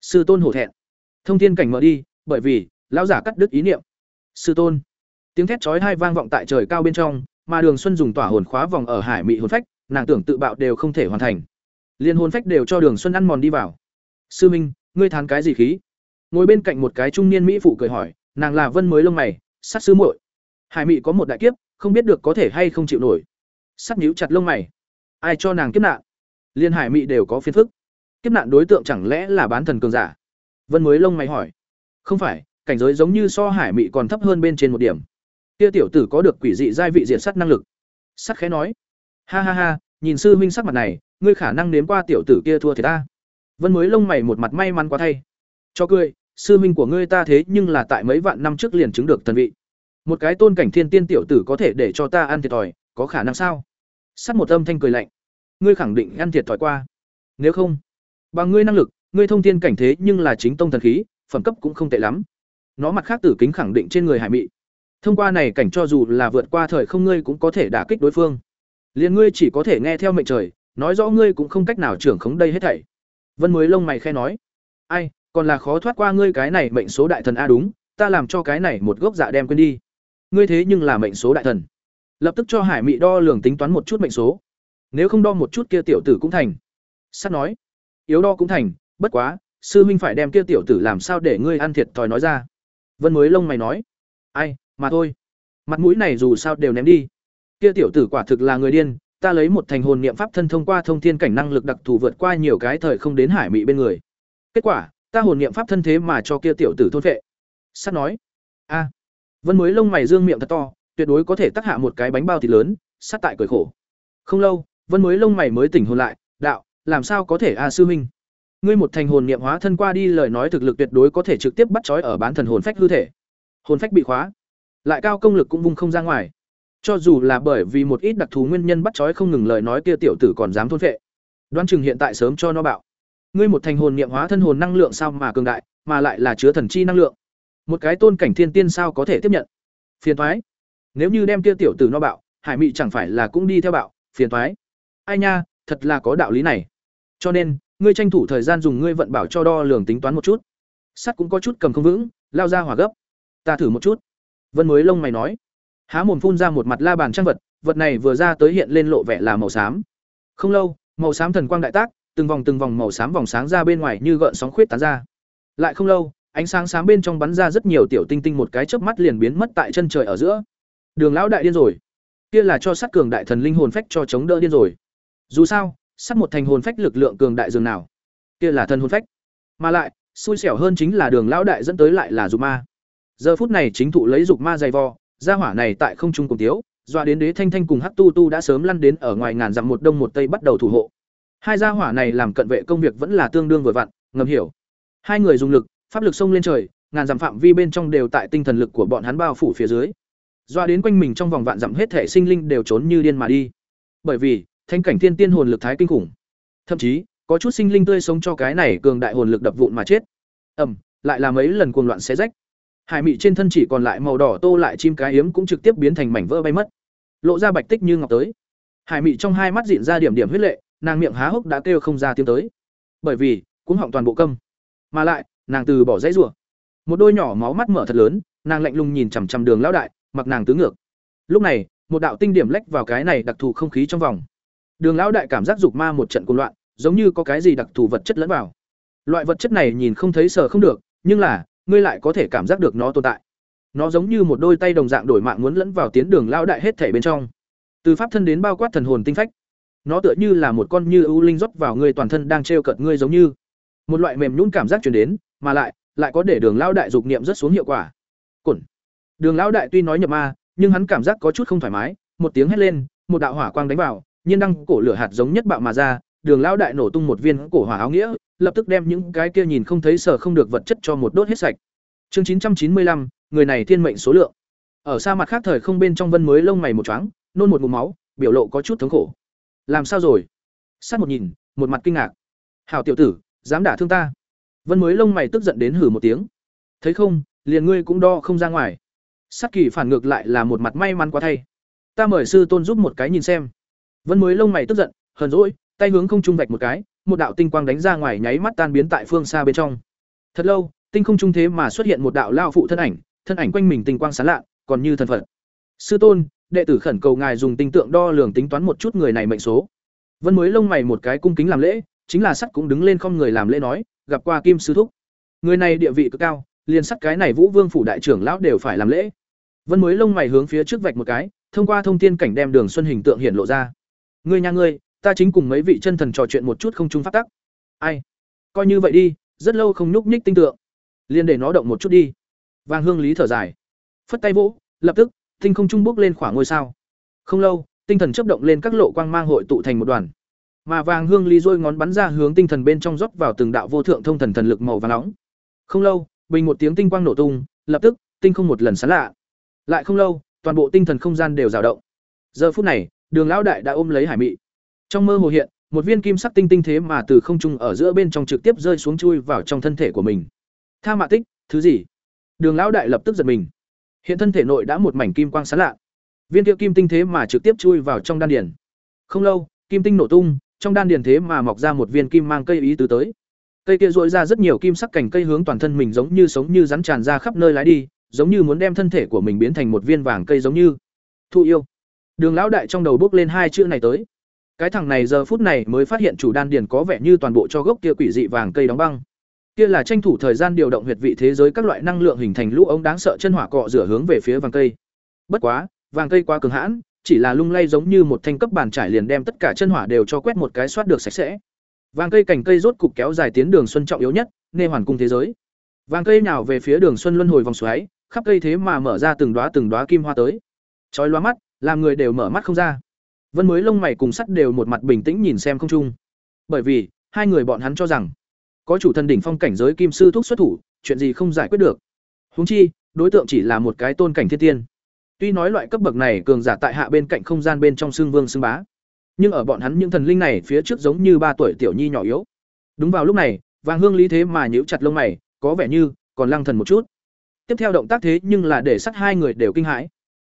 Sư tôn hổ thẹn. Thông thiên cảnh mở đi, bởi vì, lão giả cắt đứt ý niệm. Sư tôn. Tiếng thét chói hai vang vọng tại trời cao bên trong, mà đường xuân dùng tỏa hồn khóa vòng ở hải mị hồn phách, nàng tưởng tự bạo đều không thể hoàn thành. Liên hồn phách đều cho đường xuân ăn mòn đi vào. Sư minh, ngươi thán cái gì khí? Ngồi bên cạnh một cái trung niên mỹ phụ cười hỏi, nàng là vân mới lông mày sát sư muội. Hải mị có một đại kiếp, không biết được có thể hay không chịu nổi. Sắt nhíu chặt lông mày. Ai cho nàng kiếp nạn? Liên hải mị đều có phiền phức kiếp nạn đối tượng chẳng lẽ là bán thần cường giả? Vân mới lông mày hỏi. Không phải, cảnh giới giống như so hải mị còn thấp hơn bên trên một điểm. Kia tiểu tử có được quỷ dị giai vị diện sắt năng lực. Sắt khẽ nói. Ha ha ha, nhìn sư huynh sắc mặt này, ngươi khả năng nếm qua tiểu tử kia thua thì ta. Vân mới lông mày một mặt may mắn quá thay. Cho cười, sư huynh của ngươi ta thế nhưng là tại mấy vạn năm trước liền chứng được thần vị. Một cái tôn cảnh thiên tiên tiểu tử có thể để cho ta ăn thiệt thòi, có khả năng sao? Sắt một âm thanh cười lạnh. Ngươi khẳng định ăn thiệt thòi qua. Nếu không bằng ngươi năng lực, ngươi thông thiên cảnh thế nhưng là chính tông thần khí, phẩm cấp cũng không tệ lắm. Nó mặt khác tử kính khẳng định trên người hải mị. Thông qua này cảnh cho dù là vượt qua thời không ngươi cũng có thể đả kích đối phương. Liền ngươi chỉ có thể nghe theo mệnh trời, nói rõ ngươi cũng không cách nào trưởng khống đây hết thảy. Vân mới lông mày khe nói. Ai, còn là khó thoát qua ngươi cái này mệnh số đại thần a đúng, ta làm cho cái này một gốc dạ đem quên đi. Ngươi thế nhưng là mệnh số đại thần. Lập tức cho hải mị đo lường tính toán một chút mệnh số. Nếu không đo một chút kia tiểu tử cũng thành. Sắt nói yếu đo cũng thành, bất quá, sư huynh phải đem kia tiểu tử làm sao để ngươi ăn thiệt thòi nói ra. Vân mới lông mày nói, ai, mà thôi. Mặt mũi này dù sao đều ném đi. Kia tiểu tử quả thực là người điên, ta lấy một thành hồn niệm pháp thân thông qua thông thiên cảnh năng lực đặc thù vượt qua nhiều cái thời không đến hải mị bên người. Kết quả, ta hồn niệm pháp thân thế mà cho kia tiểu tử thôn vệ sắt nói, a. Vân mới lông mày dương miệng thật to, tuyệt đối có thể tác hạ một cái bánh bao thịt lớn, sát tại cười khổ. Không lâu, vân mới lông mày mới tỉnh hồn lại, đạo làm sao có thể a, sư huynh? Ngươi một thành hồn niệm hóa thân qua đi, lời nói thực lực tuyệt đối có thể trực tiếp bắt trói ở bán thần hồn phách hư thể. Hồn phách bị khóa, lại cao công lực cũng vung không ra ngoài. Cho dù là bởi vì một ít đặc thù nguyên nhân bắt trói không ngừng lời nói kia tiểu tử còn dám thôn phệ. Đoán chừng hiện tại sớm cho nó bạo. Ngươi một thành hồn niệm hóa thân hồn năng lượng sao mà cường đại, mà lại là chứa thần chi năng lượng. Một cái tôn cảnh thiên tiên sao có thể tiếp nhận? Phiền thoái nếu như đem kia tiểu tử nó bạo, hải mị chẳng phải là cũng đi theo bạo? Phiền thoái ai nha, thật là có đạo lý này cho nên, ngươi tranh thủ thời gian dùng ngươi vận bảo cho đo lường tính toán một chút. Sắt cũng có chút cầm không vững, lao ra hỏa gấp. Ta thử một chút. Vân mới lông mày nói. Há mồm phun ra một mặt la bàn trang vật vật này vừa ra tới hiện lên lộ vẻ là màu xám. Không lâu, màu xám thần quang đại tác, từng vòng từng vòng màu xám vòng sáng ra bên ngoài như gợn sóng khuyết tán ra. Lại không lâu, ánh sáng sáng bên trong bắn ra rất nhiều tiểu tinh tinh một cái chớp mắt liền biến mất tại chân trời ở giữa. Đường lão đại điên rồi. Kia là cho sát cường đại thần linh hồn phách cho chống đỡ điên rồi. Dù sao sắp một thành hồn phách lực lượng cường đại dường nào. Kia là thân hồn phách. Mà lại, xui xẻo hơn chính là đường lão đại dẫn tới lại là dục ma. Giờ phút này chính thụ lấy dục ma dày vò, gia hỏa này tại không trung cùng tiếu doa đến đế thanh thanh cùng hắc tu tu đã sớm lăn đến ở ngoài ngàn dặm một đông một tây bắt đầu thủ hộ. Hai gia hỏa này làm cận vệ công việc vẫn là tương đương vừa vặn, ngầm hiểu. Hai người dùng lực, pháp lực xông lên trời, ngàn dặm phạm vi bên trong đều tại tinh thần lực của bọn hắn bao phủ phía dưới. Doa đến quanh mình trong vòng vạn dặm hết thể sinh linh đều trốn như điên mà đi. Bởi vì thanh cảnh thiên tiên hồn lực thái kinh khủng. Thậm chí, có chút sinh linh tươi sống cho cái này cường đại hồn lực đập vụn mà chết. Ẩm lại là mấy lần cuồng loạn xé rách. Hải mị trên thân chỉ còn lại màu đỏ tô lại chim cái hiếm cũng trực tiếp biến thành mảnh vỡ bay mất. Lộ ra bạch tích như ngọc tới. Hải mị trong hai mắt dịn ra điểm điểm huyết lệ, nàng miệng há hốc đã kêu không ra tiếng tới. Bởi vì, cũng họng toàn bộ câm. Mà lại, nàng từ bỏ dãy rủa. Một đôi nhỏ máu mắt mở thật lớn, nàng lạnh lùng nhìn chằm chằm đường lão đại, mặc nàng tứ ngược. Lúc này, một đạo tinh điểm lách vào cái này đặc thù không khí trong vòng đường lão đại cảm giác dục ma một trận cuồng loạn, giống như có cái gì đặc thù vật chất lẫn vào. Loại vật chất này nhìn không thấy sờ không được, nhưng là, ngươi lại có thể cảm giác được nó tồn tại. Nó giống như một đôi tay đồng dạng đổi mạng muốn lẫn vào tiến đường lão đại hết thể bên trong. Từ pháp thân đến bao quát thần hồn tinh phách. Nó tựa như là một con như ưu linh rót vào ngươi toàn thân đang trêu cợt ngươi giống như. Một loại mềm nhũn cảm giác truyền đến, mà lại lại có để đường lão đại dục niệm rất xuống hiệu quả. Cổn. Đường lão đại tuy nói nhập ma, nhưng hắn cảm giác có chút không thoải mái, một tiếng hét lên, một đạo hỏa quang đánh vào nhiên đăng cổ lửa hạt giống nhất bạo mà ra, đường lão đại nổ tung một viên cổ hỏa áo nghĩa, lập tức đem những cái kia nhìn không thấy sở không được vật chất cho một đốt hết sạch. Chương chín trăm chín mươi lăm, người này thiên mệnh số lượng. Ở xa mặt khác thời không bên trong vân mới lông mày một choáng, nôn một ngụm máu, biểu lộ có chút thống khổ. Làm sao rồi? Sát một nhìn, một mặt kinh ngạc. Hảo tiểu tử, dám đả thương ta. Vân mới lông mày tức giận đến hử một tiếng. Thấy không, liền ngươi cũng đo không ra ngoài. Sát kỳ phản ngược lại là một mặt may mắn quá thay. Ta mời sư tôn giúp một cái nhìn xem vân mới lông mày tức giận hờn dỗi, tay hướng không trung vạch một cái một đạo tinh quang đánh ra ngoài nháy mắt tan biến tại phương xa bên trong. Thật lâu tinh không trung thế mà xuất hiện một đạo lao phụ thân ảnh thân ảnh quanh mình tinh quang sáng lạ còn như thần phật. Sư tôn đệ tử khẩn cầu ngài dùng tinh tượng đo lường tính toán một chút người này mệnh số. Vân mới lông mày một cái cung kính làm lễ chính là sắt cũng đứng lên không người làm lễ nói gặp qua kim sư thúc. Người này địa vị cực cao liền sắt cái này vũ vương phủ đại trưởng lão đều phải làm lễ. Vân mới lông mày hướng phía trước vạch một cái thông qua thông thiên cảnh đem đường xuân hình tượng hiện lộ ra ngươi nhà ngươi, ta chính cùng mấy vị chân thần trò chuyện một chút không chung phát tắc. Ai? Coi như vậy đi, rất lâu không nhúc nhích tinh tượng. Liền để nó động một chút đi. Vàng hương lý thở dài. Phất tay vỗ, lập tức, tinh không trung bước lên khoảng ngôi sao. Không lâu, tinh thần chấp động lên các lộ quang mang hội tụ thành một đoàn. Mà vàng hương lý dôi ngón bắn ra hướng tinh thần bên trong rót vào từng đạo vô thượng thông thần thần lực màu vàng nóng. Không lâu, bình một tiếng tinh quang nổ tung, lập tức, tinh không một lần sán lạ. Lại không lâu, toàn bộ tinh thần không gian đều dao động. Giờ phút này đường lão đại đã ôm lấy hải mị. Trong mơ hồ hiện, một viên kim sắc tinh tinh thế mà từ không trung ở giữa bên trong trực tiếp rơi xuống chui vào trong thân thể của mình. Tha mạ tích, thứ gì? Đường lão đại lập tức giật mình. Hiện thân thể nội đã một mảnh kim quang sán lạ. Viên kia kim tinh thế mà trực tiếp chui vào trong đan điền. Không lâu, kim tinh nổ tung, trong đan điền thế mà mọc ra một viên kim mang cây ý tứ tới. Cây kia dội ra rất nhiều kim sắc cành cây hướng toàn thân mình giống như sống như rắn tràn ra khắp nơi lái đi, giống như muốn đem thân thể của mình biến thành một viên vàng cây giống như. Thụ yêu đường lão đại trong đầu bước lên hai chữ này tới. Cái thằng này giờ phút này mới phát hiện chủ đan điền có vẻ như toàn bộ cho gốc kia quỷ dị vàng cây đóng băng. Kia là tranh thủ thời gian điều động huyệt vị thế giới các loại năng lượng hình thành lũ ống đáng sợ chân hỏa cọ rửa hướng về phía vàng cây. Bất quá, vàng cây quá cường hãn, chỉ là lung lay giống như một thanh cấp bàn trải liền đem tất cả chân hỏa đều cho quét một cái soát được sạch sẽ. Vàng cây cành cây rốt cục kéo dài tiến đường xuân trọng yếu nhất, nê hoàn cung thế giới. Vàng cây nào về phía đường xuân luân hồi vòng xoáy, khắp cây thế mà mở ra từng đóa từng đóa kim hoa tới. Chói loa mắt làm người đều mở mắt không ra. Vân mới lông mày cùng sắt đều một mặt bình tĩnh nhìn xem không trung. Bởi vì, hai người bọn hắn cho rằng, có chủ thần đỉnh phong cảnh giới kim sư thuốc xuất thủ, chuyện gì không giải quyết được. Huống chi, đối tượng chỉ là một cái tôn cảnh thiên tiên. Tuy nói loại cấp bậc này cường giả tại hạ bên cạnh không gian bên trong xương vương xương bá, nhưng ở bọn hắn những thần linh này phía trước giống như ba tuổi tiểu nhi nhỏ yếu. Đúng vào lúc này, vàng hương lý thế mà nhíu chặt lông mày, có vẻ như còn lăng thần một chút. Tiếp theo động tác thế nhưng là để sắt hai người đều kinh hãi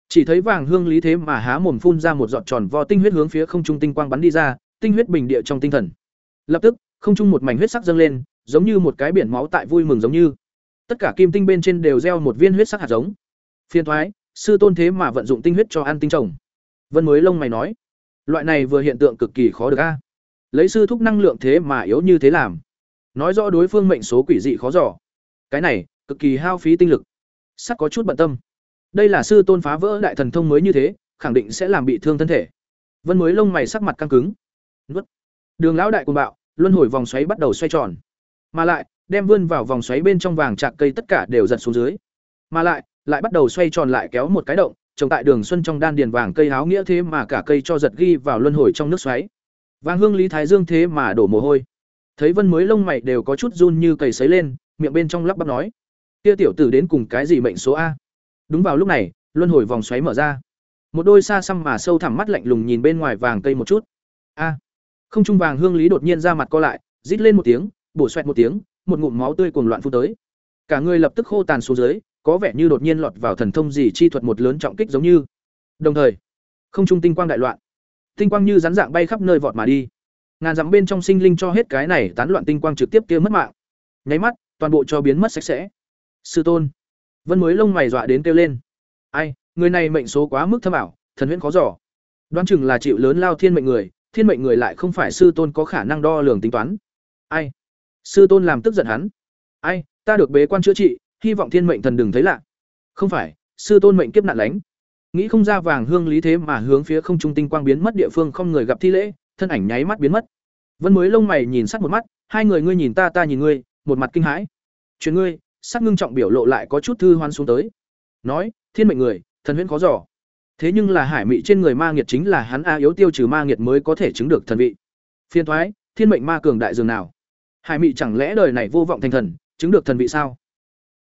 chỉ thấy vàng hương lý thế mà há mồm phun ra một giọt tròn vo tinh huyết hướng phía không trung tinh quang bắn đi ra, tinh huyết bình địa trong tinh thần. Lập tức, không trung một mảnh huyết sắc dâng lên, giống như một cái biển máu tại vui mừng giống như. Tất cả kim tinh bên trên đều gieo một viên huyết sắc hạt giống. Phiên thoái, sư tôn thế mà vận dụng tinh huyết cho ăn tinh trồng. Vân mới lông mày nói, loại này vừa hiện tượng cực kỳ khó được a. Lấy sư thúc năng lượng thế mà yếu như thế làm. Nói rõ đối phương mệnh số quỷ dị khó giỏ cái này, cực kỳ hao phí tinh lực. Sắt có chút bận tâm đây là sư tôn phá vỡ đại thần thông mới như thế, khẳng định sẽ làm bị thương thân thể. Vân mới lông mày sắc mặt căng cứng. Nuốt. Đường lão đại cùng bạo, luân hồi vòng xoáy bắt đầu xoay tròn. Mà lại, đem vươn vào vòng xoáy bên trong vàng chạc cây tất cả đều giật xuống dưới. Mà lại lại bắt đầu xoay tròn lại kéo một cái động, trồng tại đường xuân trong đan điền vàng cây háo nghĩa thế mà cả cây cho giật ghi vào luân hồi trong nước xoáy. Vàng hương lý thái dương thế mà đổ mồ hôi. Thấy vân mới lông mày đều có chút run như cầy sấy lên, miệng bên trong lắp bắp nói. Kia tiểu tử đến cùng cái gì mệnh số a? Đúng vào lúc này, luân hồi vòng xoáy mở ra. Một đôi xa xăm mà sâu thẳm mắt lạnh lùng nhìn bên ngoài vàng cây một chút. A! Không trung vàng hương lý đột nhiên ra mặt co lại, rít lên một tiếng, bổ xoẹt một tiếng, một ngụm máu tươi cuồng loạn phun tới. Cả người lập tức khô tàn xuống dưới, có vẻ như đột nhiên lọt vào thần thông gì chi thuật một lớn trọng kích giống như. Đồng thời, không trung tinh quang đại loạn. Tinh quang như rắn dạng bay khắp nơi vọt mà đi. Ngàn dặm bên trong sinh linh cho hết cái này tán loạn tinh quang trực tiếp kia mất mạng. Nháy mắt, toàn bộ cho biến mất sạch sẽ. Sư tôn vân mới lông mày dọa đến kêu lên. Ai, người này mệnh số quá mức thâm ảo, thần huyễn khó dò. đoán chừng là chịu lớn lao thiên mệnh người, thiên mệnh người lại không phải sư tôn có khả năng đo lường tính toán. Ai? Sư tôn làm tức giận hắn. Ai, ta được bế quan chữa trị, hy vọng thiên mệnh thần đừng thấy lạ. Không phải, sư tôn mệnh kiếp nạn lánh. Nghĩ không ra vàng hương lý thế mà hướng phía không trung tinh quang biến mất địa phương không người gặp thi lễ, thân ảnh nháy mắt biến mất. Vân mới lông mày nhìn sắc một mắt, hai người ngươi nhìn ta ta nhìn ngươi, một mặt kinh hãi. Chuyện ngươi sắc ngưng trọng biểu lộ lại có chút thư hoan xuống tới. Nói, thiên mệnh người, thần huyễn khó giỏ thế nhưng là hải mị trên người ma nghiệt chính là hắn a yếu tiêu trừ ma nghiệt mới có thể chứng được thần vị. Phiên thoái, thiên mệnh ma cường đại dường nào? Hải mị chẳng lẽ đời này vô vọng thành thần, chứng được thần vị sao?